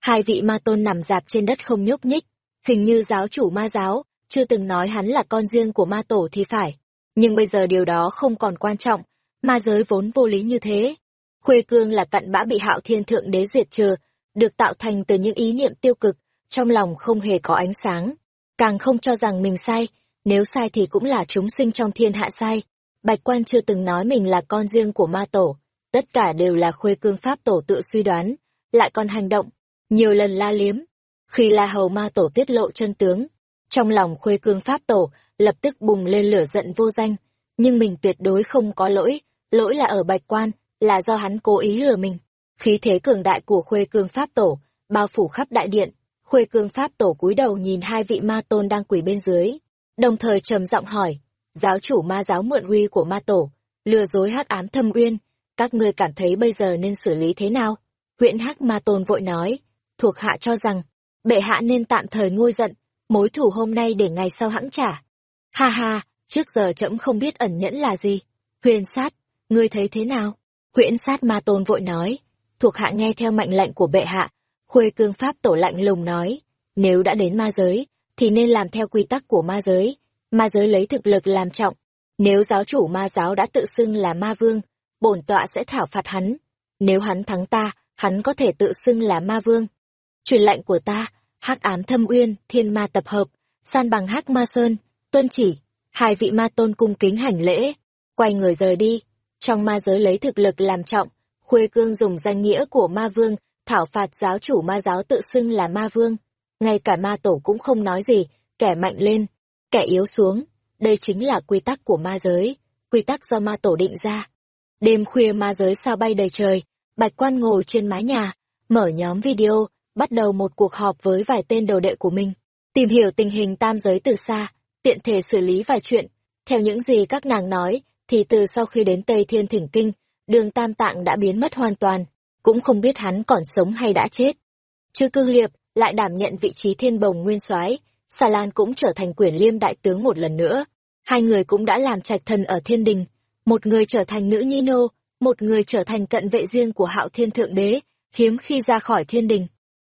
Hai vị ma tôn nằm dạp trên đất không nhúc nhích, hình như giáo chủ ma giáo, chưa từng nói hắn là con riêng của ma tổ thì phải. Nhưng bây giờ điều đó không còn quan trọng, ma giới vốn vô lý như thế. Khuê cương là cặn bã bị hạo thiên thượng đế diệt trừ, được tạo thành từ những ý niệm tiêu cực, trong lòng không hề có ánh sáng. Càng không cho rằng mình sai, nếu sai thì cũng là chúng sinh trong thiên hạ sai. Bạch quan chưa từng nói mình là con riêng của ma tổ, tất cả đều là khuê cương pháp tổ tự suy đoán, lại còn hành động, nhiều lần la liếm. Khi La Hầu Ma Tổ tiết lộ chân tướng, trong lòng khuê cương Pháp Tổ lập tức bùng lên lửa giận vô danh, nhưng mình tuyệt đối không có lỗi, lỗi là ở bạch quan, là do hắn cố ý lừa mình. Khí thế cường đại của khuê cương Pháp Tổ, bao phủ khắp đại điện, khuê cương Pháp Tổ cúi đầu nhìn hai vị ma tôn đang quỳ bên dưới, đồng thời trầm giọng hỏi, giáo chủ ma giáo mượn uy của ma tổ, lừa dối hắc ám thâm uyên, các ngươi cảm thấy bây giờ nên xử lý thế nào? Huyện hắc ma tôn vội nói, thuộc hạ cho rằng, bệ hạ nên tạm thời ngôi giận, mối thủ hôm nay để ngày sau hãng trả. Ha ha, trước giờ trẫm không biết ẩn nhẫn là gì. Huyền sát, ngươi thấy thế nào? Huyễn sát ma tôn vội nói, thuộc hạ nghe theo mệnh lệnh của bệ hạ. Khuê cương pháp tổ lạnh lùng nói, nếu đã đến ma giới, thì nên làm theo quy tắc của ma giới. Ma giới lấy thực lực làm trọng. Nếu giáo chủ ma giáo đã tự xưng là ma vương, bổn tọa sẽ thảo phạt hắn. Nếu hắn thắng ta, hắn có thể tự xưng là ma vương. Truyền lệnh của ta, hắc ám thâm uyên, thiên ma tập hợp, san bằng hắc ma sơn, tuân chỉ. Hai vị ma tôn cung kính hành lễ, quay người rời đi. Trong ma giới lấy thực lực làm trọng, Khuê Cương dùng danh nghĩa của ma vương, thảo phạt giáo chủ ma giáo tự xưng là ma vương. Ngay cả ma tổ cũng không nói gì, kẻ mạnh lên, kẻ yếu xuống. Đây chính là quy tắc của ma giới, quy tắc do ma tổ định ra. Đêm khuya ma giới sao bay đầy trời, bạch quan ngồi trên mái nhà, mở nhóm video, bắt đầu một cuộc họp với vài tên đầu đệ của mình, tìm hiểu tình hình tam giới từ xa, tiện thể xử lý vài chuyện. Theo những gì các nàng nói, thì từ sau khi đến Tây Thiên Thỉnh Kinh, đường Tam Tạng đã biến mất hoàn toàn, cũng không biết hắn còn sống hay đã chết. Chư Cương Liệp lại đảm nhận vị trí thiên bồng nguyên soái, Xà Lan cũng trở thành quyển liêm đại tướng một lần nữa. Hai người cũng đã làm trạch thần ở thiên đình, một người trở thành nữ nhi nô, một người trở thành cận vệ riêng của hạo thiên thượng đế, hiếm khi ra khỏi thiên đình.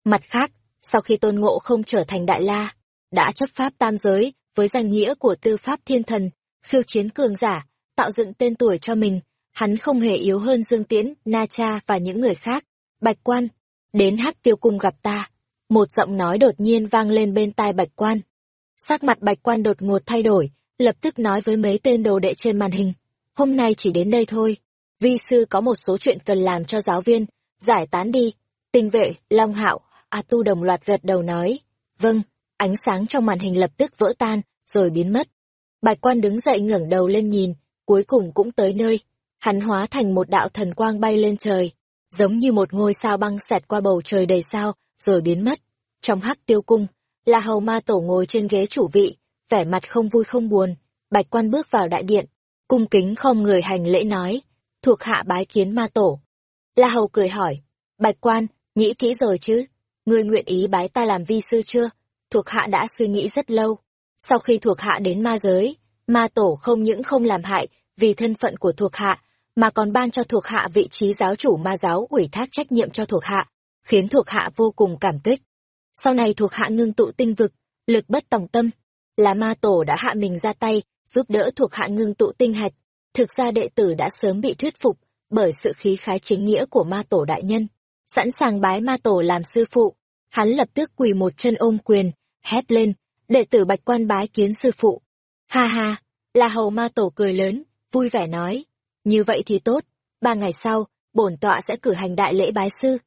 Mặt khác, sau khi tôn ngộ không trở thành đại la, đã chấp pháp tam giới với danh nghĩa của tư pháp thiên thần, khiêu chiến cường giả, tạo dựng tên tuổi cho mình, hắn không hề yếu hơn Dương Tiễn, Na Cha và những người khác. Bạch Quan, đến Hắc Tiêu Cung gặp ta. Một giọng nói đột nhiên vang lên bên tai Bạch Quan. Sắc mặt Bạch Quan đột ngột thay đổi, lập tức nói với mấy tên đồ đệ trên màn hình. Hôm nay chỉ đến đây thôi. Vi sư có một số chuyện cần làm cho giáo viên, giải tán đi. Tinh vệ, Long Hạo, A Tu đồng loạt gật đầu nói. Vâng, ánh sáng trong màn hình lập tức vỡ tan, rồi biến mất. Bạch Quan đứng dậy ngẩng đầu lên nhìn, cuối cùng cũng tới nơi. Hắn hóa thành một đạo thần quang bay lên trời, giống như một ngôi sao băng xẹt qua bầu trời đầy sao, rồi biến mất. Trong hắc tiêu cung, là hầu ma tổ ngồi trên ghế chủ vị, vẻ mặt không vui không buồn. Bạch quan bước vào đại điện, cung kính không người hành lễ nói, thuộc hạ bái kiến ma tổ. La hầu cười hỏi, bạch quan, nghĩ kỹ rồi chứ? Ngươi nguyện ý bái ta làm vi sư chưa? Thuộc hạ đã suy nghĩ rất lâu. Sau khi thuộc hạ đến ma giới, ma tổ không những không làm hại vì thân phận của thuộc hạ, mà còn ban cho thuộc hạ vị trí giáo chủ ma giáo ủy thác trách nhiệm cho thuộc hạ, khiến thuộc hạ vô cùng cảm kích. Sau này thuộc hạ ngưng tụ tinh vực, lực bất tòng tâm, là ma tổ đã hạ mình ra tay, giúp đỡ thuộc hạ ngưng tụ tinh hạch. Thực ra đệ tử đã sớm bị thuyết phục bởi sự khí khái chính nghĩa của ma tổ đại nhân, sẵn sàng bái ma tổ làm sư phụ. Hắn lập tức quỳ một chân ôm quyền, hét lên, đệ tử bạch quan bái kiến sư phụ. Ha ha, là hầu ma tổ cười lớn, vui vẻ nói, như vậy thì tốt, ba ngày sau, bổn tọa sẽ cử hành đại lễ bái sư,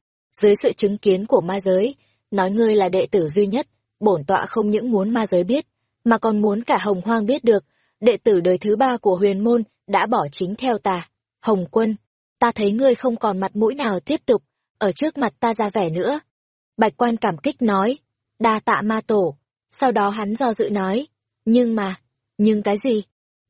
dưới sự chứng kiến của ma giới, nói ngươi là đệ tử duy nhất, bổn tọa không những muốn ma giới biết, mà còn muốn cả hồng hoang biết được, đệ tử đời thứ ba của huyền môn đã bỏ chính theo ta. Hồng quân, ta thấy ngươi không còn mặt mũi nào tiếp tục, ở trước mặt ta ra vẻ nữa. Bạch quan cảm kích nói, đa tạ ma tổ, sau đó hắn do dự nói, nhưng mà, nhưng cái gì?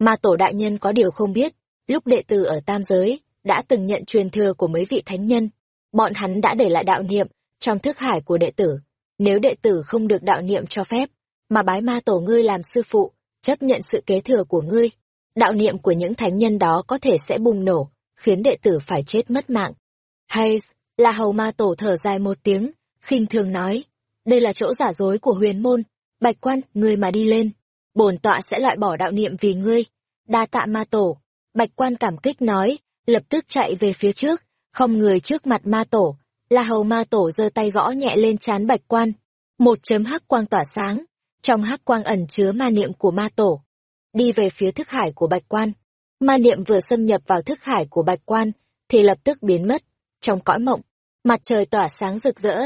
Ma tổ đại nhân có điều không biết, lúc đệ tử ở tam giới, đã từng nhận truyền thừa của mấy vị thánh nhân. Bọn hắn đã để lại đạo niệm trong thức hải của đệ tử. Nếu đệ tử không được đạo niệm cho phép, mà bái ma tổ ngươi làm sư phụ, chấp nhận sự kế thừa của ngươi, đạo niệm của những thánh nhân đó có thể sẽ bùng nổ, khiến đệ tử phải chết mất mạng. Hay, là hầu ma tổ thở dài một tiếng, khinh thường nói, đây là chỗ giả dối của huyền môn, bạch quan, ngươi mà đi lên, bổn tọa sẽ loại bỏ đạo niệm vì ngươi, đa tạ ma tổ, bạch quan cảm kích nói, lập tức chạy về phía trước, không người trước mặt ma tổ, la hầu ma tổ giơ tay gõ nhẹ lên trán bạch quan, một chấm hắc quang tỏa sáng, trong hắc quang ẩn chứa ma niệm của ma tổ, đi về phía thức hải của bạch quan. Ma niệm vừa xâm nhập vào thức hải của bạch quan, thì lập tức biến mất. Trong cõi mộng, mặt trời tỏa sáng rực rỡ,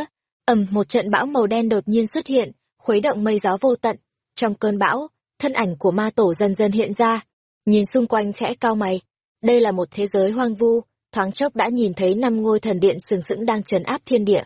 ầm một trận bão màu đen đột nhiên xuất hiện, khuấy động mây gió vô tận. Trong cơn bão, thân ảnh của ma tổ dần dần hiện ra, nhìn xung quanh khẽ cao mày. Đây là một thế giới hoang vu, thoáng chốc đã nhìn thấy năm ngôi thần điện sừng sững đang trấn áp thiên địa.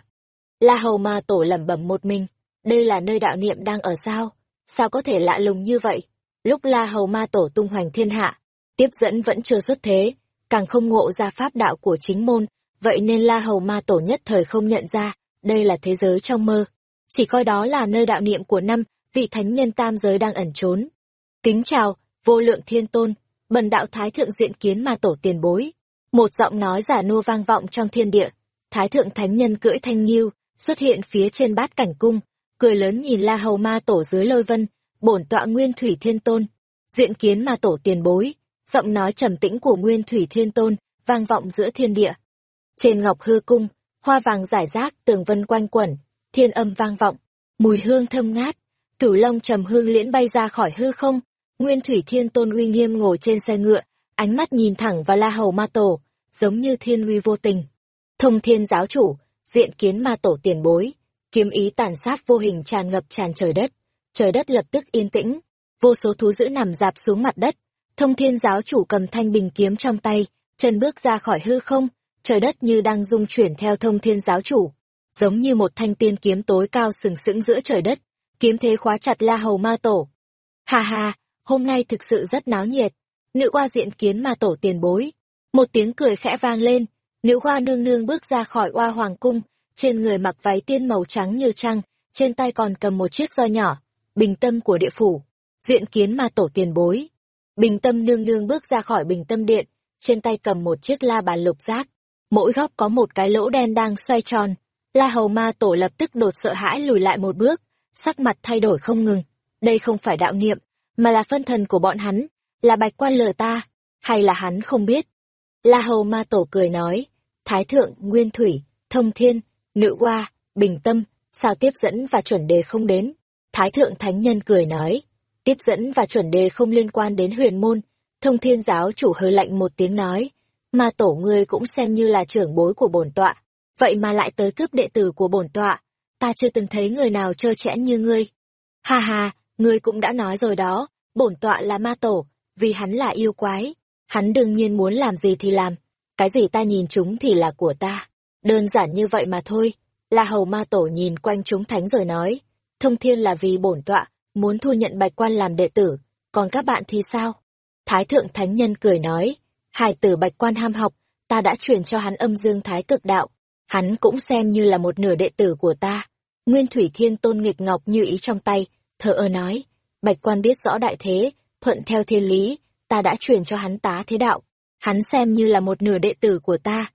La hầu ma tổ lẩm bẩm một mình, đây là nơi đạo niệm đang ở sao? Sao có thể lạ lùng như vậy? lúc La Hầu Ma Tổ tung hoành thiên hạ, tiếp dẫn vẫn chưa xuất thế, càng không ngộ ra pháp đạo của chính môn, vậy nên La Hầu Ma Tổ nhất thời không nhận ra, đây là thế giới trong mơ. Chỉ coi đó là nơi đạo niệm của năm, vị thánh nhân tam giới đang ẩn trốn. Kính chào, vô lượng thiên tôn, bần đạo thái thượng diện kiến ma tổ tiền bối. Một giọng nói giả nua vang vọng trong thiên địa, thái thượng thánh nhân cưỡi thanh nghiêu, xuất hiện phía trên bát cảnh cung, cười lớn nhìn la hầu ma tổ dưới lôi vân, bổn tọa nguyên thủy thiên tôn. Diện kiến ma tổ tiền bối, giọng nói trầm tĩnh của nguyên thủy thiên tôn, vang vọng giữa thiên địa. Trên ngọc hư cung, hoa vàng giải rác tường vân quanh quẩn, thiên âm vang vọng, mùi hương thơm ngát, cửu long trầm hương liễn bay ra khỏi hư không, Nguyên Thủy Thiên Tôn uy nghiêm ngồi trên xe ngựa, ánh mắt nhìn thẳng vào La Hầu Ma Tổ, giống như thiên uy vô tình. Thông Thiên giáo chủ, diện kiến Ma Tổ tiền bối, kiếm ý tàn sát vô hình tràn ngập tràn trời đất, trời đất lập tức yên tĩnh, vô số thú dữ nằm dạp xuống mặt đất. Thông Thiên giáo chủ cầm thanh bình kiếm trong tay, chân bước ra khỏi hư không, trời đất như đang rung chuyển theo Thông Thiên giáo chủ, giống như một thanh tiên kiếm tối cao sừng sững giữa trời đất, kiếm thế khóa chặt La Hầu Ma Tổ. Ha ha, hôm nay thực sự rất náo nhiệt. Nữ hoa diện kiến mà tổ tiền bối. Một tiếng cười khẽ vang lên, nữ hoa nương nương bước ra khỏi oa hoàng cung, trên người mặc váy tiên màu trắng như trăng, trên tay còn cầm một chiếc roi nhỏ, bình tâm của địa phủ. Diện kiến mà tổ tiền bối. Bình tâm nương nương bước ra khỏi bình tâm điện, trên tay cầm một chiếc la bàn lục giác. Mỗi góc có một cái lỗ đen đang xoay tròn. La hầu ma tổ lập tức đột sợ hãi lùi lại một bước, sắc mặt thay đổi không ngừng. Đây không phải đạo niệm, mà là phân thần của bọn hắn, là bạch quan lừa ta, hay là hắn không biết. La Hầu Ma Tổ cười nói, Thái Thượng, Nguyên Thủy, Thông Thiên, Nữ Hoa, Bình Tâm, sao tiếp dẫn và chuẩn đề không đến? Thái Thượng Thánh Nhân cười nói, tiếp dẫn và chuẩn đề không liên quan đến huyền môn, thông thiên giáo chủ hơi lạnh một tiếng nói, Ma Tổ ngươi cũng xem như là trưởng bối của bổn tọa, vậy mà lại tới cướp đệ tử của bổn tọa, ta chưa từng thấy người nào trơ trẽn như ngươi. Ha ha, Ngươi cũng đã nói rồi đó, bổn tọa là ma tổ, vì hắn là yêu quái. Hắn đương nhiên muốn làm gì thì làm, cái gì ta nhìn chúng thì là của ta. Đơn giản như vậy mà thôi. là hầu ma tổ nhìn quanh chúng thánh rồi nói, thông thiên là vì bổn tọa, muốn thu nhận bạch quan làm đệ tử, còn các bạn thì sao? Thái thượng thánh nhân cười nói, hải tử bạch quan ham học, ta đã truyền cho hắn âm dương thái cực đạo, hắn cũng xem như là một nửa đệ tử của ta. Nguyên thủy thiên tôn nghịch ngọc như ý trong tay, thờ ơ nói, bạch quan biết rõ đại thế, thuận theo thiên lý, ta đã truyền cho hắn tá thế đạo, hắn xem như là một nửa đệ tử của ta.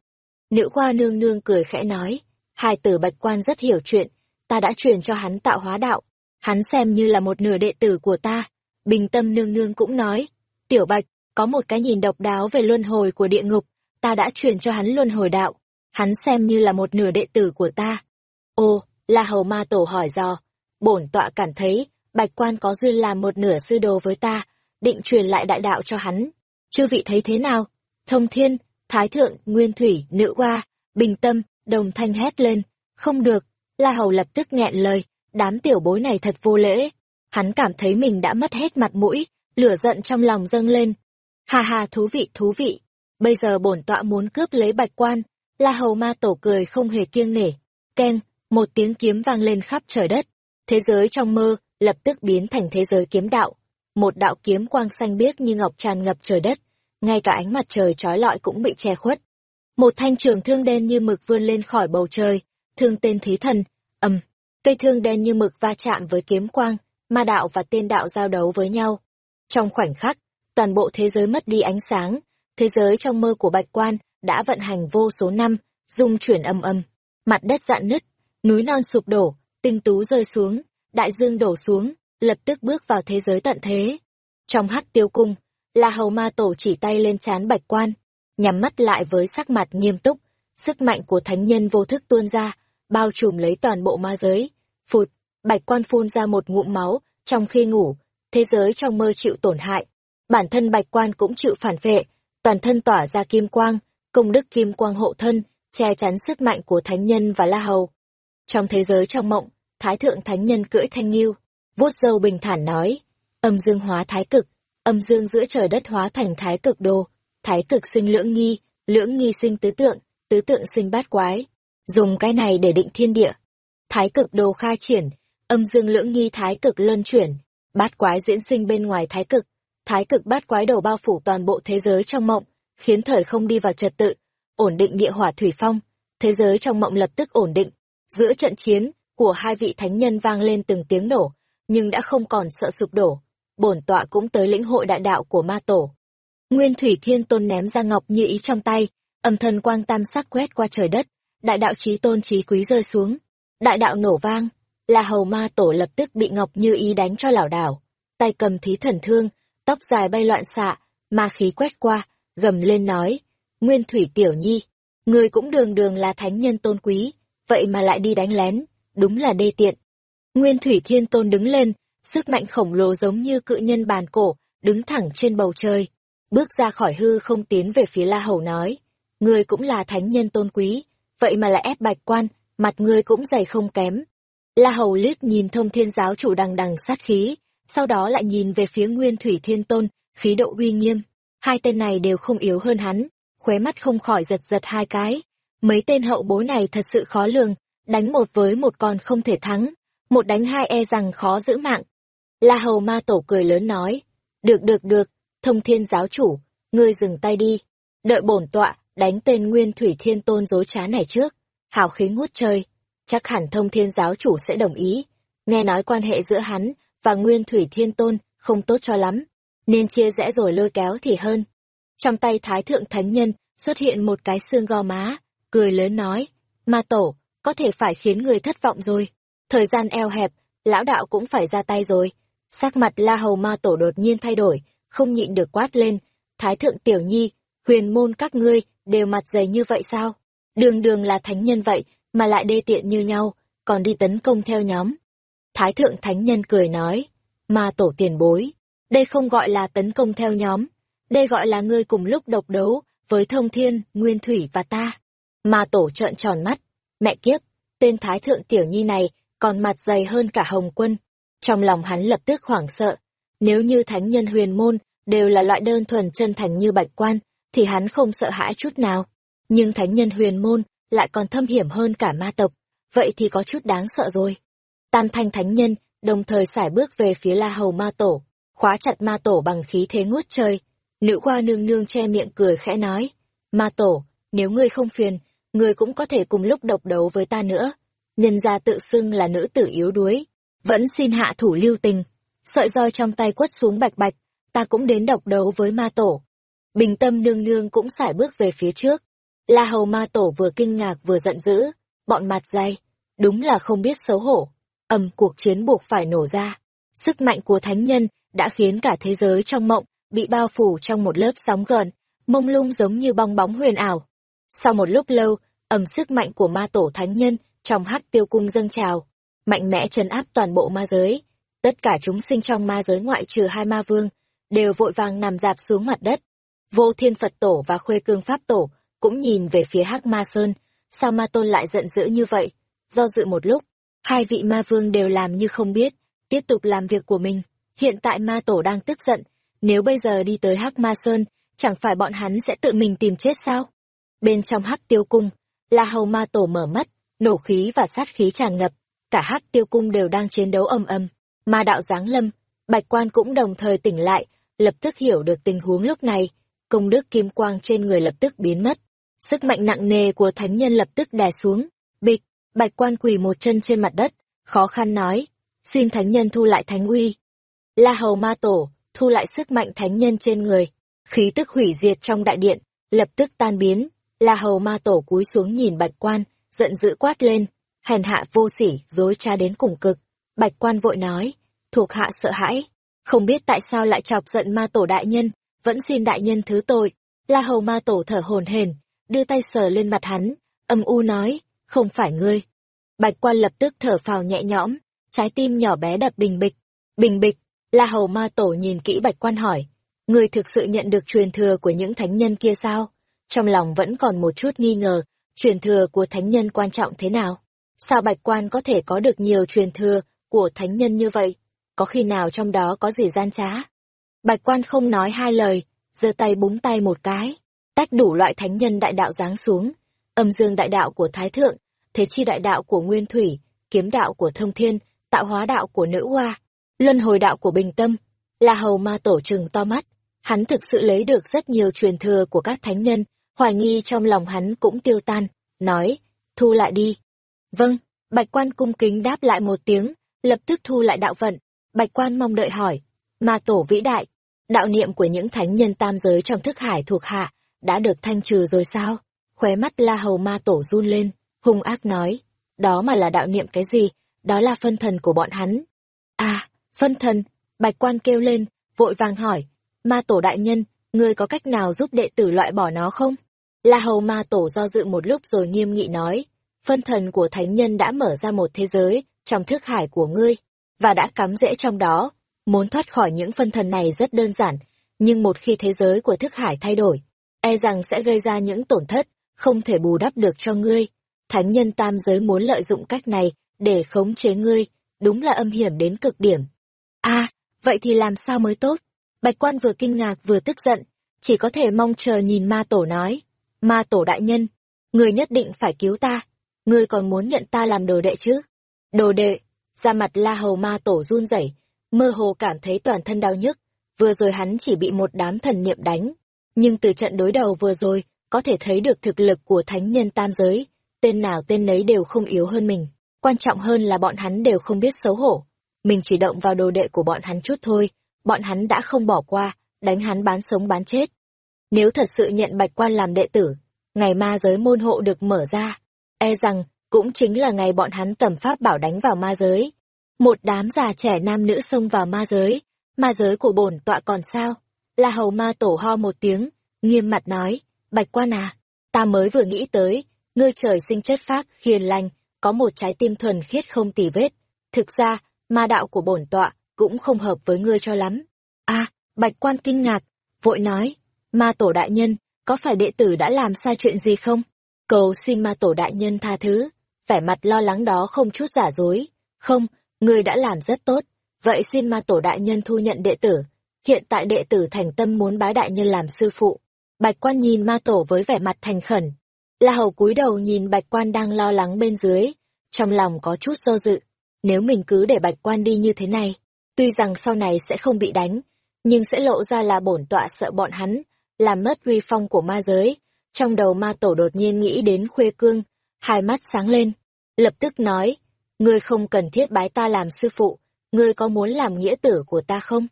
Nữ khoa nương nương cười khẽ nói, hai tử bạch quan rất hiểu chuyện, ta đã truyền cho hắn tạo hóa đạo, hắn xem như là một nửa đệ tử của ta. Bình tâm nương nương cũng nói, tiểu bạch, có một cái nhìn độc đáo về luân hồi của địa ngục, ta đã truyền cho hắn luân hồi đạo, hắn xem như là một nửa đệ tử của ta. Ô, La Hầu Ma Tổ hỏi dò, bổn tọa cảm thấy, Bạch quan có duyên làm một nửa sư đồ với ta, định truyền lại đại đạo cho hắn. Chư vị thấy thế nào? Thông thiên, thái thượng, nguyên thủy, nữ hoa, bình tâm, đồng thanh hét lên. Không được, La Hầu lập tức nghẹn lời, đám tiểu bối này thật vô lễ. Hắn cảm thấy mình đã mất hết mặt mũi, lửa giận trong lòng dâng lên. Hà hà thú vị thú vị, bây giờ bổn tọa muốn cướp lấy bạch quan. La Hầu ma tổ cười không hề kiêng nể. Keng, một tiếng kiếm vang lên khắp trời đất. Thế giới trong mơ, lập tức biến thành thế giới kiếm đạo. Một đạo kiếm quang xanh biếc như ngọc tràn ngập trời đất, ngay cả ánh mặt trời trói lọi cũng bị che khuất. Một thanh trường thương đen như mực vươn lên khỏi bầu trời, thương tên thí thần, ầm, cây thương đen như mực va chạm với kiếm quang, ma đạo và tiên đạo giao đấu với nhau. Trong khoảnh khắc, toàn bộ thế giới mất đi ánh sáng, thế giới trong mơ của bạch quan đã vận hành vô số năm, dung chuyển âm âm, mặt đất dạn nứt, núi non sụp đổ, tinh tú rơi xuống, đại dương đổ xuống, lập tức bước vào thế giới tận thế. Trong hắc tiêu cung, La Hầu Ma Tổ chỉ tay lên chán bạch quan, nhắm mắt lại với sắc mặt nghiêm túc, sức mạnh của thánh nhân vô thức tuôn ra, bao trùm lấy toàn bộ ma giới. Phụt, bạch quan phun ra một ngụm máu, trong khi ngủ, thế giới trong mơ chịu tổn hại. Bản thân bạch quan cũng chịu phản vệ, toàn thân tỏa ra kim quang, công đức kim quang hộ thân, che chắn sức mạnh của thánh nhân và La Hầu. Trong thế giới trong mộng, Thái thượng thánh nhân cưỡi thanh nghiêu, vuốt râu bình thản nói, âm dương hóa thái cực, âm dương giữa trời đất hóa thành thái cực đồ, thái cực sinh lưỡng nghi, lưỡng nghi sinh tứ tượng, tứ tượng sinh bát quái. Dùng cái này để định thiên địa. Thái cực đồ khai triển, âm dương lưỡng nghi thái cực luân chuyển, Bát quái diễn sinh bên ngoài thái cực, thái cực bát quái đầu bao phủ toàn bộ thế giới trong mộng, khiến thời không đi vào trật tự, ổn định địa hỏa thủy phong, thế giới trong mộng lập tức ổn định. Giữa trận chiến của hai vị thánh nhân vang lên từng tiếng nổ, nhưng đã không còn sợ sụp đổ. Bổn tọa cũng tới lĩnh hội đại đạo của ma tổ. Nguyên Thủy Thiên Tôn ném ra ngọc như ý trong tay, âm thần quang tam sắc quét qua trời đất, đại đạo chí tôn chí quý rơi xuống. Đại đạo nổ vang, là hầu ma tổ lập tức bị ngọc như ý đánh cho lảo đảo, tay cầm thí thần thương, tóc dài bay loạn xạ, ma khí quét qua, gầm lên nói, Nguyên Thủy Tiểu Nhi, người cũng đường đường là thánh nhân tôn quý, vậy mà lại đi đánh lén, đúng là đê tiện. Nguyên Thủy Thiên Tôn đứng lên, sức mạnh khổng lồ giống như cự nhân bàn cổ, đứng thẳng trên bầu trời, bước ra khỏi hư không tiến về phía La Hầu nói, người cũng là thánh nhân tôn quý, vậy mà lại ép bạch quan, mặt người cũng dày không kém. La Hầu liếc nhìn thông thiên giáo chủ đằng đằng sát khí, sau đó lại nhìn về phía Nguyên Thủy Thiên Tôn, khí độ uy nghiêm. Hai tên này đều không yếu hơn hắn, khóe mắt không khỏi giật giật hai cái. Mấy tên hậu bối này thật sự khó lường, đánh một với một còn không thể thắng, một đánh hai e rằng khó giữ mạng. La Hầu Ma Tổ cười lớn nói, được được được, thông thiên giáo chủ, ngươi dừng tay đi, đợi bổn tọa, đánh tên Nguyên Thủy Thiên Tôn dối trá này trước, hào khí ngút trời, chắc hẳn thông thiên giáo chủ sẽ đồng ý, nghe nói quan hệ giữa hắn và Nguyên Thủy Thiên Tôn không tốt cho lắm, nên chia rẽ rồi lôi kéo thì hơn. Trong tay Thái Thượng Thánh Nhân xuất hiện một cái xương gò má, cười lớn nói, ma tổ, có thể phải khiến người thất vọng rồi. Thời gian eo hẹp, lão đạo cũng phải ra tay rồi. Sắc mặt La Hầu ma tổ đột nhiên thay đổi, không nhịn được quát lên. Thái Thượng Tiểu Nhi, huyền môn các ngươi, đều mặt dày như vậy sao? Đường đường là thánh nhân vậy, mà lại đê tiện như nhau, còn đi tấn công theo nhóm. Thái Thượng Thánh Nhân cười nói, ma tổ tiền bối, đây không gọi là tấn công theo nhóm, đây gọi là ngươi cùng lúc độc đấu với thông thiên, nguyên thủy và ta. Ma tổ trợn tròn mắt, mẹ kiếp, tên Thái Thượng Tiểu Nhi này còn mặt dày hơn cả Hồng Quân. Trong lòng hắn lập tức hoảng sợ, nếu như thánh nhân huyền môn đều là loại đơn thuần chân thành như bạch quan, thì hắn không sợ hãi chút nào. Nhưng thánh nhân huyền môn lại còn thâm hiểm hơn cả ma tộc, vậy thì có chút đáng sợ rồi. Tam thanh thánh nhân đồng thời xải bước về phía la hầu ma tổ, khóa chặt ma tổ bằng khí thế ngút trời. Nữ khoa nương nương che miệng cười khẽ nói, ma tổ, nếu ngươi không phiền, ngươi cũng có thể cùng lúc độc đấu với ta nữa. Nhân gia tự xưng là nữ tử yếu đuối, vẫn xin hạ thủ lưu tình. Sợi roi trong tay quất xuống bạch bạch, ta cũng đến độc đấu với ma tổ. Bình tâm nương nương cũng sải bước về phía trước. La hầu ma tổ vừa kinh ngạc vừa giận dữ, bọn mặt dày, đúng là không biết xấu hổ. Ầm cuộc chiến buộc phải nổ ra. Sức mạnh của thánh nhân đã khiến cả thế giới trong mộng bị bao phủ trong một lớp sóng gần, mông lung giống như bong bóng huyền ảo. Sau một lúc lâu, ầm sức mạnh của ma tổ thánh nhân trong hắc tiêu cung dâng trào, mạnh mẽ trấn áp toàn bộ ma giới. Tất cả chúng sinh trong ma giới ngoại trừ hai ma vương, đều vội vàng nằm dạp xuống mặt đất. Vô thiên Phật tổ và khuê cương Pháp tổ cũng nhìn về phía hắc ma sơn, sao ma tôn lại giận dữ như vậy? Do dự một lúc, hai vị ma vương đều làm như không biết, tiếp tục làm việc của mình. Hiện tại ma tổ đang tức giận, nếu bây giờ đi tới hắc ma sơn, chẳng phải bọn hắn sẽ tự mình tìm chết sao? Bên trong hắc tiêu cung, La Hầu ma tổ mở mắt, nổ khí và sát khí tràn ngập, cả hắc tiêu cung đều đang chiến đấu âm âm. Ma đạo giáng lâm, bạch quan cũng đồng thời tỉnh lại, lập tức hiểu được tình huống lúc này, công đức kim quang trên người lập tức biến mất. Sức mạnh nặng nề của thánh nhân lập tức đè xuống, bịch, bạch quan quỳ một chân trên mặt đất, khó khăn nói, xin thánh nhân thu lại thánh uy. La hầu ma tổ, thu lại sức mạnh thánh nhân trên người, khí tức hủy diệt trong đại điện, lập tức tan biến, La hầu ma tổ cúi xuống nhìn bạch quan, giận dữ quát lên, hèn hạ vô sỉ, dối trá đến cùng cực. Bạch quan vội nói, thuộc hạ sợ hãi, không biết tại sao lại chọc giận ma tổ đại nhân, vẫn xin đại nhân thứ tội. La hầu ma tổ thở hồn hển, đưa tay sờ lên mặt hắn, âm u nói, không phải ngươi. Bạch quan lập tức thở phào nhẹ nhõm, trái tim nhỏ bé đập bình bịch. Bình bịch, La hầu ma tổ nhìn kỹ bạch quan hỏi, ngươi thực sự nhận được truyền thừa của những thánh nhân kia sao? Trong lòng vẫn còn một chút nghi ngờ, truyền thừa của thánh nhân quan trọng thế nào? Sao bạch quan có thể có được nhiều truyền thừa của thánh nhân như vậy? Có khi nào trong đó có gì gian trá? Bạch quan không nói hai lời, giơ tay búng tay một cái, tách đủ loại thánh nhân đại đạo giáng xuống, âm dương đại đạo của Thái Thượng, thế chi đại đạo của Nguyên Thủy, kiếm đạo của Thông Thiên, tạo hóa đạo của Nữ Hoa. Luân hồi đạo của bình tâm, La Hầu Ma Tổ trừng to mắt, hắn thực sự lấy được rất nhiều truyền thừa của các thánh nhân, hoài nghi trong lòng hắn cũng tiêu tan, nói, thu lại đi. Vâng, Bạch Quan cung kính đáp lại một tiếng, lập tức thu lại đạo vận. Bạch Quan mong đợi hỏi, Ma Tổ vĩ đại, đạo niệm của những thánh nhân tam giới trong thức hải thuộc hạ, đã được thanh trừ rồi sao? Khóe mắt La Hầu Ma Tổ run lên, hung ác nói, đó mà là đạo niệm cái gì, đó là phân thần của bọn hắn. À, phân thần, Bạch Quan kêu lên, vội vàng hỏi, Ma Tổ đại nhân, ngươi có cách nào giúp đệ tử loại bỏ nó không? La Hầu Ma Tổ do dự một lúc rồi nghiêm nghị nói, phân thần của thánh nhân đã mở ra một thế giới trong thức hải của ngươi, và đã cắm rễ trong đó. Muốn thoát khỏi những phân thần này rất đơn giản, nhưng một khi thế giới của thức hải thay đổi, e rằng sẽ gây ra những tổn thất, không thể bù đắp được cho ngươi. Thánh nhân tam giới muốn lợi dụng cách này để khống chế ngươi, đúng là âm hiểm đến cực điểm. a à, vậy thì làm sao mới tốt? Bạch quan vừa kinh ngạc vừa tức giận, chỉ có thể mong chờ nhìn ma tổ nói. Ma tổ đại nhân, người nhất định phải cứu ta, ngươi còn muốn nhận ta làm đồ đệ chứ? Đồ đệ, ra mặt la hầu ma tổ run rẩy, mơ hồ cảm thấy toàn thân đau nhức, vừa rồi hắn chỉ bị một đám thần niệm đánh. Nhưng từ trận đối đầu vừa rồi, có thể thấy được thực lực của thánh nhân tam giới, tên nào tên nấy đều không yếu hơn mình. Quan trọng hơn là bọn hắn đều không biết xấu hổ. Mình chỉ động vào đồ đệ của bọn hắn chút thôi, bọn hắn đã không bỏ qua, đánh hắn bán sống bán chết. Nếu thật sự nhận bạch quan làm đệ tử, ngày ma giới môn hộ được mở ra, e rằng cũng chính là ngày bọn hắn tầm pháp bảo đánh vào ma giới. Một đám già trẻ nam nữ xông vào ma giới, ma giới của bổn tọa còn sao? La hầu ma tổ ho một tiếng, nghiêm mặt nói, bạch quan à, ta mới vừa nghĩ tới, ngươi trời sinh chất phác, hiền lành, có một trái tim thuần khiết không tì vết. Thực ra, ma đạo của bổn tọa cũng không hợp với ngươi cho lắm. a bạch quan kinh ngạc, vội nói, ma tổ đại nhân, có phải đệ tử đã làm sai chuyện gì không? Cầu xin ma tổ đại nhân tha thứ, vẻ mặt lo lắng đó không chút giả dối. Không, ngươi đã làm rất tốt, vậy xin ma tổ đại nhân thu nhận đệ tử. Hiện tại đệ tử thành tâm muốn bái đại nhân làm sư phụ. Bạch quan nhìn ma tổ với vẻ mặt thành khẩn. La hầu cúi đầu nhìn bạch quan đang lo lắng bên dưới, trong lòng có chút do dự. Nếu mình cứ để bạch quan đi như thế này, tuy rằng sau này sẽ không bị đánh, nhưng sẽ lộ ra là bổn tọa sợ bọn hắn, làm mất uy phong của ma giới. Trong đầu ma tổ đột nhiên nghĩ đến khuê cương, hai mắt sáng lên, lập tức nói, ngươi không cần thiết bái ta làm sư phụ, ngươi có muốn làm nghĩa tử của ta không?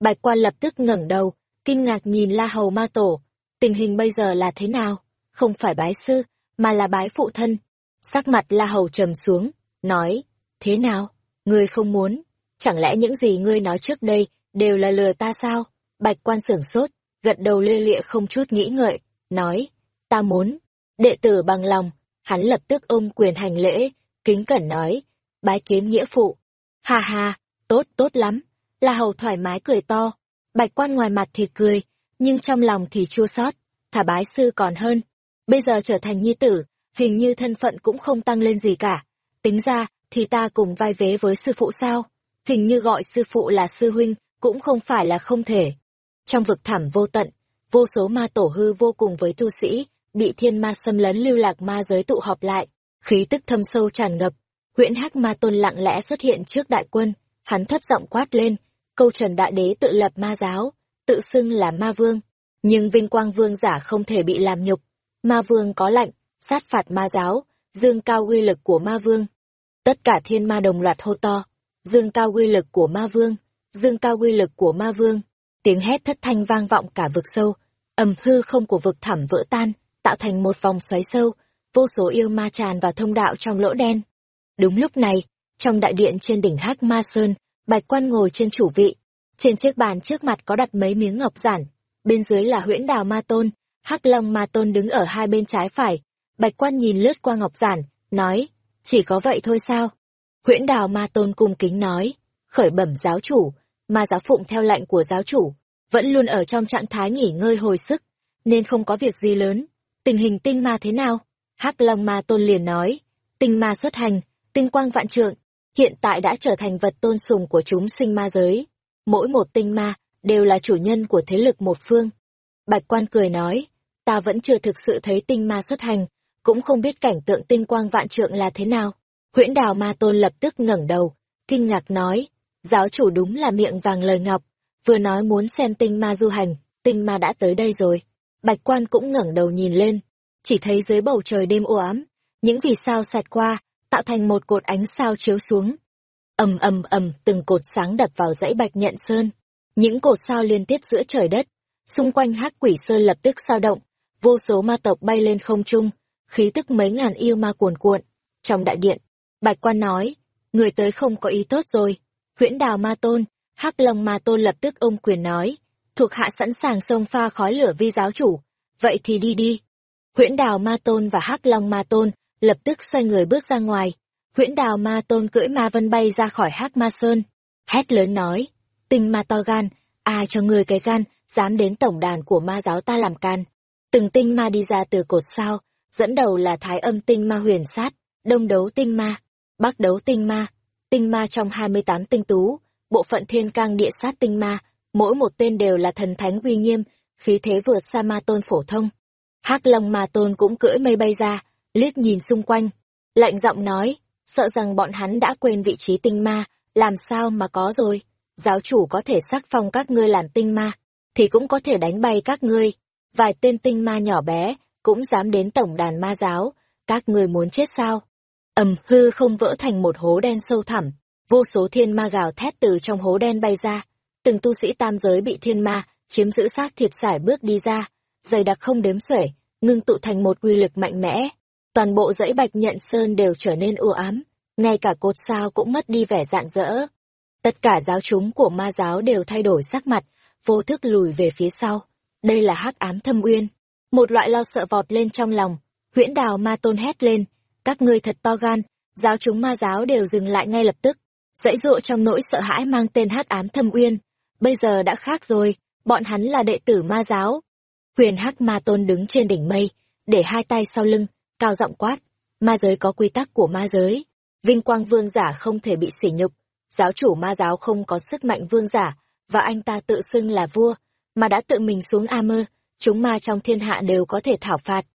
Bạch quan lập tức ngẩng đầu, kinh ngạc nhìn la hầu ma tổ, tình hình bây giờ là thế nào? Không phải bái sư, mà là bái phụ thân. Sắc mặt la hầu trầm xuống, nói, thế nào? Ngươi không muốn, chẳng lẽ những gì ngươi nói trước đây đều là lừa ta sao? Bạch quan sửng sốt, gật đầu lê lịa không chút nghĩ ngợi, nói, ta muốn. Đệ tử bằng lòng, hắn lập tức ôm quyền hành lễ, kính cẩn nói, bái kiến nghĩa phụ. Hà hà, tốt tốt lắm, là hầu thoải mái cười to, bạch quan ngoài mặt thì cười, nhưng trong lòng thì chua xót, thả bái sư còn hơn. Bây giờ trở thành nhi tử, hình như thân phận cũng không tăng lên gì cả. Tính ra, thì ta cùng vai vế với sư phụ sao? Hình như gọi sư phụ là sư huynh, cũng không phải là không thể. Trong vực thẳm vô tận, vô số ma tổ hư vô cùng với tu sĩ, bị thiên ma xâm lấn lưu lạc ma giới tụ họp lại, khí tức thâm sâu tràn ngập. Huyễn Hắc Ma Tôn lặng lẽ xuất hiện trước đại quân, hắn thấp giọng quát lên, câu Trần Đại Đế tự lập ma giáo, tự xưng là ma vương, nhưng vinh quang vương giả không thể bị làm nhục. Ma vương có lệnh, sát phạt ma giáo, dương cao uy lực của ma vương. Tất cả thiên ma đồng loạt hô to, dương cao uy lực của ma vương, dương cao uy lực của ma vương. Tiếng hét thất thanh vang vọng cả vực sâu, ầm hư không của vực thẳm vỡ tan, tạo thành một vòng xoáy sâu, vô số yêu ma tràn vào thông đạo trong lỗ đen. Đúng lúc này, trong đại điện trên đỉnh Hắc Ma Sơn, Bạch Quan ngồi trên chủ vị. Trên chiếc bàn trước mặt có đặt mấy miếng ngọc giản, bên dưới là Huyễn Đào Ma Tôn, Hắc Long Ma Tôn đứng ở hai bên trái phải. Bạch Quan nhìn lướt qua ngọc giản, nói, chỉ có vậy thôi sao? Huyễn Đào Ma Tôn cung kính nói, khởi bẩm giáo chủ, ma giáo phụng theo lệnh của giáo chủ, vẫn luôn ở trong trạng thái nghỉ ngơi hồi sức, nên không có việc gì lớn. Tình hình tinh ma thế nào? hắc Long Ma Tôn liền nói, tinh ma xuất hành, tinh quang vạn trượng, hiện tại đã trở thành vật tôn sùng của chúng sinh ma giới. Mỗi một tinh ma đều là chủ nhân của thế lực một phương. Bạch quan cười nói, ta vẫn chưa thực sự thấy tinh ma xuất hành, cũng không biết cảnh tượng tinh quang vạn trượng là thế nào. Huyễn đào ma tôn lập tức ngẩng đầu, kinh ngạc nói, Giáo chủ đúng là miệng vàng lời ngọc, vừa nói muốn xem tinh ma du hành, tinh ma đã tới đây rồi. Bạch quan cũng ngẩng đầu nhìn lên, chỉ thấy dưới bầu trời đêm u ám, những vì sao sạt qua, tạo thành một cột ánh sao chiếu xuống. ầm ầm ầm, từng cột sáng đập vào dãy bạch nhận sơn. Những cột sao liên tiếp giữa trời đất, xung quanh hắc quỷ sơn lập tức sao động, vô số ma tộc bay lên không trung, khí tức mấy ngàn yêu ma cuồn cuộn. Trong đại điện, Bạch Quan nói, người tới không có ý tốt rồi. Huyễn Đào Ma Tôn, Hắc Long Ma Tôn lập tức ôm quyền nói, thuộc hạ sẵn sàng xông pha khói lửa vi giáo chủ, vậy thì đi đi. Huyễn Đào Ma Tôn và Hắc Long Ma Tôn lập tức xoay người bước ra ngoài. Huyễn Đào Ma Tôn cưỡi ma vân bay ra khỏi Hắc Ma Sơn, hét lớn nói, tinh ma to gan, ai cho người cái gan, dám đến tổng đàn của ma giáo ta làm can. Từng tinh ma đi ra từ cột sao, dẫn đầu là thái âm tinh ma huyền sát, đông đấu tinh ma, bắc đấu tinh ma, tinh ma trong 28 tinh tú, bộ phận thiên cang địa sát tinh ma, mỗi một tên đều là thần thánh uy nghiêm, khí thế vượt xa ma tôn phổ thông. hắc long ma tôn cũng cưỡi mây bay ra, liếc nhìn xung quanh, lạnh giọng nói, sợ rằng bọn hắn đã quên vị trí tinh ma, làm sao mà có rồi, giáo chủ có thể sắc phong các ngươi làm tinh ma, thì cũng có thể đánh bay các ngươi. Vài tên tinh ma nhỏ bé, cũng dám đến tổng đàn ma giáo, các ngươi muốn chết sao? Ầm hư không vỡ thành một hố đen sâu thẳm, vô số thiên ma gào thét từ trong hố đen bay ra, từng tu sĩ tam giới bị thiên ma chiếm giữ xác thiệt sải bước đi ra, dày đặc không đếm xuể, ngưng tụ thành một quy lực mạnh mẽ. Toàn bộ dãy bạch nhận sơn đều trở nên u ám, ngay cả cột sao cũng mất đi vẻ rạng rỡ. Tất cả giáo chúng của ma giáo đều thay đổi sắc mặt, vô thức lùi về phía sau. Đây là hắc ám thâm uyên. Một loại lo sợ vọt lên trong lòng. Huyễn đào ma tôn hét lên. Các ngươi thật to gan. Giáo chúng ma giáo đều dừng lại ngay lập tức. Dãy dụa trong nỗi sợ hãi mang tên hắc ám thâm uyên. Bây giờ đã khác rồi. Bọn hắn là đệ tử ma giáo. Huyền hắc ma tôn đứng trên đỉnh mây, để hai tay sau lưng, cao giọng quát. Ma giới có quy tắc của ma giới. Vinh quang vương giả không thể bị sỉ nhục. Giáo chủ ma giáo không có sức mạnh vương giả, và anh ta tự xưng là vua, mà đã tự mình xuống A mơ, chúng ma trong thiên hạ đều có thể thảo phạt.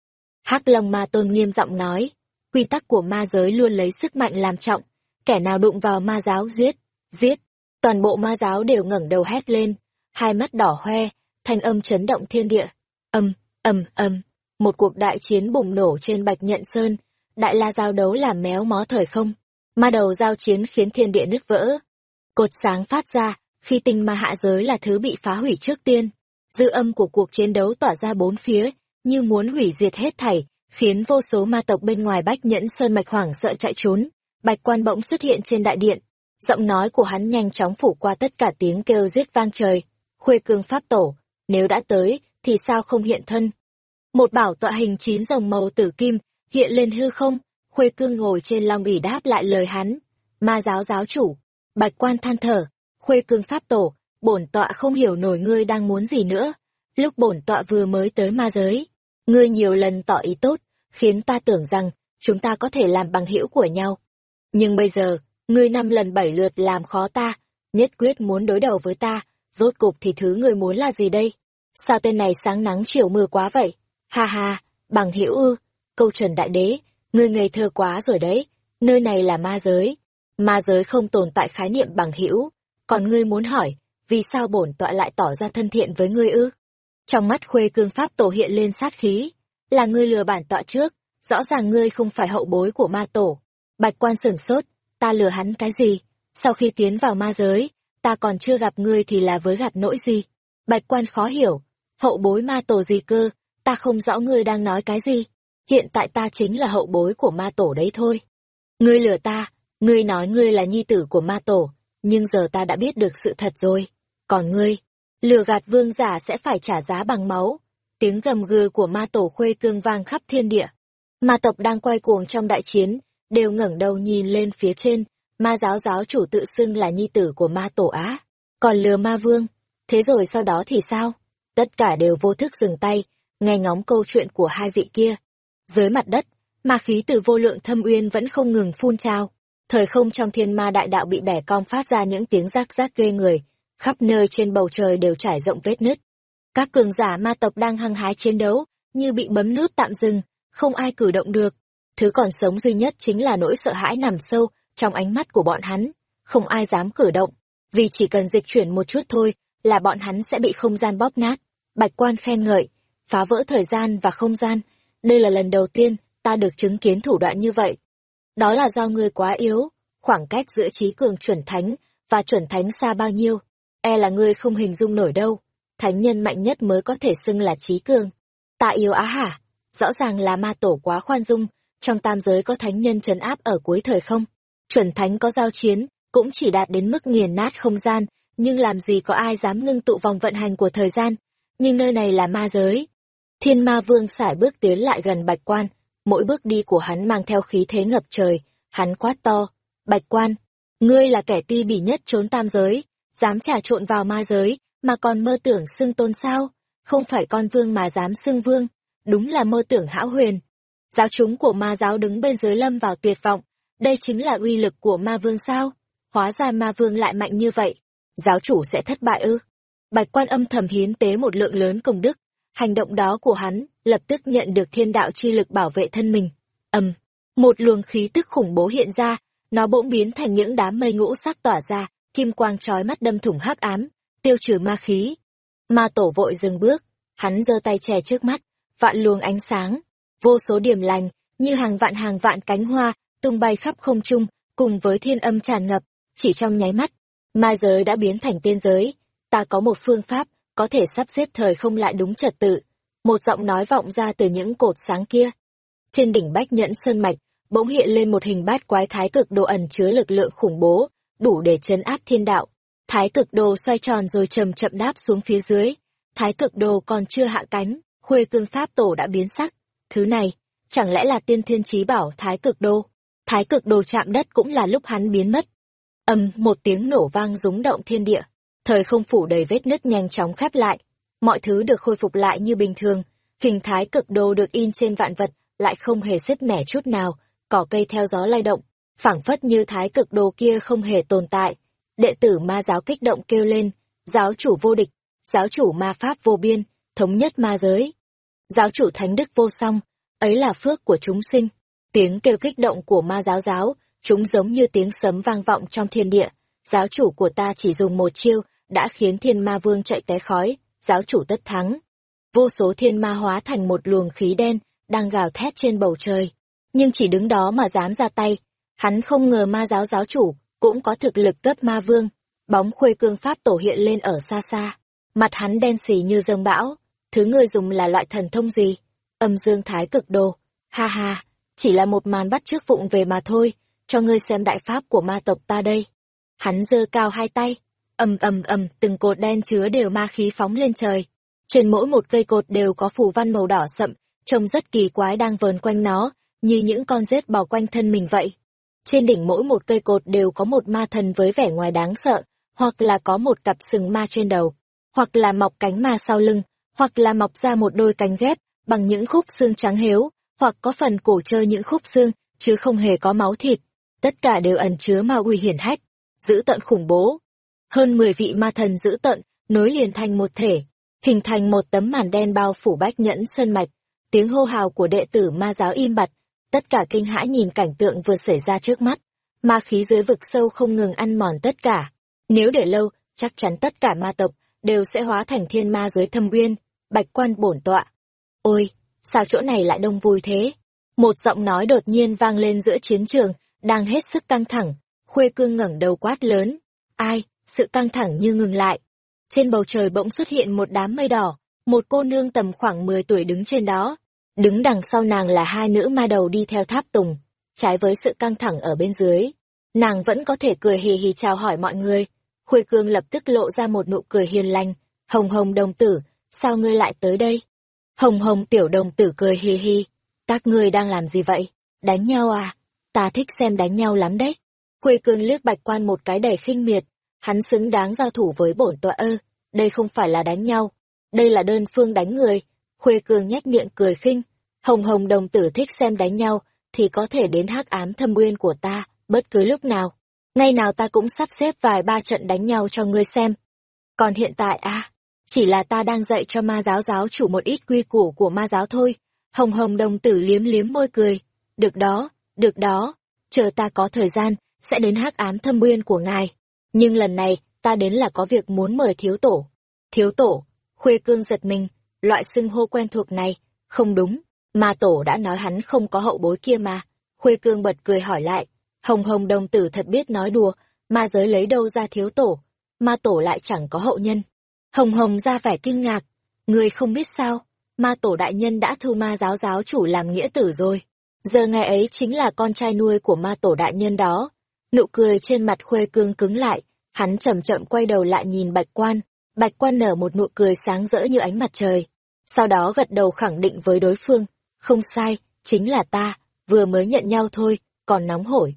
hắc Long Ma Tôn nghiêm giọng nói, quy tắc của ma giới luôn lấy sức mạnh làm trọng, kẻ nào đụng vào ma giáo giết, giết. Toàn bộ ma giáo đều ngẩng đầu hét lên, hai mắt đỏ hoe, thanh âm chấn động thiên địa. Âm, ầm, ầm, một cuộc đại chiến bùng nổ trên Bạch Nhận Sơn, đại la giao đấu làm méo mó thời không. Ma đầu giao chiến khiến thiên địa nứt vỡ. Cột sáng phát ra, khi tinh ma hạ giới là thứ bị phá hủy trước tiên, dư âm của cuộc chiến đấu tỏa ra bốn phía, như muốn hủy diệt hết thảy, khiến vô số ma tộc bên ngoài bách nhẫn sơn mạch hoảng sợ chạy trốn. Bạch quan bỗng xuất hiện trên đại điện, giọng nói của hắn nhanh chóng phủ qua tất cả tiếng kêu giết vang trời. Khuê cương pháp tổ, nếu đã tới, thì sao không hiện thân? Một bảo tọa hình chín rồng màu tử kim, hiện lên hư không, khuê cương ngồi trên long ủy đáp lại lời hắn. Ma giáo giáo chủ, bạch quan than thở, Khuê cương pháp tổ, bổn tọa không hiểu nổi ngươi đang muốn gì nữa. Lúc bổn tọa vừa mới tới ma giới, ngươi nhiều lần tỏ ý tốt, khiến ta tưởng rằng chúng ta có thể làm bằng hữu của nhau. Nhưng bây giờ, ngươi năm lần bảy lượt làm khó ta, nhất quyết muốn đối đầu với ta, rốt cục thì thứ ngươi muốn là gì đây? Sao tên này sáng nắng chiều mưa quá vậy? Ha ha, bằng hữu ư, câu trần đại đế, ngươi ngây thơ quá rồi đấy, nơi này là ma giới. Ma giới không tồn tại khái niệm bằng hữu, còn ngươi muốn hỏi, vì sao bổn tọa lại tỏ ra thân thiện với ngươi ư? Trong mắt khuê cương pháp tổ hiện lên sát khí, là ngươi lừa bản tọa trước, rõ ràng ngươi không phải hậu bối của ma tổ. Bạch quan sửng sốt, ta lừa hắn cái gì? Sau khi tiến vào ma giới, ta còn chưa gặp ngươi thì là với gạt nỗi gì? Bạch quan khó hiểu, hậu bối ma tổ gì cơ, ta không rõ ngươi đang nói cái gì. Hiện tại ta chính là hậu bối của ma tổ đấy thôi. Ngươi lừa ta, ngươi nói ngươi là nhi tử của ma tổ, nhưng giờ ta đã biết được sự thật rồi. Còn ngươi, lừa gạt vương giả sẽ phải trả giá bằng máu. Tiếng gầm gừ của ma tổ khuê cương vang khắp thiên địa. Ma tộc đang quay cuồng trong đại chiến, đều ngẩng đầu nhìn lên phía trên, ma giáo giáo chủ tự xưng là nhi tử của ma tổ á. Còn lừa ma vương, thế rồi sau đó thì sao? Tất cả đều vô thức dừng tay, nghe ngóng câu chuyện của hai vị kia. Dưới mặt đất, ma khí từ vô lượng thâm uyên vẫn không ngừng phun trào. Thời không trong thiên ma đại đạo bị bẻ cong phát ra những tiếng rác rác ghê người, khắp nơi trên bầu trời đều trải rộng vết nứt. Các cường giả ma tộc đang hăng hái chiến đấu, như bị bấm nút tạm dừng, không ai cử động được. Thứ còn sống duy nhất chính là nỗi sợ hãi nằm sâu trong ánh mắt của bọn hắn, không ai dám cử động. vì chỉ cần dịch chuyển một chút thôi là bọn hắn sẽ bị không gian bóp nát. Bạch quan khen ngợi, phá vỡ thời gian và không gian, đây là lần đầu tiên ta được chứng kiến thủ đoạn như vậy. Đó là do ngươi quá yếu, khoảng cách giữa trí cường chuẩn thánh và chuẩn thánh xa bao nhiêu, e là ngươi không hình dung nổi đâu. Thánh nhân mạnh nhất mới có thể xưng là trí cường. Ta yếu á hả? Rõ ràng là ma tổ quá khoan dung, trong tam giới có thánh nhân trấn áp ở cuối thời không? Chuẩn thánh có giao chiến, cũng chỉ đạt đến mức nghiền nát không gian, nhưng làm gì có ai dám ngưng tụ vòng vận hành của thời gian. Nhưng nơi này là ma giới. Thiên ma vương sải bước tiến lại gần bạch quan, mỗi bước đi của hắn mang theo khí thế ngập trời, hắn quát to, bạch quan, ngươi là kẻ ti bỉ nhất trốn tam giới, dám trà trộn vào ma giới, mà còn mơ tưởng xưng tôn sao, không phải con vương mà dám xưng vương, đúng là mơ tưởng hão huyền. Giáo chúng của ma giáo đứng bên dưới lâm vào tuyệt vọng, đây chính là uy lực của ma vương sao, hóa ra ma vương lại mạnh như vậy, giáo chủ sẽ thất bại ư. Bạch quan âm thầm hiến tế một lượng lớn công đức, hành động đó của hắn lập tức nhận được thiên đạo chi lực bảo vệ thân mình. Ầm, một luồng khí tức khủng bố hiện ra, nó bỗng biến thành những đám mây ngũ sắc tỏa ra, kim quang trói mắt đâm thủng hắc ám, tiêu trừ ma khí. Ma tổ vội dừng bước, hắn giơ tay che trước mắt, vạn luồng ánh sáng, vô số điểm lành, như hàng vạn hàng vạn cánh hoa, tung bay khắp không trung, cùng với thiên âm tràn ngập, chỉ trong nháy mắt, ma giới đã biến thành tiên giới. Ta có một phương pháp, có thể sắp xếp thời không lại đúng trật tự. Một giọng nói vọng ra từ những cột sáng kia. Trên đỉnh bách nhẫn sơn mạch, bỗng hiện lên một hình bát quái thái cực đồ ẩn chứa lực lượng khủng bố, đủ để chấn áp thiên đạo. Thái cực đồ xoay tròn rồi chậm chậm đáp xuống phía dưới. Thái cực đồ còn chưa hạ cánh, khuê cương pháp tổ đã biến sắc. Thứ này, chẳng lẽ là tiên thiên trí bảo thái cực đồ? Thái cực đồ chạm đất cũng là lúc hắn biến mất. ầm một tiếng nổ vang rúng động thiên địa. Thời không phủ đầy vết nứt nhanh chóng khép lại. Mọi thứ được khôi phục lại như bình thường. Hình thái cực đồ được in trên vạn vật, lại không hề xích mẻ chút nào. Cỏ cây theo gió lay động, phảng phất như thái cực đồ kia không hề tồn tại. Đệ tử ma giáo kích động kêu lên, giáo chủ vô địch, giáo chủ ma pháp vô biên, thống nhất ma giới. Giáo chủ thánh đức vô song, ấy là phước của chúng sinh. Tiếng kêu kích động của ma giáo giáo, chúng giống như tiếng sấm vang vọng trong thiên địa. Giáo chủ của ta chỉ dùng một chiêu, đã khiến thiên ma vương chạy té khói, giáo chủ tất thắng. Vô số thiên ma hóa thành một luồng khí đen, đang gào thét trên bầu trời. Nhưng chỉ đứng đó mà dám ra tay. Hắn không ngờ ma giáo giáo chủ, cũng có thực lực cấp ma vương. Bóng khuê cương pháp tổ hiện lên ở xa xa. Mặt hắn đen xì như dông bão. Thứ người dùng là loại thần thông gì? Âm dương thái cực đồ. Ha ha, chỉ là một màn bắt trước vụng về mà thôi, cho ngươi xem đại pháp của ma tộc ta đây. Hắn giơ cao hai tay, ầm ầm ầm, từng cột đen chứa đều ma khí phóng lên trời. Trên mỗi một cây cột đều có phủ văn màu đỏ sậm, trông rất kỳ quái đang vờn quanh nó, như những con rết bò quanh thân mình vậy. Trên đỉnh mỗi một cây cột đều có một ma thần với vẻ ngoài đáng sợ, hoặc là có một cặp sừng ma trên đầu, hoặc là mọc cánh ma sau lưng, hoặc là mọc ra một đôi cánh ghép bằng những khúc xương trắng héo, hoặc có phần cổ trơ những khúc xương, chứ không hề có máu thịt. Tất cả đều ẩn chứa ma uy hiển hách, giữ tận khủng bố. Hơn 10 vị ma thần giữ tận, nối liền thành một thể, hình thành một tấm màn đen bao phủ bách nhẫn sơn mạch. Tiếng hô hào của đệ tử ma giáo im bặt, tất cả kinh hãi nhìn cảnh tượng vừa xảy ra trước mắt. Ma khí dưới vực sâu không ngừng ăn mòn tất cả. Nếu để lâu, chắc chắn tất cả ma tộc đều sẽ hóa thành thiên ma dưới thâm uyên, bạch quan bổn tọa. Ôi, sao chỗ này lại đông vui thế? Một giọng nói đột nhiên vang lên giữa chiến trường, đang hết sức căng thẳng. Khuê cương ngẩng đầu quát lớn. Ai, sự căng thẳng như ngừng lại. Trên bầu trời bỗng xuất hiện một đám mây đỏ, một cô nương tầm khoảng 10 tuổi đứng trên đó. Đứng đằng sau nàng là hai nữ ma đầu đi theo tháp tùng. Trái với sự căng thẳng ở bên dưới, nàng vẫn có thể cười hì hì chào hỏi mọi người. Khuê cương lập tức lộ ra một nụ cười hiền lành. Hồng hồng đồng tử, sao ngươi lại tới đây? Hồng hồng tiểu đồng tử cười hì hì, Các ngươi đang làm gì vậy? Đánh nhau à? Ta thích xem đánh nhau lắm đấy. Khuê cương liếc bạch quan một cái đầy khinh miệt. Hắn xứng đáng giao thủ với bổn tọa ơ. Đây không phải là đánh nhau. Đây là đơn phương đánh người. Khuê cương nhếch miệng cười khinh. Hồng hồng đồng tử thích xem đánh nhau, thì có thể đến hắc ám thâm uyên của ta, bất cứ lúc nào. Ngay nào ta cũng sắp xếp vài ba trận đánh nhau cho ngươi xem. Còn hiện tại à, chỉ là ta đang dạy cho ma giáo giáo chủ một ít quy củ của ma giáo thôi. Hồng hồng đồng tử liếm liếm môi cười. Được đó, được đó, chờ ta có thời gian, sẽ đến hắc ám thâm uyên của ngài. Nhưng lần này, ta đến là có việc muốn mời thiếu tổ. Thiếu tổ, khuê cương giật mình, loại xưng hô quen thuộc này, không đúng, mà tổ đã nói hắn không có hậu bối kia mà. Khuê cương bật cười hỏi lại, hồng hồng đồng tử thật biết nói đùa, ma giới lấy đâu ra thiếu tổ, ma tổ lại chẳng có hậu nhân. Hồng hồng ra vẻ kinh ngạc, người không biết sao, ma tổ đại nhân đã thu ma giáo giáo chủ làm nghĩa tử rồi. Giờ ngày ấy chính là con trai nuôi của ma tổ đại nhân đó. Nụ cười trên mặt khuê cương cứng lại, hắn chậm chậm quay đầu lại nhìn bạch quan. Bạch quan nở một nụ cười sáng rỡ như ánh mặt trời. Sau đó gật đầu khẳng định với đối phương, không sai, chính là ta, vừa mới nhận nhau thôi, còn nóng hổi.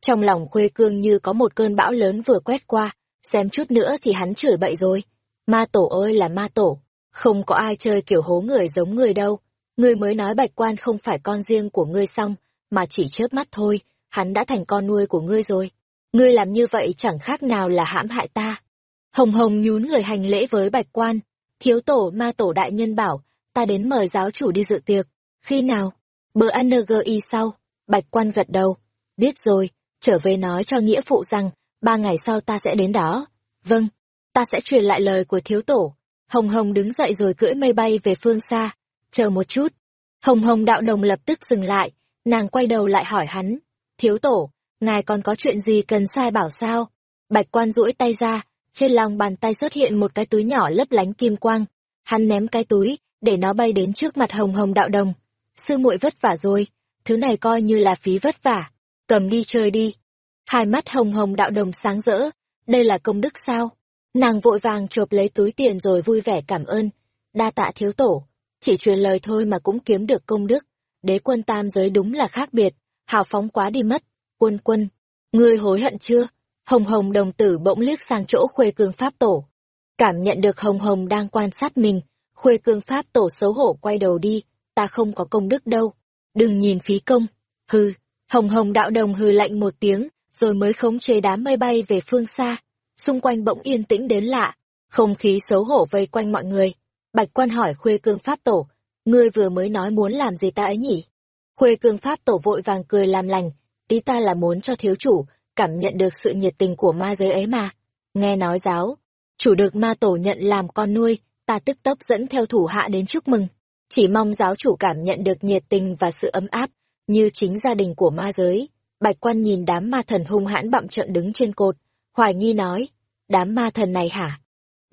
Trong lòng khuê cương như có một cơn bão lớn vừa quét qua, xem chút nữa thì hắn chửi bậy rồi. Ma tổ ơi là ma tổ, không có ai chơi kiểu hố người giống người đâu. Ngươi mới nói bạch quan không phải con riêng của ngươi xong, mà chỉ chớp mắt thôi, hắn đã thành con nuôi của ngươi rồi. Ngươi làm như vậy chẳng khác nào là hãm hại ta. Hồng Hồng nhún người hành lễ với bạch quan. Thiếu tổ ma tổ đại nhân bảo, ta đến mời giáo chủ đi dự tiệc. Khi nào? Bữa ăn NGI sau. Bạch quan gật đầu. Biết rồi, trở về nói cho nghĩa phụ rằng, ba ngày sau ta sẽ đến đó. Vâng, ta sẽ truyền lại lời của thiếu tổ. Hồng Hồng đứng dậy rồi cưỡi mây bay về phương xa. Chờ một chút. Hồng Hồng đạo đồng lập tức dừng lại, nàng quay đầu lại hỏi hắn. Thiếu tổ, ngài còn có chuyện gì cần sai bảo sao? Bạch quan duỗi tay ra, trên lòng bàn tay xuất hiện một cái túi nhỏ lấp lánh kim quang. Hắn ném cái túi, để nó bay đến trước mặt Hồng Hồng đạo đồng. Sư muội vất vả rồi, thứ này coi như là phí vất vả. Cầm đi chơi đi. Hai mắt Hồng Hồng đạo đồng sáng rỡ, đây là công đức sao? Nàng vội vàng chộp lấy túi tiền rồi vui vẻ cảm ơn. Đa tạ thiếu tổ, chỉ truyền lời thôi mà cũng kiếm được công đức. Đế quân tam giới đúng là khác biệt, hào phóng quá đi mất. Quân quân, ngươi hối hận chưa? Hồng hồng đồng tử bỗng liếc sang chỗ khuê cương pháp tổ. Cảm nhận được hồng hồng đang quan sát mình, khuê cương pháp tổ xấu hổ quay đầu đi, ta không có công đức đâu. Đừng nhìn phí công. Hừ, hồng hồng đạo đồng hừ lạnh một tiếng, rồi mới khống chế đám mây bay về phương xa xung quanh bỗng yên tĩnh đến lạ, không khí xấu hổ vây quanh mọi người. Bạch quan hỏi Khuê Cương Pháp Tổ, ngươi vừa mới nói muốn làm gì ta ấy nhỉ? Khuê Cương Pháp Tổ vội vàng cười làm lành, tí ta là muốn cho thiếu chủ, cảm nhận được sự nhiệt tình của ma giới ấy mà. Nghe nói giáo, chủ được ma tổ nhận làm con nuôi, ta tức tốc dẫn theo thủ hạ đến chúc mừng. Chỉ mong giáo chủ cảm nhận được nhiệt tình và sự ấm áp, như chính gia đình của ma giới. Bạch quan nhìn đám ma thần hung hãn bặm trợn đứng trên cột, Hoài nghi nói, đám ma thần này hả?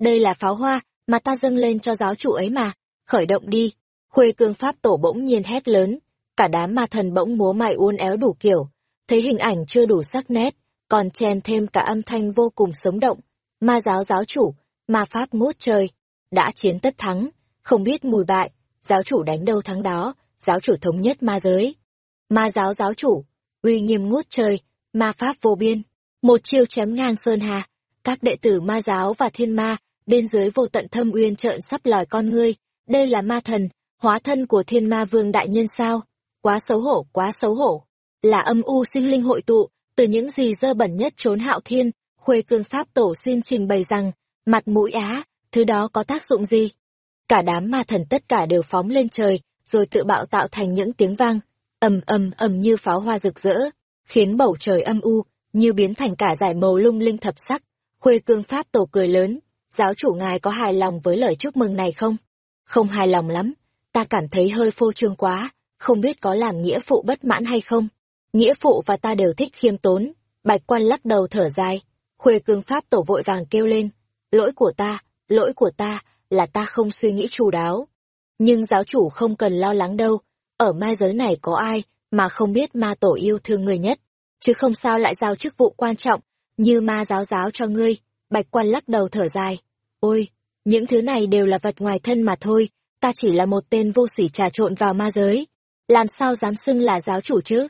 Đây là pháo hoa mà ta dâng lên cho giáo chủ ấy mà, khởi động đi. Khuê cương pháp tổ bỗng nhiên hét lớn, cả đám ma thần bỗng múa mày uốn éo đủ kiểu, thấy hình ảnh chưa đủ sắc nét, còn chèn thêm cả âm thanh vô cùng sống động. Ma giáo giáo chủ, ma pháp ngút trời, đã chiến tất thắng, không biết mùi bại, giáo chủ đánh đâu thắng đó, giáo chủ thống nhất ma giới. Ma giáo giáo chủ, uy nghiêm ngút trời, ma pháp vô biên, một chiêu chém ngang sơn hà, các đệ tử ma giáo và thiên ma, bên dưới vô tận thâm uyên trợn sắp lòi con ngươi, đây là ma thần, hóa thân của thiên ma vương đại nhân sao? Quá xấu hổ, quá xấu hổ. Là âm u sinh linh hội tụ, từ những gì dơ bẩn nhất trốn hạo thiên, khuê cương pháp tổ xin trình bày rằng, mặt mũi á, thứ đó có tác dụng gì? Cả đám ma thần tất cả đều phóng lên trời, rồi tự bạo tạo thành những tiếng vang, ầm ầm ầm như pháo hoa rực rỡ, khiến bầu trời âm u, như biến thành cả giải màu lung linh thập sắc. Khuê cương pháp tổ cười lớn, giáo chủ ngài có hài lòng với lời chúc mừng này không? Không hài lòng lắm, ta cảm thấy hơi phô trương quá, không biết có làm nghĩa phụ bất mãn hay không. Nghĩa phụ và ta đều thích khiêm tốn, bạch quan lắc đầu thở dài, khuê cương pháp tổ vội vàng kêu lên, lỗi của ta, lỗi của ta, là ta không suy nghĩ chu đáo. Nhưng giáo chủ không cần lo lắng đâu, ở ma giới này có ai mà không biết ma tổ yêu thương người nhất chứ không sao lại giao chức vụ quan trọng, như ma giáo giáo cho ngươi. Bạch quan lắc đầu thở dài. Ôi, những thứ này đều là vật ngoài thân mà thôi, ta chỉ là một tên vô sỉ trà trộn vào ma giới. Làm sao dám xưng là giáo chủ chứ?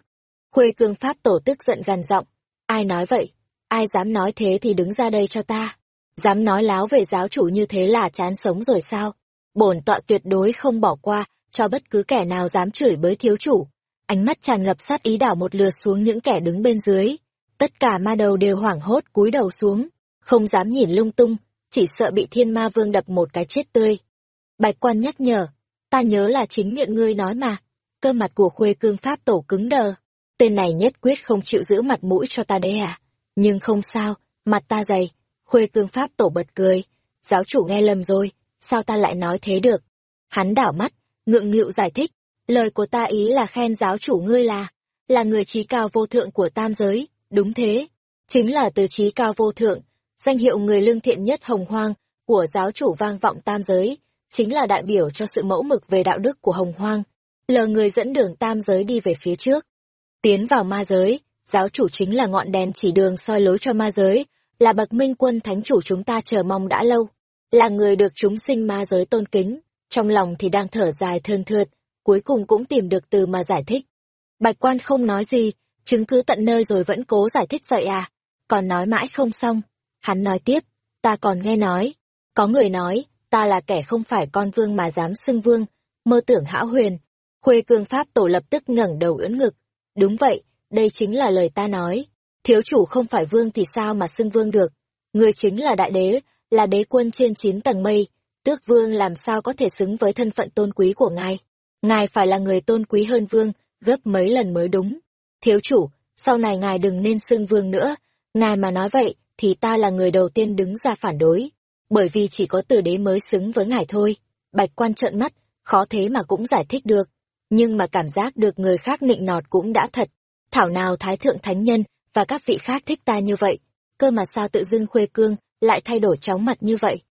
Khuê cương pháp tổ tức giận gằn giọng. Ai nói vậy? Ai dám nói thế thì đứng ra đây cho ta. Dám nói láo về giáo chủ như thế là chán sống rồi sao? Bổn tọa tuyệt đối không bỏ qua cho bất cứ kẻ nào dám chửi bới thiếu chủ ánh mắt tràn ngập sát ý đảo một lượt xuống những kẻ đứng bên dưới. Tất cả ma đầu đều hoảng hốt cúi đầu xuống, không dám nhìn lung tung, chỉ sợ bị thiên ma vương đập một cái chết tươi. Bạch quan nhắc nhở, ta nhớ là chính miệng ngươi nói mà. Cơ mặt của khuê cương pháp tổ cứng đờ. Tên này nhất quyết không chịu giữ mặt mũi cho ta đấy à? Nhưng không sao, mặt ta dày. Khuê cương pháp tổ bật cười. Giáo chủ nghe lầm rồi, sao ta lại nói thế được? Hắn đảo mắt, ngượng nghịu giải thích. Lời của ta ý là khen giáo chủ ngươi là, là người trí cao vô thượng của tam giới, đúng thế. Chính là từ trí cao vô thượng, danh hiệu người lương thiện nhất hồng hoang của giáo chủ vang vọng tam giới, chính là đại biểu cho sự mẫu mực về đạo đức của hồng hoang, lờ người dẫn đường tam giới đi về phía trước. Tiến vào ma giới, giáo chủ chính là ngọn đèn chỉ đường soi lối cho ma giới, là bậc minh quân thánh chủ chúng ta chờ mong đã lâu, là người được chúng sinh ma giới tôn kính, trong lòng thì đang thở dài thơn thượt, cuối cùng cũng tìm được từ mà giải thích. Bạch quan không nói gì, chứng cứ tận nơi rồi vẫn cố giải thích vậy à, còn nói mãi không xong. Hắn nói tiếp, ta còn nghe nói, có người nói, ta là kẻ không phải con vương mà dám xưng vương, mơ tưởng hão huyền. Khuê cương pháp tổ lập tức ngẩng đầu ưỡn ngực. Đúng vậy, đây chính là lời ta nói. Thiếu chủ không phải vương thì sao mà xưng vương được. Người chính là đại đế, là đế quân trên chín tầng mây. Tước vương làm sao có thể xứng với thân phận tôn quý của ngài. Ngài phải là người tôn quý hơn vương, gấp mấy lần mới đúng. Thiếu chủ, sau này ngài đừng nên xưng vương nữa. Ngài mà nói vậy, thì ta là người đầu tiên đứng ra phản đối bởi vì chỉ có tử đế mới xứng với ngài thôi. Bạch quan trợn mắt, khó thế mà cũng giải thích được. Nhưng mà cảm giác được người khác nịnh nọt cũng đã thật. Thảo nào Thái Thượng Thánh Nhân và các vị khác thích ta như vậy, cơ mà sao tự dưng khuê cương lại thay đổi chóng mặt như vậy.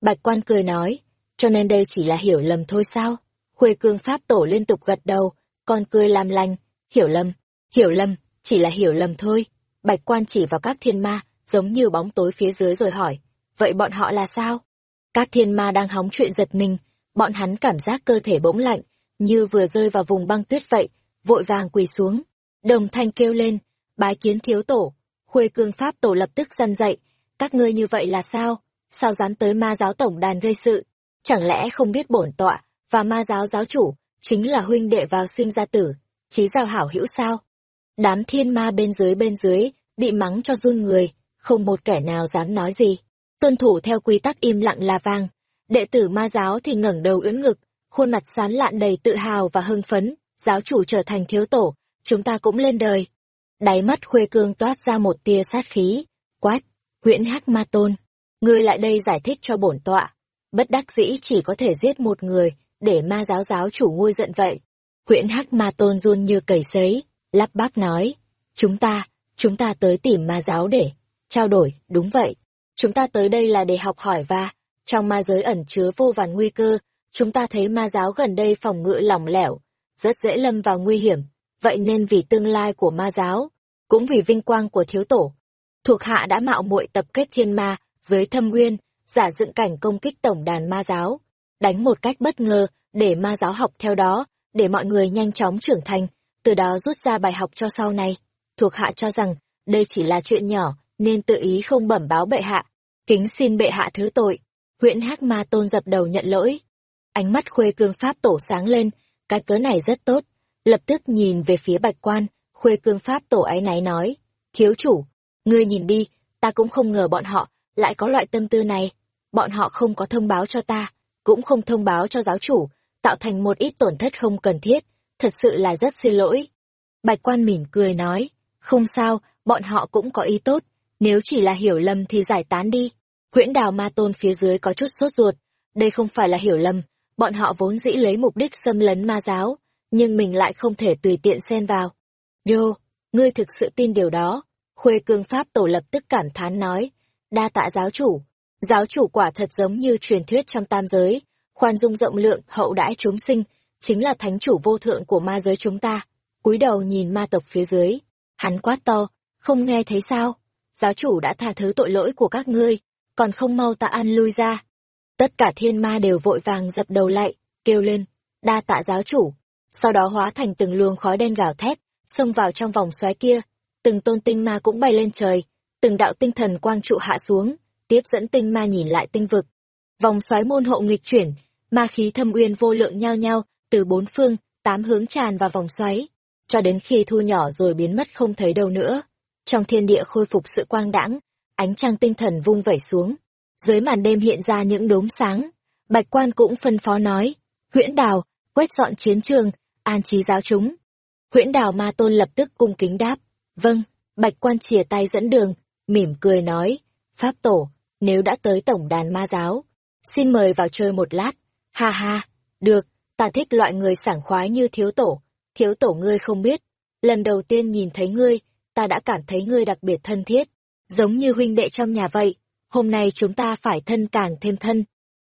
Bạch quan cười nói, cho nên đây chỉ là hiểu lầm thôi sao? Khuê cương pháp tổ liên tục gật đầu, còn cười làm lành, hiểu lầm, hiểu lầm, chỉ là hiểu lầm thôi. Bạch quan chỉ vào các thiên ma, giống như bóng tối phía dưới rồi hỏi, vậy bọn họ là sao? Các thiên ma đang hóng chuyện giật mình, bọn hắn cảm giác cơ thể bỗng lạnh, như vừa rơi vào vùng băng tuyết vậy, vội vàng quỳ xuống. Đồng thanh kêu lên, bái kiến thiếu tổ, khuê cương pháp tổ lập tức răn dậy, các ngươi như vậy là sao? Sao dám tới ma giáo tổng đàn gây sự? Chẳng lẽ không biết bổn tọa và ma giáo giáo chủ chính là huynh đệ vào sinh ra tử, chí giao hảo hữu sao? Đám thiên ma bên dưới bên dưới, bị mắng cho run người, không một kẻ nào dám nói gì tuân thủ theo quy tắc im lặng là vàng. Đệ tử ma giáo thì ngẩng đầu ưỡn ngực, khuôn mặt sán lạn đầy tự hào và hưng phấn, giáo chủ trở thành thiếu tổ, chúng ta cũng lên đời. Đáy mắt khuê cương toát ra một tia sát khí, quát, huyễn hắc ma tôn, ngươi lại đây giải thích cho bổn tọa. Bất đắc dĩ chỉ có thể giết một người, để ma giáo giáo chủ nguôi giận vậy. Huyễn hắc ma tôn run như cầy sấy, lắp bắp nói, chúng ta, chúng ta tới tìm ma giáo để trao đổi, đúng vậy, Chúng ta tới đây là để học hỏi và, trong ma giới ẩn chứa vô vàn nguy cơ, chúng ta thấy ma giáo gần đây phòng ngự lỏng lẻo, rất dễ lâm vào nguy hiểm. Vậy nên vì tương lai của ma giáo, cũng vì vinh quang của thiếu tổ, thuộc hạ đã mạo muội tập kết thiên ma dưới thâm nguyên, giả dựng cảnh công kích tổng đàn ma giáo, đánh một cách bất ngờ để ma giáo học theo đó, để mọi người nhanh chóng trưởng thành, từ đó rút ra bài học cho sau này. Thuộc hạ cho rằng đây chỉ là chuyện nhỏ, nên tự ý không bẩm báo bệ hạ. Kính xin bệ hạ thứ tội. Huyện Hắc Ma Tôn dập đầu nhận lỗi. Ánh mắt khuê cương pháp tổ sáng lên, cái cớ này rất tốt. Lập tức nhìn về phía bạch quan, khuê cương pháp tổ ấy náy nói. Thiếu chủ, ngươi nhìn đi, ta cũng không ngờ bọn họ lại có loại tâm tư này. Bọn họ không có thông báo cho ta, cũng không thông báo cho giáo chủ, tạo thành một ít tổn thất không cần thiết, thật sự là rất xin lỗi. Bạch quan mỉm cười nói, không sao, bọn họ cũng có ý tốt, nếu chỉ là hiểu lầm thì giải tán đi. Huyễn đào ma tôn phía dưới có chút sốt ruột. Đây không phải là hiểu lầm, bọn họ vốn dĩ lấy mục đích xâm lấn ma giáo, nhưng mình lại không thể tùy tiện xen vào. Đô, ngươi thực sự tin điều đó. Khuê cương pháp tổ lập tức cảm thán nói. Đa tạ giáo chủ. Giáo chủ quả thật giống như truyền thuyết trong tam giới. Khoan dung rộng lượng, hậu đãi chúng sinh, chính là thánh chủ vô thượng của ma giới chúng ta. cúi đầu nhìn ma tộc phía dưới. Hắn quát to, không nghe thấy sao? giáo chủ đã tha thứ tội lỗi của các ngươi, còn không mau tạ ăn lui ra. Tất cả thiên ma đều vội vàng dập đầu lại, kêu lên, đa tạ giáo chủ. Sau đó hóa thành từng luồng khói đen gào thét, xông vào trong vòng xoáy kia. Từng tôn tinh ma cũng bay lên trời, từng đạo tinh thần quang trụ hạ xuống, tiếp dẫn tinh ma nhìn lại tinh vực. Vòng xoáy môn hộ nghịch chuyển, ma khí thâm uyên vô lượng nhau nhau, từ bốn phương, tám hướng tràn vào vòng xoáy, cho đến khi thu nhỏ rồi biến mất không thấy đâu nữa trong thiên địa khôi phục sự quang đãng, ánh trăng tinh thần vung vẩy xuống. Dưới màn đêm hiện ra những đốm sáng, Bạch Quan cũng phân phó nói, huyễn đào, quét dọn chiến trường, an trí giáo chúng. Huyễn đào ma tôn lập tức cung kính đáp, vâng, Bạch Quan chìa tay dẫn đường, mỉm cười nói, Pháp Tổ, nếu đã tới tổng đàn ma giáo, xin mời vào chơi một lát. Ha ha, được, ta thích loại người sảng khoái như thiếu tổ. Thiếu tổ ngươi không biết, lần đầu tiên nhìn thấy ngươi, ta đã cảm thấy ngươi đặc biệt thân thiết, giống như huynh đệ trong nhà vậy. Hôm nay chúng ta phải thân càng thêm thân.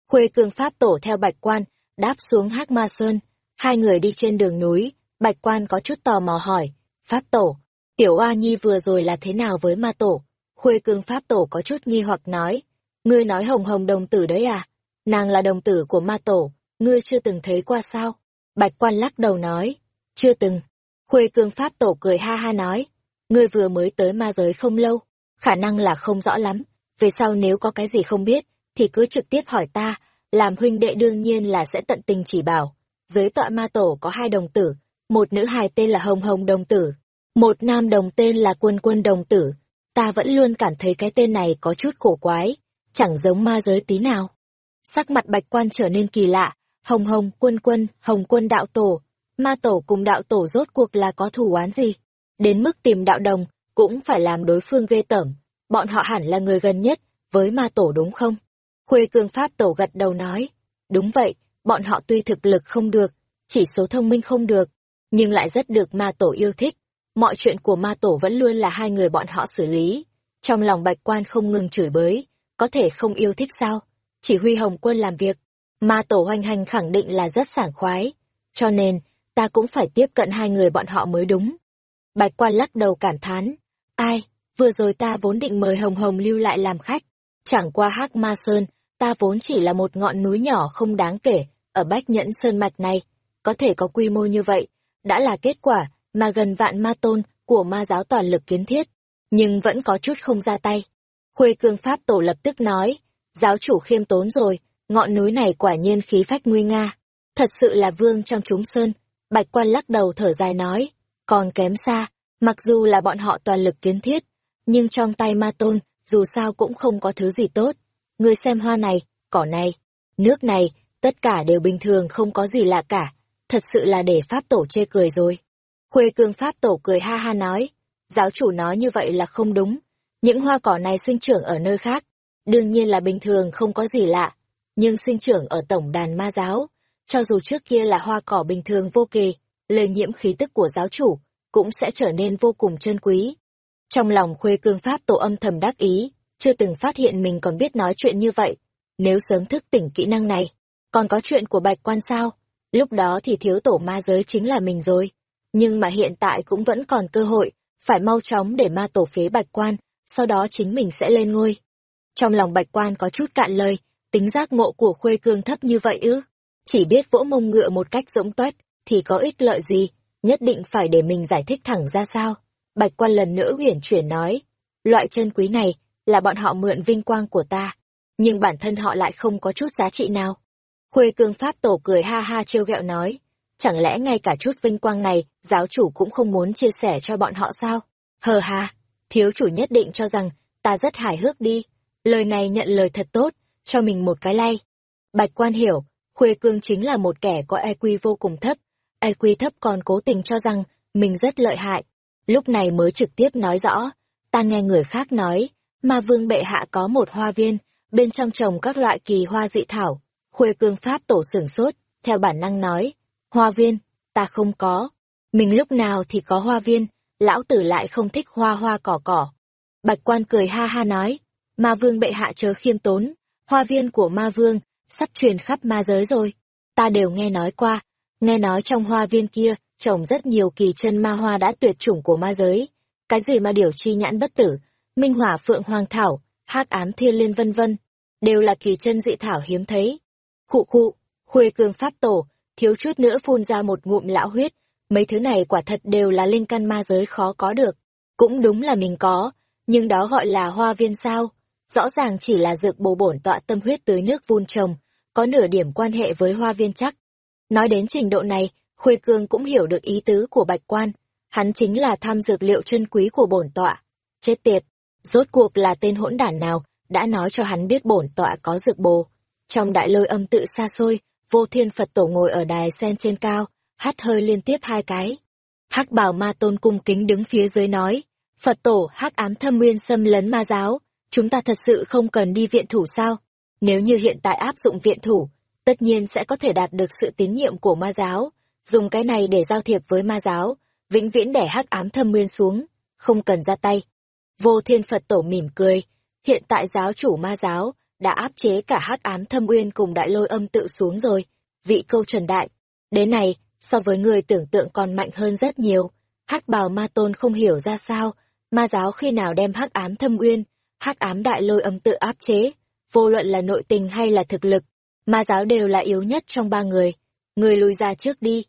Khuê cương pháp tổ theo bạch quan, đáp xuống hắc ma sơn. Hai người đi trên đường núi, bạch quan có chút tò mò hỏi, pháp tổ, tiểu oa nhi vừa rồi là thế nào với ma tổ? Khuê cương pháp tổ có chút nghi hoặc nói, ngươi nói hồng hồng đồng tử đấy à? Nàng là đồng tử của ma tổ, ngươi chưa từng thấy qua sao? Bạch quan lắc đầu nói, chưa từng. Khuê cương pháp tổ cười ha ha nói, ngươi vừa mới tới ma giới không lâu, khả năng là không rõ lắm, về sau nếu có cái gì không biết, thì cứ trực tiếp hỏi ta, làm huynh đệ đương nhiên là sẽ tận tình chỉ bảo dưới tọa ma tổ có hai đồng tử, một nữ hài tên là Hồng Hồng đồng tử, một nam đồng tên là Quân Quân đồng tử. Ta vẫn luôn cảm thấy cái tên này có chút cổ quái, chẳng giống ma giới tí nào. Sắc mặt bạch quan trở nên kỳ lạ, Hồng Hồng, Quân Quân, Hồng Quân đạo tổ, ma tổ cùng đạo tổ rốt cuộc là có thù oán gì? Đến mức tìm đạo đồng, cũng phải làm đối phương ghê tởm. Bọn họ hẳn là người gần nhất, với ma tổ đúng không? Khuê cương pháp tổ gật đầu nói. Đúng vậy, bọn họ tuy thực lực không được, chỉ số thông minh không được, nhưng lại rất được ma tổ yêu thích. Mọi chuyện của ma tổ vẫn luôn là hai người bọn họ xử lý. Trong lòng bạch quan không ngừng chửi bới, có thể không yêu thích sao? Chỉ huy hồng quân làm việc, ma tổ hoành hành khẳng định là rất sảng khoái. Cho nên, ta cũng phải tiếp cận hai người bọn họ mới đúng. Bạch quan lắc đầu cảm thán. Ai, vừa rồi ta vốn định mời Hồng Hồng lưu lại làm khách. Chẳng qua hắc ma sơn, ta vốn chỉ là một ngọn núi nhỏ không đáng kể, ở Bách Nhẫn Sơn Mạch này. Có thể có quy mô như vậy, đã là kết quả mà gần vạn ma tôn của ma giáo toàn lực kiến thiết, nhưng vẫn có chút không ra tay. Khuê cương pháp tổ lập tức nói, giáo chủ khiêm tốn rồi, ngọn núi này quả nhiên khí phách nguy nga. Thật sự là vương trong chúng sơn. Bạch quan lắc đầu thở dài nói, còn kém xa, mặc dù là bọn họ toàn lực kiến thiết, nhưng trong tay ma tôn, dù sao cũng không có thứ gì tốt. Người xem hoa này, cỏ này, nước này, tất cả đều bình thường không có gì lạ cả. Thật sự là để pháp tổ chê cười rồi. Khuê cương pháp tổ cười ha ha nói, giáo chủ nói như vậy là không đúng. Những hoa cỏ này sinh trưởng ở nơi khác, đương nhiên là bình thường không có gì lạ. Nhưng sinh trưởng ở tổng đàn ma giáo, cho dù trước kia là hoa cỏ bình thường vô kỳ, lây nhiễm khí tức của giáo chủ, cũng sẽ trở nên vô cùng chân quý. Trong lòng khuê cương pháp tổ âm thầm đắc ý, chưa từng phát hiện mình còn biết nói chuyện như vậy. Nếu sớm thức tỉnh kỹ năng này, còn có chuyện của bạch quan sao? Lúc đó thì thiếu tổ ma giới chính là mình rồi. Nhưng mà hiện tại cũng vẫn còn cơ hội, phải mau chóng để ma tổ phế bạch quan, sau đó chính mình sẽ lên ngôi. Trong lòng bạch quan có chút cạn lời, tính giác ngộ của khuê cương thấp như vậy ư? Chỉ biết vỗ mông ngựa một cách rỗng tuét, thì có ích lợi gì, nhất định phải để mình giải thích thẳng ra sao. Bạch quan lần nữa uyển chuyển nói, loại chân quý này là bọn họ mượn vinh quang của ta, nhưng bản thân họ lại không có chút giá trị nào. Khuê cương pháp tổ cười ha ha trêu ghẹo nói, chẳng lẽ ngay cả chút vinh quang này giáo chủ cũng không muốn chia sẻ cho bọn họ sao? Hờ ha, thiếu chủ nhất định cho rằng ta rất hài hước đi. Lời này nhận lời thật tốt, cho mình một cái lay. Bạch quan hiểu, Khuê cương chính là một kẻ có EQ vô cùng thấp, EQ thấp còn cố tình cho rằng mình rất lợi hại. Lúc này mới trực tiếp nói rõ, ta nghe người khác nói, mà vương bệ hạ có một hoa viên, bên trong trồng các loại kỳ hoa dị thảo. Khuê cương pháp tổ sửng sốt, theo bản năng nói, hoa viên, ta không có. Mình lúc nào thì có hoa viên, lão tử lại không thích hoa hoa cỏ cỏ. Bạch quan cười ha ha nói, ma vương bệ hạ chớ khiêm tốn, hoa viên của ma vương, sắp truyền khắp ma giới rồi. Ta đều nghe nói qua, nghe nói trong hoa viên kia, trồng rất nhiều kỳ chân ma hoa đã tuyệt chủng của ma giới. Cái gì mà điều chi nhãn bất tử, minh hỏa phượng hoàng thảo, hắc ám thiên liên vân vân, đều là kỳ chân dị thảo hiếm thấy. Khụ khụ, khuê cương pháp tổ, thiếu chút nữa phun ra một ngụm lão huyết, mấy thứ này quả thật đều là linh căn ma giới khó có được. Cũng đúng là mình có, nhưng đó gọi là hoa viên sao? Rõ ràng chỉ là dược bổ bổn tọa tâm huyết tưới nước vun trồng, có nửa điểm quan hệ với hoa viên chắc. Nói đến trình độ này, Khuê Cương cũng hiểu được ý tứ của bạch quan, hắn chính là tham dược liệu chân quý của bổn tọa. Chết tiệt, rốt cuộc là tên hỗn đản nào đã nói cho hắn biết bổn tọa có dược bồ. Trong đại lôi âm tự xa xôi, vô thiên Phật tổ ngồi ở đài sen trên cao, hắt hơi liên tiếp hai cái. hắc bảo ma tôn cung kính đứng phía dưới nói, Phật tổ hắc ám thâm nguyên xâm lấn ma giáo, chúng ta thật sự không cần đi viện thủ sao? Nếu như hiện tại áp dụng viện thủ, tất nhiên sẽ có thể đạt được sự tín nhiệm của ma giáo, dùng cái này để giao thiệp với ma giáo, vĩnh viễn để hắc ám thâm nguyên xuống, không cần ra tay. Vô thiên Phật tổ mỉm cười, hiện tại giáo chủ ma giáo đã áp chế cả hắc ám thâm uyên cùng đại lôi âm tự xuống rồi, vị câu trần đại. Đến này, so với người tưởng tượng còn mạnh hơn rất nhiều. hắc bào ma tôn không hiểu ra sao, ma giáo khi nào đem hắc ám thâm uyên, hắc ám đại lôi âm tự áp chế, vô luận là nội tình hay là thực lực, ma giáo đều là yếu nhất trong ba người. Người lùi ra trước đi.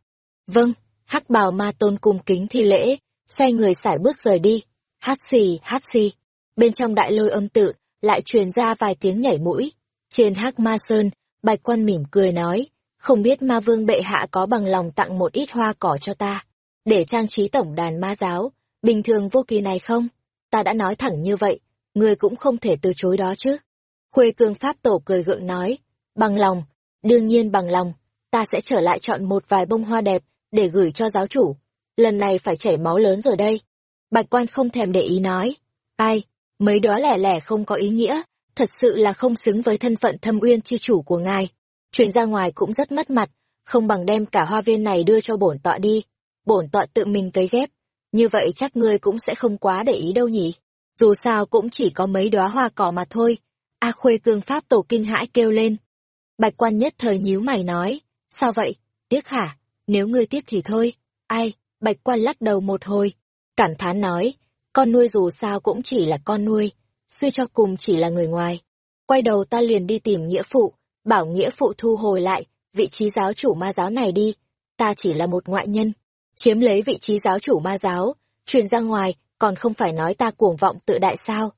Vâng, hắc bào ma tôn cung kính thi lễ, xoay người sải bước rời đi. Hát xì, hát xì. Bên trong đại lôi âm tự, lại truyền ra vài tiếng nhảy mũi. Trên hắc ma sơn, bạch quan mỉm cười nói, không biết ma vương bệ hạ có bằng lòng tặng một ít hoa cỏ cho ta, để trang trí tổng đàn ma giáo, bình thường vô kỳ này không? Ta đã nói thẳng như vậy, người cũng không thể từ chối đó chứ. Khuê cương pháp tổ cười gượng nói, bằng lòng, đương nhiên bằng lòng, ta sẽ trở lại chọn một vài bông hoa đẹp, để gửi cho giáo chủ. Lần này phải chảy máu lớn rồi đây. Bạch quan không thèm để ý nói, ai, mấy đó lẻ lẻ không có ý nghĩa, thật sự là không xứng với thân phận thâm uyên chi chủ của ngài. Chuyện ra ngoài cũng rất mất mặt, không bằng đem cả hoa viên này đưa cho bổn tọa đi. Bổn tọa tự mình cấy ghép, như vậy chắc ngươi cũng sẽ không quá để ý đâu nhỉ. Dù sao cũng chỉ có mấy đóa hoa cỏ mà thôi. A Khuê cương pháp tổ kinh hãi kêu lên. Bạch quan nhất thời nhíu mày nói, sao vậy, tiếc hả, nếu ngươi tiếc thì thôi. Ai, bạch quan lắc đầu một hồi, cảm thán nói, con nuôi dù sao cũng chỉ là con nuôi, suy cho cùng chỉ là người ngoài. Quay đầu ta liền đi tìm nghĩa phụ, bảo nghĩa phụ thu hồi lại vị trí giáo chủ ma giáo này đi, ta chỉ là một ngoại nhân, chiếm lấy vị trí giáo chủ ma giáo, truyền ra ngoài, còn không phải nói ta cuồng vọng tự đại sao.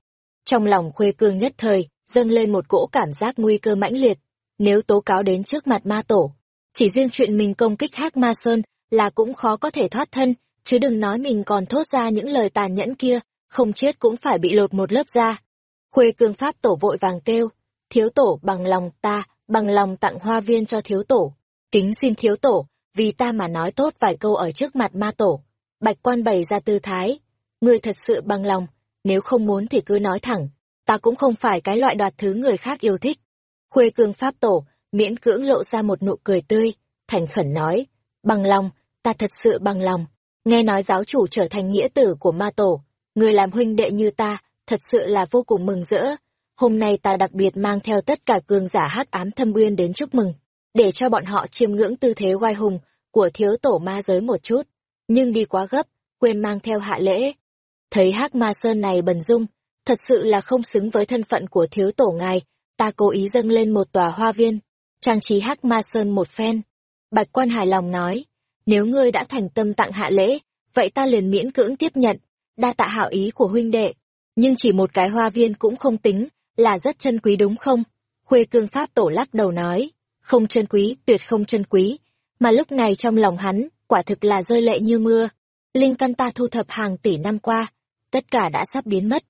Trong lòng khuê cương nhất thời, dâng lên một cỗ cảm giác nguy cơ mãnh liệt, nếu tố cáo đến trước mặt ma tổ, chỉ riêng chuyện mình công kích hắc ma sơn là cũng khó có thể thoát thân, chứ đừng nói mình còn thốt ra những lời tàn nhẫn kia, không chết cũng phải bị lột một lớp da. Khuê cương pháp tổ vội vàng kêu, thiếu tổ bằng lòng ta, bằng lòng tặng hoa viên cho thiếu tổ. Kính xin thiếu tổ, vì ta mà nói tốt vài câu ở trước mặt ma tổ. Bạch quan bày ra tư thái. người thật sự bằng lòng, nếu không muốn thì cứ nói thẳng. Ta cũng không phải cái loại đoạt thứ người khác yêu thích. Khuê cương pháp tổ, miễn cưỡng lộ ra một nụ cười tươi, thành khẩn nói. Bằng lòng, ta thật sự bằng lòng. Nghe nói giáo chủ trở thành nghĩa tử của ma tổ. Người làm huynh đệ như ta, thật sự là vô cùng mừng rỡ hôm nay ta đặc biệt mang theo tất cả cường giả hắc ám thâm uyên đến chúc mừng, để cho bọn họ chiêm ngưỡng tư thế oai hùng của thiếu tổ ma giới một chút. Nhưng đi quá gấp, quên mang theo hạ lễ. Thấy hắc ma sơn này bần dung, thật sự là không xứng với thân phận của thiếu tổ ngài, ta cố ý dâng lên một tòa hoa viên, trang trí hắc ma sơn một phen. Bạch quan hài lòng nói, nếu ngươi đã thành tâm tặng hạ lễ, vậy ta liền miễn cưỡng tiếp nhận, đa tạ hảo ý của huynh đệ. Nhưng chỉ một cái hoa viên cũng không tính, là rất chân quý đúng không? Khuê cương pháp tổ lắc đầu nói, không chân quý, tuyệt không chân quý, mà lúc này trong lòng hắn, quả thực là rơi lệ như mưa. Linh căn ta thu thập hàng tỷ năm qua, tất cả đã sắp biến mất.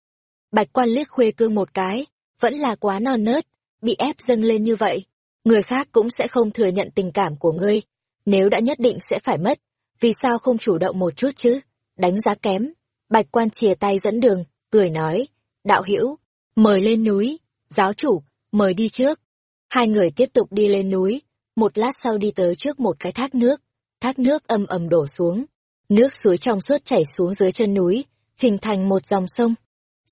Bạch quan liếc khuê cương một cái, vẫn là quá non nớt, bị ép dâng lên như vậy. Người khác cũng sẽ không thừa nhận tình cảm của ngươi, nếu đã nhất định sẽ phải mất, vì sao không chủ động một chút chứ? Đánh giá kém. Bạch quan chìa tay dẫn đường, cười nói, đạo hữu mời lên núi, giáo chủ, mời đi trước. Hai người tiếp tục đi lên núi, một lát sau đi tới trước một cái thác nước, thác nước âm ầm đổ xuống, nước suối trong suốt chảy xuống dưới chân núi, hình thành một dòng sông.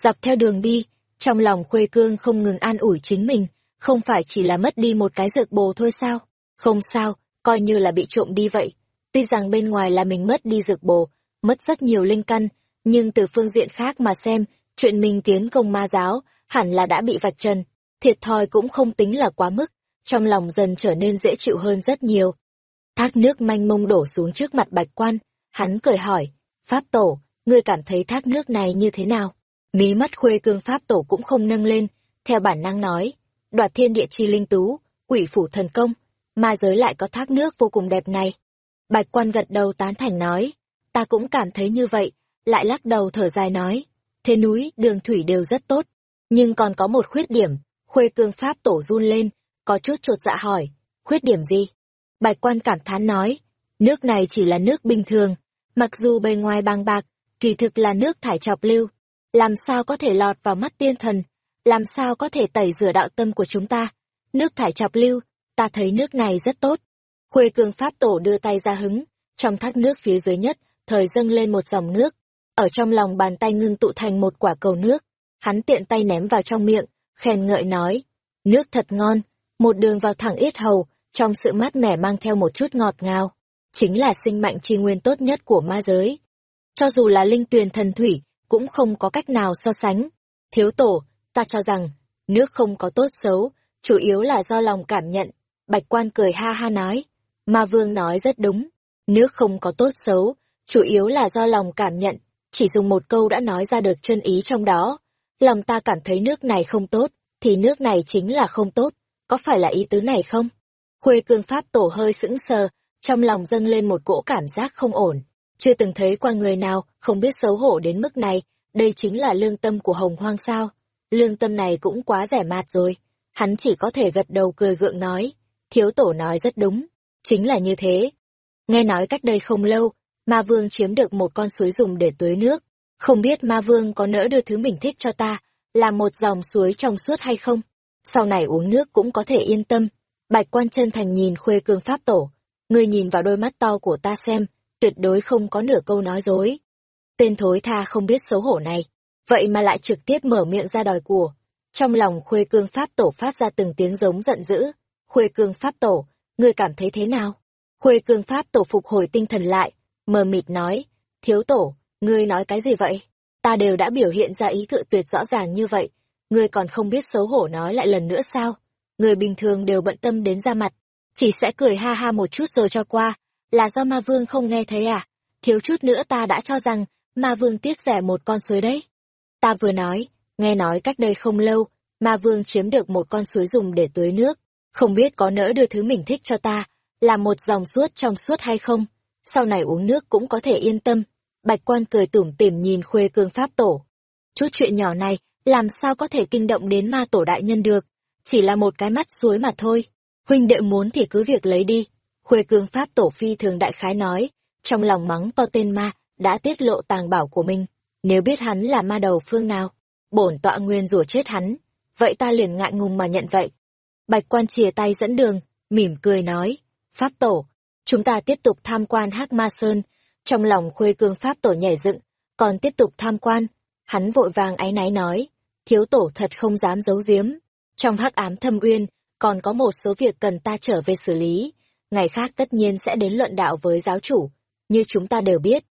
Dọc theo đường đi, trong lòng Khuê Cương không ngừng an ủi chính mình, không phải chỉ là mất đi một cái dược bồ thôi sao? Không sao, coi như là bị trộm đi vậy. Tuy rằng bên ngoài là mình mất đi dược bồ, mất rất nhiều linh căn, nhưng từ phương diện khác mà xem, chuyện mình tiến công ma giáo hẳn là đã bị vạch trần, thiệt thòi cũng không tính là quá mức, trong lòng dần trở nên dễ chịu hơn rất nhiều. Thác nước manh mông đổ xuống trước mặt bạch quan, hắn cười hỏi, Pháp Tổ, ngươi cảm thấy thác nước này như thế nào? Mí mắt khuê cương Pháp Tổ cũng không nâng lên, theo bản năng nói, đoạt thiên địa chi linh tú, quỷ phủ thần công, ma giới lại có thác nước vô cùng đẹp này. Bạch quan gật đầu tán thành nói, ta cũng cảm thấy như vậy, lại lắc đầu thở dài nói, thế núi, đường thủy đều rất tốt, nhưng còn có một khuyết điểm, khuê cương pháp tổ run lên, có chút trột dạ hỏi, khuyết điểm gì? Bạch quan cảm thán nói, nước này chỉ là nước bình thường, mặc dù bề ngoài bằng bạc, kỳ thực là nước thải chọc lưu, làm sao có thể lọt vào mắt tiên thần, làm sao có thể tẩy rửa đạo tâm của chúng ta? Nước thải chọc lưu, ta thấy nước này rất tốt. Khuê cương pháp tổ đưa tay ra hứng, trong thác nước phía dưới nhất, thời dâng lên một dòng nước. Ở trong lòng bàn tay ngưng tụ thành một quả cầu nước. Hắn tiện tay ném vào trong miệng, khen ngợi nói. Nước thật ngon, một đường vào thẳng yết hầu, trong sự mát mẻ mang theo một chút ngọt ngào. Chính là sinh mạnh chi nguyên tốt nhất của ma giới. Cho dù là linh tuyền thần thủy, cũng không có cách nào so sánh. Thiếu tổ, ta cho rằng, nước không có tốt xấu, chủ yếu là do lòng cảm nhận. Bạch quan cười ha ha nói. Ma vương nói rất đúng. Nước không có tốt xấu, chủ yếu là do lòng cảm nhận. Chỉ dùng một câu đã nói ra được chân ý trong đó. Lòng ta cảm thấy nước này không tốt, thì nước này chính là không tốt. Có phải là ý tứ này không? Khuê cương pháp tổ hơi sững sờ, trong lòng dâng lên một cỗ cảm giác không ổn. Chưa từng thấy qua người nào không biết xấu hổ đến mức này, đây chính là lương tâm của hồng hoang sao. Lương tâm này cũng quá rẻ mạt rồi. Hắn chỉ có thể gật đầu cười gượng nói. Thiếu tổ nói rất đúng. Chính là như thế. Nghe nói cách đây không lâu, ma vương chiếm được một con suối dùng để tưới nước. Không biết ma vương có nỡ đưa thứ mình thích cho ta, là một dòng suối trong suốt hay không? Sau này uống nước cũng có thể yên tâm. Bạch quan chân thành nhìn khuê cương pháp tổ. Ngươi nhìn vào đôi mắt to của ta xem, tuyệt đối không có nửa câu nói dối. Tên thối tha không biết xấu hổ này, vậy mà lại trực tiếp mở miệng ra đòi của. Trong lòng khuê cương pháp tổ phát ra từng tiếng giống giận dữ. Khuê cương pháp tổ, ngươi cảm thấy thế nào? Khuê cương pháp tổ phục hồi tinh thần lại, mờ mịt nói, thiếu tổ, ngươi nói cái gì vậy? Ta đều đã biểu hiện ra ý cự tuyệt rõ ràng như vậy, ngươi còn không biết xấu hổ nói lại lần nữa sao? Người bình thường đều bận tâm đến ra mặt, chỉ sẽ cười ha ha một chút rồi cho qua, là do ma vương không nghe thấy à? Thiếu chút nữa ta đã cho rằng, ma vương tiếc rẻ một con suối đấy. Ta vừa nói, nghe nói cách đây không lâu, ma vương chiếm được một con suối dùng để tưới nước, không biết có nỡ đưa thứ mình thích cho ta, là một dòng suốt trong suốt hay không? Sau này uống nước cũng có thể yên tâm. Bạch quan cười tủm tỉm nhìn khuê cương pháp tổ. Chút chuyện nhỏ này, làm sao có thể kinh động đến ma tổ đại nhân được? Chỉ là một cái mắt suối mà thôi. Huynh đệ muốn thì cứ việc lấy đi. Khuê cương pháp tổ phi thường đại khái nói, trong lòng mắng to tên ma, đã tiết lộ tàng bảo của mình. Nếu biết hắn là ma đầu phương nào, bổn tọa nguyên rủa chết hắn, vậy ta liền ngại ngùng mà nhận vậy. Bạch quan chìa tay dẫn đường, mỉm cười nói, Pháp tổ, chúng ta tiếp tục tham quan Hắc Ma Sơn, trong lòng khuê cương Pháp tổ nhảy dựng, còn tiếp tục tham quan, hắn vội vàng áy náy nói, thiếu tổ thật không dám giấu giếm. Trong hắc ám thâm uyên, còn có một số việc cần ta trở về xử lý, ngày khác tất nhiên sẽ đến luận đạo với giáo chủ, như chúng ta đều biết.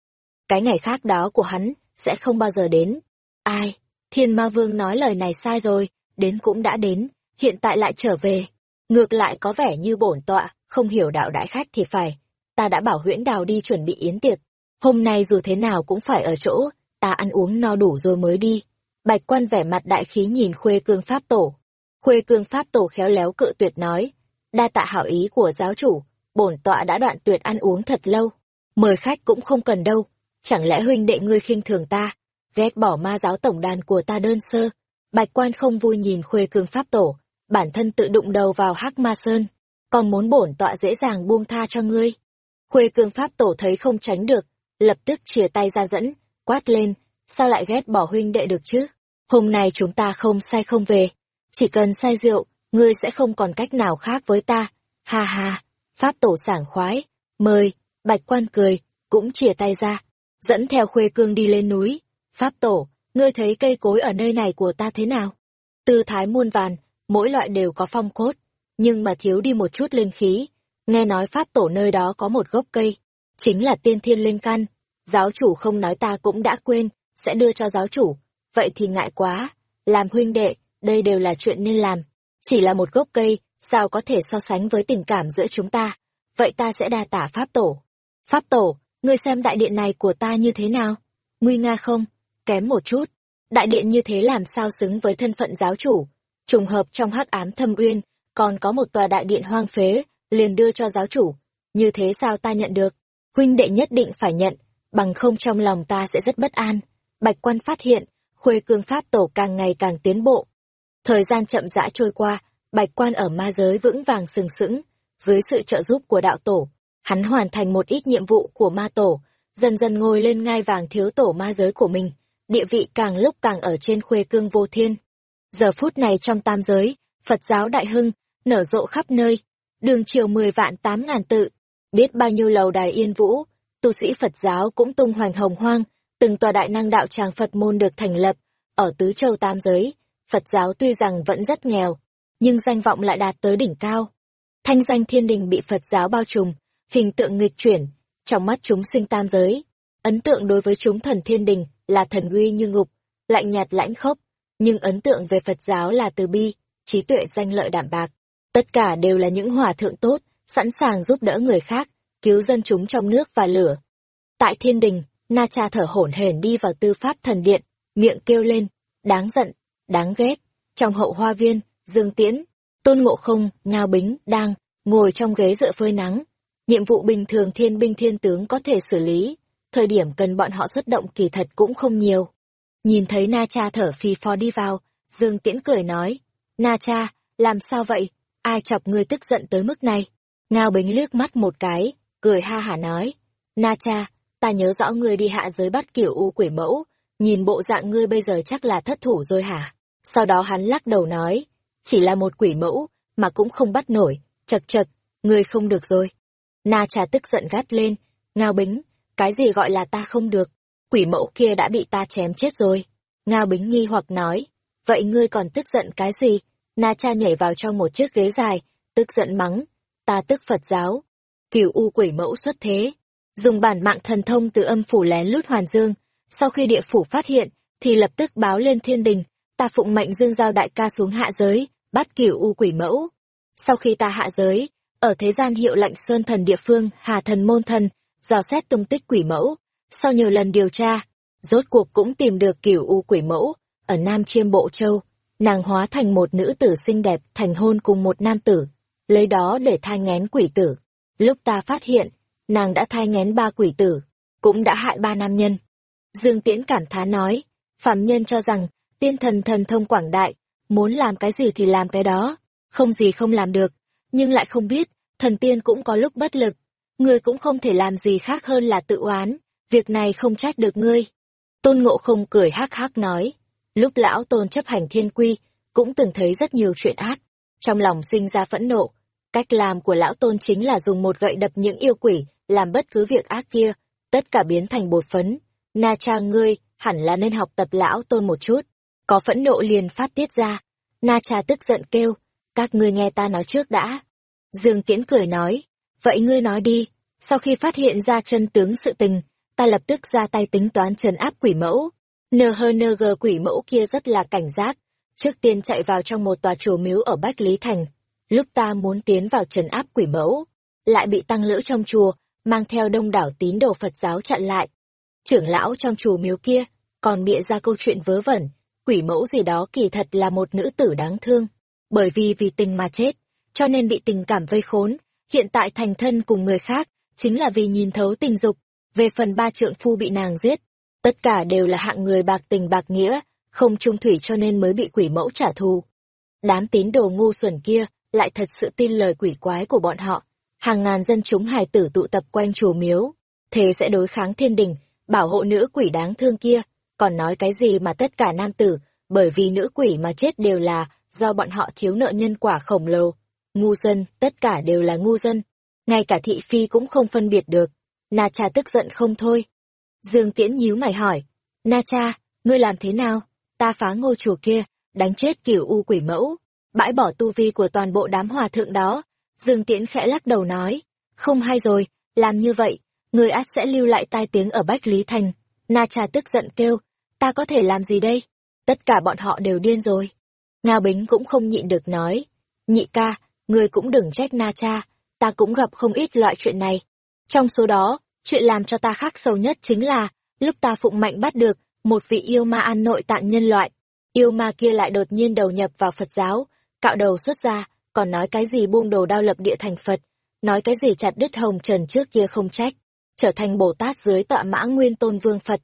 Cái ngày khác đó của hắn sẽ không bao giờ đến. Ai? Thiên Ma Vương nói lời này sai rồi, đến cũng đã đến, hiện tại lại trở về. Ngược lại có vẻ như bổn tọa, không hiểu đạo đại khách thì phải. Ta đã bảo huyễn đào đi chuẩn bị yến tiệc. Hôm nay dù thế nào cũng phải ở chỗ, ta ăn uống no đủ rồi mới đi. Bạch quan vẻ mặt đại khí nhìn khuê cương pháp tổ. Khuê cương pháp tổ khéo léo cự tuyệt nói. Đa tạ hảo ý của giáo chủ, bổn tọa đã đoạn tuyệt ăn uống thật lâu. Mời khách cũng không cần đâu. Chẳng lẽ huynh đệ ngươi khinh thường ta, ghét bỏ ma giáo tổng đàn của ta đơn sơ. Bạch quan không vui nhìn khuê cương pháp tổ, bản thân tự đụng đầu vào hắc ma sơn, còn muốn bổn tọa dễ dàng buông tha cho ngươi. Khuê cương pháp tổ thấy không tránh được, lập tức chìa tay ra dẫn, quát lên, sao lại ghét bỏ huynh đệ được chứ? Hôm nay chúng ta không say không về, chỉ cần say rượu, ngươi sẽ không còn cách nào khác với ta. Ha ha, pháp tổ sảng khoái, mời, bạch quan cười, cũng chìa tay ra, dẫn theo khuê cương đi lên núi. Pháp tổ, ngươi thấy cây cối ở nơi này của ta thế nào? Tư thái muôn vàn, mỗi loại đều có phong cốt, nhưng mà thiếu đi một chút linh khí. Nghe nói pháp tổ nơi đó có một gốc cây, chính là tiên thiên linh căn. Giáo chủ không nói ta cũng đã quên, sẽ đưa cho giáo chủ. Vậy thì ngại quá, làm huynh đệ, đây đều là chuyện nên làm. Chỉ là một gốc cây, sao có thể so sánh với tình cảm giữa chúng ta. Vậy ta sẽ đa tả pháp tổ. Pháp tổ, ngươi xem đại điện này của ta như thế nào? Nguy nga không? Kém một chút. Đại điện như thế làm sao xứng với thân phận giáo chủ? Trùng hợp trong hắc ám thâm uyên, còn có một tòa đại điện hoang phế, liền đưa cho giáo chủ. Như thế sao ta nhận được? Huynh đệ nhất định phải nhận, bằng không trong lòng ta sẽ rất bất an. Bạch quan phát hiện, khuê cương pháp tổ càng ngày càng tiến bộ. Thời gian chậm rãi trôi qua, bạch quan ở ma giới vững vàng sừng sững, dưới sự trợ giúp của đạo tổ. Hắn hoàn thành một ít nhiệm vụ của ma tổ, dần dần ngồi lên ngai vàng thiếu tổ ma giới của mình, địa vị càng lúc càng ở trên khuê cương vô thiên. Giờ phút này trong tam giới, Phật giáo đại hưng, nở rộ khắp nơi, đường chiều mười vạn tám ngàn tự, biết bao nhiêu lầu đài yên vũ, tu sĩ Phật giáo cũng tung hoành hồng hoang, từng tòa đại năng đạo tràng Phật môn được thành lập, ở tứ châu tam giới, Phật giáo tuy rằng vẫn rất nghèo, nhưng danh vọng lại đạt tới đỉnh cao. Thanh danh thiên đình bị Phật giáo bao trùm, hình tượng nghịch chuyển, trong mắt chúng sinh tam giới. Ấn tượng đối với chúng thần thiên đình là thần uy như ngục, lạnh nhạt lãnh khốc, nhưng ấn tượng về Phật giáo là từ bi, trí tuệ danh lợi đảm bạc. Tất cả đều là những hòa thượng tốt, sẵn sàng giúp đỡ người khác, cứu dân chúng trong nước và lửa. Tại thiên đình, Na Cha thở hổn hển đi vào tư pháp thần điện, miệng kêu lên, đáng giận, đáng ghét. Trong hậu hoa viên, Dương Tiễn, Tôn Ngộ Không, Ngao Bính, đang ngồi trong ghế dựa phơi nắng. Nhiệm vụ bình thường thiên binh thiên tướng có thể xử lý, thời điểm cần bọn họ xuất động kỳ thật cũng không nhiều. Nhìn thấy Na Cha thở phì phò đi vào, Dương Tiễn cười nói, Na Cha, làm sao vậy? Ai chọc ngươi tức giận tới mức này? Ngao Bính liếc mắt một cái, cười ha hả nói, Na Cha, ta nhớ rõ ngươi đi hạ giới bắt kiểu u quỷ mẫu, nhìn bộ dạng ngươi bây giờ chắc là thất thủ rồi hả? Sau đó hắn lắc đầu nói, chỉ là một quỷ mẫu, mà cũng không bắt nổi, chật chật, ngươi không được rồi. Na Cha tức giận gắt lên, ngao bính, cái gì gọi là ta không được, quỷ mẫu kia đã bị ta chém chết rồi. Ngao bính nghi hoặc nói, vậy ngươi còn tức giận cái gì? Na cha nhảy vào trong một chiếc ghế dài, tức giận mắng, ta tức Phật giáo. Cửu u quỷ mẫu xuất thế, dùng bản mạng thần thông từ âm phủ lén lút hoàn dương, sau khi địa phủ phát hiện, thì lập tức báo lên thiên đình, ta phụng mệnh dương giao đại ca xuống hạ giới, bắt cửu u quỷ mẫu. Sau khi ta hạ giới, ở thế gian hiệu lệnh sơn thần địa phương, hà thần môn thần, dò xét tung tích quỷ mẫu. Sau nhiều lần điều tra, rốt cuộc cũng tìm được kiểu u quỷ mẫu, ở Nam Chiêm Bộ Châu. Nàng hóa thành một nữ tử xinh đẹp thành hôn cùng một nam tử, lấy đó để thai ngén quỷ tử. Lúc ta phát hiện, nàng đã thai ngén ba quỷ tử, cũng đã hại ba nam nhân. Dương Tiễn cảm thán nói, phạm nhân cho rằng, tiên thần thần thông quảng đại, muốn làm cái gì thì làm cái đó, không gì không làm được, nhưng lại không biết, thần tiên cũng có lúc bất lực, người cũng không thể làm gì khác hơn là tự oán, việc này không trách được ngươi. Tôn Ngộ không cười hắc hắc nói, lúc lão tôn chấp hành thiên quy, cũng từng thấy rất nhiều chuyện ác, trong lòng sinh ra phẫn nộ. Cách làm của lão tôn chính là dùng một gậy đập những yêu quỷ, làm bất cứ việc ác kia, tất cả biến thành bột phấn. Na cha ngươi, hẳn là nên học tập lão tôn một chút. Có phẫn nộ liền phát tiết ra. Na cha tức giận kêu, các ngươi nghe ta nói trước đã. Dương Tiễn cười nói, vậy ngươi nói đi, sau khi phát hiện ra chân tướng sự tình, ta lập tức ra tay tính toán trấn áp quỷ mẫu. NHNG quỷ mẫu kia rất là cảnh giác, trước tiên chạy vào trong một tòa chùa miếu ở Bách Lý Thành. Lúc ta muốn tiến vào trấn áp quỷ mẫu, lại bị tăng lữ trong chùa, mang theo đông đảo tín đồ Phật giáo chặn lại. Trưởng lão trong chùa miếu kia, còn bịa ra câu chuyện vớ vẩn, quỷ mẫu gì đó kỳ thật là một nữ tử đáng thương, bởi vì vì tình mà chết, cho nên bị tình cảm vây khốn, hiện tại thành thân cùng người khác, chính là vì nhìn thấu tình dục, về phần ba trượng phu bị nàng giết, tất cả đều là hạng người bạc tình bạc nghĩa, không trung thủy cho nên mới bị quỷ mẫu trả thù. Đám tín đồ ngu xuẩn kia lại thật sự tin lời quỷ quái của bọn họ. Hàng ngàn dân chúng hài tử tụ tập quanh chùa miếu, thế sẽ đối kháng thiên đình, bảo hộ nữ quỷ đáng thương kia, còn nói cái gì mà tất cả nam tử, bởi vì nữ quỷ mà chết đều là do bọn họ thiếu nợ nhân quả khổng lồ. Ngu dân, tất cả đều là ngu dân. Ngay cả thị phi cũng không phân biệt được. Na cha tức giận không thôi. Dương Tiễn nhíu mày hỏi. Na cha, ngươi làm thế nào? Ta phá ngôi chùa kia, đánh chết kiểu u quỷ mẫu, bãi bỏ tu vi của toàn bộ đám hòa thượng đó. Dương Tiễn khẽ lắc đầu nói. Không hay rồi, làm như vậy, người át sẽ lưu lại tai tiếng ở Bách Lý Thành. Na cha tức giận kêu, ta có thể làm gì đây? Tất cả bọn họ đều điên rồi. Ngao Bính cũng không nhịn được nói. Nhị ca, người cũng đừng trách Na cha, ta cũng gặp không ít loại chuyện này. Trong số đó, chuyện làm cho ta khác sâu nhất chính là, lúc ta phụng mạnh bắt được, một vị yêu ma ăn nội tạng nhân loại. Yêu ma kia lại đột nhiên đầu nhập vào Phật giáo, cạo đầu xuất ra, còn nói cái gì buông đồ đao lập địa thành Phật, nói cái gì chặt đứt hồng trần trước kia không trách, trở thành Bồ Tát dưới tọa mã nguyên tôn vương Phật.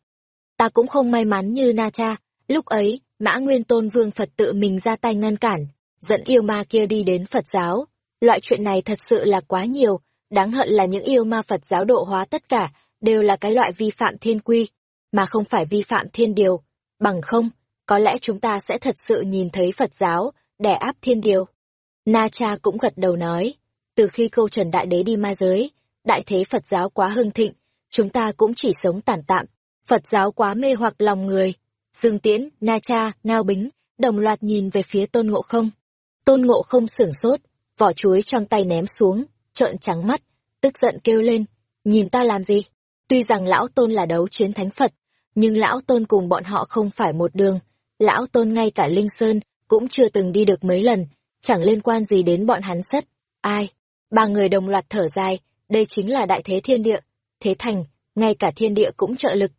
Ta cũng không may mắn như Na Cha, lúc ấy, mã nguyên tôn vương Phật tự mình ra tay ngăn cản, dẫn yêu ma kia đi đến Phật giáo. Loại chuyện này thật sự là quá nhiều, đáng hận là những yêu ma Phật giáo độ hóa tất cả, đều là cái loại vi phạm thiên quy, mà không phải vi phạm thiên điều. Bằng không, có lẽ chúng ta sẽ thật sự nhìn thấy Phật giáo, đè áp thiên điều. Na Cha cũng gật đầu nói, từ khi câu trần đại đế đi ma giới, đại thế Phật giáo quá hưng thịnh, chúng ta cũng chỉ sống tản tạm, Phật giáo quá mê hoặc lòng người. Dương Tiễn, Na Cha, Ngao Bính, đồng loạt nhìn về phía tôn ngộ không. Tôn ngộ không sửng sốt, vỏ chuối trong tay ném xuống, trợn trắng mắt, tức giận kêu lên, nhìn ta làm gì? Tuy rằng lão tôn là đấu chiến thánh Phật, nhưng lão tôn cùng bọn họ không phải một đường. Lão tôn ngay cả Linh Sơn cũng chưa từng đi được mấy lần, chẳng liên quan gì đến bọn hắn sất. Ai? Ba người đồng loạt thở dài, đây chính là đại thế thiên địa. Thế thành, ngay cả thiên địa cũng trợ lực.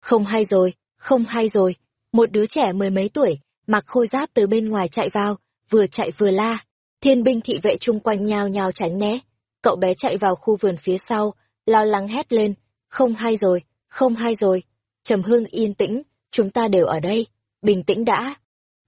Không hay rồi, không hay rồi. Một đứa trẻ mười mấy tuổi, mặc khôi giáp từ bên ngoài chạy vào, vừa chạy vừa la. Thiên binh thị vệ chung quanh nhao nhao tránh né. Cậu bé chạy vào khu vườn phía sau, lo lắng hét lên, không hay rồi, không hay rồi. Trầm Hương yên tĩnh, chúng ta đều ở đây, bình tĩnh đã.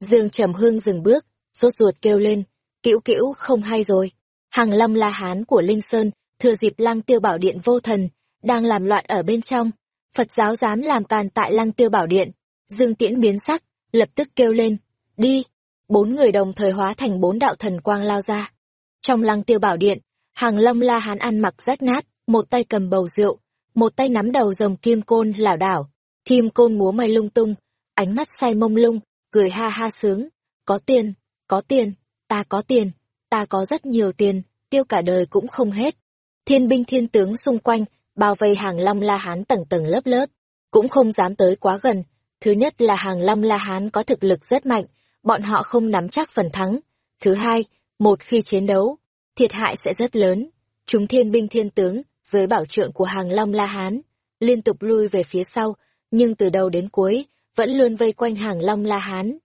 Dương Trầm Hương dừng bước, sốt ruột kêu lên, cữu cữu không hay rồi. Hàng lâm la hán của Linh Sơn, thừa dịp lăng tiêu bảo điện vô thần, đang làm loạn ở bên trong. Phật giáo dám làm càn tại lăng tiêu bảo điện. Dương Tiễn biến sắc, lập tức kêu lên, đi. Bốn người đồng thời hóa thành bốn đạo thần quang lao ra. Trong lăng tiêu bảo điện, hàng lâm la hán ăn mặc rách nát, một tay cầm bầu rượu, một tay nắm đầu rồng kim côn lảo đảo, kim côn múa may lung tung, ánh mắt say mông lung, cười ha ha sướng, có tiền, có tiền, ta có tiền, ta có rất nhiều tiền, tiêu cả đời cũng không hết. Thiên binh thiên tướng xung quanh, bao vây hàng long la hán tầng tầng lớp lớp, cũng không dám tới quá gần. Thứ nhất là hàng long la hán có thực lực rất mạnh, bọn họ không nắm chắc phần thắng. Thứ hai, một khi chiến đấu, thiệt hại sẽ rất lớn. Chúng thiên binh thiên tướng, dưới bảo trượng của hàng long la hán, liên tục lui về phía sau, nhưng từ đầu đến cuối, vẫn luôn vây quanh hàng long la hán.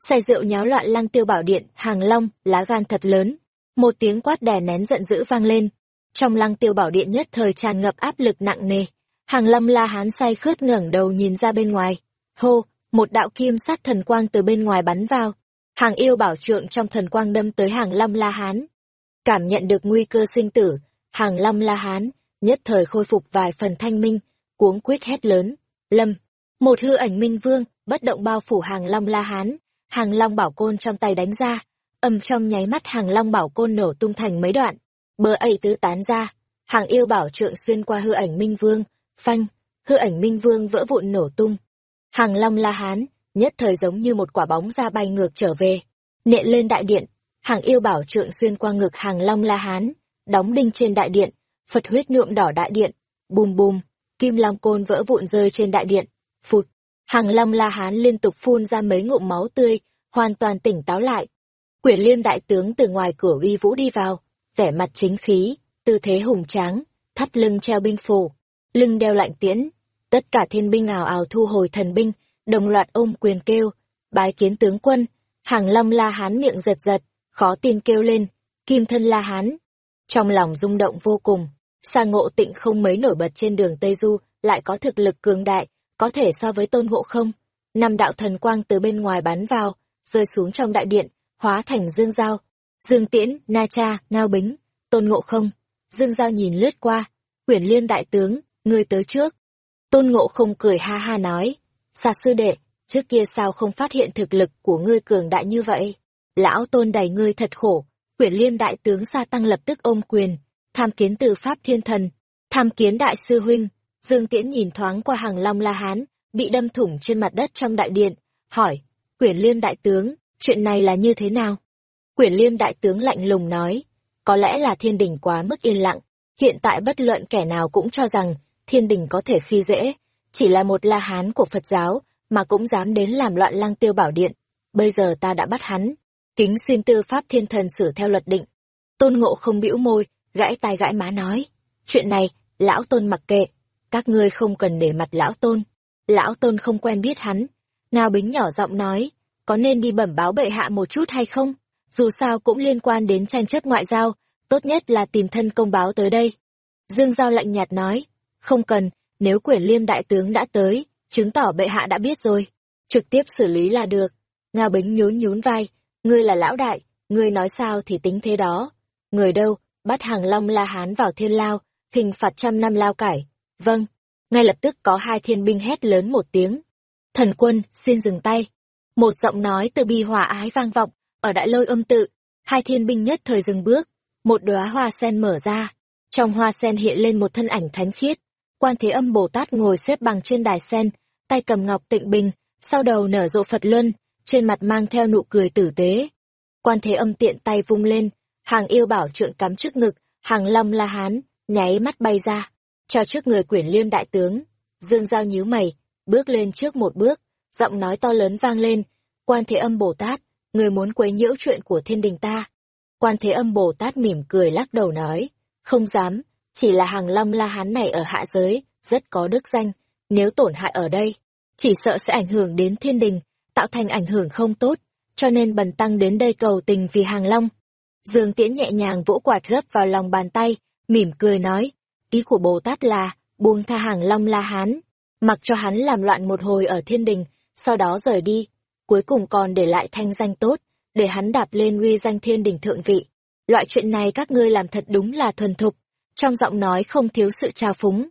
Say rượu nháo loạn lăng tiêu bảo điện, hàng long, lá gan thật lớn. Một tiếng quát đè nén giận dữ vang lên. Trong lăng tiêu bảo điện nhất thời tràn ngập áp lực nặng nề. Hàng long la hán say khướt ngẩng đầu nhìn ra bên ngoài. Hô, một đạo kim sát thần quang từ bên ngoài bắn vào. Hàng yêu bảo trượng trong thần quang đâm tới hàng long la hán. Cảm nhận được nguy cơ sinh tử, hàng long la hán, nhất thời khôi phục vài phần thanh minh, cuống quyết hét lớn. Lâm, một hư ảnh minh vương, bất động bao phủ hàng long la hán, hàng long bảo côn trong tay đánh ra, âm trong nháy mắt hàng long bảo côn nổ tung thành mấy đoạn, bờ ấy tứ tán ra, hàng yêu bảo trượng xuyên qua hư ảnh minh vương, phanh, hư ảnh minh vương vỡ vụn nổ tung. Hàng long la hán, nhất thời giống như một quả bóng ra bay ngược trở về, nện lên đại điện, hàng yêu bảo trượng xuyên qua ngực hàng long la hán, đóng đinh trên đại điện, Phật huyết nhuộm đỏ đại điện, bùm bùm, kim long côn vỡ vụn rơi trên đại điện, phụt. Hàng long la hán liên tục phun ra mấy ngụm máu tươi, hoàn toàn tỉnh táo lại. Quyển liêm đại tướng từ ngoài cửa uy vũ đi vào, vẻ mặt chính khí, tư thế hùng tráng, thắt lưng treo binh phù, lưng đeo lạnh tiễn. Tất cả thiên binh ảo ảo thu hồi thần binh, đồng loạt ôm quyền kêu, bái kiến tướng quân, hàng long la hán miệng giật giật, khó tin kêu lên, kim thân la hán. Trong lòng rung động vô cùng, Sa ngộ tịnh không mấy nổi bật trên đường Tây Du, lại có thực lực cường đại, có thể so với tôn ngộ không. Năm đạo thần quang từ bên ngoài bắn vào, rơi xuống trong đại điện, hóa thành dương giao. Dương Tiễn, Na Cha, Ngao Bính, tôn ngộ không. Dương giao nhìn lướt qua, quyển liên đại tướng, ngươi tới trước. Tôn ngộ không cười ha ha nói, xa sư đệ, trước kia sao không phát hiện thực lực của ngươi cường đại như vậy? Lão tôn đầy ngươi thật khổ, quyển liêm đại tướng gia tăng lập tức ôm quyền, tham kiến từ pháp thiên thần, tham kiến đại sư huynh. Dương Tiễn nhìn thoáng qua hàng long la hán, bị đâm thủng trên mặt đất trong đại điện, hỏi, quyển liêm đại tướng, chuyện này là như thế nào? Quyển liêm đại tướng lạnh lùng nói, có lẽ là thiên đình quá mức yên lặng, hiện tại bất luận kẻ nào cũng cho rằng thiên đình có thể khi dễ, chỉ là một la hán của Phật giáo mà cũng dám đến làm loạn lang tiêu bảo điện. Bây giờ ta đã bắt hắn, kính xin tư pháp thiên thần xử theo luật định. Tôn ngộ không bĩu môi, gãi tai gãi má nói, chuyện này, lão tôn mặc kệ, các ngươi không cần để mặt lão tôn. Lão tôn không quen biết hắn. Ngao Bính nhỏ giọng nói, có nên đi bẩm báo bệ hạ một chút hay không? Dù sao cũng liên quan đến tranh chấp ngoại giao, tốt nhất là tìm thân công báo tới đây. Dương Giao lạnh nhạt nói, không cần, nếu quyển liêm đại tướng đã tới, chứng tỏ bệ hạ đã biết rồi. Trực tiếp xử lý là được. Ngao Bính nhún nhún vai, ngươi là lão đại, ngươi nói sao thì tính thế đó. Người đâu, bắt hàng long la hán vào thiên lao, hình phạt trăm năm lao cải. Vâng, ngay lập tức có hai thiên binh hét lớn một tiếng. Thần quân, xin dừng tay. Một giọng nói từ bi hòa ái vang vọng, ở đại lôi âm tự, hai thiên binh nhất thời dừng bước, một đóa hoa sen mở ra, trong hoa sen hiện lên một thân ảnh thánh khiết. Quan Thế Âm Bồ Tát ngồi xếp bằng trên đài sen, tay cầm ngọc tịnh bình, sau đầu nở rộ Phật luân, trên mặt mang theo nụ cười tử tế. Quan Thế Âm tiện tay vung lên, hàng yêu bảo trượng cắm trước ngực, hàng long la hán, nháy mắt bay ra, cho trước người quyển liêm đại tướng. Dương Giao nhíu mày, bước lên trước một bước, giọng nói to lớn vang lên, Quan Thế Âm Bồ Tát, người muốn quấy nhiễu chuyện của thiên đình ta. Quan Thế Âm Bồ Tát mỉm cười lắc đầu nói, không dám, chỉ là hàng long la hán này ở hạ giới, rất có đức danh, nếu tổn hại ở đây, chỉ sợ sẽ ảnh hưởng đến thiên đình, tạo thành ảnh hưởng không tốt, cho nên bần tăng đến đây cầu tình vì hàng long. Dương Tiễn nhẹ nhàng vỗ quạt gấp vào lòng bàn tay, mỉm cười nói, ý của Bồ Tát là, buông tha hàng long la hán, mặc cho hắn làm loạn một hồi ở thiên đình, sau đó rời đi, cuối cùng còn để lại thanh danh tốt, để hắn đạp lên uy danh thiên đình thượng vị. Loại chuyện này các ngươi làm thật đúng là thuần thục, trong giọng nói không thiếu sự trào phúng.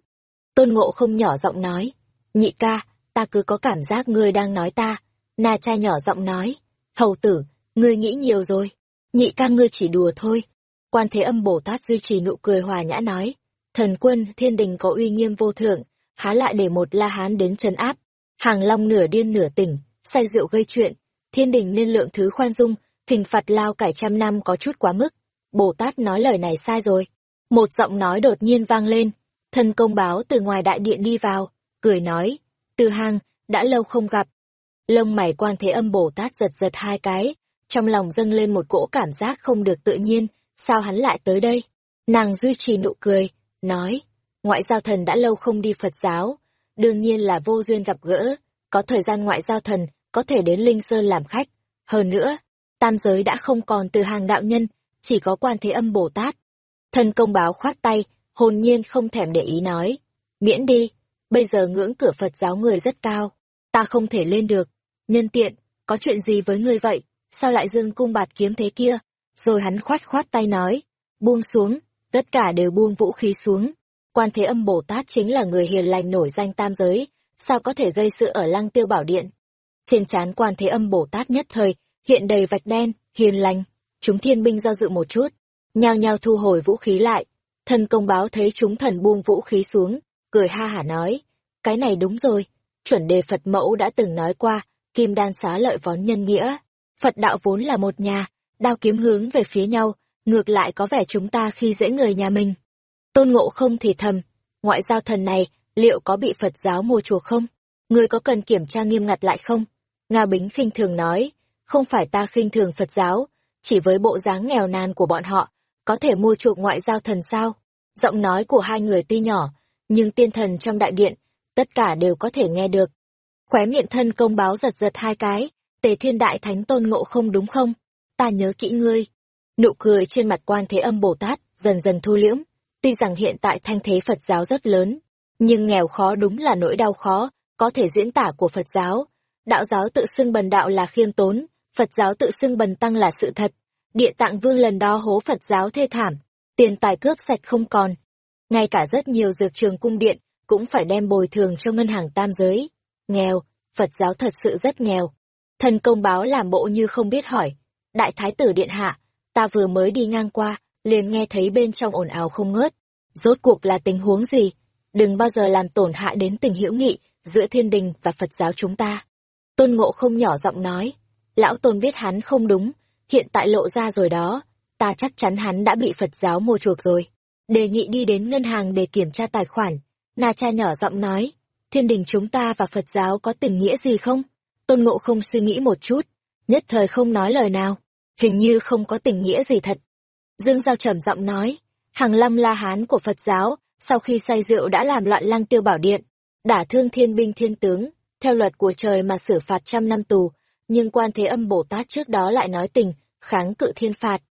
Tôn ngộ không nhỏ giọng nói, nhị ca, ta cứ có cảm giác ngươi đang nói ta. Na cha nhỏ giọng nói, hầu tử, ngươi nghĩ nhiều rồi, nhị ca ngươi chỉ đùa thôi. Quan Thế Âm Bồ Tát duy trì nụ cười hòa nhã nói, thần quân thiên đình có uy nghiêm vô thượng, há lại để một la hán đến chấn áp. Hàng long nửa điên nửa tỉnh, say rượu gây chuyện, thiên đình nên lượng thứ khoan dung, hình phạt lao cải trăm năm có chút quá mức. Bồ Tát nói lời này sai rồi. Một giọng nói đột nhiên vang lên, thần công báo từ ngoài đại điện đi vào, cười nói, từ hàng, đã lâu không gặp. Lông mày quan thế âm Bồ Tát giật giật hai cái, trong lòng dâng lên một cỗ cảm giác không được tự nhiên, sao hắn lại tới đây? Nàng duy trì nụ cười, nói, ngoại giao thần đã lâu không đi Phật giáo, đương nhiên là vô duyên gặp gỡ, có thời gian ngoại giao thần, có thể đến Linh Sơn làm khách. Hơn nữa, tam giới đã không còn từ hàng đạo nhân, chỉ có quan thế âm Bồ Tát. Thân công báo khoát tay, hồn nhiên không thèm để ý nói. Miễn đi, bây giờ ngưỡng cửa Phật giáo người rất cao, ta không thể lên được. Nhân tiện, có chuyện gì với ngươi vậy, sao lại dương cung bạt kiếm thế kia? Rồi hắn khoát khoát tay nói, buông xuống, tất cả đều buông vũ khí xuống. Quan Thế Âm Bồ Tát chính là người hiền lành nổi danh tam giới, sao có thể gây sự ở lăng tiêu bảo điện. Trên trán Quan Thế Âm Bồ Tát nhất thời, hiện đầy vạch đen, hiền lành. Chúng thiên binh do dự một chút, nhao nhao thu hồi vũ khí lại. Thần công báo thấy chúng thần buông vũ khí xuống, cười ha hả nói, cái này đúng rồi, chuẩn đề Phật mẫu đã từng nói qua, kim đan xá lợi vón nhân nghĩa. Phật đạo vốn là một nhà, đao kiếm hướng về phía nhau, ngược lại có vẻ chúng ta khi dễ người nhà mình. Tôn ngộ không thì thầm, ngoại giao thần này, liệu có bị Phật giáo mua chuộc không? Người có cần kiểm tra nghiêm ngặt lại không? Nga Bính khinh thường nói, không phải ta khinh thường Phật giáo, chỉ với bộ dáng nghèo nàn của bọn họ, có thể mua chuộc ngoại giao thần sao? Giọng nói của hai người tuy nhỏ, nhưng tiên thần trong đại điện, tất cả đều có thể nghe được. Khóe miệng thân công báo giật giật hai cái, tề thiên đại thánh tôn ngộ không đúng không? Ta nhớ kỹ ngươi. Nụ cười trên mặt quan thế âm Bồ Tát dần dần thu liễm. Tuy rằng hiện tại thanh thế Phật giáo rất lớn, nhưng nghèo khó đúng là nỗi đau khó, có thể diễn tả của Phật giáo. Đạo giáo tự xưng bần đạo là khiêm tốn, Phật giáo tự xưng bần tăng là sự thật. Địa tạng vương lần đó hố Phật giáo thê thảm, tiền tài cướp sạch không còn. Ngay cả rất nhiều dược trường cung điện cũng phải đem bồi thường cho ngân hàng tam giới. Nghèo, Phật giáo thật sự rất nghèo. Thần công báo làm bộ như không biết hỏi. Đại thái tử điện hạ, ta vừa mới đi ngang qua, liền nghe thấy bên trong ồn ào không ngớt. Rốt cuộc là tình huống gì? Đừng bao giờ làm tổn hại đến tình hữu nghị giữa thiên đình và Phật giáo chúng ta. Tôn ngộ không nhỏ giọng nói. Lão tôn biết hắn không đúng, hiện tại lộ ra rồi đó. Ta chắc chắn hắn đã bị Phật giáo mua chuộc rồi. Đề nghị đi đến ngân hàng để kiểm tra tài khoản. Na cha nhỏ giọng nói. Thiên đình chúng ta và Phật giáo có tình nghĩa gì không? Tôn ngộ không suy nghĩ một chút. Nhất thời không nói lời nào. Hình như không có tình nghĩa gì thật. Dương Giao trầm giọng nói. Hàng lâm la hán của Phật giáo sau khi say rượu đã làm loạn lăng tiêu bảo điện, đả thương thiên binh thiên tướng, theo luật của trời mà xử phạt trăm năm tù, nhưng quan thế âm Bồ Tát trước đó lại nói tình, kháng cự thiên phạt.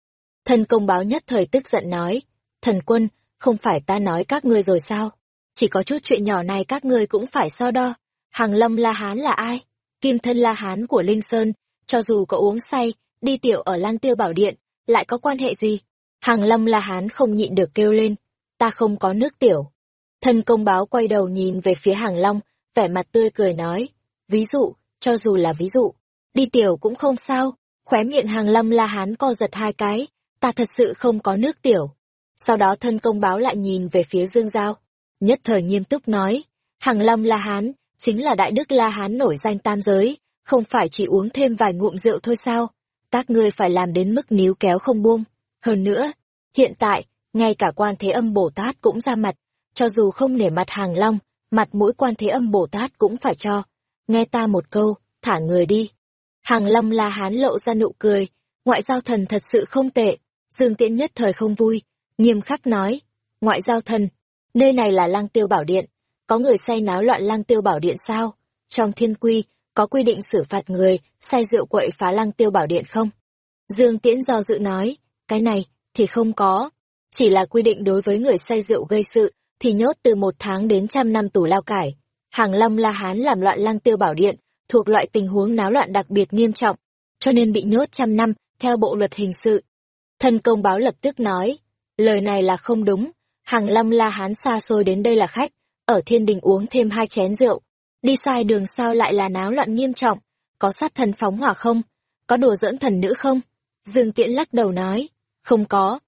Thần công báo nhất thời tức giận nói, thần quân, không phải ta nói các ngươi rồi sao? Chỉ có chút chuyện nhỏ này các ngươi cũng phải so đo. Hàng lâm La Hán là ai? Kim thân La Hán của Linh Sơn, cho dù có uống say, đi tiểu ở lang tiêu bảo điện, lại có quan hệ gì? Hàng lâm La Hán không nhịn được kêu lên, ta không có nước tiểu. Thân công báo quay đầu nhìn về phía hàng long, vẻ mặt tươi cười nói, ví dụ, cho dù là ví dụ, đi tiểu cũng không sao, khóe miệng hàng lâm la hán co giật hai cái, ta thật sự không có nước tiểu. Sau đó thân công báo lại nhìn về phía Dương Giao, nhất thời nghiêm túc nói, hàng lâm la hán, chính là đại đức la hán nổi danh tam giới, không phải chỉ uống thêm vài ngụm rượu thôi sao, các ngươi phải làm đến mức níu kéo không buông. Hơn nữa, hiện tại, ngay cả quan thế âm Bồ Tát cũng ra mặt, cho dù không nể mặt hàng long, mặt mũi quan thế âm Bồ Tát cũng phải cho. Nghe ta một câu, thả người đi. Hàng long la hán lộ ra nụ cười, ngoại giao thần thật sự không tệ. Dương Tiễn nhất thời không vui, nghiêm khắc nói, ngoại giao thần, nơi này là lang tiêu bảo điện, có người say náo loạn lang tiêu bảo điện sao? Trong thiên quy, có quy định xử phạt người say rượu quậy phá lang tiêu bảo điện không? Dương Tiễn do dự nói, cái này thì không có, chỉ là quy định đối với người say rượu gây sự thì nhốt từ một tháng đến trăm năm tù lao cải. Hàng Long La Hán làm loạn lang tiêu bảo điện, thuộc loại tình huống náo loạn đặc biệt nghiêm trọng, cho nên bị nhốt trăm năm theo bộ luật hình sự. Thân công báo lập tức nói, lời này là không đúng, Hàng lâm La Hán xa xôi đến đây là khách, ở thiên đình uống thêm hai chén rượu, đi sai đường sao lại là náo loạn nghiêm trọng, có sát thần phóng hỏa không, có đùa giỡn thần nữ không? Dương Tiễn lắc đầu nói, không có.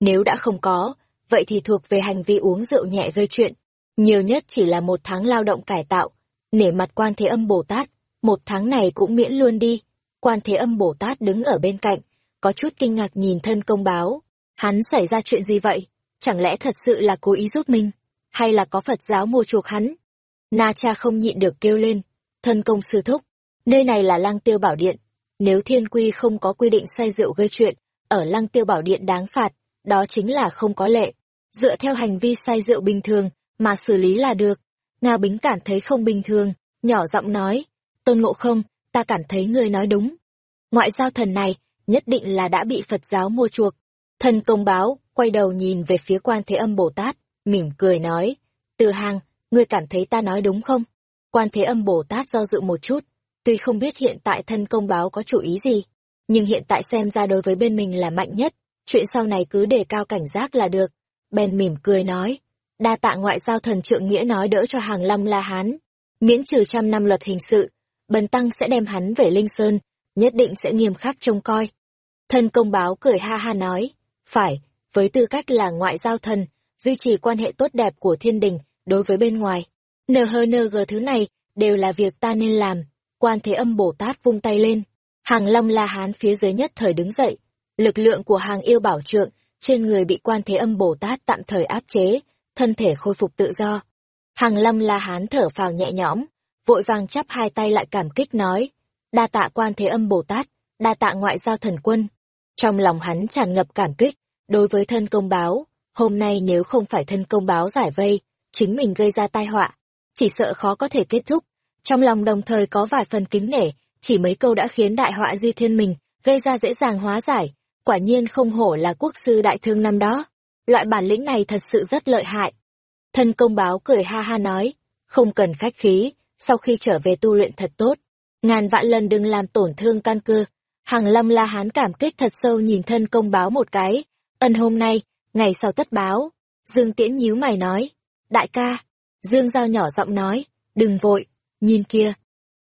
Nếu đã không có, vậy thì thuộc về hành vi uống rượu nhẹ gây chuyện, nhiều nhất chỉ là một tháng lao động cải tạo, nể mặt quan thế âm Bồ Tát, một tháng này cũng miễn luôn đi. Quan thế âm Bồ Tát đứng ở bên cạnh, có chút kinh ngạc nhìn thân công báo. Hắn xảy ra chuyện gì vậy? Chẳng lẽ thật sự là cố ý giúp mình? Hay là có Phật giáo mua chuộc hắn? Na cha không nhịn được kêu lên. Thân công sư thúc, nơi này là lăng tiêu bảo điện. Nếu thiên quy không có quy định say rượu gây chuyện, ở lăng tiêu bảo điện đáng phạt, đó chính là không có lệ. Dựa theo hành vi say rượu bình thường, mà xử lý là được. Nga Bính cảm thấy không bình thường, nhỏ giọng nói, Tôn Ngộ Không, ta cảm thấy ngươi nói đúng. Ngoại giao thần này, nhất định là đã bị Phật giáo mua chuộc. Thần công báo, quay đầu nhìn về phía quan thế âm Bồ Tát, mỉm cười nói, từ hàng, ngươi cảm thấy ta nói đúng không? Quan thế âm Bồ Tát do dự một chút, tuy không biết hiện tại thân công báo có chủ ý gì, nhưng hiện tại xem ra đối với bên mình là mạnh nhất, chuyện sau này cứ đề cao cảnh giác là được. Bèn mỉm cười nói, đa tạ ngoại giao thần trượng nghĩa nói đỡ cho hàng lâm la hán, miễn trừ trăm năm luật hình sự, bần tăng sẽ đem hắn về Linh Sơn, nhất định sẽ nghiêm khắc trông coi. Thân công báo cười ha ha nói, phải, với tư cách là ngoại giao thần, duy trì quan hệ tốt đẹp của thiên đình đối với bên ngoài. nờ hờ nờ gờ thứ này đều là việc ta nên làm. Quan Thế Âm Bồ Tát vung tay lên. Hàng Long La Hán phía dưới nhất thời đứng dậy. Lực lượng của hàng yêu bảo trượng trên người bị Quan Thế Âm Bồ Tát tạm thời áp chế, thân thể khôi phục tự do. Hàng Lâm La Hán thở phào nhẹ nhõm, vội vàng chắp hai tay lại cảm kích nói, đa tạ Quan Thế Âm Bồ Tát, đa tạ ngoại giao thần quân. Trong lòng hắn tràn ngập cảm kích, đối với thân công báo, hôm nay nếu không phải thân công báo giải vây, chính mình gây ra tai họa, chỉ sợ khó có thể kết thúc. Trong lòng đồng thời có vài phần kính nể, chỉ mấy câu đã khiến đại họa di thiên mình, gây ra dễ dàng hóa giải, quả nhiên không hổ là quốc sư đại thương năm đó. Loại bản lĩnh này thật sự rất lợi hại. Thân công báo cười ha ha nói, không cần khách khí, sau khi trở về tu luyện thật tốt. Ngàn vạn lần đừng làm tổn thương căn cơ. Hàng lâm la hán cảm kích thật sâu nhìn thân công báo một cái. Ân hôm nay, ngày sau tất báo. Dương Tiễn nhíu mày nói, đại ca. Dương Giao nhỏ giọng nói, đừng vội, nhìn kia.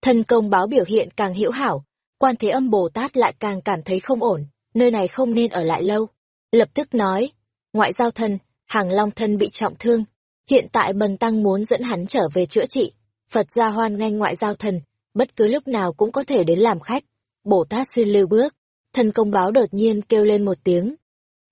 Thân công báo biểu hiện càng hiểu hảo, quan thế âm Bồ Tát lại càng cảm thấy không ổn, nơi này không nên ở lại lâu. Lập tức nói, ngoại giao thân, hàng long thân bị trọng thương. Hiện tại bần tăng muốn dẫn hắn trở về chữa trị. Phật gia hoan nghênh ngoại giao thần, bất cứ lúc nào cũng có thể đến làm khách. Bồ Tát xin lưu bước. Thân công báo đột nhiên kêu lên một tiếng.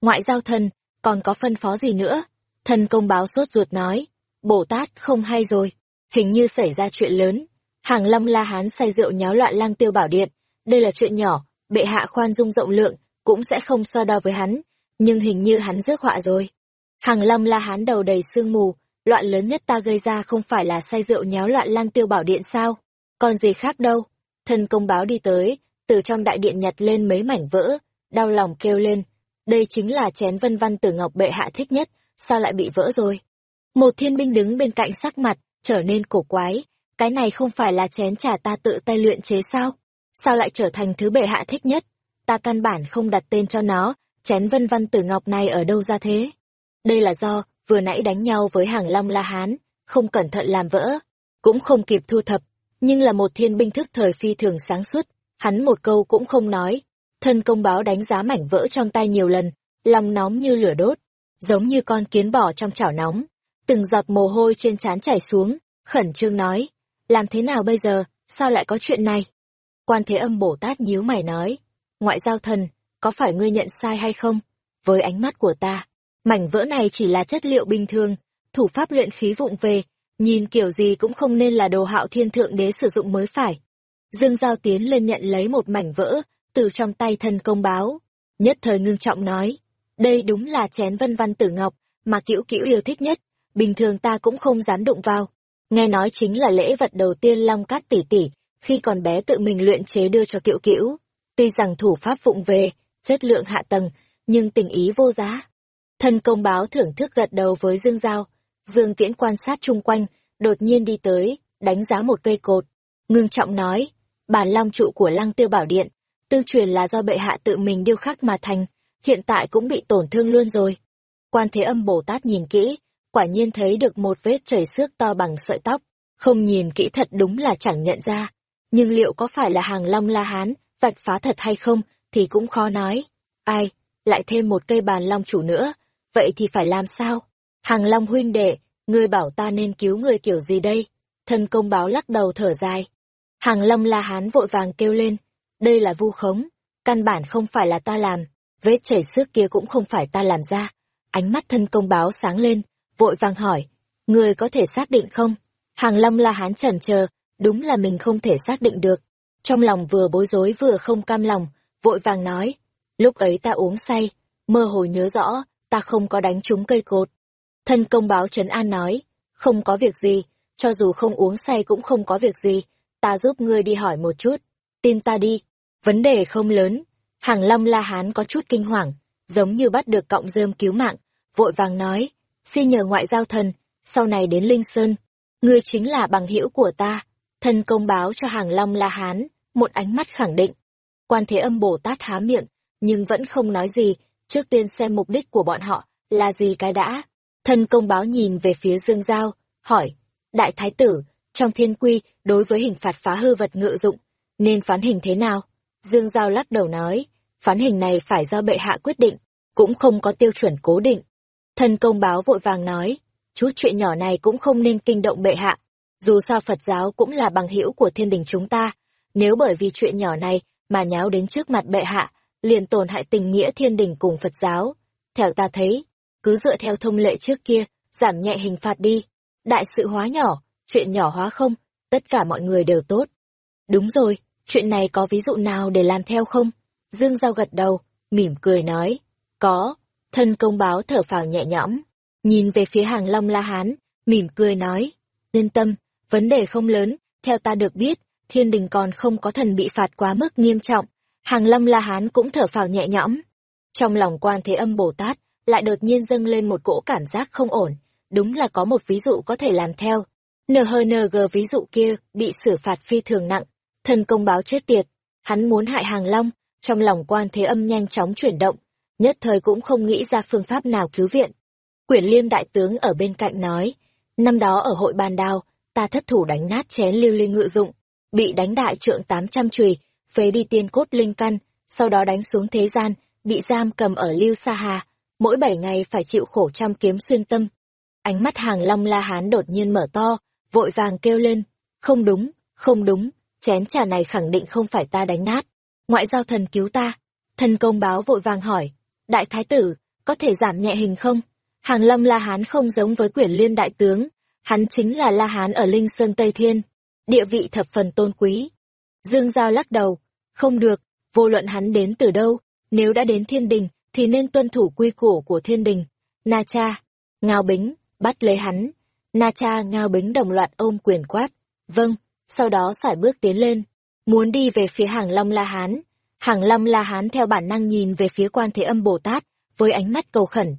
Ngoại giao thần, còn có phân phó gì nữa? Thân công báo sốt ruột nói. Bồ Tát không hay rồi. Hình như xảy ra chuyện lớn. Hàng Long La Hán say rượu nháo loạn lang tiêu bảo điện. Đây là chuyện nhỏ, bệ hạ khoan dung rộng lượng, cũng sẽ không so đo với hắn. Nhưng hình như hắn rước họa rồi. Hàng Long La Hán đầu đầy sương mù, loạn lớn nhất ta gây ra không phải là say rượu nháo loạn lang tiêu bảo điện sao? Còn gì khác đâu? Thân công báo đi tới, từ trong đại điện nhặt lên mấy mảnh vỡ, đau lòng kêu lên. Đây chính là chén vân văn tử ngọc bệ hạ thích nhất, sao lại bị vỡ rồi? Một thiên binh đứng bên cạnh sắc mặt, trở nên cổ quái. Cái này không phải là chén trà ta tự tay luyện chế sao? Sao lại trở thành thứ bệ hạ thích nhất? Ta căn bản không đặt tên cho nó, chén vân văn tử ngọc này ở đâu ra thế? Đây là do, vừa nãy đánh nhau với hàng long la hán, không cẩn thận làm vỡ, cũng không kịp thu thập, nhưng là một thiên binh thức thời phi thường sáng suốt, hắn một câu cũng không nói. Thân công báo đánh giá mảnh vỡ trong tay nhiều lần, lòng nóng như lửa đốt, giống như con kiến bò trong chảo nóng. Từng giọt mồ hôi trên trán chảy xuống, khẩn trương nói, làm thế nào bây giờ, sao lại có chuyện này? Quan Thế Âm Bồ Tát nhíu mày nói, ngoại giao thần, có phải ngươi nhận sai hay không? Với ánh mắt của ta, mảnh vỡ này chỉ là chất liệu bình thường, thủ pháp luyện khí vụng về, nhìn kiểu gì cũng không nên là đồ hạo thiên thượng đế sử dụng mới phải. Dương Giao tiến lên nhận lấy một mảnh vỡ, từ trong tay thân công báo. Nhất thời ngưng trọng nói, đây đúng là chén vân văn tử ngọc, mà cữu cữu yêu thích nhất, bình thường ta cũng không dám đụng vào. Nghe nói chính là lễ vật đầu tiên Long Cát tỷ tỷ, khi còn bé tự mình luyện chế đưa cho cựu cữu. Tuy rằng thủ pháp vụng về, chất lượng hạ tầng, nhưng tình ý vô giá. Thân công báo thưởng thức gật đầu với Dương Giao. Dương Tiễn quan sát chung quanh, đột nhiên đi tới, đánh giá một cây cột. Ngưng trọng nói, bản long trụ của lăng tiêu bảo điện, tư truyền là do bệ hạ tự mình điêu khắc mà thành, hiện tại cũng bị tổn thương luôn rồi. Quan thế âm Bồ Tát nhìn kỹ, quả nhiên thấy được một vết chảy xước to bằng sợi tóc, không nhìn kỹ thật đúng là chẳng nhận ra. Nhưng liệu có phải là hàng long la hán, vạch phá thật hay không, thì cũng khó nói. Ai, lại thêm một cây bàn long chủ nữa, vậy thì phải làm sao? Hàng long huynh đệ, ngươi bảo ta nên cứu người kiểu gì đây? Thân công báo lắc đầu thở dài. Hàng long la hán vội vàng kêu lên, đây là vu khống, căn bản không phải là ta làm, vết chảy xước kia cũng không phải ta làm ra. Ánh mắt thân công báo sáng lên, vội vàng hỏi, người có thể xác định không? Hàng lâm la hán chần chờ, đúng là mình không thể xác định được. Trong lòng vừa bối rối vừa không cam lòng, vội vàng nói, lúc ấy ta uống say, mơ hồ nhớ rõ, ta không có đánh trúng cây cột. Thân công báo Trấn An nói, không có việc gì, cho dù không uống say cũng không có việc gì, ta giúp ngươi đi hỏi một chút, tin ta đi, vấn đề không lớn. Hàng Long La Hán có chút kinh hoàng, giống như bắt được cọng rơm cứu mạng, vội vàng nói, xin nhờ ngoại giao thần, sau này đến Linh Sơn, ngươi chính là bằng hữu của ta. Thân công báo cho Hàng Long La Hán, một ánh mắt khẳng định. Quan Thế Âm Bồ Tát há miệng, nhưng vẫn không nói gì, trước tiên xem mục đích của bọn họ là gì cái đã. Thân công báo nhìn về phía Dương Giao, hỏi, Đại Thái Tử, trong thiên quy, đối với hình phạt phá hư vật ngự dụng, nên phán hình thế nào? Dương Giao lắc đầu nói, phán hình này phải do bệ hạ quyết định, cũng không có tiêu chuẩn cố định. Thần công báo vội vàng nói, chút chuyện nhỏ này cũng không nên kinh động bệ hạ. Dù sao Phật giáo cũng là bằng hữu của thiên đình chúng ta, nếu bởi vì chuyện nhỏ này mà nháo đến trước mặt bệ hạ, liền tổn hại tình nghĩa thiên đình cùng Phật giáo. Theo ta thấy, cứ dựa theo thông lệ trước kia, giảm nhẹ hình phạt đi. Đại sự hóa nhỏ, chuyện nhỏ hóa không, tất cả mọi người đều tốt. Đúng rồi, chuyện này có ví dụ nào để làm theo không? Dương Giao gật đầu, mỉm cười nói, có, thân công báo thở phào nhẹ nhõm, nhìn về phía hàng Long La Hán, mỉm cười nói, yên tâm, vấn đề không lớn, theo ta được biết, thiên đình còn không có thần bị phạt quá mức nghiêm trọng, hàng Long La Hán cũng thở phào nhẹ nhõm. Trong lòng quan thế âm Bồ Tát, lại đột nhiên dâng lên một cỗ cảm giác không ổn, đúng là có một ví dụ có thể làm theo. NHNG ví dụ kia bị xử phạt phi thường nặng, thần công báo chết tiệt, hắn muốn hại hàng long, trong lòng quan thế âm nhanh chóng chuyển động, nhất thời cũng không nghĩ ra phương pháp nào cứu viện. Quyển liêm đại tướng ở bên cạnh nói, năm đó ở hội bàn đao, ta thất thủ đánh nát chén lưu ly ngự dụng, bị đánh đại trượng 800 chùy, phế đi tiên cốt linh căn, sau đó đánh xuống thế gian, bị giam cầm ở lưu sa hà, mỗi bảy ngày phải chịu khổ trăm kiếm xuyên tâm. Ánh mắt hàng long la hán đột nhiên mở to, vội vàng kêu lên, không đúng, không đúng, chén trà này khẳng định không phải ta đánh nát. Ngoại giao thần cứu ta. Thần công báo vội vàng hỏi, đại thái tử, có thể giảm nhẹ hình không? Hàng lâm La Hán không giống với quyển liên đại tướng, hắn chính là La Hán ở Linh Sơn Tây Thiên, địa vị thập phần tôn quý. Dương Giao lắc đầu, không được, vô luận hắn đến từ đâu, nếu đã đến thiên đình, thì nên tuân thủ quy củ của thiên đình. Na cha, Ngao Bính, bắt lấy hắn. Na cha Ngao Bính đồng loạt ôm quyền quát. Vâng, sau đó sải bước tiến lên, muốn đi về phía hàng Long La Hán. Hàng Long La Hán theo bản năng nhìn về phía quan thế âm Bồ Tát, với ánh mắt cầu khẩn.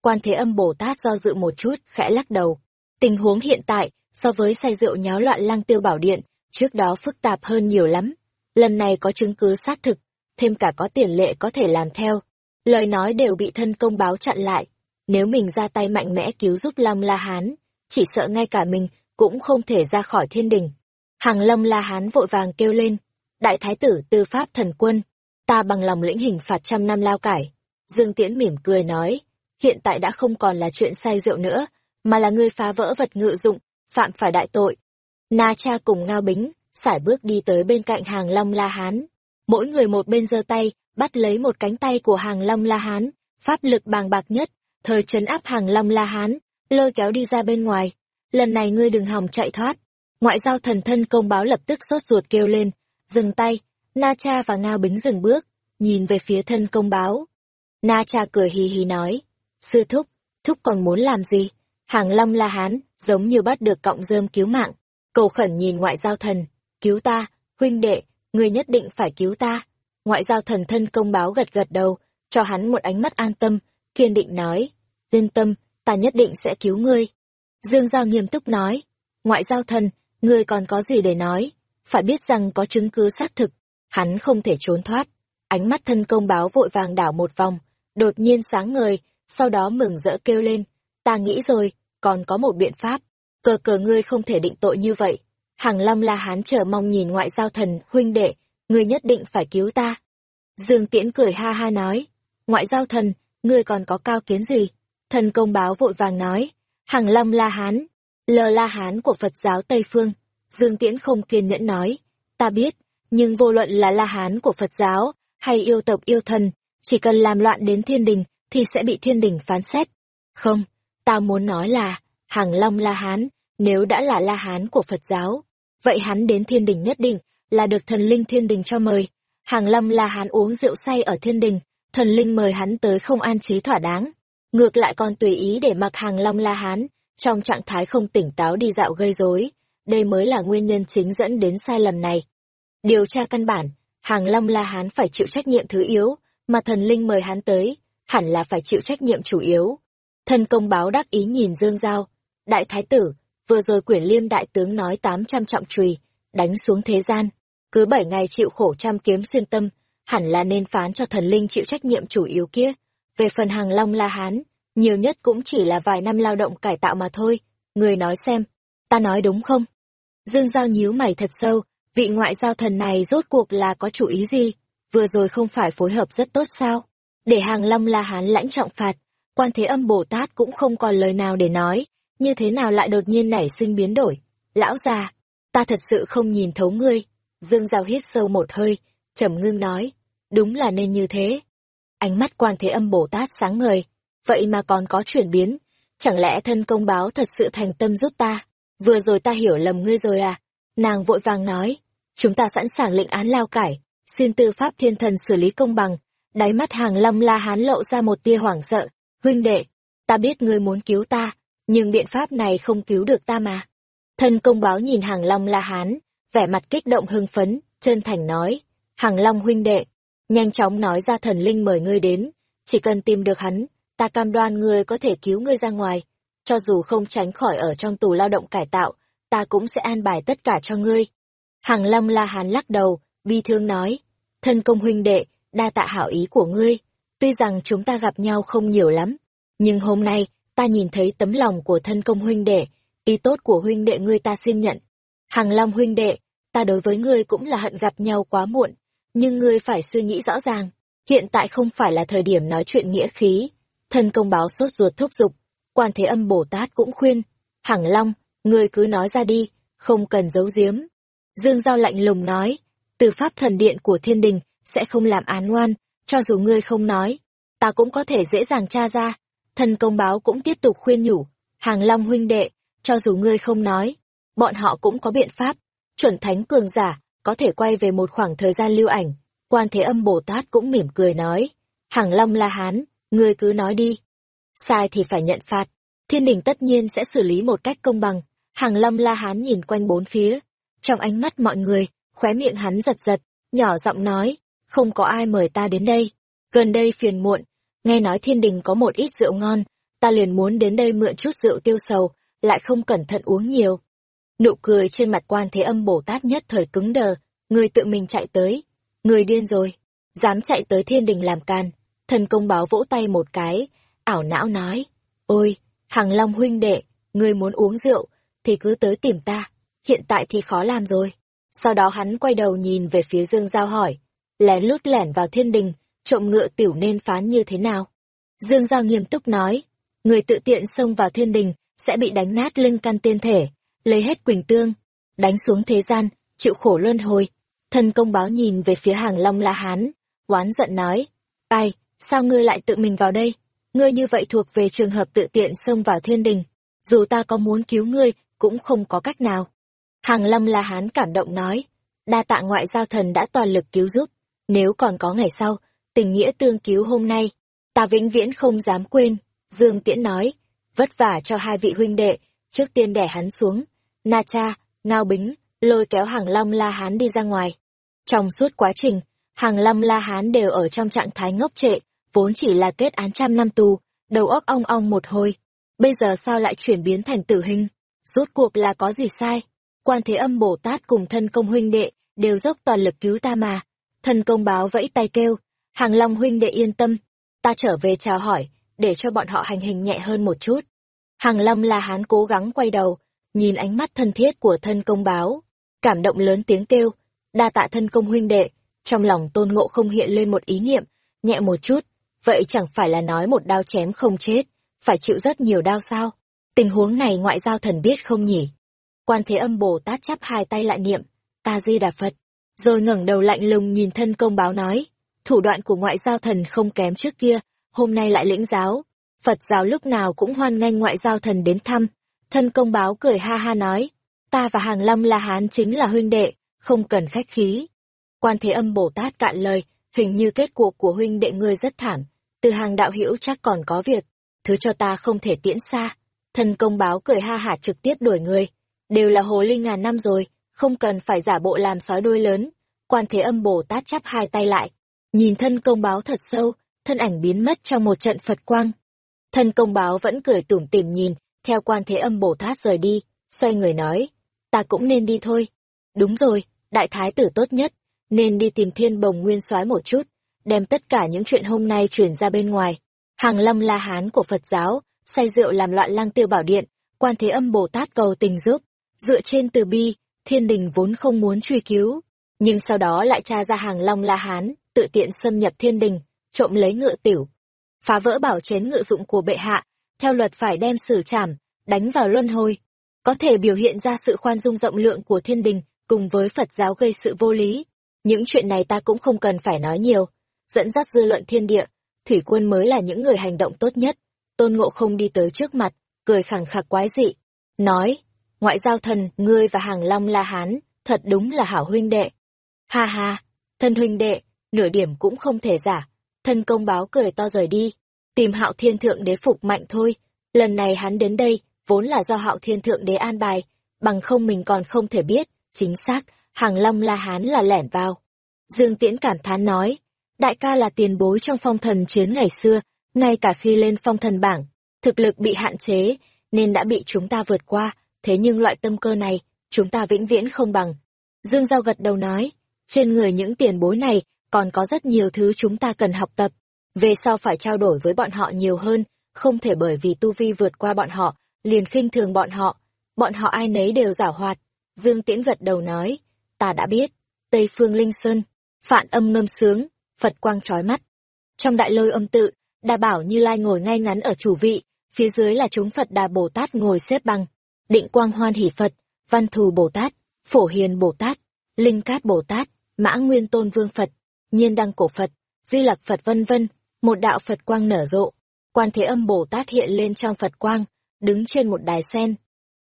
Quan thế âm Bồ Tát do dự một chút, khẽ lắc đầu. Tình huống hiện tại, so với say rượu nháo loạn lăng tiêu bảo điện, trước đó phức tạp hơn nhiều lắm. Lần này có chứng cứ xác thực, thêm cả có tiền lệ có thể làm theo. Lời nói đều bị thân công báo chặn lại. Nếu mình ra tay mạnh mẽ cứu giúp Long La Hán, chỉ sợ ngay cả mình cũng không thể ra khỏi thiên đình. Hàng Lâm La Hán vội vàng kêu lên, đại thái tử tư pháp thần quân, ta bằng lòng lĩnh hình phạt trăm năm lao cải. Dương Tiễn mỉm cười nói, hiện tại đã không còn là chuyện say rượu nữa, mà là ngươi phá vỡ vật ngự dụng, phạm phải đại tội. Na cha cùng Ngao Bính, sải bước đi tới bên cạnh hàng Long La Hán. Mỗi người một bên giơ tay, bắt lấy một cánh tay của hàng Long La Hán, pháp lực bàng bạc nhất, thời trấn áp hàng Long La Hán, lôi kéo đi ra bên ngoài. Lần này ngươi đừng hòng chạy thoát. Ngoại giao thần thân công báo lập tức sốt ruột kêu lên, dừng tay, Na Cha và Ngao Bính dừng bước, nhìn về phía thân công báo. Na Cha cười hì hì nói, sư thúc, thúc còn muốn làm gì? Hàng Long La Hán, giống như bắt được cọng rơm cứu mạng, cầu khẩn nhìn ngoại giao thần, cứu ta, huynh đệ, người nhất định phải cứu ta. Ngoại giao thần thân công báo gật gật đầu, cho hắn một ánh mắt an tâm, kiên định nói, yên tâm, ta nhất định sẽ cứu ngươi. Dương Giao nghiêm túc nói, ngoại giao thần, ngươi còn có gì để nói, phải biết rằng có chứng cứ xác thực, hắn không thể trốn thoát. Ánh mắt thân công báo vội vàng đảo một vòng, đột nhiên sáng ngời, sau đó mừng rỡ kêu lên, ta nghĩ rồi, còn có một biện pháp, cờ cờ ngươi không thể định tội như vậy. Hàng Long La Hán chờ mong nhìn ngoại giao thần, huynh đệ, ngươi nhất định phải cứu ta. Dương Tiễn cười ha ha nói, ngoại giao thần, ngươi còn có cao kiến gì? Thần công báo vội vàng nói, Hàng Long La Hán, lờ La Hán của Phật giáo Tây Phương. Dương Tiễn không kiên nhẫn nói, ta biết, nhưng vô luận là La Hán của Phật giáo, hay yêu tộc yêu thần, chỉ cần làm loạn đến thiên đình, thì sẽ bị thiên đình phán xét. Không, ta muốn nói là, Hàng Long La Hán, nếu đã là La Hán của Phật giáo, vậy hắn đến thiên đình nhất định là được thần linh thiên đình cho mời. Hàng Long La Hán uống rượu say ở thiên đình, thần linh mời hắn tới không an trí thỏa đáng. Ngược lại còn tùy ý để mặc Hàng Long La Hán, trong trạng thái không tỉnh táo đi dạo gây rối. Đây mới là nguyên nhân chính dẫn đến sai lầm này. Điều tra căn bản, Hàng Long La Hán phải chịu trách nhiệm thứ yếu, mà thần linh mời hán tới, hẳn là phải chịu trách nhiệm chủ yếu. Thần công báo đắc ý nhìn Dương Giao, đại thái tử, vừa rồi quyển liêm đại tướng nói tám trăm trọng trùy, đánh xuống thế gian, cứ bảy ngày chịu khổ trăm kiếm xuyên tâm, hẳn là nên phán cho thần linh chịu trách nhiệm chủ yếu kia. Về phần hàng long la hán, nhiều nhất cũng chỉ là vài năm lao động cải tạo mà thôi, người nói xem, ta nói đúng không? Dương Giao nhíu mày thật sâu, vị ngoại giao thần này rốt cuộc là có chủ ý gì? Vừa rồi không phải phối hợp rất tốt sao? Để hàng long la hán lãnh trọng phạt, quan thế âm Bồ Tát cũng không còn lời nào để nói, như thế nào lại đột nhiên nảy sinh biến đổi. Lão già, ta thật sự không nhìn thấu ngươi. Dương Giao hít sâu một hơi, trầm ngưng nói, đúng là nên như thế. Ánh mắt quan thế âm Bồ Tát sáng ngời, vậy mà còn có chuyển biến, chẳng lẽ thân công báo thật sự thành tâm giúp ta? Vừa rồi ta hiểu lầm ngươi rồi à? Nàng vội vàng nói, chúng ta sẵn sàng lệnh án lao cải, xin tư pháp thiên thần xử lý công bằng. Đáy mắt hàng lâm la hán lộ ra một tia hoảng sợ, huynh đệ, ta biết ngươi muốn cứu ta, nhưng biện pháp này không cứu được ta mà. Thân công báo nhìn hàng long la hán, vẻ mặt kích động hưng phấn, chân thành nói, hàng long huynh đệ, nhanh chóng nói ra thần linh mời ngươi đến, chỉ cần tìm được hắn, ta cam đoan ngươi có thể cứu ngươi ra ngoài, cho dù không tránh khỏi ở trong tù lao động cải tạo, ta cũng sẽ an bài tất cả cho ngươi. Hàng Long La Hán lắc đầu, bi thương nói, thân công huynh đệ, đa tạ hảo ý của ngươi, tuy rằng chúng ta gặp nhau không nhiều lắm, nhưng hôm nay, ta nhìn thấy tấm lòng của thân công huynh đệ, ý tốt của huynh đệ ngươi ta xin nhận. Hàng Long huynh đệ, ta đối với ngươi cũng là hận gặp nhau quá muộn, nhưng ngươi phải suy nghĩ rõ ràng, hiện tại không phải là thời điểm nói chuyện nghĩa khí. Thân công báo sốt ruột thúc giục, quan thế âm Bồ Tát cũng khuyên, Hàng Long, ngươi cứ nói ra đi, không cần giấu giếm. Dương Giao lạnh lùng nói, từ pháp thần điện của thiên đình sẽ không làm án ngoan, cho dù ngươi không nói, ta cũng có thể dễ dàng tra ra. Thần công báo cũng tiếp tục khuyên nhủ, hàng long huynh đệ, cho dù ngươi không nói, bọn họ cũng có biện pháp. Chuẩn thánh cường giả, có thể quay về một khoảng thời gian lưu ảnh. Quan Thế Âm Bồ Tát cũng mỉm cười nói, hàng long la hán, ngươi cứ nói đi. Sai thì phải nhận phạt, thiên đình tất nhiên sẽ xử lý một cách công bằng. Hàng Lâm la hán nhìn quanh bốn phía, trong ánh mắt mọi người, khóe miệng hắn giật giật, nhỏ giọng nói, không có ai mời ta đến đây. Gần đây phiền muộn, nghe nói thiên đình có một ít rượu ngon, ta liền muốn đến đây mượn chút rượu tiêu sầu, lại không cẩn thận uống nhiều. Nụ cười trên mặt quan thế âm Bồ Tát nhất thời cứng đờ, người tự mình chạy tới. Người điên rồi, dám chạy tới thiên đình làm can. Thần công báo vỗ tay một cái, ảo não nói, ôi, hàng long huynh đệ, người muốn uống rượu, thì cứ tới tìm ta, hiện tại thì khó làm rồi. Sau đó hắn quay đầu nhìn về phía Dương Giao hỏi, lén lút lẻn vào thiên đình, trộm ngựa tiểu nên phán như thế nào? Dương Giao nghiêm túc nói, người tự tiện xông vào thiên đình sẽ bị đánh nát lưng căn tiên thể, lấy hết quỳnh tương, đánh xuống thế gian, chịu khổ luân hồi. Thần công báo nhìn về phía hàng long la hán, oán giận nói, ai, sao ngươi lại tự mình vào đây? Ngươi như vậy thuộc về trường hợp tự tiện xông vào thiên đình, dù ta có muốn cứu ngươi, cũng không có cách nào. Hàng lâm la hán cảm động nói, đa tạ ngoại giao thần đã toàn lực cứu giúp, nếu còn có ngày sau, tình nghĩa tương cứu hôm nay, ta vĩnh viễn không dám quên. Dương Tiễn nói, vất vả cho hai vị huynh đệ, trước tiên đẻ hắn xuống. Na cha, ngao bính, lôi kéo hàng long la hán đi ra ngoài. Trong suốt quá trình, hàng long la hán đều ở trong trạng thái ngốc trệ, vốn chỉ là kết án trăm năm tù, đầu óc ong ong một hồi. Bây giờ sao lại chuyển biến thành tử hình? Rốt cuộc là có gì sai? Quan Thế Âm Bồ Tát cùng thân công huynh đệ đều dốc toàn lực cứu ta mà. Thân công báo vẫy tay kêu, Hàng Long huynh đệ yên tâm, ta trở về chào hỏi, để cho bọn họ hành hình nhẹ hơn một chút. Hàng Long là hán cố gắng quay đầu, nhìn ánh mắt thân thiết của thân công báo, cảm động lớn tiếng kêu, đa tạ thân công huynh đệ, trong lòng tôn ngộ không hiện lên một ý niệm, nhẹ một chút, vậy chẳng phải là nói một đao chém không chết, phải chịu rất nhiều đao sao? Tình huống này ngoại giao thần biết không nhỉ? Quan Thế Âm Bồ Tát chắp hai tay lại niệm, ta di đà Phật, rồi ngẩng đầu lạnh lùng nhìn thân công báo nói, thủ đoạn của ngoại giao thần không kém trước kia, hôm nay lại lĩnh giáo. Phật giáo lúc nào cũng hoan nghênh ngoại giao thần đến thăm. Thân công báo cười ha ha nói, ta và Hàng Lâm La Hán chính là huynh đệ, không cần khách khí. Quan Thế Âm Bồ Tát cạn lời, hình như kết cuộc của huynh đệ ngươi rất thảm, từ hàng đạo hữu chắc còn có việc, thứ cho ta không thể tiễn xa. Thân công báo cười ha hả trực tiếp đuổi người, đều là hồ ly ngàn năm rồi, không cần phải giả bộ làm sói đuôi lớn. Quan Thế Âm Bồ Tát chắp hai tay lại, Nhìn thân công báo thật sâu, thân ảnh biến mất trong một trận Phật quang. Thân công báo vẫn cười tủm tỉm nhìn, theo quan thế âm Bồ Tát rời đi, xoay người nói, ta cũng nên đi thôi. Đúng rồi, đại thái tử tốt nhất, nên đi tìm thiên bồng nguyên soái một chút, đem tất cả những chuyện hôm nay chuyển ra bên ngoài. Hàng lâm la hán của Phật giáo, say rượu làm loạn lang tiêu bảo điện, quan thế âm Bồ Tát cầu tình giúp, dựa trên từ bi, thiên đình vốn không muốn truy cứu, nhưng sau đó lại tra ra hàng long la hán, tự tiện xâm nhập thiên đình, trộm lấy ngựa tiểu, phá vỡ bảo chén ngựa dụng của bệ hạ, theo luật phải đem xử trảm, đánh vào luân hồi. Có thể biểu hiện ra sự khoan dung rộng lượng của thiên đình cùng với Phật giáo gây sự vô lý. Những chuyện này ta cũng không cần phải nói nhiều. Dẫn dắt dư luận thiên địa, thủy quân mới là những người hành động tốt nhất. Tôn ngộ không đi tới trước mặt, cười khẳng khặc quái dị. Nói, ngoại giao thần, ngươi và hàng long la hán, thật đúng là hảo huynh đệ. Ha ha, thân huynh đệ, nửa điểm cũng không thể giả. Thân công báo cười to rời đi, tìm hạo thiên thượng đế phục mạnh thôi. Lần này hắn đến đây, vốn là do hạo thiên thượng đế an bài, bằng không mình còn không thể biết, chính xác, hàng long la hán là lẻn vào. Dương Tiễn cảm thán nói, đại ca là tiền bối trong phong thần chiến ngày xưa, ngay cả khi lên phong thần bảng, thực lực bị hạn chế, nên đã bị chúng ta vượt qua, thế nhưng loại tâm cơ này, chúng ta vĩnh viễn không bằng. Dương Giao gật đầu nói, trên người những tiền bối này còn có rất nhiều thứ chúng ta cần học tập. Về sau phải trao đổi với bọn họ nhiều hơn, không thể bởi vì tu vi vượt qua bọn họ, liền khinh thường bọn họ. Bọn họ ai nấy đều giả hoạt. Dương Tiễn gật đầu nói, ta đã biết. Tây Phương Linh Sơn, phạn âm ngâm sướng, Phật quang trói mắt. Trong đại lôi âm tự, đà bảo như lai ngồi ngay ngắn ở chủ vị, phía dưới là chúng Phật đà Bồ Tát ngồi xếp bằng. Định quang hoan hỷ Phật, văn thù Bồ Tát, phổ hiền Bồ Tát, linh cát Bồ Tát, mã nguyên tôn vương Phật, nhiên đăng cổ Phật, di lặc Phật vân vân, một đạo Phật quang nở rộ. Quan Thế Âm Bồ Tát hiện lên trong Phật quang, đứng trên một đài sen.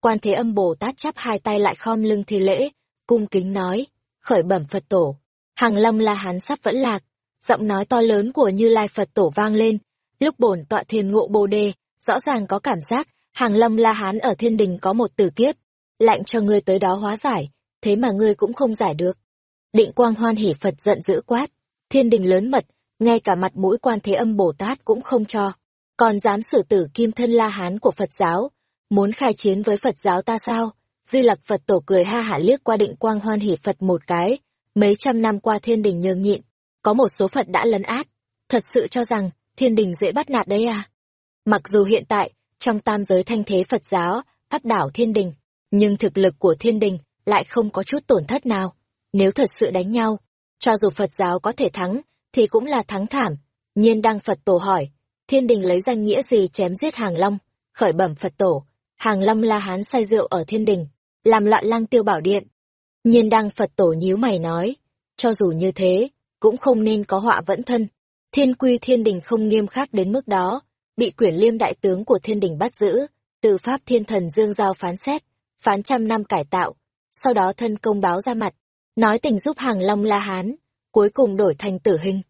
Quan Thế Âm Bồ Tát chắp hai tay lại khom lưng thi lễ, cung kính nói, khởi bẩm Phật tổ. Hàng Long La Hán sắp vẫn lạc, giọng nói to lớn của Như Lai Phật tổ vang lên. Lúc bổn tọa thiền ngộ Bồ đề, rõ ràng có cảm giác, Hàng Long La Hán ở thiên đình có một tử kiếp, lạnh cho ngươi tới đó hóa giải, thế mà ngươi cũng không giải được. Định quang hoan hỉ Phật giận dữ quát, thiên đình lớn mật, ngay cả mặt mũi quan thế âm Bồ Tát cũng không cho, còn dám xử tử kim thân la hán của Phật giáo, muốn khai chiến với Phật giáo ta sao? Di lặc Phật tổ cười ha hả liếc qua định quang hoan hỉ Phật một cái, mấy trăm năm qua thiên đình nhường nhịn, có một số Phật đã lấn át, thật sự cho rằng thiên đình dễ bắt nạt đấy à? Mặc dù hiện tại, trong tam giới thanh thế Phật giáo, áp đảo thiên đình, nhưng thực lực của thiên đình lại không có chút tổn thất nào. Nếu thật sự đánh nhau, cho dù Phật giáo có thể thắng, thì cũng là thắng thảm. Nhiên đăng Phật tổ hỏi, thiên đình lấy danh nghĩa gì chém giết hàng long? Khởi bẩm Phật tổ, hàng long la hán say rượu ở thiên đình, làm loạn lăng tiêu bảo điện. Nhiên đăng Phật tổ nhíu mày nói, cho dù như thế, cũng không nên có họa vẫn thân. Thiên quy thiên đình không nghiêm khắc đến mức đó, bị quyển liêm đại tướng của thiên đình bắt giữ, từ pháp thiên thần dương giao phán xét, phán trăm năm cải tạo, sau đó thân công báo ra mặt, nói tình giúp hàng long la hán, cuối cùng đổi thành tử hình.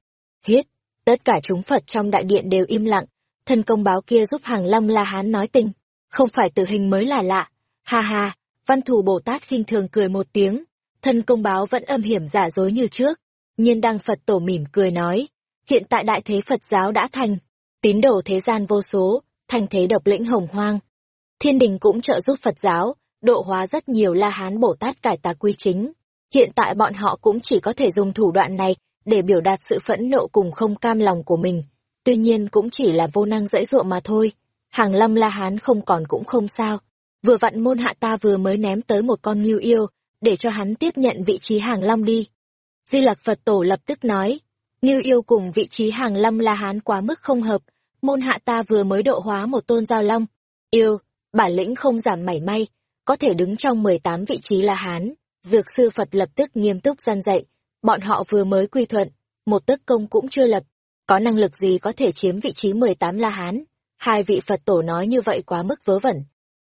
Hiết, tất cả chúng Phật trong đại điện đều im lặng, thân công báo kia giúp hàng long la hán nói tình, không phải tử hình mới là lạ. Ha ha, văn thù Bồ Tát khinh thường cười một tiếng, thân công báo vẫn âm hiểm giả dối như trước. Nhiên đăng Phật tổ mỉm cười nói, hiện tại đại thế Phật giáo đã thành, tín đồ thế gian vô số, thành thế độc lĩnh hồng hoang. Thiên đình cũng trợ giúp Phật giáo, độ hóa rất nhiều La Hán Bồ Tát cải tà quy chính. Hiện tại bọn họ cũng chỉ có thể dùng thủ đoạn này để biểu đạt sự phẫn nộ cùng không cam lòng của mình. Tuy nhiên cũng chỉ là vô năng dễ dụa mà thôi. Hàng lâm La Hán không còn cũng không sao. Vừa vặn môn hạ ta vừa mới ném tới một con ngưu yêu, để cho hắn tiếp nhận vị trí hàng long đi. Di Lặc Phật Tổ lập tức nói, ngưu yêu cùng vị trí hàng lâm La Hán quá mức không hợp, môn hạ ta vừa mới độ hóa một tôn giao long. Yêu, bản lĩnh không giảm mảy may, có thể đứng trong 18 vị trí La Hán. Dược sư Phật lập tức nghiêm túc gian dạy, bọn họ vừa mới quy thuận, một tấc công cũng chưa lập, có năng lực gì có thể chiếm vị trí 18 La Hán. Hai vị Phật tổ nói như vậy quá mức vớ vẩn.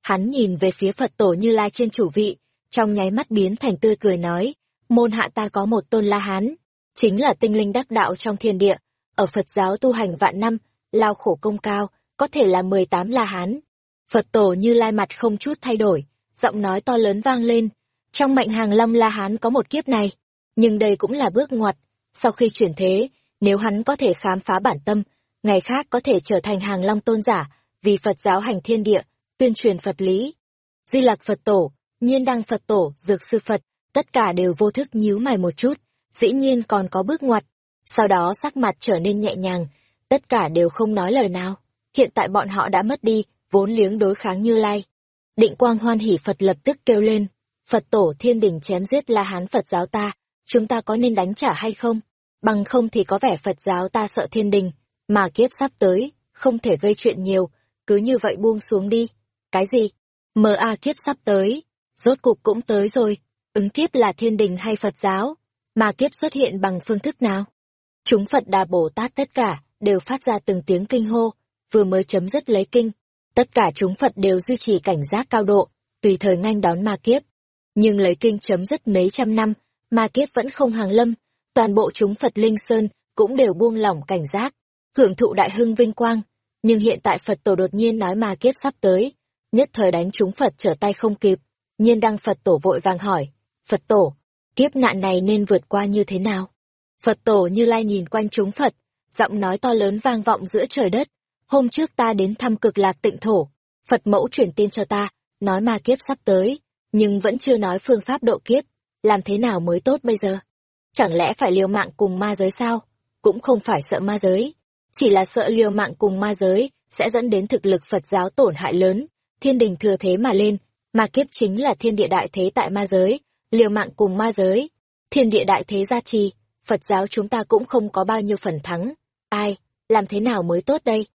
Hắn nhìn về phía Phật tổ như lai trên chủ vị, trong nháy mắt biến thành tươi cười nói, môn hạ ta có một tôn La Hán, chính là tinh linh đắc đạo trong thiên địa, ở Phật giáo tu hành vạn năm, lao khổ công cao, có thể là 18 La Hán. Phật tổ như lai mặt không chút thay đổi, giọng nói to lớn vang lên, trong mạnh hàng lâm La Hán có một kiếp này, nhưng đây cũng là bước ngoặt, sau khi chuyển thế, nếu hắn có thể khám phá bản tâm, ngày khác có thể trở thành hàng long tôn giả, vì Phật giáo hành thiên địa, tuyên truyền Phật lý. Di Lặc Phật Tổ, Nhiên Đăng Phật Tổ, Dược Sư Phật, tất cả đều vô thức nhíu mày một chút, dĩ nhiên còn có bước ngoặt. Sau đó sắc mặt trở nên nhẹ nhàng, tất cả đều không nói lời nào. Hiện tại bọn họ đã mất đi, vốn liếng đối kháng như lai. Định quang hoan hỉ Phật lập tức kêu lên, Phật tổ thiên đình chém giết la hán Phật giáo ta, chúng ta có nên đánh trả hay không? Bằng không thì có vẻ Phật giáo ta sợ thiên đình, mà kiếp sắp tới, không thể gây chuyện nhiều, cứ như vậy buông xuống đi. Cái gì? Mờ a kiếp sắp tới, rốt cục cũng tới rồi, ứng kiếp là thiên đình hay Phật giáo, mà kiếp xuất hiện bằng phương thức nào? Chúng Phật Đà Bồ Tát tất cả, đều phát ra từng tiếng kinh hô, vừa mới chấm dứt lấy kinh, tất cả chúng Phật đều duy trì cảnh giác cao độ, tùy thời nganh đón ma kiếp. Nhưng lấy kinh chấm dứt mấy trăm năm, ma kiếp vẫn không hàng lâm, toàn bộ chúng Phật Linh Sơn cũng đều buông lỏng cảnh giác, hưởng thụ đại hưng vinh quang. Nhưng hiện tại Phật tổ đột nhiên nói ma kiếp sắp tới, nhất thời đánh chúng Phật trở tay không kịp, nhiên đăng Phật tổ vội vàng hỏi, Phật tổ, kiếp nạn này nên vượt qua như thế nào? Phật tổ như lai nhìn quanh chúng Phật, giọng nói to lớn vang vọng giữa trời đất. Hôm trước ta đến thăm cực lạc tịnh thổ, Phật mẫu chuyển tin cho ta, nói ma kiếp sắp tới, nhưng vẫn chưa nói phương pháp độ kiếp, làm thế nào mới tốt bây giờ? Chẳng lẽ phải liều mạng cùng ma giới sao? Cũng không phải sợ ma giới, chỉ là sợ liều mạng cùng ma giới sẽ dẫn đến thực lực Phật giáo tổn hại lớn, thiên đình thừa thế mà lên, mà kiếp chính là thiên địa đại thế tại ma giới, liều mạng cùng ma giới, thiên địa đại thế gia trì, Phật giáo chúng ta cũng không có bao nhiêu phần thắng. Ai, làm thế nào mới tốt đây?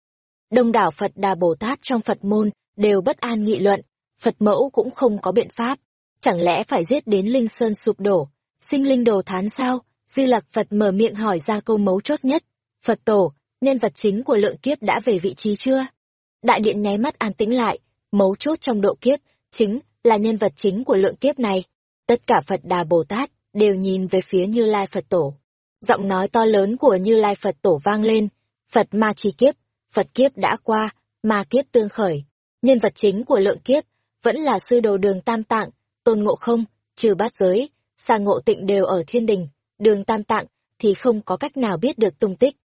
Đông đảo Phật Đà Bồ Tát trong Phật môn đều bất an nghị luận, Phật mẫu cũng không có biện pháp. Chẳng lẽ phải giết đến Linh Sơn sụp đổ, sinh linh đồ thán sao? Di Lặc Phật mở miệng hỏi ra câu mấu chốt nhất. Phật tổ, nhân vật chính của lượng kiếp đã về vị trí chưa? Đại điện nháy mắt an tĩnh lại, mấu chốt trong độ kiếp, chính là nhân vật chính của lượng kiếp này. Tất cả Phật Đà Bồ Tát đều nhìn về phía Như Lai Phật Tổ. Giọng nói to lớn của Như Lai Phật Tổ vang lên, Phật ma chi kiếp, Phật kiếp đã qua, ma kiếp tương khởi. Nhân vật chính của lượng kiếp vẫn là sư đồ đường Tam Tạng, Tôn Ngộ Không, trừ bát giới, xa ngộ tịnh đều ở thiên đình, đường Tam Tạng thì không có cách nào biết được tung tích.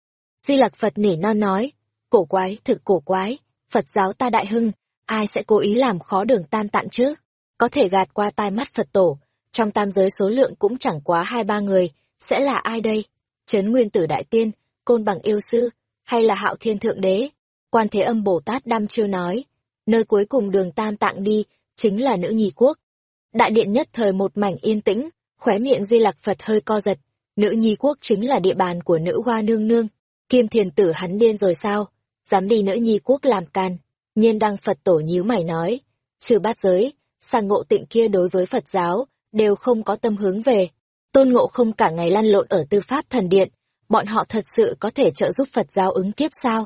Di Lặc Phật nỉ non nói, cổ quái, thực cổ quái, Phật giáo ta đại hưng, ai sẽ cố ý làm khó đường Tam Tạng chứ? Có thể gạt qua tai mắt Phật tổ, trong tam giới số lượng cũng chẳng quá hai ba người, sẽ là ai đây? Trấn Nguyên Tử Đại Tiên, Côn Bằng Yêu Sư, hay là Hạo Thiên Thượng Đế? Quan Thế Âm Bồ Tát đăm chiêu nói, nơi cuối cùng đường Tam Tạng đi, chính là nữ nhi quốc. Đại điện nhất thời một mảnh yên tĩnh, khóe miệng Di Lặc Phật hơi co giật. Nữ nhi quốc chính là địa bàn của nữ hoa nương nương. Kim thiền tử hắn điên rồi sao? Dám đi nữ nhi quốc làm càn? Nhiên đăng Phật tổ nhíu mày nói. Trừ bát giới, sang ngộ tịnh kia đối với Phật giáo, đều không có tâm hướng về. Tôn ngộ không cả ngày lăn lộn ở tư pháp thần điện, bọn họ thật sự có thể trợ giúp Phật giáo ứng kiếp sao?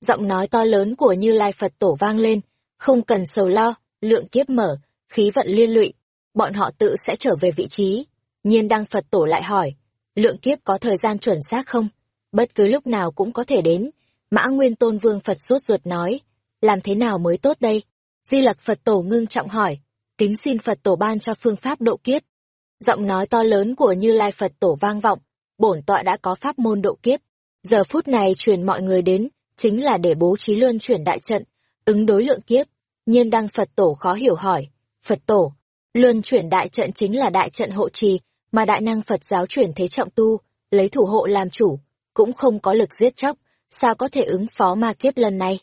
Giọng nói to lớn của Như Lai Phật tổ vang lên, không cần sầu lo, lượng kiếp mở, khí vận liên lụy, bọn họ tự sẽ trở về vị trí. Nhiên đăng Phật tổ lại hỏi, lượng kiếp có thời gian chuẩn xác không? Bất cứ lúc nào cũng có thể đến. Mã Nguyên Tôn Vương Phật suốt ruột nói, làm thế nào mới tốt đây? Di Lặc Phật tổ ngưng trọng hỏi, kính xin Phật tổ ban cho phương pháp độ kiếp. Giọng nói to lớn của Như Lai Phật tổ vang vọng, bổn tọa đã có pháp môn độ kiếp. Giờ phút này truyền mọi người đến, chính là để bố trí luân chuyển đại trận, ứng đối lượng kiếp. Nhiên đăng Phật tổ khó hiểu hỏi, Phật tổ, luân chuyển đại trận chính là đại trận hộ trì, mà đại năng Phật giáo chuyển thế trọng tu, lấy thủ hộ làm chủ, cũng không có lực giết chóc, sao có thể ứng phó ma kiếp lần này?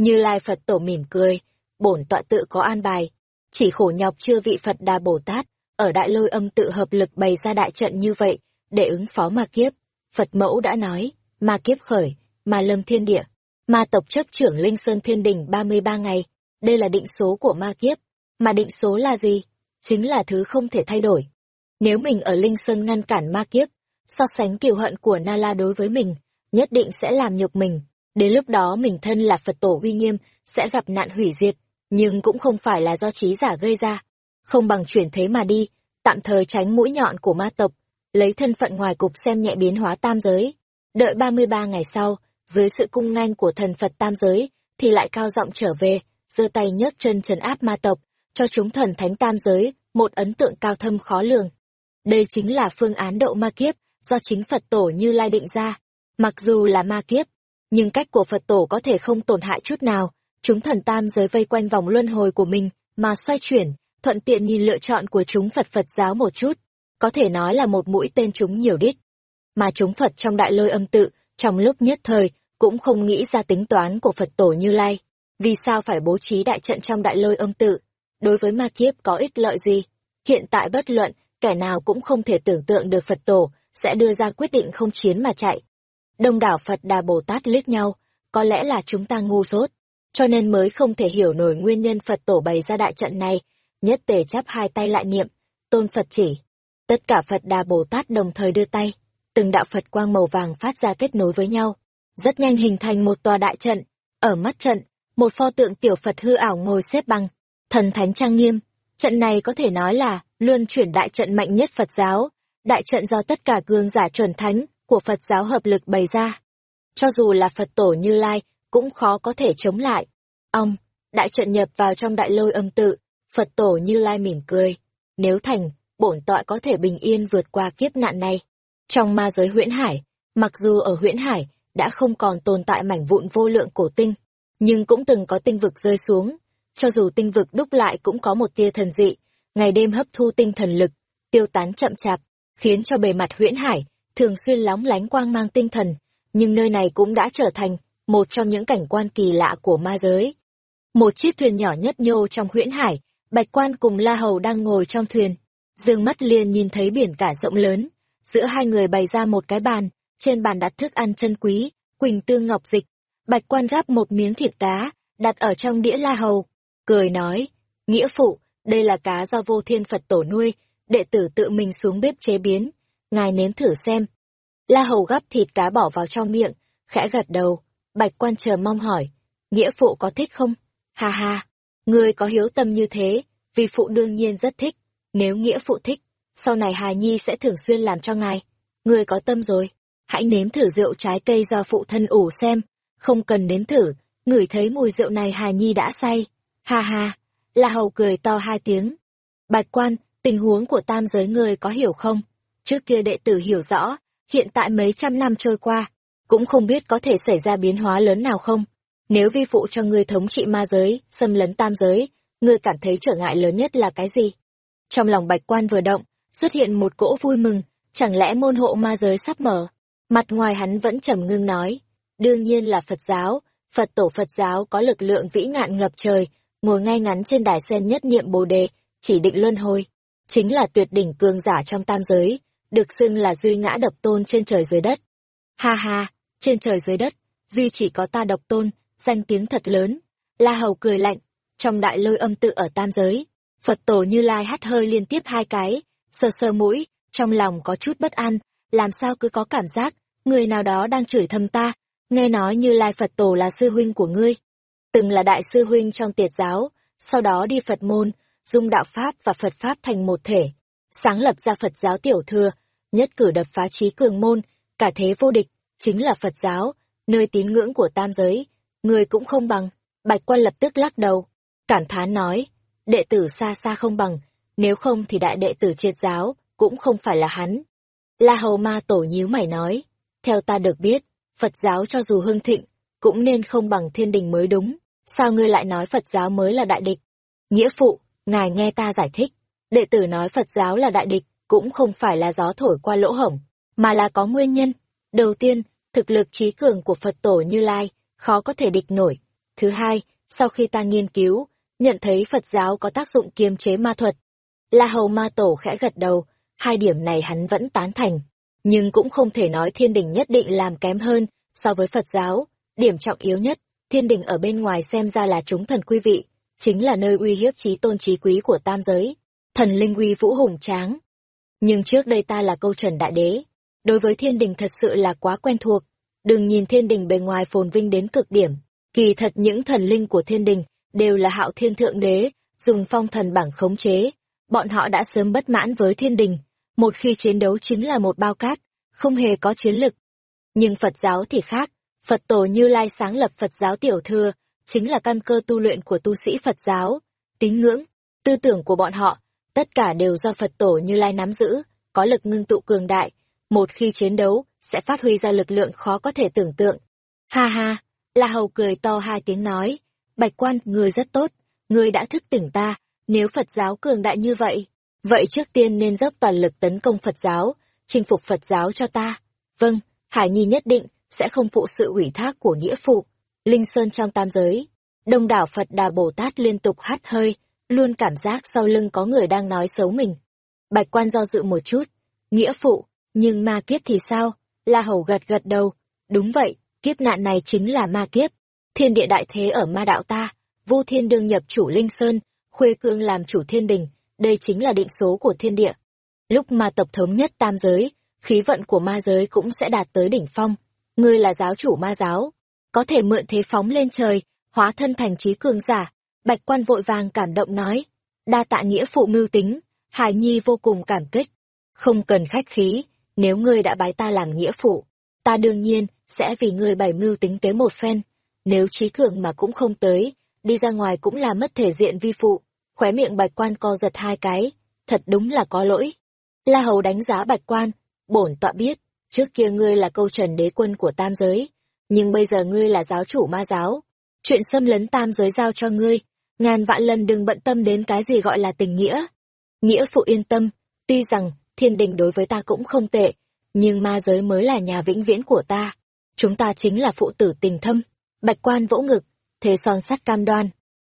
Như Lai Phật tổ mỉm cười, bổn tọa tự có an bài, chỉ khổ nhọc chưa vị Phật Đà Bồ Tát, ở đại lôi âm tự hợp lực bày ra đại trận như vậy, để ứng phó ma kiếp. Phật mẫu đã nói, ma kiếp khởi, ma lâm thiên địa, ma tộc chấp trưởng Linh Sơn Thiên Đình 33 ngày, đây là định số của ma kiếp. Mà định số là gì? Chính là thứ không thể thay đổi. Nếu mình ở Linh Sơn ngăn cản ma kiếp, so sánh kiều hận của Nala đối với mình, nhất định sẽ làm nhục mình. Đến lúc đó mình thân là Phật tổ uy nghiêm, sẽ gặp nạn hủy diệt, nhưng cũng không phải là do trí giả gây ra. Không bằng chuyển thế mà đi, tạm thời tránh mũi nhọn của ma tộc, lấy thân phận ngoài cục xem nhẹ biến hóa tam giới. Đợi 33 ngày sau, dưới sự cung nganh của thần Phật tam giới, thì lại cao giọng trở về, giơ tay nhấc chân trấn áp ma tộc, cho chúng thần thánh tam giới, một ấn tượng cao thâm khó lường. Đây chính là phương án độ ma kiếp, do chính Phật tổ như lai định ra. Mặc dù là ma kiếp, nhưng cách của Phật tổ có thể không tổn hại chút nào, chúng thần tam giới vây quanh vòng luân hồi của mình, mà xoay chuyển, thuận tiện nhìn lựa chọn của chúng Phật Phật giáo một chút, có thể nói là một mũi tên chúng nhiều đích. Mà chúng Phật trong đại lôi âm tự, trong lúc nhất thời, cũng không nghĩ ra tính toán của Phật tổ Như Lai. Vì sao phải bố trí đại trận trong đại lôi âm tự? Đối với ma kiếp có ích lợi gì? Hiện tại bất luận, kẻ nào cũng không thể tưởng tượng được Phật tổ sẽ đưa ra quyết định không chiến mà chạy. Đông đảo Phật Đà Bồ Tát liếc nhau, có lẽ là chúng ta ngu dốt, cho nên mới không thể hiểu nổi nguyên nhân Phật tổ bày ra đại trận này, nhất tề chắp hai tay lại niệm, tôn Phật chỉ. Tất cả Phật Đà Bồ Tát đồng thời đưa tay, từng đạo Phật quang màu vàng phát ra kết nối với nhau, rất nhanh hình thành một tòa đại trận. Ở mắt trận, một pho tượng tiểu Phật hư ảo ngồi xếp bằng, thần thánh trang nghiêm. Trận này có thể nói là luân chuyển đại trận mạnh nhất Phật giáo, đại trận do tất cả gương giả chuẩn thánh của Phật giáo hợp lực bày ra. Cho dù là Phật tổ Như Lai, cũng khó có thể chống lại. Ông, đại trận nhập vào trong đại lôi âm tự, Phật tổ Như Lai mỉm cười. Nếu thành, bổn tọa có thể bình yên vượt qua kiếp nạn này. Trong ma giới huyễn hải, mặc dù ở huyễn hải đã không còn tồn tại mảnh vụn vô lượng cổ tinh, nhưng cũng từng có tinh vực rơi xuống. Cho dù tinh vực đúc lại cũng có một tia thần dị, ngày đêm hấp thu tinh thần lực, tiêu tán chậm chạp, khiến cho bề mặt huyễn hải thường xuyên lóng lánh quang mang tinh thần, nhưng nơi này cũng đã trở thành một trong những cảnh quan kỳ lạ của ma giới. Một chiếc thuyền nhỏ nhất nhô trong huyễn hải, Bạch Quan cùng La Hầu đang ngồi trong thuyền, dương mắt liền nhìn thấy biển cả rộng lớn, giữa hai người bày ra một cái bàn, trên bàn đặt thức ăn chân quý, quỳnh tương ngọc dịch. Bạch quan gắp một miếng thịt cá, đặt ở trong đĩa la hầu, cười nói, nghĩa phụ, đây là cá do vô thiên Phật tổ nuôi, đệ tử tự mình xuống bếp chế biến, ngài nếm thử xem. La hầu gắp thịt cá bỏ vào trong miệng, khẽ gật đầu, bạch quan chờ mong hỏi, nghĩa phụ có thích không? Ha ha, người có hiếu tâm như thế, vì phụ đương nhiên rất thích, nếu nghĩa phụ thích, sau này Hà Nhi sẽ thường xuyên làm cho ngài. Người có tâm rồi hãy nếm thử rượu trái cây do phụ thân ủ xem, không cần nếm thử, ngửi thấy mùi rượu này Hà Nhi đã say. Ha ha, La Hầu cười to hai tiếng. Bạch quan, tình huống của tam giới người có hiểu không? Trước kia đệ tử hiểu rõ, hiện tại mấy trăm năm trôi qua, cũng không biết có thể xảy ra biến hóa lớn nào không. Nếu vi phụ cho ngươi thống trị ma giới, xâm lấn tam giới, ngươi cảm thấy trở ngại lớn nhất là cái gì? Trong lòng bạch quan vừa động, xuất hiện một cỗ vui mừng, chẳng lẽ môn hộ ma giới sắp mở? Mặt ngoài hắn vẫn trầm ngưng nói, đương nhiên là Phật giáo, Phật tổ Phật giáo có lực lượng vĩ ngạn ngập trời, ngồi ngay ngắn trên đài sen nhất niệm bồ đề, chỉ định luân hồi, chính là tuyệt đỉnh cường giả trong tam giới, được xưng là duy ngã độc tôn trên trời dưới đất. Ha ha, trên trời dưới đất, duy chỉ có ta độc tôn, danh tiếng thật lớn. La Hầu cười lạnh, trong đại lôi âm tự ở tam giới, Phật tổ Như Lai hắt hơi liên tiếp hai cái, sờ sờ mũi, trong lòng có chút bất an, làm sao cứ có cảm giác, người nào đó đang chửi thầm ta, nghe nói Như Lai Phật tổ là sư huynh của ngươi. Từng là đại sư huynh trong tiệt giáo, sau đó đi Phật môn, dung đạo Pháp và Phật Pháp thành một thể, sáng lập ra Phật giáo tiểu thừa, nhất cử đập phá trí cường môn, cả thế vô địch, chính là Phật giáo, nơi tín ngưỡng của tam giới, người cũng không bằng. Bạch quan lập tức lắc đầu, cảm thán nói, đệ tử xa xa không bằng, nếu không thì đại đệ tử triệt giáo, cũng không phải là hắn. La Hầu Ma Tổ nhíu mày nói, theo ta được biết, Phật giáo cho dù hưng thịnh, cũng nên không bằng thiên đình mới đúng, sao ngươi lại nói Phật giáo mới là đại địch? Nghĩa phụ, ngài nghe ta giải thích, đệ tử nói Phật giáo là đại địch, cũng không phải là gió thổi qua lỗ hổng, mà là có nguyên nhân. Đầu tiên, thực lực trí cường của Phật tổ Như Lai, khó có thể địch nổi. Thứ hai, sau khi ta nghiên cứu, nhận thấy Phật giáo có tác dụng kiềm chế ma thuật. La Hầu Ma Tổ khẽ gật đầu, hai điểm này hắn vẫn tán thành, nhưng cũng không thể nói thiên đình nhất định làm kém hơn so với Phật giáo. Điểm trọng yếu nhất, thiên đình ở bên ngoài xem ra là chúng thần quý vị, chính là nơi uy hiếp trí tôn trí quý của tam giới, thần linh uy vũ hùng tráng. Nhưng trước đây ta là câu trần đại đế, đối với thiên đình thật sự là quá quen thuộc, đừng nhìn thiên đình bề ngoài phồn vinh đến cực điểm, kỳ thật những thần linh của thiên đình đều là hạo thiên thượng đế, dùng phong thần bảng khống chế, bọn họ đã sớm bất mãn với thiên đình, một khi chiến đấu chính là một bao cát, không hề có chiến lực. Nhưng Phật giáo thì khác, Phật tổ Như Lai sáng lập Phật giáo tiểu thừa, chính là căn cơ tu luyện của tu sĩ Phật giáo, tín ngưỡng, tư tưởng của bọn họ, tất cả đều do Phật tổ Như Lai nắm giữ, có lực ngưng tụ cường đại, một khi chiến đấu, sẽ phát huy ra lực lượng khó có thể tưởng tượng. Ha ha, La Hầu cười to hai tiếng nói, Bạch quan, người rất tốt, người đã thức tỉnh ta, nếu Phật giáo cường đại như vậy, vậy trước tiên nên dốc toàn lực tấn công Phật giáo, chinh phục Phật giáo cho ta. Vâng, Hải Nhi nhất định sẽ không phụ sự ủy thác của nghĩa phụ. Linh Sơn trong tam giới, đông đảo Phật Đà Bồ Tát liên tục hắt hơi, luôn cảm giác sau lưng có người đang nói xấu mình. Bạch quan do dự một chút, nghĩa phụ, nhưng ma kiếp thì sao? La Hầu gật gật đầu, đúng vậy, kiếp nạn này chính là ma kiếp. Thiên địa đại thế ở ma đạo ta, Vu Thiên đương nhập chủ Linh Sơn, Khuê Cương làm chủ thiên đình, đây chính là định số của thiên địa. Lúc ma tộc thống nhất tam giới, khí vận của ma giới cũng sẽ đạt tới đỉnh phong. Ngươi là giáo chủ ma giáo, có thể mượn thế phóng lên trời, hóa thân thành trí cường giả. Bạch quan vội vàng cảm động nói, đa tạ nghĩa phụ mưu tính, Hải Nhi vô cùng cảm kích. Không cần khách khí, nếu ngươi đã bái ta làm nghĩa phụ, ta đương nhiên sẽ vì ngươi bày mưu tính tới một phen. Nếu trí cường mà cũng không tới, đi ra ngoài cũng là mất thể diện vi phụ. Khóe miệng bạch quan co giật hai cái, thật đúng là có lỗi. La Hầu đánh giá bạch quan, bổn tọa biết, trước kia ngươi là câu trần đế quân của tam giới, nhưng bây giờ ngươi là giáo chủ ma giáo. Chuyện xâm lấn tam giới giao cho ngươi, ngàn vạn lần đừng bận tâm đến cái gì gọi là tình nghĩa. Nghĩa phụ yên tâm, tuy rằng thiên đình đối với ta cũng không tệ, nhưng ma giới mới là nhà vĩnh viễn của ta. Chúng ta chính là phụ tử tình thâm. Bạch quan vỗ ngực, thế son sắt cam đoan.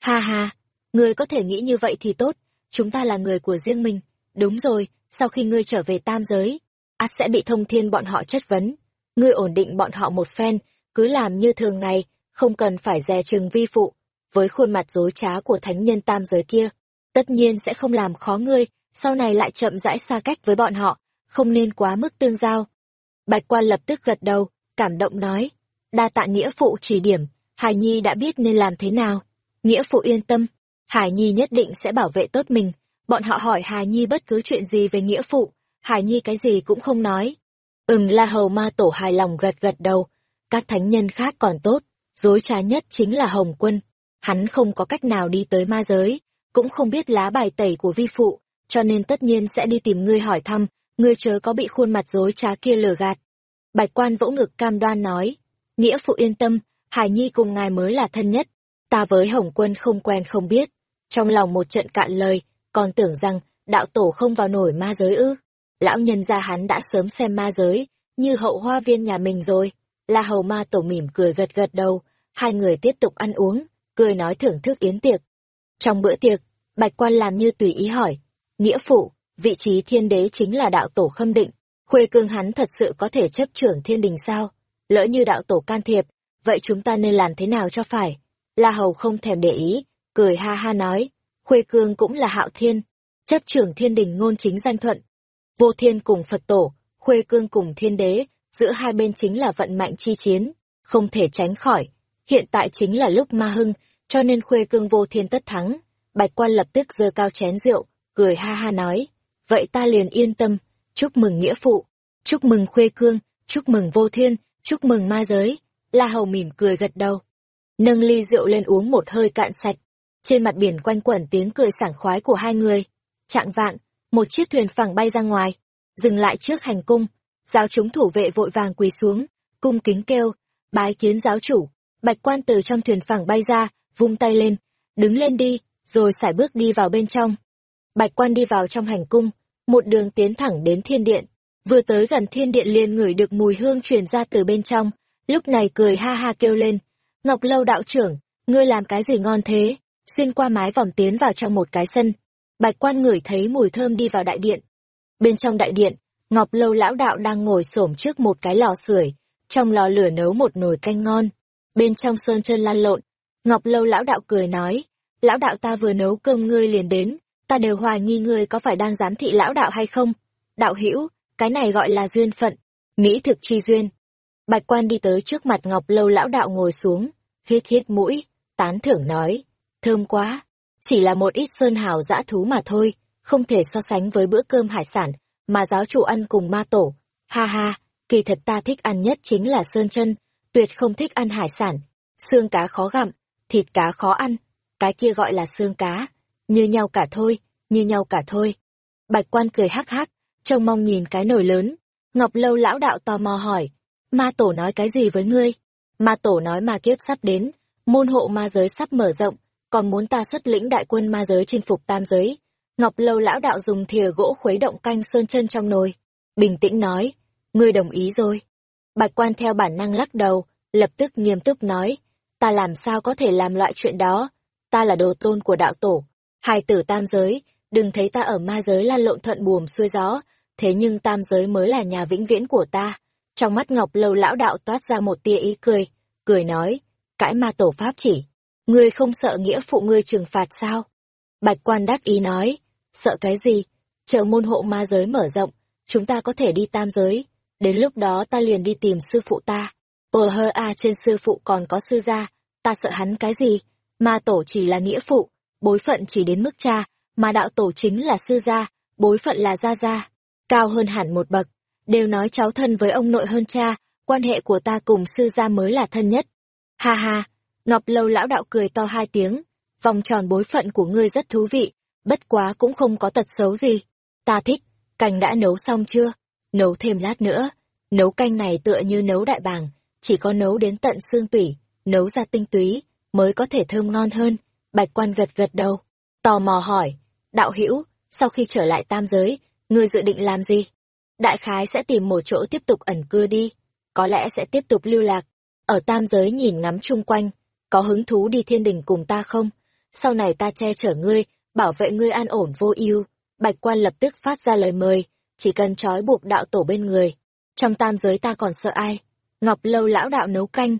Ha ha, ngươi có thể nghĩ như vậy thì tốt, chúng ta là người của riêng mình. Đúng rồi, sau khi ngươi trở về tam giới, ắt sẽ bị thông thiên bọn họ chất vấn. Ngươi ổn định bọn họ một phen, cứ làm như thường ngày, không cần phải dè chừng vi phụ. Với khuôn mặt dối trá của thánh nhân tam giới kia, tất nhiên sẽ không làm khó ngươi, sau này lại chậm rãi xa cách với bọn họ, không nên quá mức tương giao. Bạch quan lập tức gật đầu, cảm động nói, đa tạ nghĩa phụ chỉ điểm, Hải Nhi đã biết nên làm thế nào. Nghĩa phụ yên tâm, Hải Nhi nhất định sẽ bảo vệ tốt mình. Bọn họ hỏi Hải Nhi bất cứ chuyện gì về nghĩa phụ, Hải Nhi cái gì cũng không nói. Ừm la hầu ma tổ hài lòng gật gật đầu, các thánh nhân khác còn tốt, dối trá nhất chính là Hồng Quân. Hắn không có cách nào đi tới ma giới, cũng không biết lá bài tẩy của vi phụ, cho nên tất nhiên sẽ đi tìm ngươi hỏi thăm, ngươi chớ có bị khuôn mặt dối trá kia lừa gạt. Bạch quan vỗ ngực cam đoan nói, nghĩa phụ yên tâm, Hải Nhi cùng ngài mới là thân nhất, ta với Hồng Quân không quen không biết. Trong lòng một trận cạn lời, còn tưởng rằng đạo tổ không vào nổi ma giới ư. Lão nhân gia hắn đã sớm xem ma giới, như hậu hoa viên nhà mình rồi. La hầu ma tổ mỉm cười gật gật đầu, hai người tiếp tục ăn uống, cười nói thưởng thức yến tiệc. Trong bữa tiệc, Bạch quan làm như tùy ý hỏi. Nghĩa phụ, vị trí thiên đế chính là đạo tổ khâm định. Khuê cương hắn thật sự có thể chấp trưởng thiên đình sao? Lỡ như đạo tổ can thiệp, vậy chúng ta nên làm thế nào cho phải? La Hầu không thèm để ý, cười ha ha nói. Khuê cương cũng là hạo thiên, chấp trưởng thiên đình ngôn chính danh thuận. Vô thiên cùng Phật tổ, khuê cương cùng thiên đế, giữa hai bên chính là vận mạnh chi chiến, không thể tránh khỏi. Hiện tại chính là lúc ma hưng, cho nên khuê cương vô thiên tất thắng. Bạch quan lập tức giơ cao chén rượu, cười ha ha nói, vậy ta liền yên tâm, chúc mừng nghĩa phụ, chúc mừng khuê cương, chúc mừng vô thiên, chúc mừng ma giới. La Hầu mỉm cười gật đầu, nâng ly rượu lên uống một hơi cạn sạch. Trên mặt biển quanh quẩn tiếng cười sảng khoái của hai người. Trạng vạng, một chiếc thuyền phẳng bay ra ngoài, dừng lại trước hành cung. Giáo chúng thủ vệ vội vàng quỳ xuống, cung kính kêu, bái kiến giáo chủ. Bạch quan từ trong thuyền phẳng bay ra, vung tay lên, đứng lên đi, rồi sải bước đi vào bên trong. Bạch quan đi vào trong hành cung, một đường tiến thẳng đến thiên điện. Vừa tới gần thiên điện liền ngửi được mùi hương truyền ra từ bên trong, lúc này cười ha ha kêu lên. Ngọc Lâu đạo trưởng, ngươi làm cái gì ngon thế? Xuyên qua mái vòng tiến vào trong một cái sân. Bạch quan ngửi thấy mùi thơm đi vào đại điện. Bên trong đại điện, Ngọc Lâu lão đạo đang ngồi xổm trước một cái lò sưởi, trong lò lửa nấu một nồi canh ngon. Bên trong sơn chân lăn lộn, Ngọc Lâu lão đạo cười nói, lão đạo ta vừa nấu cơm ngươi liền đến, ta đều hoài nghi ngươi có phải đang giám thị lão đạo hay không. Đạo hữu cái này gọi là duyên phận, mỹ thực chi duyên. Bạch quan đi tới trước mặt Ngọc Lâu lão đạo ngồi xuống, hít hít mũi, tán thưởng nói, thơm quá, chỉ là một ít sơn hào dã thú mà thôi, không thể so sánh với bữa cơm hải sản mà giáo chủ ăn cùng ma tổ. Ha ha, kỳ thật ta thích ăn nhất chính là sơn chân, tuyệt không thích ăn hải sản. Xương cá khó gặm, thịt cá khó ăn, cái kia gọi là xương cá, như nhau cả thôi, như nhau cả thôi. Bạch quan cười hắc hắc, trông mong nhìn cái nồi lớn. Ngọc lâu lão đạo tò mò hỏi, ma tổ nói cái gì với ngươi? Ma tổ nói ma kiếp sắp đến, môn hộ ma giới sắp mở rộng, còn muốn ta xuất lĩnh đại quân ma giới chinh phục tam giới. Ngọc lâu lão đạo dùng thìa gỗ khuấy động canh sơn chân trong nồi. Bình tĩnh nói, ngươi đồng ý rồi. Bạch quan theo bản năng lắc đầu, lập tức nghiêm túc nói, ta làm sao có thể làm loại chuyện đó, ta là đồ tôn của đạo tổ, hài tử tam giới, đừng thấy ta ở ma giới lan lộn thuận buồm xuôi gió, thế nhưng tam giới mới là nhà vĩnh viễn của ta. Trong mắt Ngọc Lâu lão đạo toát ra một tia ý cười, cười nói, cãi ma tổ pháp chỉ, ngươi không sợ nghĩa phụ ngươi trừng phạt sao? Bạch quan đắc ý nói, sợ cái gì? Chờ môn hộ ma giới mở rộng, chúng ta có thể đi tam giới, đến lúc đó ta liền đi tìm sư phụ ta. Ờ hơ a trên sư phụ còn có sư gia, ta sợ hắn cái gì? Ma tổ chỉ là nghĩa phụ, bối phận chỉ đến mức cha, mà đạo tổ chính là sư gia, bối phận là gia gia, cao hơn hẳn một bậc. Đều nói cháu thân với ông nội hơn cha, quan hệ của ta cùng sư gia mới là thân nhất. Ha ha, Ngọc Lâu lão đạo cười to hai tiếng, vòng tròn bối phận của ngươi rất thú vị, bất quá cũng không có tật xấu gì. Ta thích, cành đã nấu xong chưa? Nấu thêm lát nữa. Nấu canh này tựa như nấu đại bàng, chỉ có nấu đến tận xương tủy, nấu ra tinh túy, mới có thể thơm ngon hơn. Bạch quan gật gật đầu, tò mò hỏi, đạo hữu sau khi trở lại tam giới, ngươi dự định làm gì? Đại khái sẽ tìm một chỗ tiếp tục ẩn cư đi, có lẽ sẽ tiếp tục lưu lạc, ở tam giới nhìn ngắm chung quanh, có hứng thú đi thiên đình cùng ta không? Sau này ta che chở ngươi, bảo vệ ngươi an ổn vô ưu. Bạch quan lập tức phát ra lời mời, chỉ cần trói buộc đạo tổ bên người. Trong tam giới ta còn sợ ai? Ngọc lâu lão đạo nấu canh.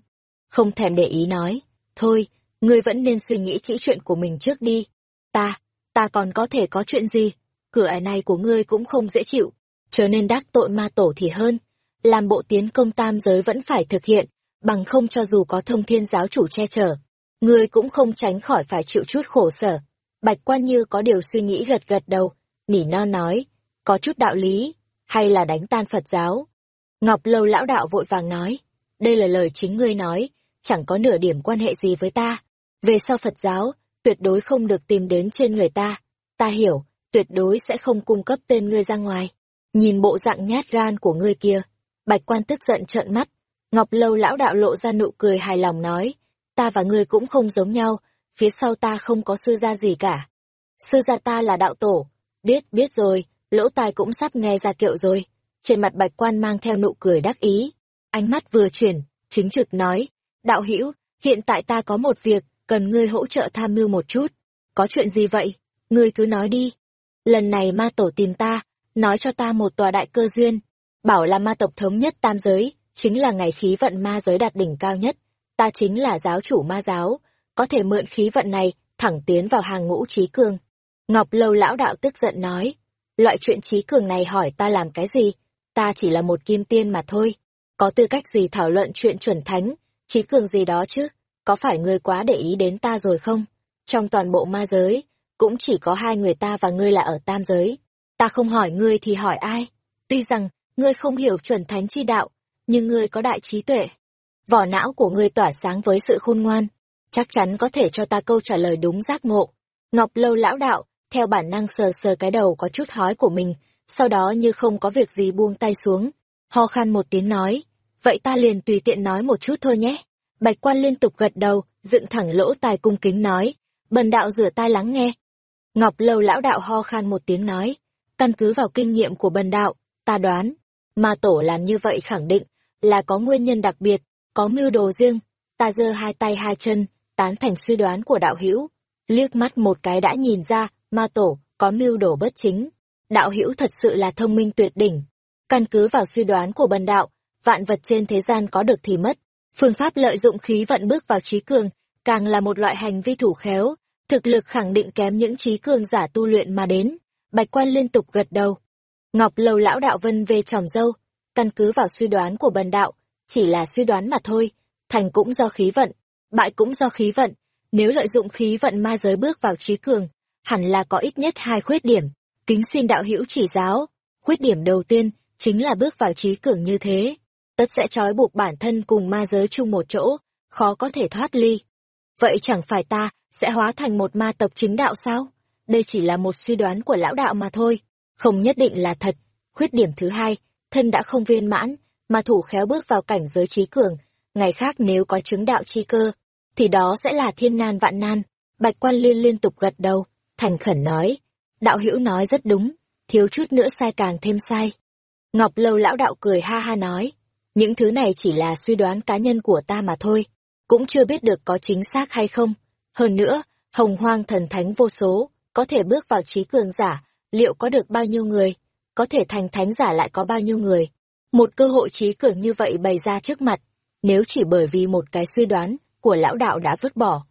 Không thèm để ý nói, thôi, ngươi vẫn nên suy nghĩ kỹ chuyện của mình trước đi. Ta, ta còn có thể có chuyện gì? Cửa ải này của ngươi cũng không dễ chịu, trở nên đắc tội ma tổ thì hơn. Làm bộ tiến công tam giới vẫn phải thực hiện, bằng không cho dù có thông thiên giáo chủ che chở, ngươi cũng không tránh khỏi phải chịu chút khổ sở. Bạch quan như có điều suy nghĩ gật gật đầu, nỉ non nói, có chút đạo lý, hay là đánh tan Phật giáo. Ngọc Lâu lão đạo vội vàng nói, đây là lời chính ngươi nói, chẳng có nửa điểm quan hệ gì với ta. Về sau Phật giáo, tuyệt đối không được tìm đến trên người ta. Ta hiểu, tuyệt đối sẽ không cung cấp tên ngươi ra ngoài. Nhìn bộ dạng nhát gan của ngươi kia, bạch quan tức giận trợn mắt. Ngọc Lâu lão đạo lộ ra nụ cười hài lòng nói, ta và ngươi cũng không giống nhau, phía sau ta không có sư gia gì cả. Sư gia ta là đạo tổ, biết biết rồi, lỗ tai cũng sắp nghe ra kiệu rồi. Trên mặt bạch quan mang theo nụ cười đắc ý, ánh mắt vừa chuyển, chính trực nói, đạo hữu hiện tại ta có một việc, cần ngươi hỗ trợ tham mưu một chút. Có chuyện gì vậy? ngươi cứ nói đi. Lần này ma tổ tìm ta, nói cho ta một tòa đại cơ duyên, bảo là ma tộc thống nhất tam giới, chính là ngày khí vận ma giới đạt đỉnh cao nhất. Ta chính là giáo chủ ma giáo, có thể mượn khí vận này, thẳng tiến vào hàng ngũ trí cường. Ngọc Lâu lão đạo tức giận nói, loại chuyện trí cường này hỏi ta làm cái gì, ta chỉ là một kim tiên mà thôi, có tư cách gì thảo luận chuyện chuẩn thánh, trí cường gì đó chứ, có phải ngươi quá để ý đến ta rồi không? Trong toàn bộ ma giới, cũng chỉ có hai người ta và ngươi là ở tam giới, ta không hỏi ngươi thì hỏi ai? Tuy rằng, ngươi không hiểu chuẩn thánh chi đạo, nhưng ngươi có đại trí tuệ. Vỏ não của ngươi tỏa sáng với sự khôn ngoan, chắc chắn có thể cho ta câu trả lời đúng giác ngộ. Ngọc Lâu lão đạo, theo bản năng sờ sờ cái đầu có chút hói của mình, sau đó như không có việc gì buông tay xuống, ho khan một tiếng nói, vậy ta liền tùy tiện nói một chút thôi nhé. Bạch quan liên tục gật đầu, dựng thẳng lỗ tai cung kính nói, bần đạo rửa tai lắng nghe. Ngọc Lâu lão đạo ho khan một tiếng nói, căn cứ vào kinh nghiệm của bần đạo, ta đoán, mà tổ làm như vậy khẳng định là có nguyên nhân đặc biệt, có mưu đồ riêng. Ta giơ hai tay hai chân, tán thành suy đoán của đạo hữu liếc mắt một cái đã nhìn ra ma tổ có mưu đồ bất chính. Đạo hữu thật sự là thông minh tuyệt đỉnh. Căn cứ vào suy đoán của bần đạo vạn vật trên thế gian có được thì mất. Phương pháp lợi dụng khí vận bước vào trí cường càng là một loại hành vi thủ khéo. Thực lực khẳng định kém những trí cường giả tu luyện mà đến. Bạch quan liên tục gật đầu. Ngọc lầu lão đạo vân về tròm dâu căn cứ vào suy đoán của bần đạo chỉ là suy đoán mà thôi. Thành cũng do khí vận bại cũng do khí vận. Nếu lợi dụng khí vận ma giới bước vào trí cường, hẳn là có ít nhất hai khuyết điểm. Kính xin đạo hữu chỉ giáo. Khuyết điểm đầu tiên, chính là bước vào trí cường như thế. Tất sẽ trói buộc bản thân cùng ma giới chung một chỗ, khó có thể thoát ly. Vậy chẳng phải ta sẽ hóa thành một ma tộc chính đạo sao? Đây chỉ là một suy đoán của lão đạo mà thôi, không nhất định là thật. Khuyết điểm thứ hai, thân đã không viên mãn, mà thủ khéo bước vào cảnh giới trí cường, ngày khác nếu có chứng đạo chi cơ, thì đó sẽ là thiên nan vạn nan. Bạch quan liên liên tục gật đầu, thành khẩn nói. Đạo hữu nói rất đúng, thiếu chút nữa sai càng thêm sai. Ngọc lâu lão đạo cười ha ha nói. Những thứ này chỉ là suy đoán cá nhân của ta mà thôi, cũng chưa biết được có chính xác hay không. Hơn nữa, hồng hoang thần thánh vô số, có thể bước vào trí cường giả, liệu có được bao nhiêu người? Có thể thành thánh giả lại có bao nhiêu người? Một cơ hội trí cường như vậy bày ra trước mặt, nếu chỉ bởi vì một cái suy đoán của lão đạo đã vứt bỏ.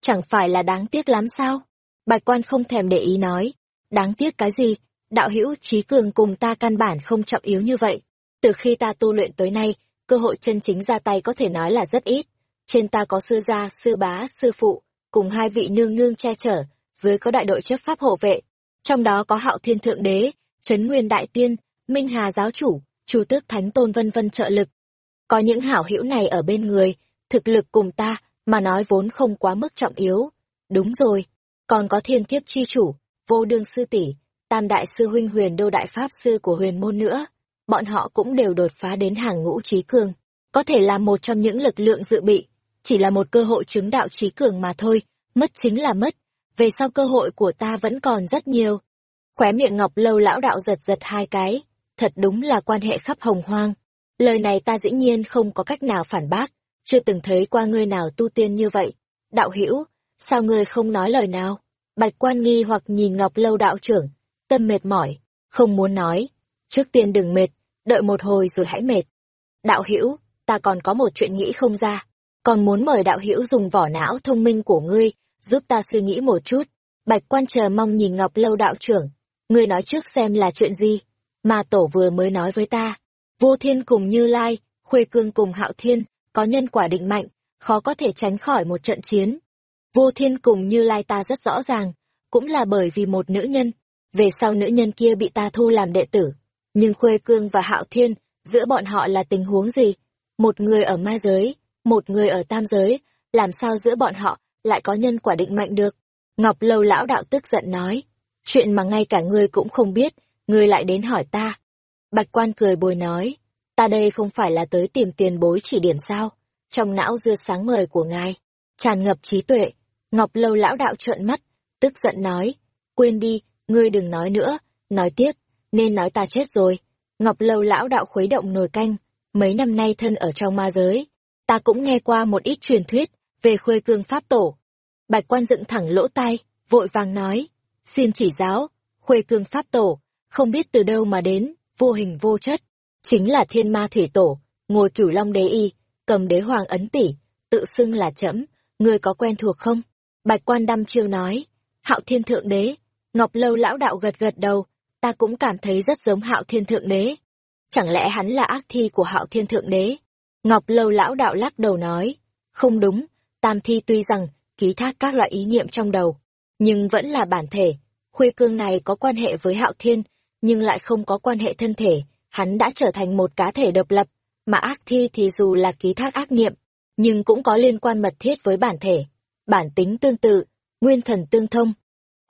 Chẳng phải là đáng tiếc lắm sao? Bạch quan không thèm để ý nói. Đáng tiếc cái gì? Đạo hữu trí cường cùng ta căn bản không trọng yếu như vậy. Từ khi ta tu luyện tới nay, cơ hội chân chính ra tay có thể nói là rất ít. Trên ta có sư gia, sư bá, sư phụ, cùng hai vị nương nương che chở, dưới có đại đội chấp pháp hộ vệ. Trong đó có hạo thiên thượng đế, trấn nguyên đại tiên, minh hà giáo chủ, chủ tước thánh tôn vân vân trợ lực. Có những hảo hữu này ở bên người, thực lực cùng ta, mà nói vốn không quá mức trọng yếu. Đúng rồi, còn có thiên kiếp chi chủ, vô đương sư tỷ, tam đại sư huynh huyền đô đại pháp sư của huyền môn nữa. Bọn họ cũng đều đột phá đến hàng ngũ trí cường, có thể là một trong những lực lượng dự bị, chỉ là một cơ hội chứng đạo trí cường mà thôi, mất chính là mất, về sau cơ hội của ta vẫn còn rất nhiều. Khóe miệng ngọc lâu lão đạo giật giật hai cái, thật đúng là quan hệ khắp hồng hoang. Lời này ta dĩ nhiên không có cách nào phản bác, chưa từng thấy qua ngươi nào tu tiên như vậy. Đạo hữu sao ngươi không nói lời nào? Bạch quan nghi hoặc nhìn Ngọc Lâu đạo trưởng, tâm mệt mỏi, không muốn nói. Trước tiên đừng mệt, đợi một hồi rồi hãy mệt. Đạo hữu ta còn có một chuyện nghĩ không ra, còn muốn mời đạo hữu dùng vỏ não thông minh của ngươi, giúp ta suy nghĩ một chút. Bạch quan chờ mong nhìn Ngọc Lâu đạo trưởng, ngươi nói trước xem là chuyện gì, mà tổ vừa mới nói với ta. Vô thiên cùng Như Lai, Khuê Cương cùng Hạo Thiên, có nhân quả định mạnh, khó có thể tránh khỏi một trận chiến. Vô thiên cùng như lai ta rất rõ ràng, cũng là bởi vì một nữ nhân, về sau nữ nhân kia bị ta thu làm đệ tử. Nhưng Khuê Cương và Hạo Thiên, giữa bọn họ là tình huống gì? Một người ở ma giới, một người ở tam giới, làm sao giữa bọn họ lại có nhân quả định mệnh được? Ngọc Lâu lão đạo tức giận nói, chuyện mà ngay cả ngươi cũng không biết, ngươi lại đến hỏi ta. Bạch quan cười bồi nói, ta đây không phải là tới tìm tiền bối chỉ điểm sao trong não dưa sáng mời của ngài tràn ngập trí tuệ ngọc lâu lão đạo trợn mắt tức giận nói quên đi ngươi đừng nói nữa nói tiếp nên nói ta chết rồi ngọc lâu lão đạo khuấy động nồi canh mấy năm nay thân ở trong ma giới ta cũng nghe qua một ít truyền thuyết về khuê cương pháp tổ bạch quan dựng thẳng lỗ tai vội vàng nói xin chỉ giáo, khuê cương pháp tổ, không biết từ đâu mà đến, vô hình vô chất, chính là thiên ma thủy tổ, ngồi cửu long đế y, cầm đế hoàng ấn tỷ, tự xưng là trẫm người có quen thuộc không? Bạch quan đăm chiêu nói, hạo thiên thượng đế, ngọc lâu lão đạo gật gật đầu, ta cũng cảm thấy rất giống hạo thiên thượng đế. Chẳng lẽ hắn là ác thi của hạo thiên thượng đế? Ngọc lâu lão đạo lắc đầu nói, không đúng, tam thi tuy rằng ký thác các loại ý niệm trong đầu, nhưng vẫn là bản thể. Khuê cương này có quan hệ với hạo thiên, nhưng lại không có quan hệ thân thể, hắn đã trở thành một cá thể độc lập, mà ác thi thì dù là ký thác ác niệm, nhưng cũng có liên quan mật thiết với bản thể, bản tính tương tự, nguyên thần tương thông.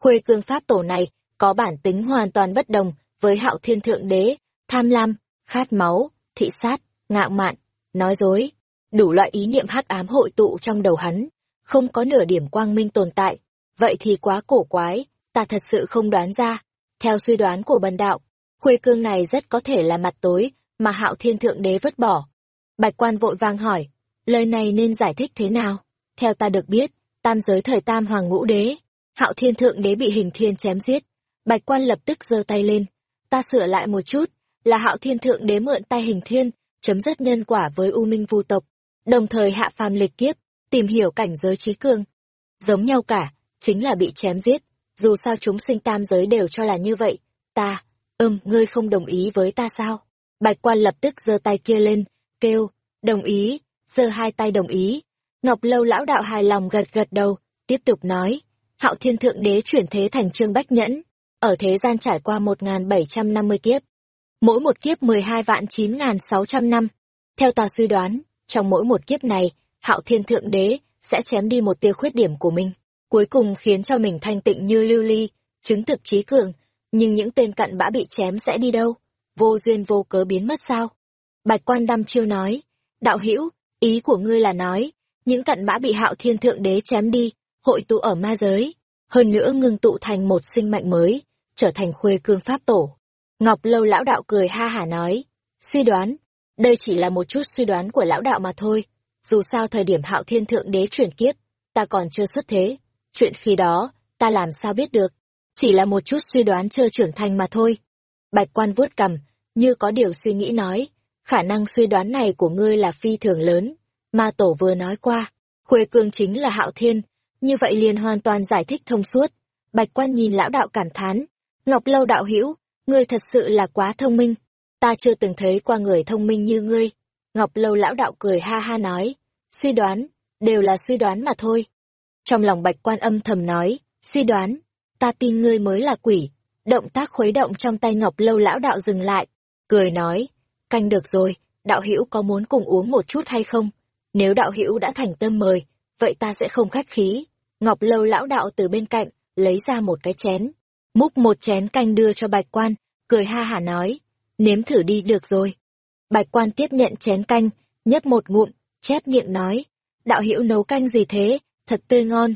Khuê cương pháp tổ này có bản tính hoàn toàn bất đồng với hạo thiên thượng đế, tham lam, khát máu, thị sát, ngạo mạn, nói dối, đủ loại ý niệm hắc ám hội tụ trong đầu hắn, không có nửa điểm quang minh tồn tại. Vậy thì quá cổ quái, ta thật sự không đoán ra. Theo suy đoán của bần đạo, khuê cương này rất có thể là mặt tối mà hạo thiên thượng đế vứt bỏ. Bạch quan vội vang hỏi, lời này nên giải thích thế nào? Theo ta được biết, tam giới thời tam hoàng ngũ đế, hạo thiên thượng đế bị hình thiên chém giết. Bạch quan lập tức giơ tay lên, ta sửa lại một chút, là hạo thiên thượng đế mượn tay hình thiên, chấm dứt nhân quả với u minh vu tộc, đồng thời hạ phàm lịch kiếp, tìm hiểu cảnh giới trí cương. Giống nhau cả, chính là bị chém giết, dù sao chúng sinh tam giới đều cho là như vậy. Ta, ừm, ngươi không đồng ý với ta sao? Bạch quan lập tức giơ tay kia lên, kêu, đồng ý, giơ hai tay đồng ý. Ngọc lâu lão đạo hài lòng gật gật đầu, tiếp tục nói, hạo thiên thượng đế chuyển thế thành trương bách nhẫn, ở thế gian trải qua một bảy trăm năm mươi kiếp. Mỗi một kiếp mười hai vạn chín sáu trăm năm. Theo ta suy đoán, trong mỗi một kiếp này, hạo thiên thượng đế sẽ chém đi một tia khuyết điểm của mình, cuối cùng khiến cho mình thanh tịnh như lưu ly, chứng thực trí cường, nhưng những tên cặn bã bị chém sẽ đi đâu? Vô duyên vô cớ biến mất sao? Bạch quan đăm chiêu nói, đạo hữu ý của ngươi là nói, những cặn bã bị hạo thiên thượng đế chém đi, hội tụ ở ma giới, hơn nữa ngưng tụ thành một sinh mạnh mới, trở thành khuê cương pháp tổ. Ngọc lâu lão đạo cười ha hả nói, suy đoán, đây chỉ là một chút suy đoán của lão đạo mà thôi, dù sao thời điểm hạo thiên thượng đế chuyển kiếp, ta còn chưa xuất thế, chuyện khi đó, ta làm sao biết được, chỉ là một chút suy đoán chưa trưởng thành mà thôi. Bạch quan vuốt cầm, như có điều suy nghĩ nói, khả năng suy đoán này của ngươi là phi thường lớn, ma tổ vừa nói qua, khuê cương chính là hạo thiên, như vậy liền hoàn toàn giải thích thông suốt. Bạch quan nhìn lão đạo cảm thán, Ngọc Lâu đạo hữu ngươi thật sự là quá thông minh, ta chưa từng thấy qua người thông minh như ngươi. Ngọc Lâu lão đạo cười ha ha nói, suy đoán, đều là suy đoán mà thôi. Trong lòng bạch quan âm thầm nói, suy đoán, ta tin ngươi mới là quỷ. Động tác khuấy động trong tay Ngọc Lâu lão đạo dừng lại, cười nói, canh được rồi, đạo hữu có muốn cùng uống một chút hay không? Nếu đạo hữu đã thành tâm mời, vậy ta sẽ không khách khí. Ngọc Lâu lão đạo từ bên cạnh, lấy ra một cái chén, múc một chén canh đưa cho bạch quan, cười ha hả nói, nếm thử đi được rồi. Bạch quan tiếp nhận chén canh, nhấp một ngụm, chép miệng nói, đạo hữu nấu canh gì thế, thật tươi ngon.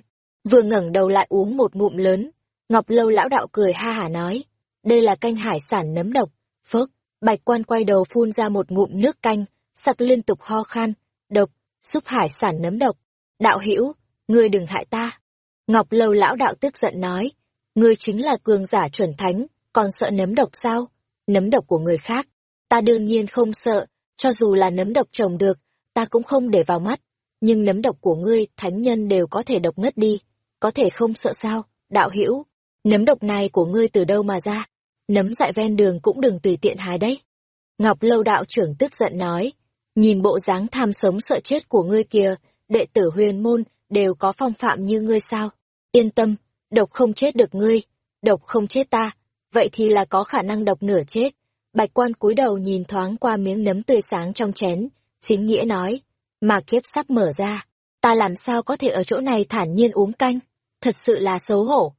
Vừa ngẩng đầu lại uống một ngụm lớn, Ngọc Lâu lão đạo cười ha hả nói, đây là canh hải sản nấm độc, phớt, bạch quan quay đầu phun ra một ngụm nước canh, sặc liên tục ho khan, độc, xúc hải sản nấm độc. Đạo hữu ngươi đừng hại ta. Ngọc Lâu lão đạo tức giận nói, ngươi chính là cường giả chuẩn thánh, còn sợ nấm độc sao? Nấm độc của người khác, ta đương nhiên không sợ, cho dù là nấm độc trồng được, ta cũng không để vào mắt. Nhưng nấm độc của ngươi, thánh nhân đều có thể độc ngất đi, có thể không sợ sao, đạo hữu nấm độc này của ngươi từ đâu mà ra? Nấm dại ven đường cũng đừng tùy tiện hái đấy. Ngọc Lâu đạo trưởng tức giận nói, nhìn bộ dáng tham sống sợ chết của ngươi kìa, đệ tử huyền môn đều có phong phạm như ngươi sao? Yên tâm, độc không chết được ngươi, độc không chết ta, vậy thì là có khả năng độc nửa chết. Bạch quan cúi đầu nhìn thoáng qua miếng nấm tươi sáng trong chén, chính nghĩa nói, mà kiếp sắp mở ra, ta làm sao có thể ở chỗ này thản nhiên uống canh, thật sự là xấu hổ.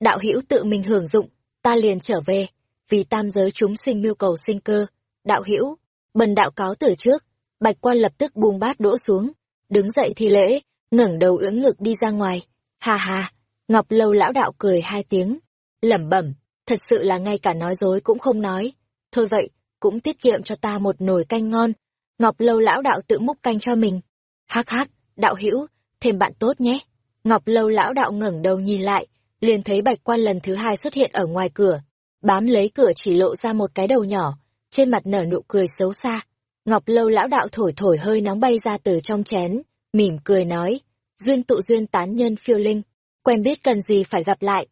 Đạo hữu tự mình hưởng dụng, ta liền trở về, vì tam giới chúng sinh mưu cầu sinh cơ. Đạo hữu, bần đạo cáo từ trước, bạch quan lập tức buông bát đỗ xuống, đứng dậy thi lễ, ngẩng đầu ưỡn ngực đi ra ngoài. Hà hà, Ngọc Lâu lão đạo cười hai tiếng, lẩm bẩm, thật sự là ngay cả nói dối cũng không nói. Thôi vậy, cũng tiết kiệm cho ta một nồi canh ngon. Ngọc Lâu lão đạo tự múc canh cho mình. Hắc hắc, đạo hữu, thêm bạn tốt nhé. Ngọc Lâu lão đạo ngẩng đầu nhìn lại, liền thấy bạch quan lần thứ hai xuất hiện ở ngoài cửa. Bám lấy cửa chỉ lộ ra một cái đầu nhỏ, trên mặt nở nụ cười xấu xa. Ngọc lâu lão đạo thổi thổi hơi nóng bay ra từ trong chén, mỉm cười nói, duyên tụ duyên tán nhân phiêu linh, quen biết cần gì phải gặp lại.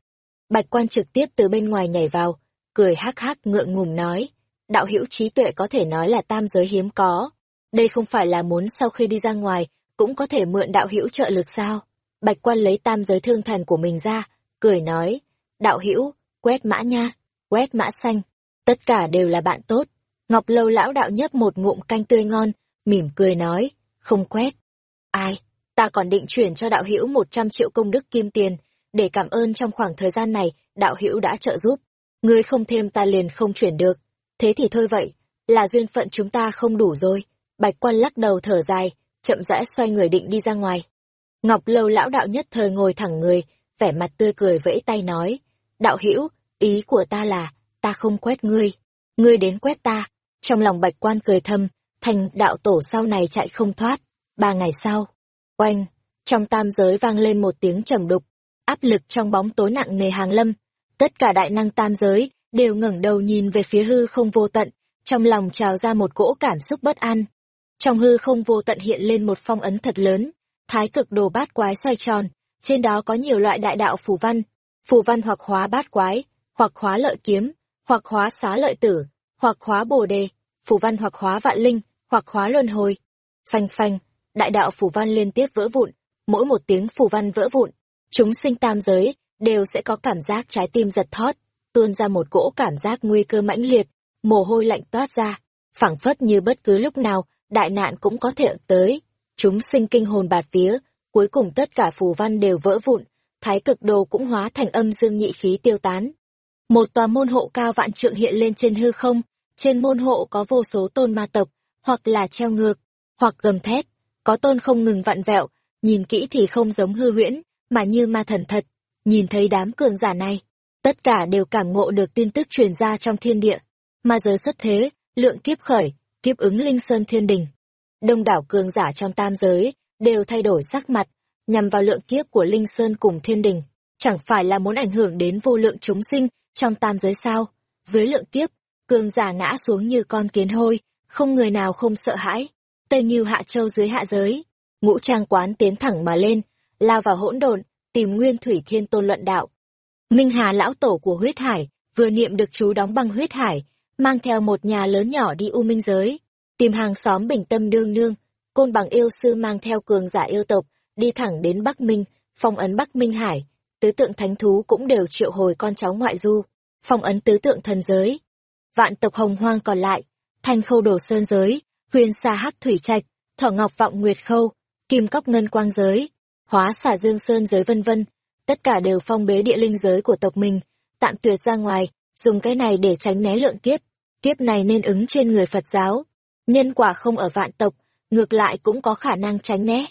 Bạch quan trực tiếp từ bên ngoài nhảy vào, cười hắc hắc ngượng ngùng nói, đạo hữu trí tuệ có thể nói là tam giới hiếm có. Đây không phải là muốn sau khi đi ra ngoài, cũng có thể mượn đạo hữu trợ lực sao? Bạch quan lấy tam giới thương thần của mình ra, cười nói, đạo hữu, quét mã nha, quét mã xanh, tất cả đều là bạn tốt. Ngọc lâu lão đạo nhấp một ngụm canh tươi ngon, mỉm cười nói, không quét. Ai, ta còn định chuyển cho đạo hữu một trăm triệu công đức kim tiền, để cảm ơn trong khoảng thời gian này đạo hữu đã trợ giúp. Ngươi không thêm ta liền không chuyển được. Thế thì thôi vậy, là duyên phận chúng ta không đủ rồi. Bạch quan lắc đầu thở dài, chậm rãi xoay người định đi ra ngoài. Ngọc lâu lão đạo nhất thời ngồi thẳng người, vẻ mặt tươi cười vẫy tay nói. Đạo hữu ý của ta là, ta không quét ngươi, ngươi đến quét ta. Trong lòng bạch quan cười thầm, thành đạo tổ sau này chạy không thoát. Ba ngày sau, oanh, trong tam giới vang lên một tiếng trầm đục, áp lực trong bóng tối nặng nề hàng lâm. Tất cả đại năng tam giới đều ngẩng đầu nhìn về phía hư không vô tận, trong lòng trào ra một cỗ cảm xúc bất an. Trong hư không vô tận hiện lên một phong ấn thật lớn, thái cực đồ bát quái xoay tròn, trên đó có nhiều loại đại đạo phù văn, phù văn hoặc hóa bát quái, hoặc hóa lợi kiếm, hoặc hóa xá lợi tử, hoặc hóa bồ đề, phủ văn hoặc hóa vạn linh, hoặc hóa luân hồi. Phanh phanh, đại đạo phủ văn liên tiếp vỡ vụn, mỗi một tiếng phủ văn vỡ vụn, chúng sinh tam giới đều sẽ có cảm giác trái tim giật thót, tuôn ra một cỗ cảm giác nguy cơ mãnh liệt, mồ hôi lạnh toát ra, phảng phất như bất cứ lúc nào đại nạn cũng có thể tới. Chúng sinh kinh hồn bạt vía, cuối cùng tất cả phù văn đều vỡ vụn, thái cực đồ cũng hóa thành âm dương nhị khí tiêu tán. Một tòa môn hộ cao vạn trượng hiện lên trên hư không, trên môn hộ có vô số tôn ma tộc, hoặc là treo ngược, hoặc gầm thét, có tôn không ngừng vặn vẹo, nhìn kỹ thì không giống hư huyễn, mà như ma thần thật. Nhìn thấy đám cường giả này, tất cả đều cảm ngộ được tin tức truyền ra trong thiên địa. Ma giới xuất thế, lượng kiếp khởi, kiếp ứng linh sơn thiên đình. Đông đảo cường giả trong tam giới, đều thay đổi sắc mặt, nhằm vào lượng kiếp của linh sơn cùng thiên đình. Chẳng phải là muốn ảnh hưởng đến vô lượng chúng sinh trong tam giới sao? Dưới lượng kiếp, cường giả ngã xuống như con kiến hôi, không người nào không sợ hãi. Tây như hạ châu dưới hạ giới, ngũ trang quán tiến thẳng mà lên, lao vào hỗn độn, tìm nguyên thủy thiên tôn luận đạo. Minh Hà lão tổ của huyết hải, vừa niệm được chú đóng băng huyết hải, mang theo một nhà lớn nhỏ đi u minh giới, tìm hàng xóm bình tâm đương nương, côn bằng yêu sư mang theo cường giả yêu tộc, đi thẳng đến Bắc Minh, phong ấn Bắc Minh Hải, tứ tượng thánh thú cũng đều triệu hồi con cháu ngoại du, phong ấn tứ tượng thần giới. Vạn tộc hồng hoang còn lại, thanh khâu đổ sơn giới, huyền xa hắc thủy trạch, thỏ ngọc vọng nguyệt khâu, kim cóc ngân quang giới, hóa xả dương sơn giới vân vân, tất cả đều phong bế địa linh giới của tộc mình, tạm tuyệt ra ngoài, dùng cái này để tránh né lượng kiếp. Kiếp này nên ứng trên người Phật giáo. Nhân quả không ở vạn tộc, ngược lại cũng có khả năng tránh né.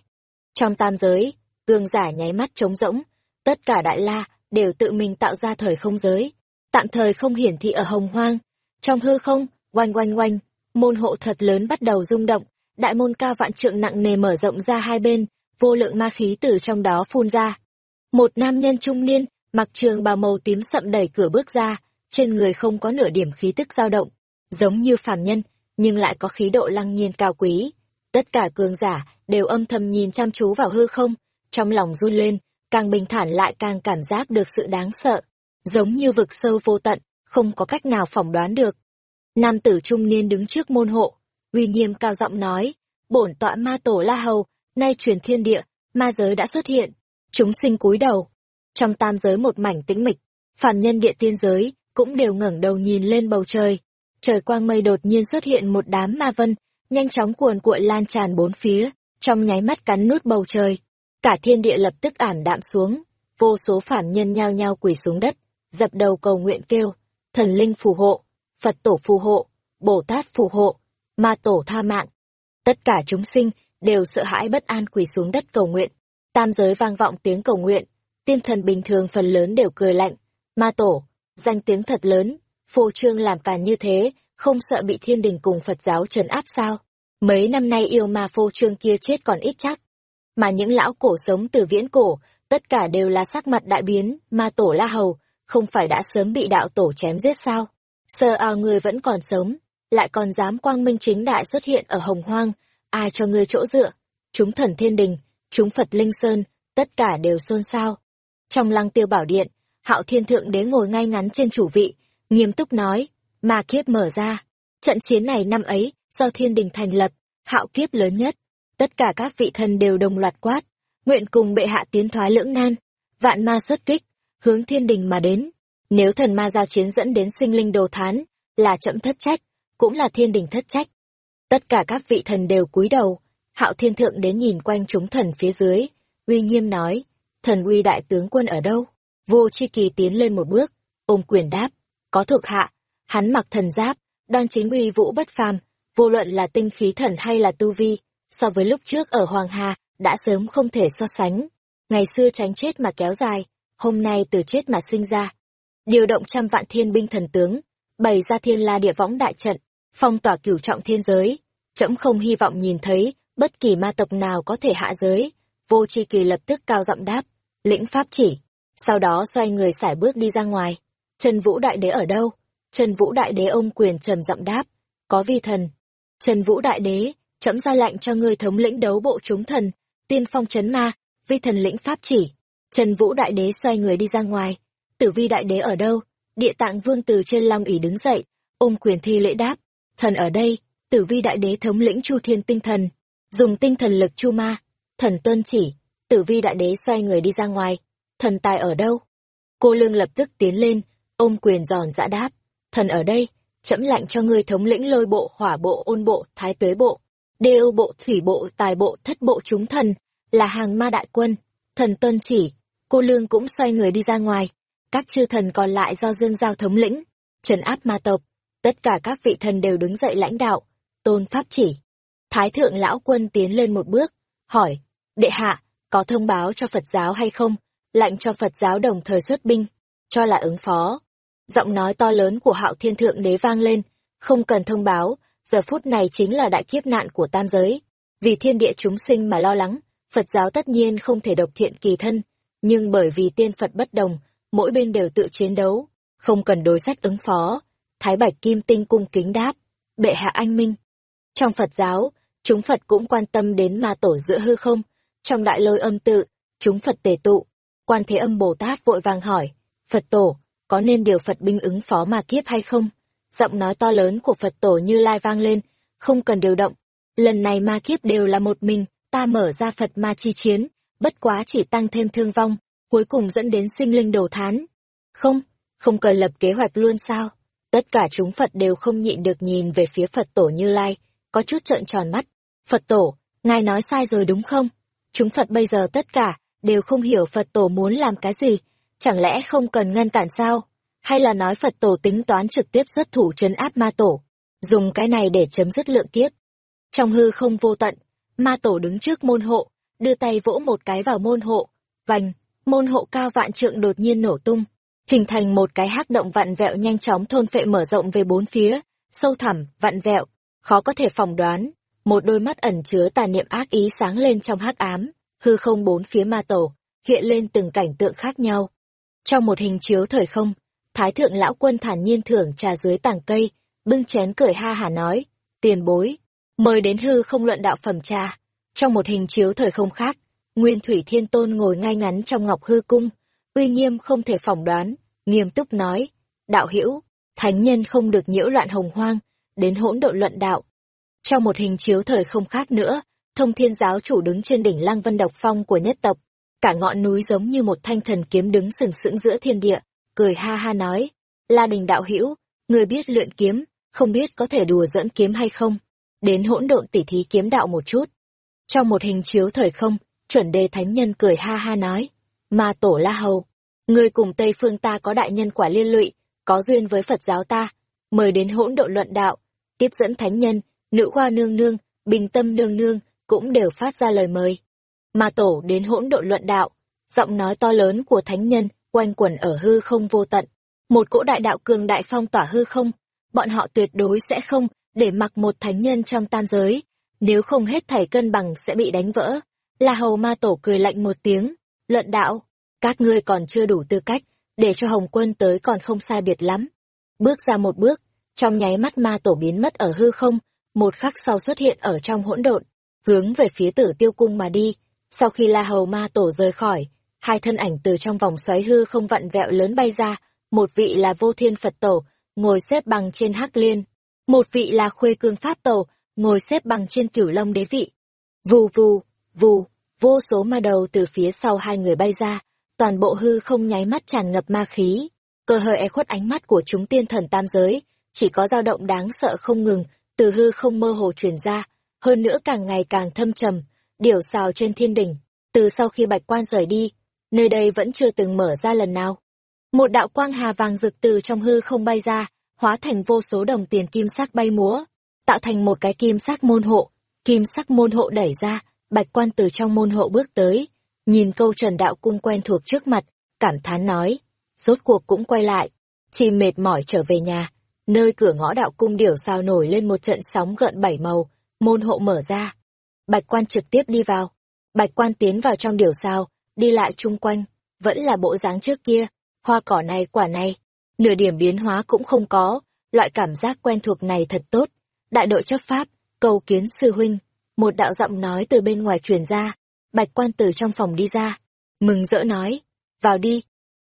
Trong tam giới, cường giả nháy mắt trống rỗng, tất cả đại la đều tự mình tạo ra thời không giới, tạm thời không hiển thị ở hồng hoang. Trong hư không, oanh oanh oanh, môn hộ thật lớn bắt đầu rung động, đại môn cao vạn trượng nặng nề mở rộng ra hai bên, vô lượng ma khí từ trong đó phun ra. Một nam nhân trung niên, mặc trường bào màu tím sậm đẩy cửa bước ra, trên người không có nửa điểm khí tức dao động, giống như phàm nhân, nhưng lại có khí độ lăng nhiên cao quý. Tất cả cường giả đều âm thầm nhìn chăm chú vào hư không, trong lòng run lên, càng bình thản lại càng cảm giác được sự đáng sợ, giống như vực sâu vô tận, không có cách nào phỏng đoán được. Nam tử trung niên đứng trước môn hộ, uy nghiêm cao giọng nói, bổn tọa ma tổ La Hầu, nay truyền thiên địa, ma giới đã xuất hiện, chúng sinh cúi đầu. Trong tam giới một mảnh tĩnh mịch, phản nhân địa tiên giới cũng đều ngẩng đầu nhìn lên bầu trời. Trời quang mây đột nhiên xuất hiện một đám ma vân, nhanh chóng cuồn cuộn lan tràn bốn phía, trong nháy mắt cắn nút bầu trời. Cả thiên địa lập tức ảm đạm xuống, vô số phản nhân nhao nhao quỳ xuống đất, dập đầu cầu nguyện kêu, thần linh phù hộ, Phật tổ phù hộ, Bồ Tát phù hộ, ma tổ tha mạng. Tất cả chúng sinh đều sợ hãi bất an quỳ xuống đất cầu nguyện. Tam giới vang vọng tiếng cầu nguyện, tiên thần bình thường phần lớn đều cười lạnh. Ma tổ, danh tiếng thật lớn, phô trương làm càn như thế, không sợ bị thiên đình cùng Phật giáo trấn áp sao? Mấy năm nay yêu ma phô trương kia chết còn ít chắc. Mà những lão cổ sống từ viễn cổ, tất cả đều là sắc mặt đại biến, ma tổ La Hầu, không phải đã sớm bị đạo tổ chém giết sao? Sơ ao à, người vẫn còn sống, lại còn dám quang minh chính đại xuất hiện ở hồng hoang, ai cho ngươi chỗ dựa? Chúng thần thiên đình, chúng Phật Linh Sơn, tất cả đều xôn xao. Trong lăng tiêu bảo điện, hạo thiên thượng đế ngồi ngay ngắn trên chủ vị, nghiêm túc nói, mà kiếp mở ra. Trận chiến này năm ấy, do thiên đình thành lập, hạo kiếp lớn nhất. Tất cả các vị thần đều đồng loạt quát, nguyện cùng bệ hạ tiến thoái lưỡng nan, vạn ma xuất kích, hướng thiên đình mà đến. Nếu thần ma giao chiến dẫn đến sinh linh đồ thán, là chậm thất trách, cũng là thiên đình thất trách. Tất cả các vị thần đều cúi đầu, hạo thiên thượng đến nhìn quanh chúng thần phía dưới, uy nghiêm nói, thần uy đại tướng quân ở đâu? Vô chi kỳ tiến lên một bước, ôm quyền đáp, có thuộc hạ, hắn mặc thần giáp, đoan chính uy vũ bất phàm, vô luận là tinh khí thần hay là tu vi, so với lúc trước ở Hoàng Hà, đã sớm không thể so sánh. Ngày xưa tránh chết mà kéo dài, hôm nay từ chết mà sinh ra. Điều động trăm vạn thiên binh thần tướng, bày ra thiên la địa võng đại trận, phong tỏa cửu trọng thiên giới. Trẫm không hy vọng nhìn thấy bất kỳ ma tộc nào có thể hạ giới. Vô tri kỳ lập tức cao giọng đáp, lĩnh pháp chỉ. Sau đó xoay người sải bước đi ra ngoài. Trần Vũ Đại Đế ở đâu? Trần Vũ Đại Đế ông quyền trầm giọng đáp, có vi thần. Trần Vũ Đại Đế, trẫm ra lệnh cho ngươi thống lĩnh đấu bộ chúng thần, tiên phong chấn ma, vi thần lĩnh pháp chỉ. Trần Vũ Đại Đế xoay người đi ra ngoài. Tử vi Đại Đế ở đâu? Địa tạng vương từ trên long ỷ đứng dậy, ôm quyền thi lễ đáp. Thần ở đây, tử vi Đại Đế thống lĩnh chu thiên tinh thần. Dùng tinh thần lực chu ma. Thần tuân chỉ, tử vi Đại Đế xoay người đi ra ngoài. Thần tài ở đâu? Cô lương lập tức tiến lên, ôm quyền giòn dã đáp. Thần ở đây, chẫm lạnh cho ngươi thống lĩnh lôi bộ, hỏa bộ, ôn bộ, thái tuế bộ, đê bộ, thủy bộ, tài bộ, thất bộ chúng thần, là hàng ma đại quân. Thần tuân chỉ, cô lương cũng xoay người đi ra ngoài. Các chư thần còn lại do dương giao thống lĩnh, trấn áp ma tộc. Tất cả các vị thần đều đứng dậy lãnh đạo, tôn pháp chỉ. Thái thượng lão quân tiến lên một bước, hỏi, đệ hạ, có thông báo cho Phật giáo hay không? lệnh cho Phật giáo đồng thời xuất binh, cho là ứng phó. Giọng nói to lớn của hạo thiên thượng đế vang lên, không cần thông báo, giờ phút này chính là đại kiếp nạn của tam giới. Vì thiên địa chúng sinh mà lo lắng, Phật giáo tất nhiên không thể độc thiện kỳ thân, nhưng bởi vì tiên Phật bất đồng, mỗi bên đều tự chiến đấu, không cần đối sách ứng phó. Thái Bạch Kim Tinh cung kính đáp, bệ hạ anh minh. Trong Phật giáo, chúng Phật cũng quan tâm đến ma tổ giữa hư không, trong đại lôi âm tự, chúng Phật tề tụ. Quan Thế Âm Bồ Tát vội vàng hỏi, Phật tổ, có nên điều Phật binh ứng phó ma kiếp hay không? Giọng nói to lớn của Phật tổ như lai vang lên, không cần điều động. Lần này ma kiếp đều là một mình, ta mở ra Phật ma chi chiến, bất quá chỉ tăng thêm thương vong, cuối cùng dẫn đến sinh linh đổ thán. Không, không cần lập kế hoạch luôn sao? Tất cả chúng Phật đều không nhịn được nhìn về phía Phật tổ Như Lai, có chút trợn tròn mắt. Phật tổ, ngài nói sai rồi đúng không? Chúng Phật bây giờ tất cả, đều không hiểu Phật tổ muốn làm cái gì, chẳng lẽ không cần ngăn cản sao? Hay là nói Phật tổ tính toán trực tiếp xuất thủ trấn áp ma tổ, dùng cái này để chấm dứt lượng kiếp. Trong hư không vô tận, ma tổ đứng trước môn hộ, đưa tay vỗ một cái vào môn hộ, vành, môn hộ cao vạn trượng đột nhiên nổ tung, hình thành một cái hắc động vặn vẹo nhanh chóng thôn phệ mở rộng về bốn phía, sâu thẳm, vặn vẹo, khó có thể phỏng đoán. Một đôi mắt ẩn chứa tà niệm ác ý sáng lên trong hắc ám, hư không bốn phía ma tổ, hiện lên từng cảnh tượng khác nhau. Trong một hình chiếu thời không, Thái thượng lão quân thản nhiên thưởng trà dưới tàng cây, bưng chén cười ha hả nói, tiền bối, mời đến hư không luận đạo phẩm trà. Trong một hình chiếu thời không khác, Nguyên Thủy Thiên Tôn ngồi ngay ngắn trong ngọc hư cung, uy nghiêm không thể phỏng đoán, nghiêm túc nói, đạo hữu thánh nhân không được nhiễu loạn hồng hoang, đến hỗn độn luận đạo. Trong một hình chiếu thời không khác nữa, thông thiên giáo chủ đứng trên đỉnh lăng vân độc phong của nhất tộc, cả ngọn núi giống như một thanh thần kiếm đứng sừng sững giữa thiên địa, cười ha ha nói, La Đình đạo hữu, người biết luyện kiếm, không biết có thể đùa dẫn kiếm hay không? Đến hỗn độn tỉ thí kiếm đạo một chút. Trong một hình chiếu thời không, chuẩn đề thánh nhân cười ha ha nói, Ma tổ La Hầu, người cùng Tây Phương ta có đại nhân quả liên lụy, có duyên với Phật giáo ta, mời đến hỗn độn luận đạo, tiếp dẫn thánh nhân, nữ hoa nương nương, bình tâm nương nương, cũng đều phát ra lời mời. Ma tổ đến hỗn độn luận đạo, giọng nói to lớn của thánh nhân, quanh quẩn ở hư không vô tận. Một cỗ đại đạo cường đại phong tỏa hư không, bọn họ tuyệt đối sẽ không để mặc một thánh nhân trong tam giới, nếu không hết thảy cân bằng sẽ bị đánh vỡ. La Hầu Ma Tổ cười lạnh một tiếng, luận đạo, các ngươi còn chưa đủ tư cách, để cho Hồng Quân tới còn không sai biệt lắm. Bước ra một bước, trong nháy mắt ma tổ biến mất ở hư không, một khắc sau xuất hiện ở trong hỗn độn, hướng về phía tử tiêu cung mà đi. Sau khi La Hầu ma tổ rời khỏi, hai thân ảnh từ trong vòng xoáy hư không vặn vẹo lớn bay ra, một vị là vô thiên Phật tổ, ngồi xếp bằng trên hắc liên, một vị là khuê cương pháp tổ, ngồi xếp bằng trên cửu long đế vị. Vù vù, vù, vô số ma đầu từ phía sau hai người bay ra, toàn bộ hư không nháy mắt tràn ngập ma khí, cơ hơi e khuất ánh mắt của chúng tiên thần tam giới, chỉ có dao động đáng sợ không ngừng, từ hư không mơ hồ truyền ra, hơn nữa càng ngày càng thâm trầm, điểu xào trên thiên đỉnh, từ sau khi bạch quan rời đi, nơi đây vẫn chưa từng mở ra lần nào. Một đạo quang hà vàng rực từ trong hư không bay ra, hóa thành vô số đồng tiền kim sắc bay múa, tạo thành một cái kim sắc môn hộ, kim sắc môn hộ đẩy ra, bạch quan từ trong môn hộ bước tới, nhìn câu trần đạo cung quen thuộc trước mặt, cảm thán nói, rốt cuộc cũng quay lại, chỉ mệt mỏi trở về nhà, nơi cửa ngõ đạo cung điểu sao nổi lên một trận sóng gợn bảy màu, môn hộ mở ra. Bạch quan trực tiếp đi vào, bạch quan tiến vào trong điểu sao, đi lại chung quanh, vẫn là bộ dáng trước kia, hoa cỏ này quả này, nửa điểm biến hóa cũng không có, loại cảm giác quen thuộc này thật tốt. Đại đội chấp pháp, cầu kiến sư huynh, một đạo giọng nói từ bên ngoài truyền ra, bạch quan từ trong phòng đi ra, mừng rỡ nói, vào đi.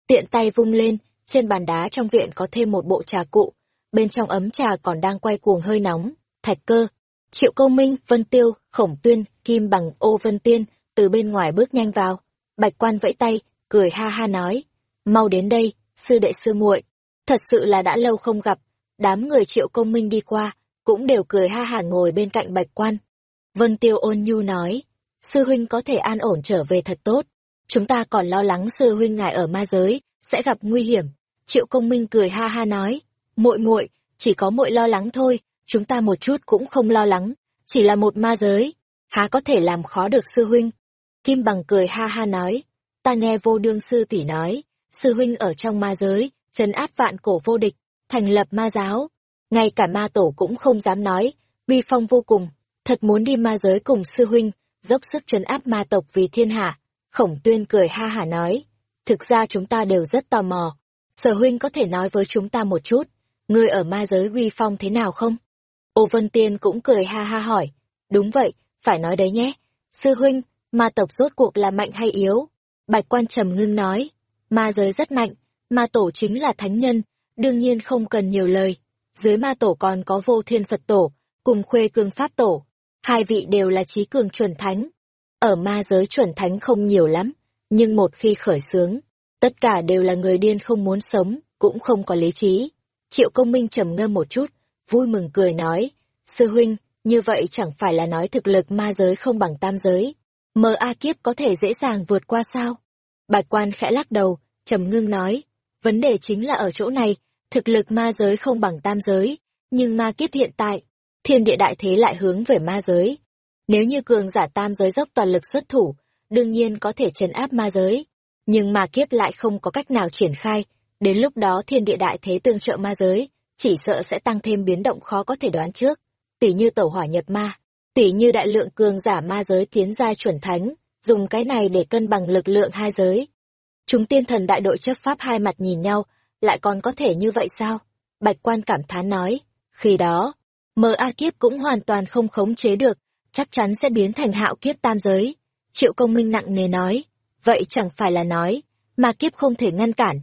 Tiện tay vung lên, trên bàn đá trong viện có thêm một bộ trà cụ, bên trong ấm trà còn đang quay cuồng hơi nóng, thạch cơ. Triệu công minh, Vân Tiêu, Khổng Tuyên, Kim Bằng, Ô Vân Tiên, từ bên ngoài bước nhanh vào. Bạch quan vẫy tay, cười ha ha nói, mau đến đây, sư đệ sư muội Thật sự là đã lâu không gặp, đám người triệu công minh đi qua, cũng đều cười ha hả ngồi bên cạnh bạch quan. Vân Tiêu ôn nhu nói, sư huynh có thể an ổn trở về thật tốt. Chúng ta còn lo lắng sư huynh ngài ở ma giới, sẽ gặp nguy hiểm. Triệu công minh cười ha ha nói, muội muội chỉ có muội lo lắng thôi, chúng ta một chút cũng không lo lắng, chỉ là một ma giới, há có thể làm khó được sư huynh. Kim bằng cười ha ha nói, ta nghe vô đương sư tỷ nói, sư huynh ở trong ma giới, trấn áp vạn cổ vô địch, thành lập ma giáo. Ngay cả ma tổ cũng không dám nói, uy phong vô cùng, thật muốn đi ma giới cùng sư huynh, dốc sức trấn áp ma tộc vì thiên hạ. Khổng tuyên cười ha hả nói, thực ra chúng ta đều rất tò mò, sở huynh có thể nói với chúng ta một chút, ngươi ở ma giới uy phong thế nào không? Ô Vân Tiên cũng cười ha ha hỏi, đúng vậy, phải nói đấy nhé, sư huynh, ma tộc rốt cuộc là mạnh hay yếu? Bạch quan trầm ngưng nói, ma giới rất mạnh, ma tổ chính là thánh nhân, đương nhiên không cần nhiều lời. Dưới ma tổ còn có vô thiên Phật tổ, cùng khuê cương Pháp tổ. Hai vị đều là trí cường chuẩn thánh. Ở ma giới chuẩn thánh không nhiều lắm, nhưng một khi khởi sướng, tất cả đều là người điên không muốn sống, cũng không có lý trí. Triệu công minh trầm ngâm một chút, vui mừng cười nói, sư huynh, như vậy chẳng phải là nói thực lực ma giới không bằng tam giới. Mơ A kiếp có thể dễ dàng vượt qua sao? Bạch quan khẽ lắc đầu, trầm ngưng nói, vấn đề chính là ở chỗ này, thực lực ma giới không bằng tam giới, nhưng ma kiếp hiện tại, thiên địa đại thế lại hướng về ma giới. Nếu như cường giả tam giới dốc toàn lực xuất thủ, đương nhiên có thể trấn áp ma giới, nhưng ma kiếp lại không có cách nào triển khai, đến lúc đó thiên địa đại thế tương trợ ma giới, chỉ sợ sẽ tăng thêm biến động khó có thể đoán trước, tỷ như tẩu hỏa nhập ma, tỷ như đại lượng cường giả ma giới tiến ra chuẩn thánh, dùng cái này để cân bằng lực lượng hai giới. Chúng tiên thần đại đội chấp pháp hai mặt nhìn nhau, lại còn có thể như vậy sao? Bạch quan cảm thán nói, khi đó, mờ A kiếp cũng hoàn toàn không khống chế được, chắc chắn sẽ biến thành hạo kiếp tam giới. Triệu công minh nặng nề nói, vậy chẳng phải là nói, ma kiếp không thể ngăn cản.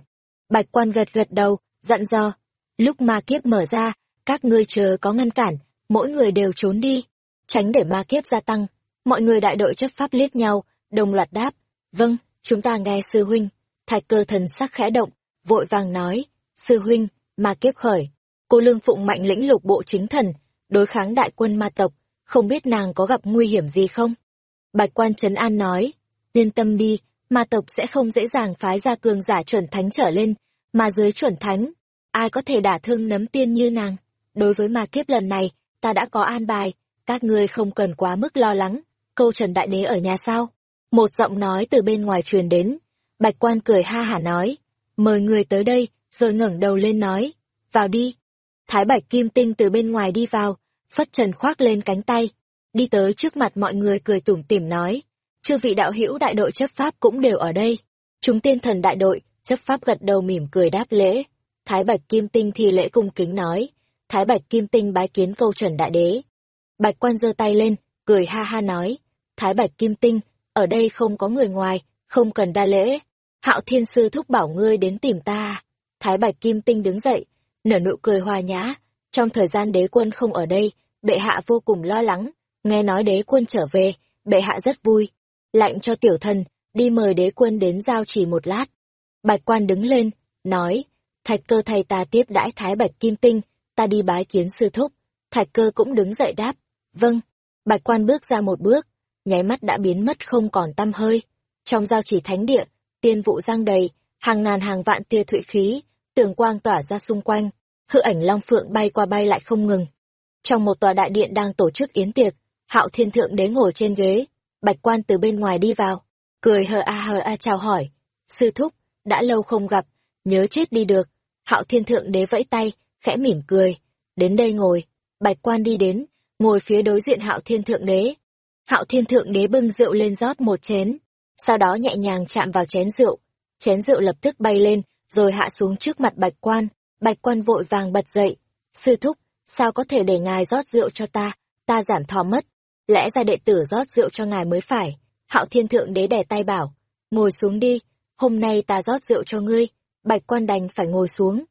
Bạch quan gật gật đầu, dặn dò, lúc ma kiếp mở ra, các ngươi chờ có ngăn cản, mỗi người đều trốn đi, tránh để ma kiếp gia tăng. Mọi người đại đội chấp pháp liếc nhau, đồng loạt đáp, vâng, chúng ta nghe sư huynh. Thạch cơ thần sắc khẽ động, vội vàng nói, sư huynh, ma kiếp khởi. Cô lương phụng mạnh lĩnh lục bộ chính thần, đối kháng đại quân ma tộc, không biết nàng có gặp nguy hiểm gì không? Bạch quan trấn an nói, yên tâm đi, ma tộc sẽ không dễ dàng phái ra cường giả chuẩn thánh trở lên, mà dưới chuẩn thánh, ai có thể đả thương nấm tiên như nàng. Đối với ma kiếp lần này, ta đã có an bài, các ngươi không cần quá mức lo lắng, câu trần đại đế ở nhà sao? Một giọng nói từ bên ngoài truyền đến, bạch quan cười ha hả nói, mời người tới đây, rồi ngẩng đầu lên nói, vào đi. Thái bạch kim tinh từ bên ngoài đi vào, phất trần khoác lên cánh tay, đi tới trước mặt mọi người cười tủm tỉm nói, chư vị đạo hữu đại đội chấp pháp cũng đều ở đây. Chúng tiên thần đại đội, chấp pháp gật đầu mỉm cười đáp lễ. Thái Bạch Kim Tinh thì lễ cung kính nói. Thái Bạch Kim Tinh bái kiến câu trần đại đế. Bạch quan giơ tay lên, cười ha ha nói. Thái Bạch Kim Tinh, ở đây không có người ngoài, không cần đa lễ. Hạo Thiên Sư thúc bảo ngươi đến tìm ta. Thái Bạch Kim Tinh đứng dậy, nở nụ cười hòa nhã. Trong thời gian đế quân không ở đây, bệ hạ vô cùng lo lắng. Nghe nói đế quân trở về, bệ hạ rất vui. Lạnh cho tiểu thần, đi mời đế quân đến giao chỉ một lát. Bạch quan đứng lên, nói, thạch cơ thầy ta tiếp đãi Thái Bạch Kim Tinh, ta đi bái kiến sư thúc. Thạch cơ cũng đứng dậy đáp, vâng. Bạch quan bước ra một bước, nháy mắt đã biến mất không còn tăm hơi. Trong giao chỉ thánh địa, tiên vụ giang đầy, hàng ngàn hàng vạn tia thụy khí, tường quang tỏa ra xung quanh, hư ảnh long phượng bay qua bay lại không ngừng. Trong một tòa đại điện đang tổ chức yến tiệc, hạo thiên thượng đế ngồi trên ghế, bạch quan từ bên ngoài đi vào, cười hờ a hờ a chào hỏi. Sư thúc, đã lâu không gặp, nhớ chết đi được. Hạo thiên thượng đế vẫy tay, khẽ mỉm cười. Đến đây ngồi, bạch quan đi đến, ngồi phía đối diện hạo thiên thượng đế. Hạo thiên thượng đế bưng rượu lên rót một chén, sau đó nhẹ nhàng chạm vào chén rượu. Chén rượu lập tức bay lên, rồi hạ xuống trước mặt bạch quan. Bạch quan vội vàng bật dậy. Sư thúc, sao có thể để ngài rót rượu cho ta, ta giảm thò mất. Lẽ ra đệ tử rót rượu cho ngài mới phải. Hạo thiên thượng đế đè tay bảo, ngồi xuống đi, hôm nay ta rót rượu cho ngươi. Bạch quan đành phải ngồi xuống.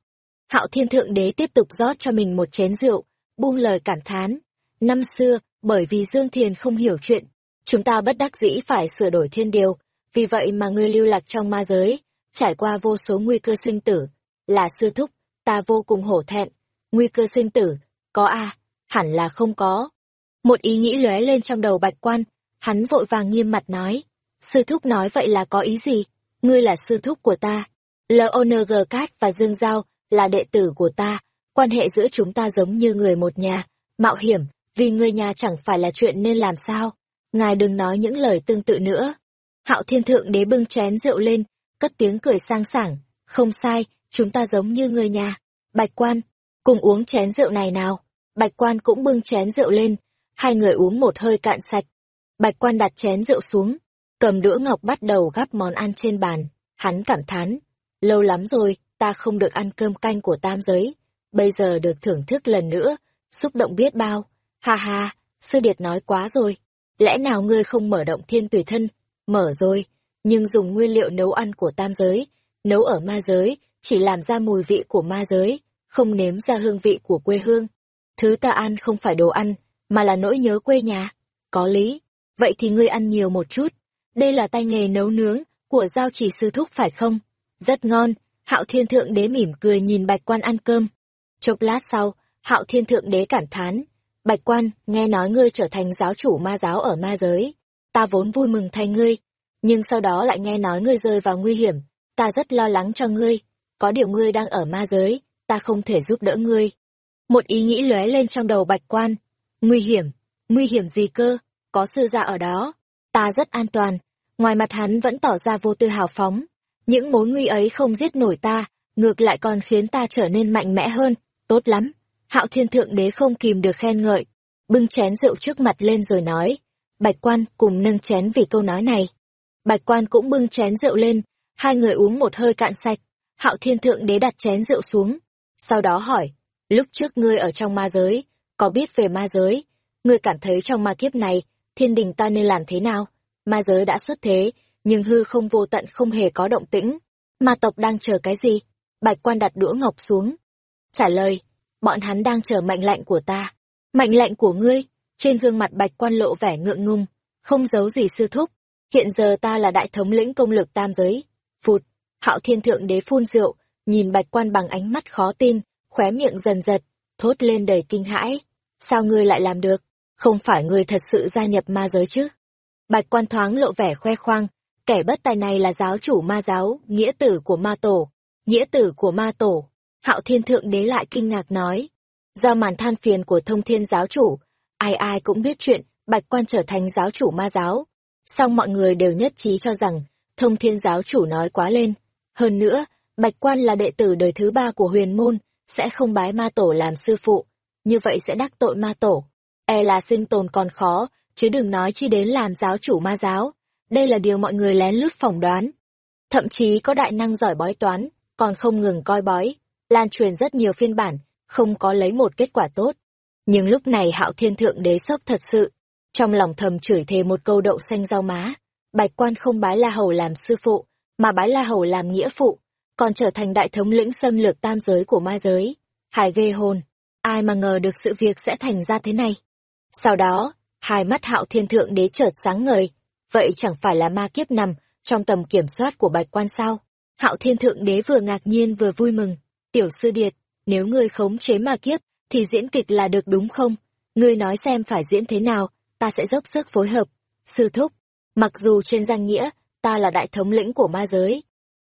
Hạo thiên thượng đế tiếp tục rót cho mình một chén rượu, buông lời cảm thán. Năm xưa, bởi vì Dương Thiền không hiểu chuyện, chúng ta bất đắc dĩ phải sửa đổi thiên điều, vì vậy mà ngươi lưu lạc trong ma giới, trải qua vô số nguy cơ sinh tử. Là sư thúc, ta vô cùng hổ thẹn. Nguy cơ sinh tử, có a à? hẳn là không có. Một ý nghĩ lóe lên trong đầu bạch quan, hắn vội vàng nghiêm mặt nói. Sư thúc nói vậy là có ý gì? Ngươi là sư thúc của ta. LONG Cát và Dương Giao là đệ tử của ta, quan hệ giữa chúng ta giống như người một nhà, mạo hiểm, vì người nhà chẳng phải là chuyện nên làm sao. Ngài đừng nói những lời tương tự nữa. Hạo thiên thượng đế bưng chén rượu lên, cất tiếng cười sang sảng. Không sai, chúng ta giống như người nhà. Bạch quan, cùng uống chén rượu này nào. Bạch quan cũng bưng chén rượu lên, hai người uống một hơi cạn sạch. Bạch quan đặt chén rượu xuống, cầm đũa ngọc bắt đầu gắp món ăn trên bàn. Hắn cảm thán, lâu lắm rồi, ta không được ăn cơm canh của tam giới. Bây giờ được thưởng thức lần nữa, xúc động biết bao. Ha ha, sư điệt nói quá rồi. Lẽ nào ngươi không mở động thiên tùy thân? Mở rồi, nhưng dùng nguyên liệu nấu ăn của tam giới, nấu ở ma giới, chỉ làm ra mùi vị của ma giới, không nếm ra hương vị của quê hương. Thứ ta ăn không phải đồ ăn, mà là nỗi nhớ quê nhà. Có lý, vậy thì ngươi ăn nhiều một chút. Đây là tay nghề nấu nướng của giao chỉ sư thúc phải không? Rất ngon, hạo thiên thượng đế mỉm cười nhìn bạch quan ăn cơm. Chốc lát sau, hạo thiên thượng đế cảm thán, Bạch quan, nghe nói ngươi trở thành giáo chủ ma giáo ở ma giới. Ta vốn vui mừng thay ngươi, nhưng sau đó lại nghe nói ngươi rơi vào nguy hiểm. Ta rất lo lắng cho ngươi. Có điều ngươi đang ở ma giới, ta không thể giúp đỡ ngươi. Một ý nghĩ lóe lên trong đầu bạch quan. Nguy hiểm? Nguy hiểm gì cơ? Có sư gia ở đó. Ta rất an toàn. Ngoài mặt hắn vẫn tỏ ra vô tư hào phóng. Những mối nguy ấy không giết nổi ta, ngược lại còn khiến ta trở nên mạnh mẽ hơn. Tốt lắm Hạo Thiên Thượng Đế không kìm được khen ngợi, bưng chén rượu trước mặt lên rồi nói, Bạch Quan cùng nâng chén vì câu nói này. Bạch Quan cũng bưng chén rượu lên, hai người uống một hơi cạn sạch, Hạo Thiên Thượng Đế đặt chén rượu xuống, sau đó hỏi, lúc trước ngươi ở trong ma giới, có biết về ma giới, ngươi cảm thấy trong ma kiếp này, thiên đình ta nên làm thế nào? Ma giới đã xuất thế, nhưng hư không vô tận không hề có động tĩnh. Ma tộc đang chờ cái gì? Bạch quan đặt đũa ngọc xuống. Trả lời, bọn hắn đang chờ mệnh lệnh của ta. Mệnh lệnh của ngươi, trên gương mặt bạch quan lộ vẻ ngượng ngùng, không giấu gì sư thúc. Hiện giờ ta là đại thống lĩnh công lực tam giới. Phụt, hạo thiên thượng đế phun rượu, nhìn bạch quan bằng ánh mắt khó tin, khóe miệng dần giật, thốt lên đầy kinh hãi. Sao ngươi lại làm được? Không phải ngươi thật sự gia nhập ma giới chứ? Bạch quan thoáng lộ vẻ khoe khoang, kẻ bất tài này là giáo chủ ma giáo, nghĩa tử của ma tổ. Nghĩa tử của ma tổ, Hạo Thiên Thượng Đế lại kinh ngạc nói. Do màn than phiền của thông thiên giáo chủ, ai ai cũng biết chuyện Bạch Quan trở thành giáo chủ ma giáo. Song mọi người đều nhất trí cho rằng, thông thiên giáo chủ nói quá lên. Hơn nữa, Bạch Quan là đệ tử đời thứ ba của huyền môn, sẽ không bái ma tổ làm sư phụ. Như vậy sẽ đắc tội ma tổ. E là sinh tồn còn khó, chứ đừng nói chi đến làm giáo chủ ma giáo. đây là điều mọi người lén lút phỏng đoán. Thậm chí có đại năng giỏi bói toán, còn không ngừng coi bói, lan truyền rất nhiều phiên bản, không có lấy một kết quả tốt. Nhưng lúc này hạo thiên thượng đế sốc thật sự, trong lòng thầm chửi thề một câu đậu xanh rau má, bạch quan không bái La Hầu làm sư phụ, mà bái La Hầu làm nghĩa phụ, còn trở thành đại thống lĩnh xâm lược tam giới của ma giới. Hài ghê hồn, ai mà ngờ được sự việc sẽ thành ra thế này. Sau đó, hai mắt hạo thiên thượng đế chợt sáng ngời, vậy chẳng phải là ma kiếp nằm trong tầm kiểm soát của bạch quan sao? Hạo thiên thượng đế vừa ngạc nhiên vừa vui mừng, tiểu sư điệt, nếu ngươi khống chế ma kiếp, thì diễn kịch là được đúng không? Ngươi nói xem phải diễn thế nào, ta sẽ dốc sức phối hợp. Sư thúc, mặc dù trên danh nghĩa, ta là đại thống lĩnh của ma giới,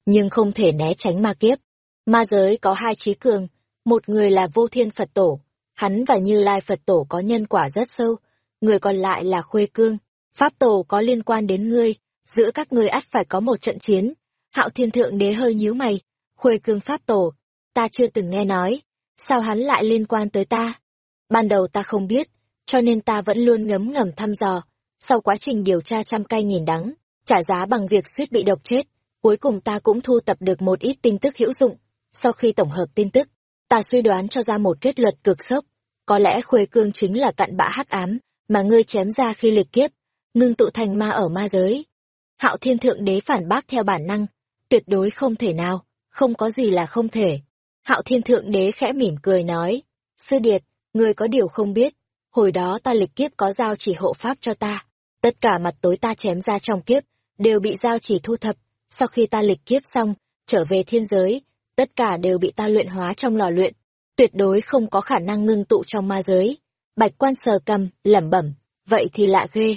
nhưng không thể né tránh ma kiếp. Ma giới có hai trí cường, một người là vô thiên Phật tổ, hắn và Như Lai Phật tổ có nhân quả rất sâu, người còn lại là Khuê Cương, Pháp tổ có liên quan đến ngươi, giữa các ngươi ắt phải có một trận chiến. Hạo Thiên Thượng Đế hơi nhíu mày, Khuê Cương Pháp tổ, ta chưa từng nghe nói, sao hắn lại liên quan tới ta? Ban đầu ta không biết, cho nên ta vẫn luôn ngấm ngầm thăm dò, sau quá trình điều tra trăm cay nhìn đắng, trả giá bằng việc suýt bị độc chết, cuối cùng ta cũng thu tập được một ít tin tức hữu dụng. Sau khi tổng hợp tin tức, ta suy đoán cho ra một kết luận cực sốc. Có lẽ Khuê Cương chính là cặn bã hắc ám mà ngươi chém ra khi lịch kiếp, ngưng tụ thành ma ở ma giới. Hạo Thiên Thượng Đế phản bác theo bản năng, tuyệt đối không thể nào, không có gì là không thể. Hạo Thiên Thượng Đế khẽ mỉm cười nói, Sư Điệt, ngươi có điều không biết, hồi đó ta lịch kiếp có giao chỉ hộ pháp cho ta. Tất cả mặt tối ta chém ra trong kiếp, đều bị giao chỉ thu thập, sau khi ta lịch kiếp xong, trở về thiên giới, tất cả đều bị ta luyện hóa trong lò luyện, tuyệt đối không có khả năng ngưng tụ trong ma giới. Bạch quan sờ cầm, lẩm bẩm, vậy thì lạ ghê.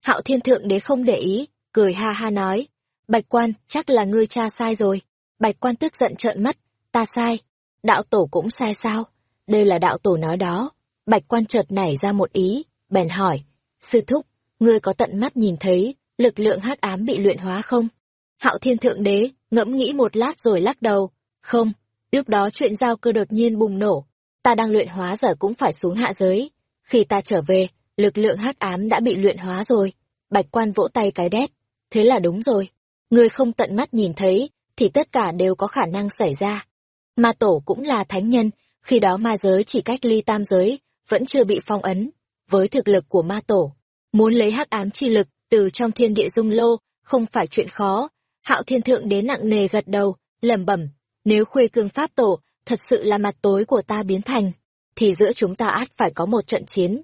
Hạo thiên thượng đế không để ý, cười ha ha nói, bạch quan, chắc là ngươi cha sai rồi. Bạch quan tức giận trợn mắt, ta sai. Đạo tổ cũng sai sao? Đây là đạo tổ nói đó. Bạch quan chợt nảy ra một ý, bèn hỏi, sư thúc, ngươi có tận mắt nhìn thấy lực lượng hắc ám bị luyện hóa không? Hạo thiên thượng đế, ngẫm nghĩ một lát rồi lắc đầu, không, lúc đó chuyện giao cơ đột nhiên bùng nổ, ta đang luyện hóa giờ cũng phải xuống hạ giới. Khi ta trở về, lực lượng hắc ám đã bị luyện hóa rồi. Bạch quan vỗ tay cái đét, thế là đúng rồi. Người không tận mắt nhìn thấy, thì tất cả đều có khả năng xảy ra. Ma tổ cũng là thánh nhân, khi đó ma giới chỉ cách ly tam giới, vẫn chưa bị phong ấn. Với thực lực của ma tổ, muốn lấy hắc ám chi lực từ trong thiên địa dung lô, không phải chuyện khó. Hạo thiên thượng đế nặng nề gật đầu, lẩm bẩm, nếu khuê cương pháp tổ thật sự là mặt tối của ta biến thành, thì giữa chúng ta át phải có một trận chiến.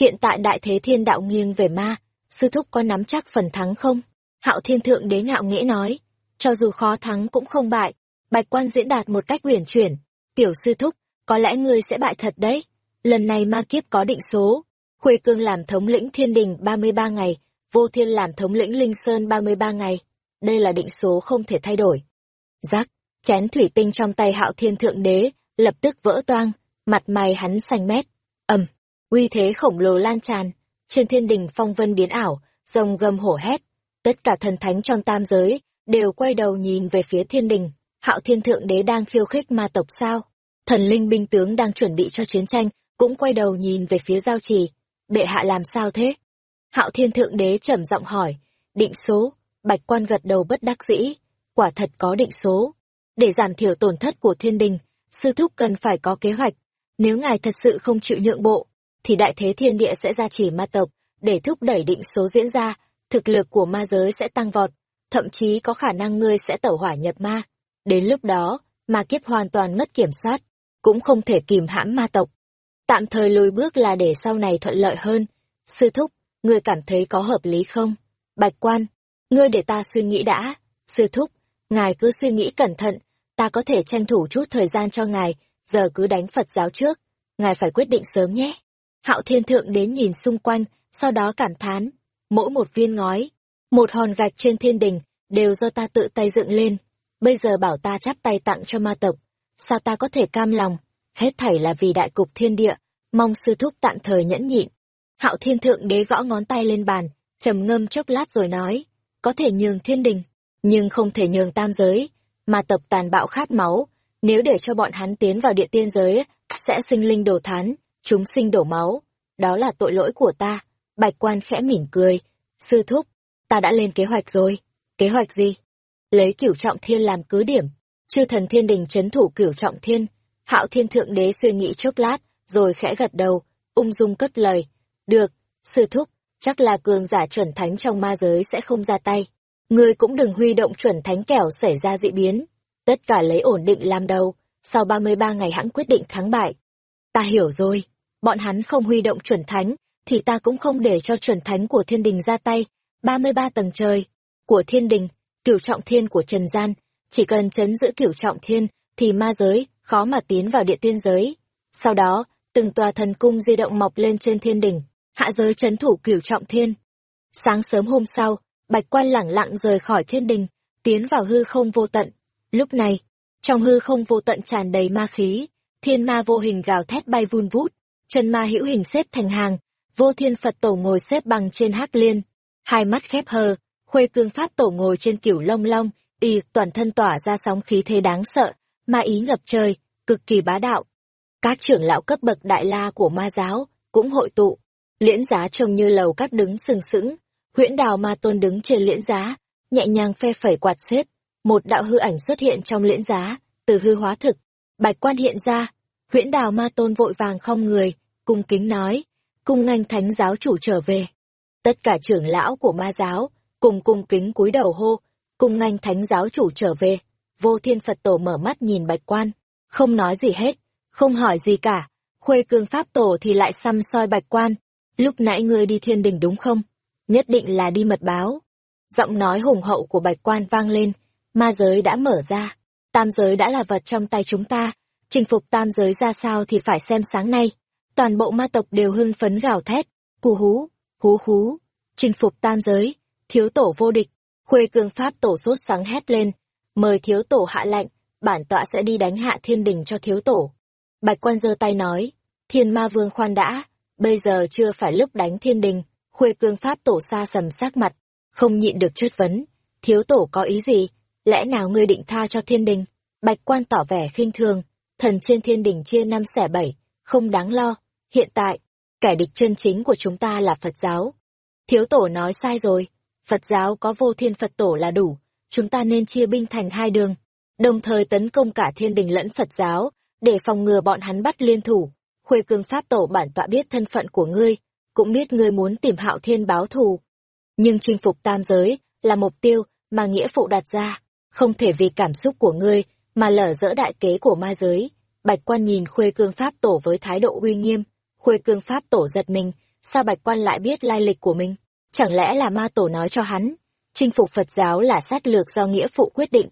Hiện tại đại thế thiên đạo nghiêng về ma, sư thúc có nắm chắc phần thắng không? Hạo thiên thượng đế ngạo nghễ nói, cho dù khó thắng cũng không bại, bạch quan diễn đạt một cách uyển chuyển. Tiểu sư thúc, có lẽ ngươi sẽ bại thật đấy. Lần này ma kiếp có định số. Khuê cương làm thống lĩnh thiên đình 33 ngày, vô thiên làm thống lĩnh linh sơn 33 ngày. Đây là định số không thể thay đổi. Giác, chén thủy tinh trong tay hạo thiên thượng đế, lập tức vỡ toang, mặt mày hắn xanh mét. ầm, uy thế khổng lồ lan tràn, trên thiên đình phong vân biến ảo, rồng gầm hổ hét. Tất cả thần thánh trong tam giới, đều quay đầu nhìn về phía thiên đình. Hạo thiên thượng đế đang khiêu khích ma tộc sao? Thần linh binh tướng đang chuẩn bị cho chiến tranh, cũng quay đầu nhìn về phía giao trì. Bệ hạ làm sao thế? Hạo thiên thượng đế trầm giọng hỏi. Định số, bạch quan gật đầu bất đắc dĩ. Quả thật có định số. Để giảm thiểu tổn thất của thiên đình, sư thúc cần phải có kế hoạch. Nếu ngài thật sự không chịu nhượng bộ, thì đại thế thiên địa sẽ ra chỉ ma tộc, để thúc đẩy định số diễn ra, thực lực của ma giới sẽ tăng vọt, thậm chí có khả năng ngươi sẽ tẩu hỏa nhập ma. Đến lúc đó, ma kiếp hoàn toàn mất kiểm soát, cũng không thể kìm hãm ma tộc. Tạm thời lùi bước là để sau này thuận lợi hơn. Sư thúc, ngươi cảm thấy có hợp lý không? Bạch quan, ngươi để ta suy nghĩ đã. Sư thúc, ngài cứ suy nghĩ cẩn thận, ta có thể tranh thủ chút thời gian cho ngài, giờ cứ đánh Phật giáo trước. Ngài phải quyết định sớm nhé. Hạo thiên thượng đến nhìn xung quanh, sau đó cảm thán. Mỗi một viên ngói, một hòn gạch trên thiên đình, đều do ta tự tay dựng lên. Bây giờ bảo ta chắp tay tặng cho ma tộc. Sao ta có thể cam lòng? Hết thảy là vì đại cục thiên địa, mong sư thúc tạm thời nhẫn nhịn. Hạo thiên thượng đế gõ ngón tay lên bàn, trầm ngâm chốc lát rồi nói, có thể nhường thiên đình, nhưng không thể nhường tam giới, mà tộc tàn bạo khát máu, nếu để cho bọn hắn tiến vào địa tiên giới, sẽ sinh linh đổ thán, chúng sinh đổ máu. Đó là tội lỗi của ta. Bạch quan khẽ mỉm cười. Sư thúc, ta đã lên kế hoạch rồi. Kế hoạch gì? Lấy cửu trọng thiên làm cứ điểm. Chư thần thiên đình chấn thủ cửu trọng thiên. Hạo thiên thượng đế suy nghĩ chốc lát, rồi khẽ gật đầu, ung dung cất lời. Được, sư thúc, chắc là cường giả chuẩn thánh trong ma giới sẽ không ra tay. Ngươi cũng đừng huy động chuẩn thánh kẻo xảy ra dị biến. Tất cả lấy ổn định làm đầu, sau 33 ngày hãng quyết định thắng bại. Ta hiểu rồi, bọn hắn không huy động chuẩn thánh, thì ta cũng không để cho chuẩn thánh của thiên đình ra tay. 33 tầng trời, của thiên đình, cửu trọng thiên của trần gian, chỉ cần chấn giữ cửu trọng thiên, thì ma giới, khó mà tiến vào địa tiên giới. Sau đó, từng tòa thần cung di động mọc lên trên thiên đỉnh, hạ giới chấn thủ cửu trọng thiên. Sáng sớm hôm sau, Bạch Quan lẳng lặng rời khỏi thiên đình, tiến vào hư không vô tận. Lúc này, trong hư không vô tận tràn đầy ma khí, thiên ma vô hình gào thét bay vun vút, chân ma hữu hình xếp thành hàng, vô thiên Phật tổ ngồi xếp bằng trên hắc liên, hai mắt khép hờ, khuê cương pháp tổ ngồi trên cửu long long, y toàn thân tỏa ra sóng khí thế đáng sợ, ma ý ngập trời, cực kỳ bá đạo. Các trưởng lão cấp bậc đại la của ma giáo cũng hội tụ, liễn giá trông như lầu cát đứng sừng sững, huyễn đào ma tôn đứng trên liễn giá, nhẹ nhàng phe phẩy quạt xếp, một đạo hư ảnh xuất hiện trong liễn giá, từ hư hóa thực, bạch quan hiện ra, huyễn đào ma tôn vội vàng không người, cung kính nói, cung nganh thánh giáo chủ trở về. Tất cả trưởng lão của ma giáo, cùng cung kính cúi đầu hô, cung nganh thánh giáo chủ trở về, vô thiên Phật tổ mở mắt nhìn bạch quan, không nói gì hết, không hỏi gì cả, khuê cương pháp tổ thì lại xăm soi bạch quan, lúc nãy ngươi đi thiên đình đúng không? Nhất định là đi mật báo. Giọng nói hùng hậu của bạch quan vang lên, ma giới đã mở ra, tam giới đã là vật trong tay chúng ta, chinh phục tam giới ra sao thì phải xem sáng nay. Toàn bộ ma tộc đều hưng phấn gào thét, cù hú, hú hú, chinh phục tam giới, thiếu tổ vô địch, khuê cương pháp tổ sốt sáng hét lên, mời thiếu tổ hạ lạnh, bản tọa sẽ đi đánh hạ thiên đình cho thiếu tổ. Bạch quan giơ tay nói, thiên ma vương khoan đã, bây giờ chưa phải lúc đánh thiên đình, khuê cương pháp tổ xa sầm sắc mặt, không nhịn được chất vấn, thiếu tổ có ý gì, lẽ nào ngươi định tha cho thiên đình? Bạch quan tỏ vẻ khinh thường, thần trên thiên đình chia năm xẻ bảy, không đáng lo, hiện tại, kẻ địch chân chính của chúng ta là Phật giáo. Thiếu tổ nói sai rồi, Phật giáo có vô thiên Phật tổ là đủ, chúng ta nên chia binh thành hai đường, đồng thời tấn công cả thiên đình lẫn Phật giáo, để phòng ngừa bọn hắn bắt liên thủ. Khuê cương pháp tổ bản tọa biết thân phận của ngươi, cũng biết ngươi muốn tìm hạo thiên báo thù. Nhưng chinh phục tam giới là mục tiêu mà nghĩa phụ đặt ra, không thể vì cảm xúc của ngươi mà lở dỡ đại kế của ma giới. Bạch quan nhìn khuê cương pháp tổ với thái độ uy nghiêm, khuê cương pháp tổ giật mình, sao bạch quan lại biết lai lịch của mình? Chẳng lẽ là ma tổ nói cho hắn? Chinh phục Phật giáo là sách lược do nghĩa phụ quyết định.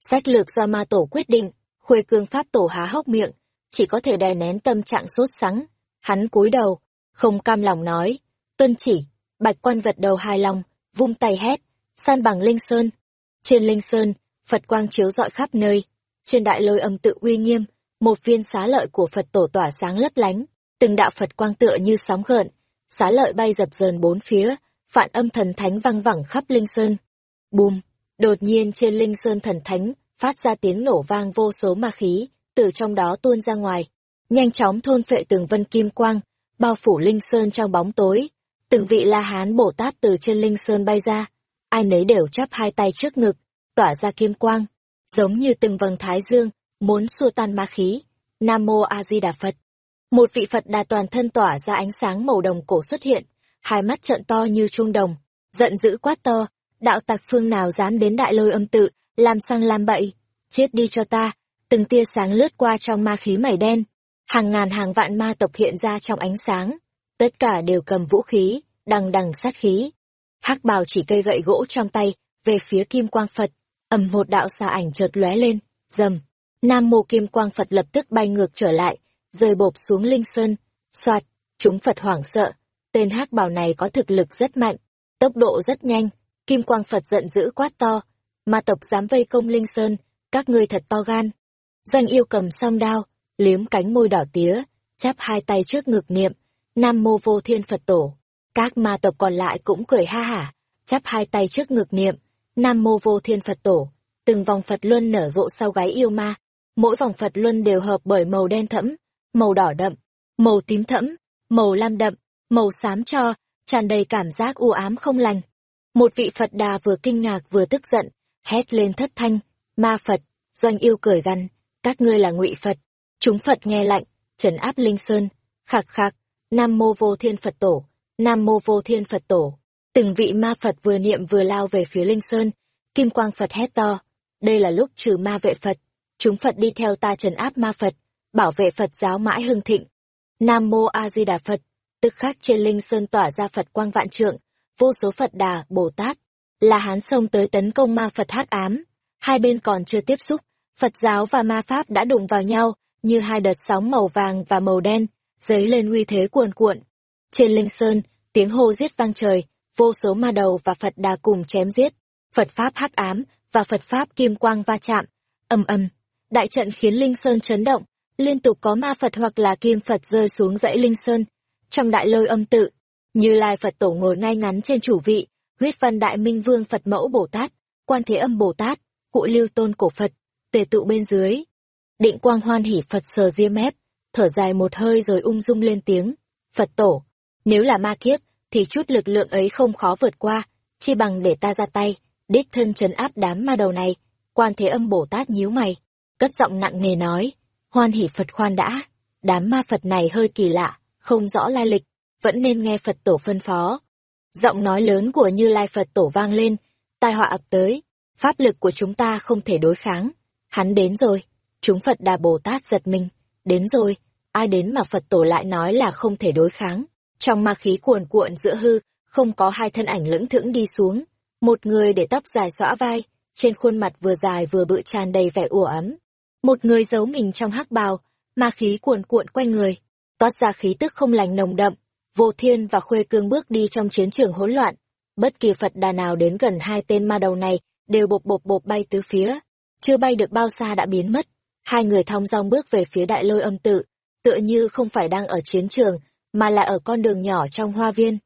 Sách lược do ma tổ quyết định, khuê cương pháp tổ há hốc miệng, chỉ có thể đè nén tâm trạng sốt sắng. Hắn cúi đầu, không cam lòng nói, tuân chỉ, bạch quan vật đầu hài lòng, vung tay hét, san bằng linh sơn. Trên linh sơn, Phật quang chiếu rọi khắp nơi, trên đại lôi âm tự uy nghiêm, một viên xá lợi của Phật tổ tỏa sáng lấp lánh, từng đạo Phật quang tựa như sóng gợn, xá lợi bay dập dờn bốn phía, phản âm thần thánh vang vẳng khắp linh sơn. Bùm, đột nhiên trên linh sơn thần thánh, phát ra tiếng nổ vang vô số ma khí, từ trong đó tuôn ra ngoài, nhanh chóng thôn phệ từng vân kim quang, bao phủ linh sơn trong bóng tối. Từng vị La Hán Bồ Tát từ trên linh sơn bay ra, ai nấy đều chắp hai tay trước ngực, tỏa ra kim quang, giống như từng vầng thái dương, muốn xua tan ma khí. Nam Mô A Di Đà Phật. Một vị Phật đà toàn thân tỏa ra ánh sáng màu đồng cổ xuất hiện, hai mắt trợn to như chuông đồng, giận dữ quát to, đạo tặc phương nào dám đến đại lôi âm tự, làm sang làm bậy, chết đi cho ta, từng tia sáng lướt qua trong ma khí mảy đen, hàng ngàn hàng vạn ma tộc hiện ra trong ánh sáng, tất cả đều cầm vũ khí, đằng đằng sát khí. Hắc bào chỉ cây gậy gỗ trong tay, về phía kim quang Phật, ầm một đạo xà ảnh chợt lóe lên, dầm. Nam mô kim quang Phật lập tức bay ngược trở lại, rơi bộp xuống linh sơn, soạt, chúng Phật hoảng sợ. Tên hắc bào này có thực lực rất mạnh, tốc độ rất nhanh, kim quang Phật giận dữ quát to, ma tộc dám vây công linh sơn, các ngươi thật to gan. Doanh yêu cầm song đao, liếm cánh môi đỏ tía, chắp hai tay trước ngực niệm, Nam mô vô thiên Phật tổ. Các ma tộc còn lại cũng cười ha hả, chắp hai tay trước ngực niệm, Nam mô vô thiên Phật tổ. Từng vòng Phật luân nở rộ sau gáy yêu ma, mỗi vòng Phật luân đều hợp bởi màu đen thẫm, màu đỏ đậm, màu tím thẫm, màu lam đậm, màu xám cho, tràn đầy cảm giác u ám không lành. Một vị Phật đà vừa kinh ngạc vừa tức giận, hét lên thất thanh, ma Phật, doanh yêu cười gằn, các ngươi là ngụy Phật. Chúng Phật nghe lạnh, trấn áp Linh Sơn, khạc khạc, Nam Mô Vô Thiên Phật Tổ, Nam Mô Vô Thiên Phật Tổ. Từng vị ma Phật vừa niệm vừa lao về phía Linh Sơn, Kim Quang Phật hét to, đây là lúc trừ ma vệ Phật, chúng Phật đi theo ta trấn áp ma Phật, bảo vệ Phật giáo mãi hưng thịnh. Nam Mô A Di Đà Phật, tức khắc trên Linh Sơn tỏa ra Phật quang vạn trượng, vô số Phật Đà, Bồ Tát, là hán xông tới tấn công ma Phật hắc ám. Hai bên còn chưa tiếp xúc, Phật giáo và ma Pháp đã đụng vào nhau, như hai đợt sóng màu vàng và màu đen, dấy lên uy thế cuồn cuộn. Trên Linh Sơn, tiếng hô giết vang trời, vô số ma đầu và Phật Đà cùng chém giết. Phật Pháp hắc ám và Phật Pháp kim quang va chạm, ầm ầm. Đại trận khiến Linh Sơn chấn động, liên tục có ma Phật hoặc là kim Phật rơi xuống dãy Linh Sơn. Trong đại lôi âm tự, như Lai Phật Tổ ngồi ngay ngắn trên chủ vị, huyết văn đại minh vương Phật mẫu Bồ Tát, quan thế âm Bồ Tát, cụ lưu tôn cổ Phật, tề tụ bên dưới. Định quang hoan hỉ Phật sờ ria mép, thở dài một hơi rồi ung dung lên tiếng. Phật Tổ, nếu là ma kiếp, thì chút lực lượng ấy không khó vượt qua, chi bằng để ta ra tay, đích thân trấn áp đám ma đầu này. Quan thế âm Bồ Tát nhíu mày, cất giọng nặng nề nói, hoan hỉ Phật khoan đã, đám ma Phật này hơi kỳ lạ, không rõ lai lịch, vẫn nên nghe Phật tổ phân phó. Giọng nói lớn của Như Lai Phật tổ vang lên, tai họa ập tới, pháp lực của chúng ta không thể đối kháng. Hắn đến rồi, chúng Phật Đà Bồ Tát giật mình, đến rồi, ai đến mà Phật tổ lại nói là không thể đối kháng. Trong ma khí cuồn cuộn giữa hư, không có hai thân ảnh lững thững đi xuống, một người để tóc dài xõa vai, trên khuôn mặt vừa dài vừa bự tràn đầy vẻ ủa ấm. Một người giấu mình trong hắc bào, ma khí cuồn cuộn quanh người, toát ra khí tức không lành nồng đậm. Vô Thiên và Khuê Cương bước đi trong chiến trường hỗn loạn. Bất kỳ Phật đà nào đến gần hai tên ma đầu này đều bột bột bột bay tứ phía. Chưa bay được bao xa đã biến mất. Hai người thong dong bước về phía đại lôi âm tự, tựa như không phải đang ở chiến trường, mà là ở con đường nhỏ trong hoa viên.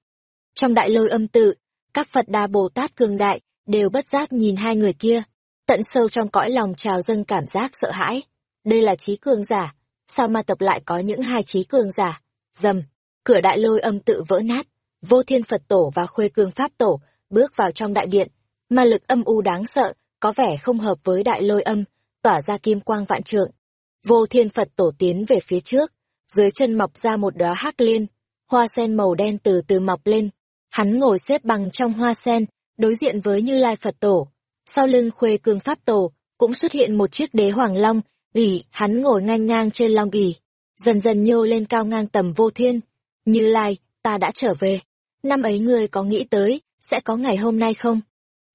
Trong đại lôi âm tự, các Phật Đà Bồ Tát cường đại đều bất giác nhìn hai người kia, tận sâu trong cõi lòng trào dâng cảm giác sợ hãi. Đây là trí cường giả, sao ma tập lại có những hai trí cường giả? Dầm, cửa đại lôi âm tự vỡ nát, vô thiên Phật tổ và khuê cương Pháp tổ bước vào trong đại điện, ma lực âm u đáng sợ, có vẻ không hợp với đại lôi âm, tỏa ra kim quang vạn trượng. Vô thiên Phật tổ tiến về phía trước, dưới chân mọc ra một đóa hắc liên, hoa sen màu đen từ từ mọc lên. Hắn ngồi xếp bằng trong hoa sen, đối diện với Như Lai Phật tổ. Sau lưng khuê cương Pháp tổ, cũng xuất hiện một chiếc đế hoàng long, ỉ, hắn ngồi ngang ngang trên long ỉ, dần dần nhô lên cao ngang tầm vô thiên. Như Lai, ta đã trở về. Năm ấy ngươi có nghĩ tới, sẽ có ngày hôm nay không?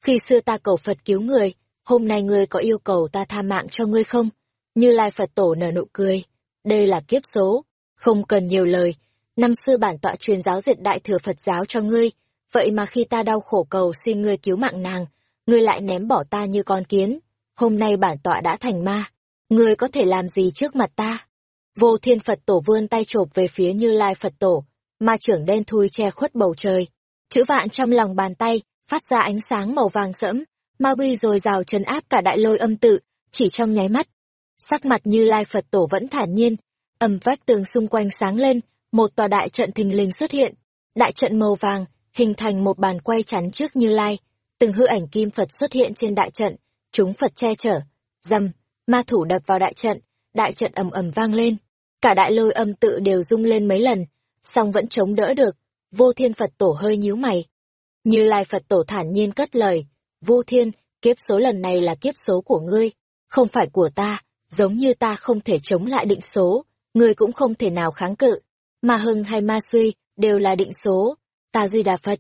Khi xưa ta cầu Phật cứu người, hôm nay ngươi có yêu cầu ta tha mạng cho ngươi không? Như Lai Phật tổ nở nụ cười. Đây là kiếp số, không cần nhiều lời. Năm xưa bản tọa truyền giáo diệt đại thừa Phật giáo cho ngươi, vậy mà khi ta đau khổ cầu xin ngươi cứu mạng nàng, ngươi lại ném bỏ ta như con kiến. Hôm nay bản tọa đã thành ma, ngươi có thể làm gì trước mặt ta? Vô thiên Phật tổ vươn tay chộp về phía Như Lai Phật tổ, ma trưởng đen thui che khuất bầu trời. Chữ vạn trong lòng bàn tay, phát ra ánh sáng màu vàng sẫm, ma uy rồi rào trấn áp cả đại lôi âm tự, chỉ trong nháy mắt. Sắc mặt Như Lai Phật tổ vẫn thản nhiên, ầm vách tường xung quanh sáng lên, một tòa đại trận thình lình xuất hiện. Đại trận màu vàng, hình thành một bàn quay chắn trước Như Lai, từng hư ảnh kim Phật xuất hiện trên đại trận, chúng Phật che chở. Dầm, ma thủ đập vào đại trận, đại trận ầm ầm vang lên. Cả đại lôi âm tự đều rung lên mấy lần, song vẫn chống đỡ được. Vô thiên Phật tổ hơi nhíu mày. Như Lai Phật tổ thản nhiên cất lời, vô thiên, kiếp số lần này là kiếp số của ngươi, không phải của ta, giống như ta không thể chống lại định số, ngươi cũng không thể nào kháng cự. Mà hưng hay ma suy, đều là định số. Ta di đà Phật.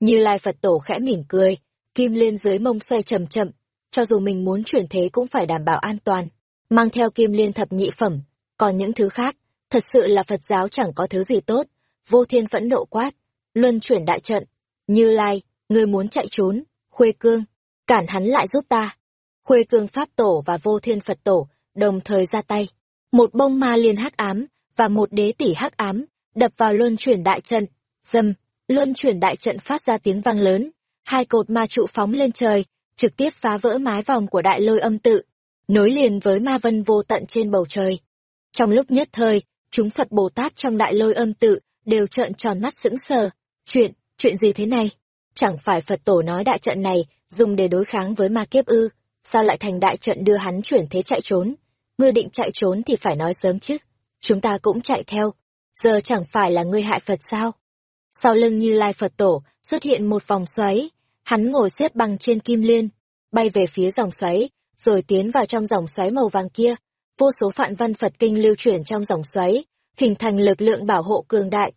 Như Lai Phật tổ khẽ mỉm cười, kim liên dưới mông xoay chậm chậm, cho dù mình muốn chuyển thế cũng phải đảm bảo an toàn. Mang theo kim liên thập nhị phẩm, còn những thứ khác, thật sự là Phật giáo chẳng có thứ gì tốt. Vô thiên phẫn nộ quát, luân chuyển đại trận. Như Lai, người muốn chạy trốn, Khuê Cương, cản hắn lại giúp ta. Khuê Cương Pháp Tổ và Vô Thiên Phật Tổ đồng thời ra tay. Một bông ma liên hắc ám và một đế tỷ hắc ám đập vào luân chuyển đại trận. Dâm, luân chuyển đại trận phát ra tiếng vang lớn. Hai cột ma trụ phóng lên trời, trực tiếp phá vỡ mái vòng của đại lôi âm tự, nối liền với ma vân vô tận trên bầu trời. Trong lúc nhất thời, chúng Phật Bồ Tát trong đại lôi âm tự đều trợn tròn mắt sững sờ. Chuyện, chuyện gì thế này? Chẳng phải Phật tổ nói đại trận này dùng để đối kháng với ma kiếp ư, sao lại thành đại trận đưa hắn chuyển thế chạy trốn? Ngươi định chạy trốn thì phải nói sớm chứ. Chúng ta cũng chạy theo. Giờ chẳng phải là ngươi hại Phật sao? Sau lưng như lai Phật tổ xuất hiện một vòng xoáy, hắn ngồi xếp bằng trên kim liên, bay về phía dòng xoáy, rồi tiến vào trong dòng xoáy màu vàng kia. Vô số phạn văn Phật kinh lưu chuyển trong dòng xoáy, hình thành lực lượng bảo hộ cường đại.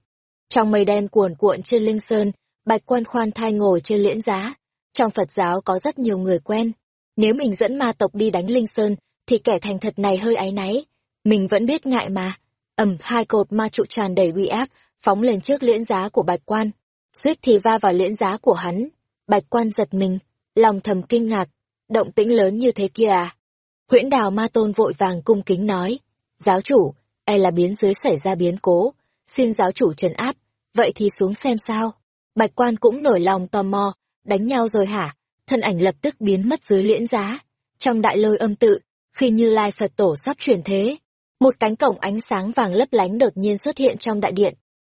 Trong mây đen cuồn cuộn trên linh sơn, bạch quan khoan thai ngồi trên liễn giá. Trong Phật giáo có rất nhiều người quen. Nếu mình dẫn ma tộc đi đánh linh sơn, thì kẻ thành thật này hơi áy náy. Mình vẫn biết ngại mà. ầm hai cột ma trụ tràn đầy uy áp, phóng lên trước liễn giá của bạch quan. Suýt thì va vào liễn giá của hắn. Bạch quan giật mình, lòng thầm kinh ngạc. Động tĩnh lớn như thế kia à? Huyễn đào ma tôn vội vàng cung kính nói. Giáo chủ, e là biến dưới xảy ra biến cố, xin giáo chủ trấn áp, vậy thì xuống xem sao. Bạch quan cũng nổi lòng tò mò, đánh nhau rồi hả? Thân ảnh lập tức biến mất dưới liễn giá. Trong đại lôi âm tự, khi Như Lai Phật Tổ sắp chuyển thế, một cánh cổng ánh sáng vàng lấp lánh đột nhiên xuất hiện trong đại điện.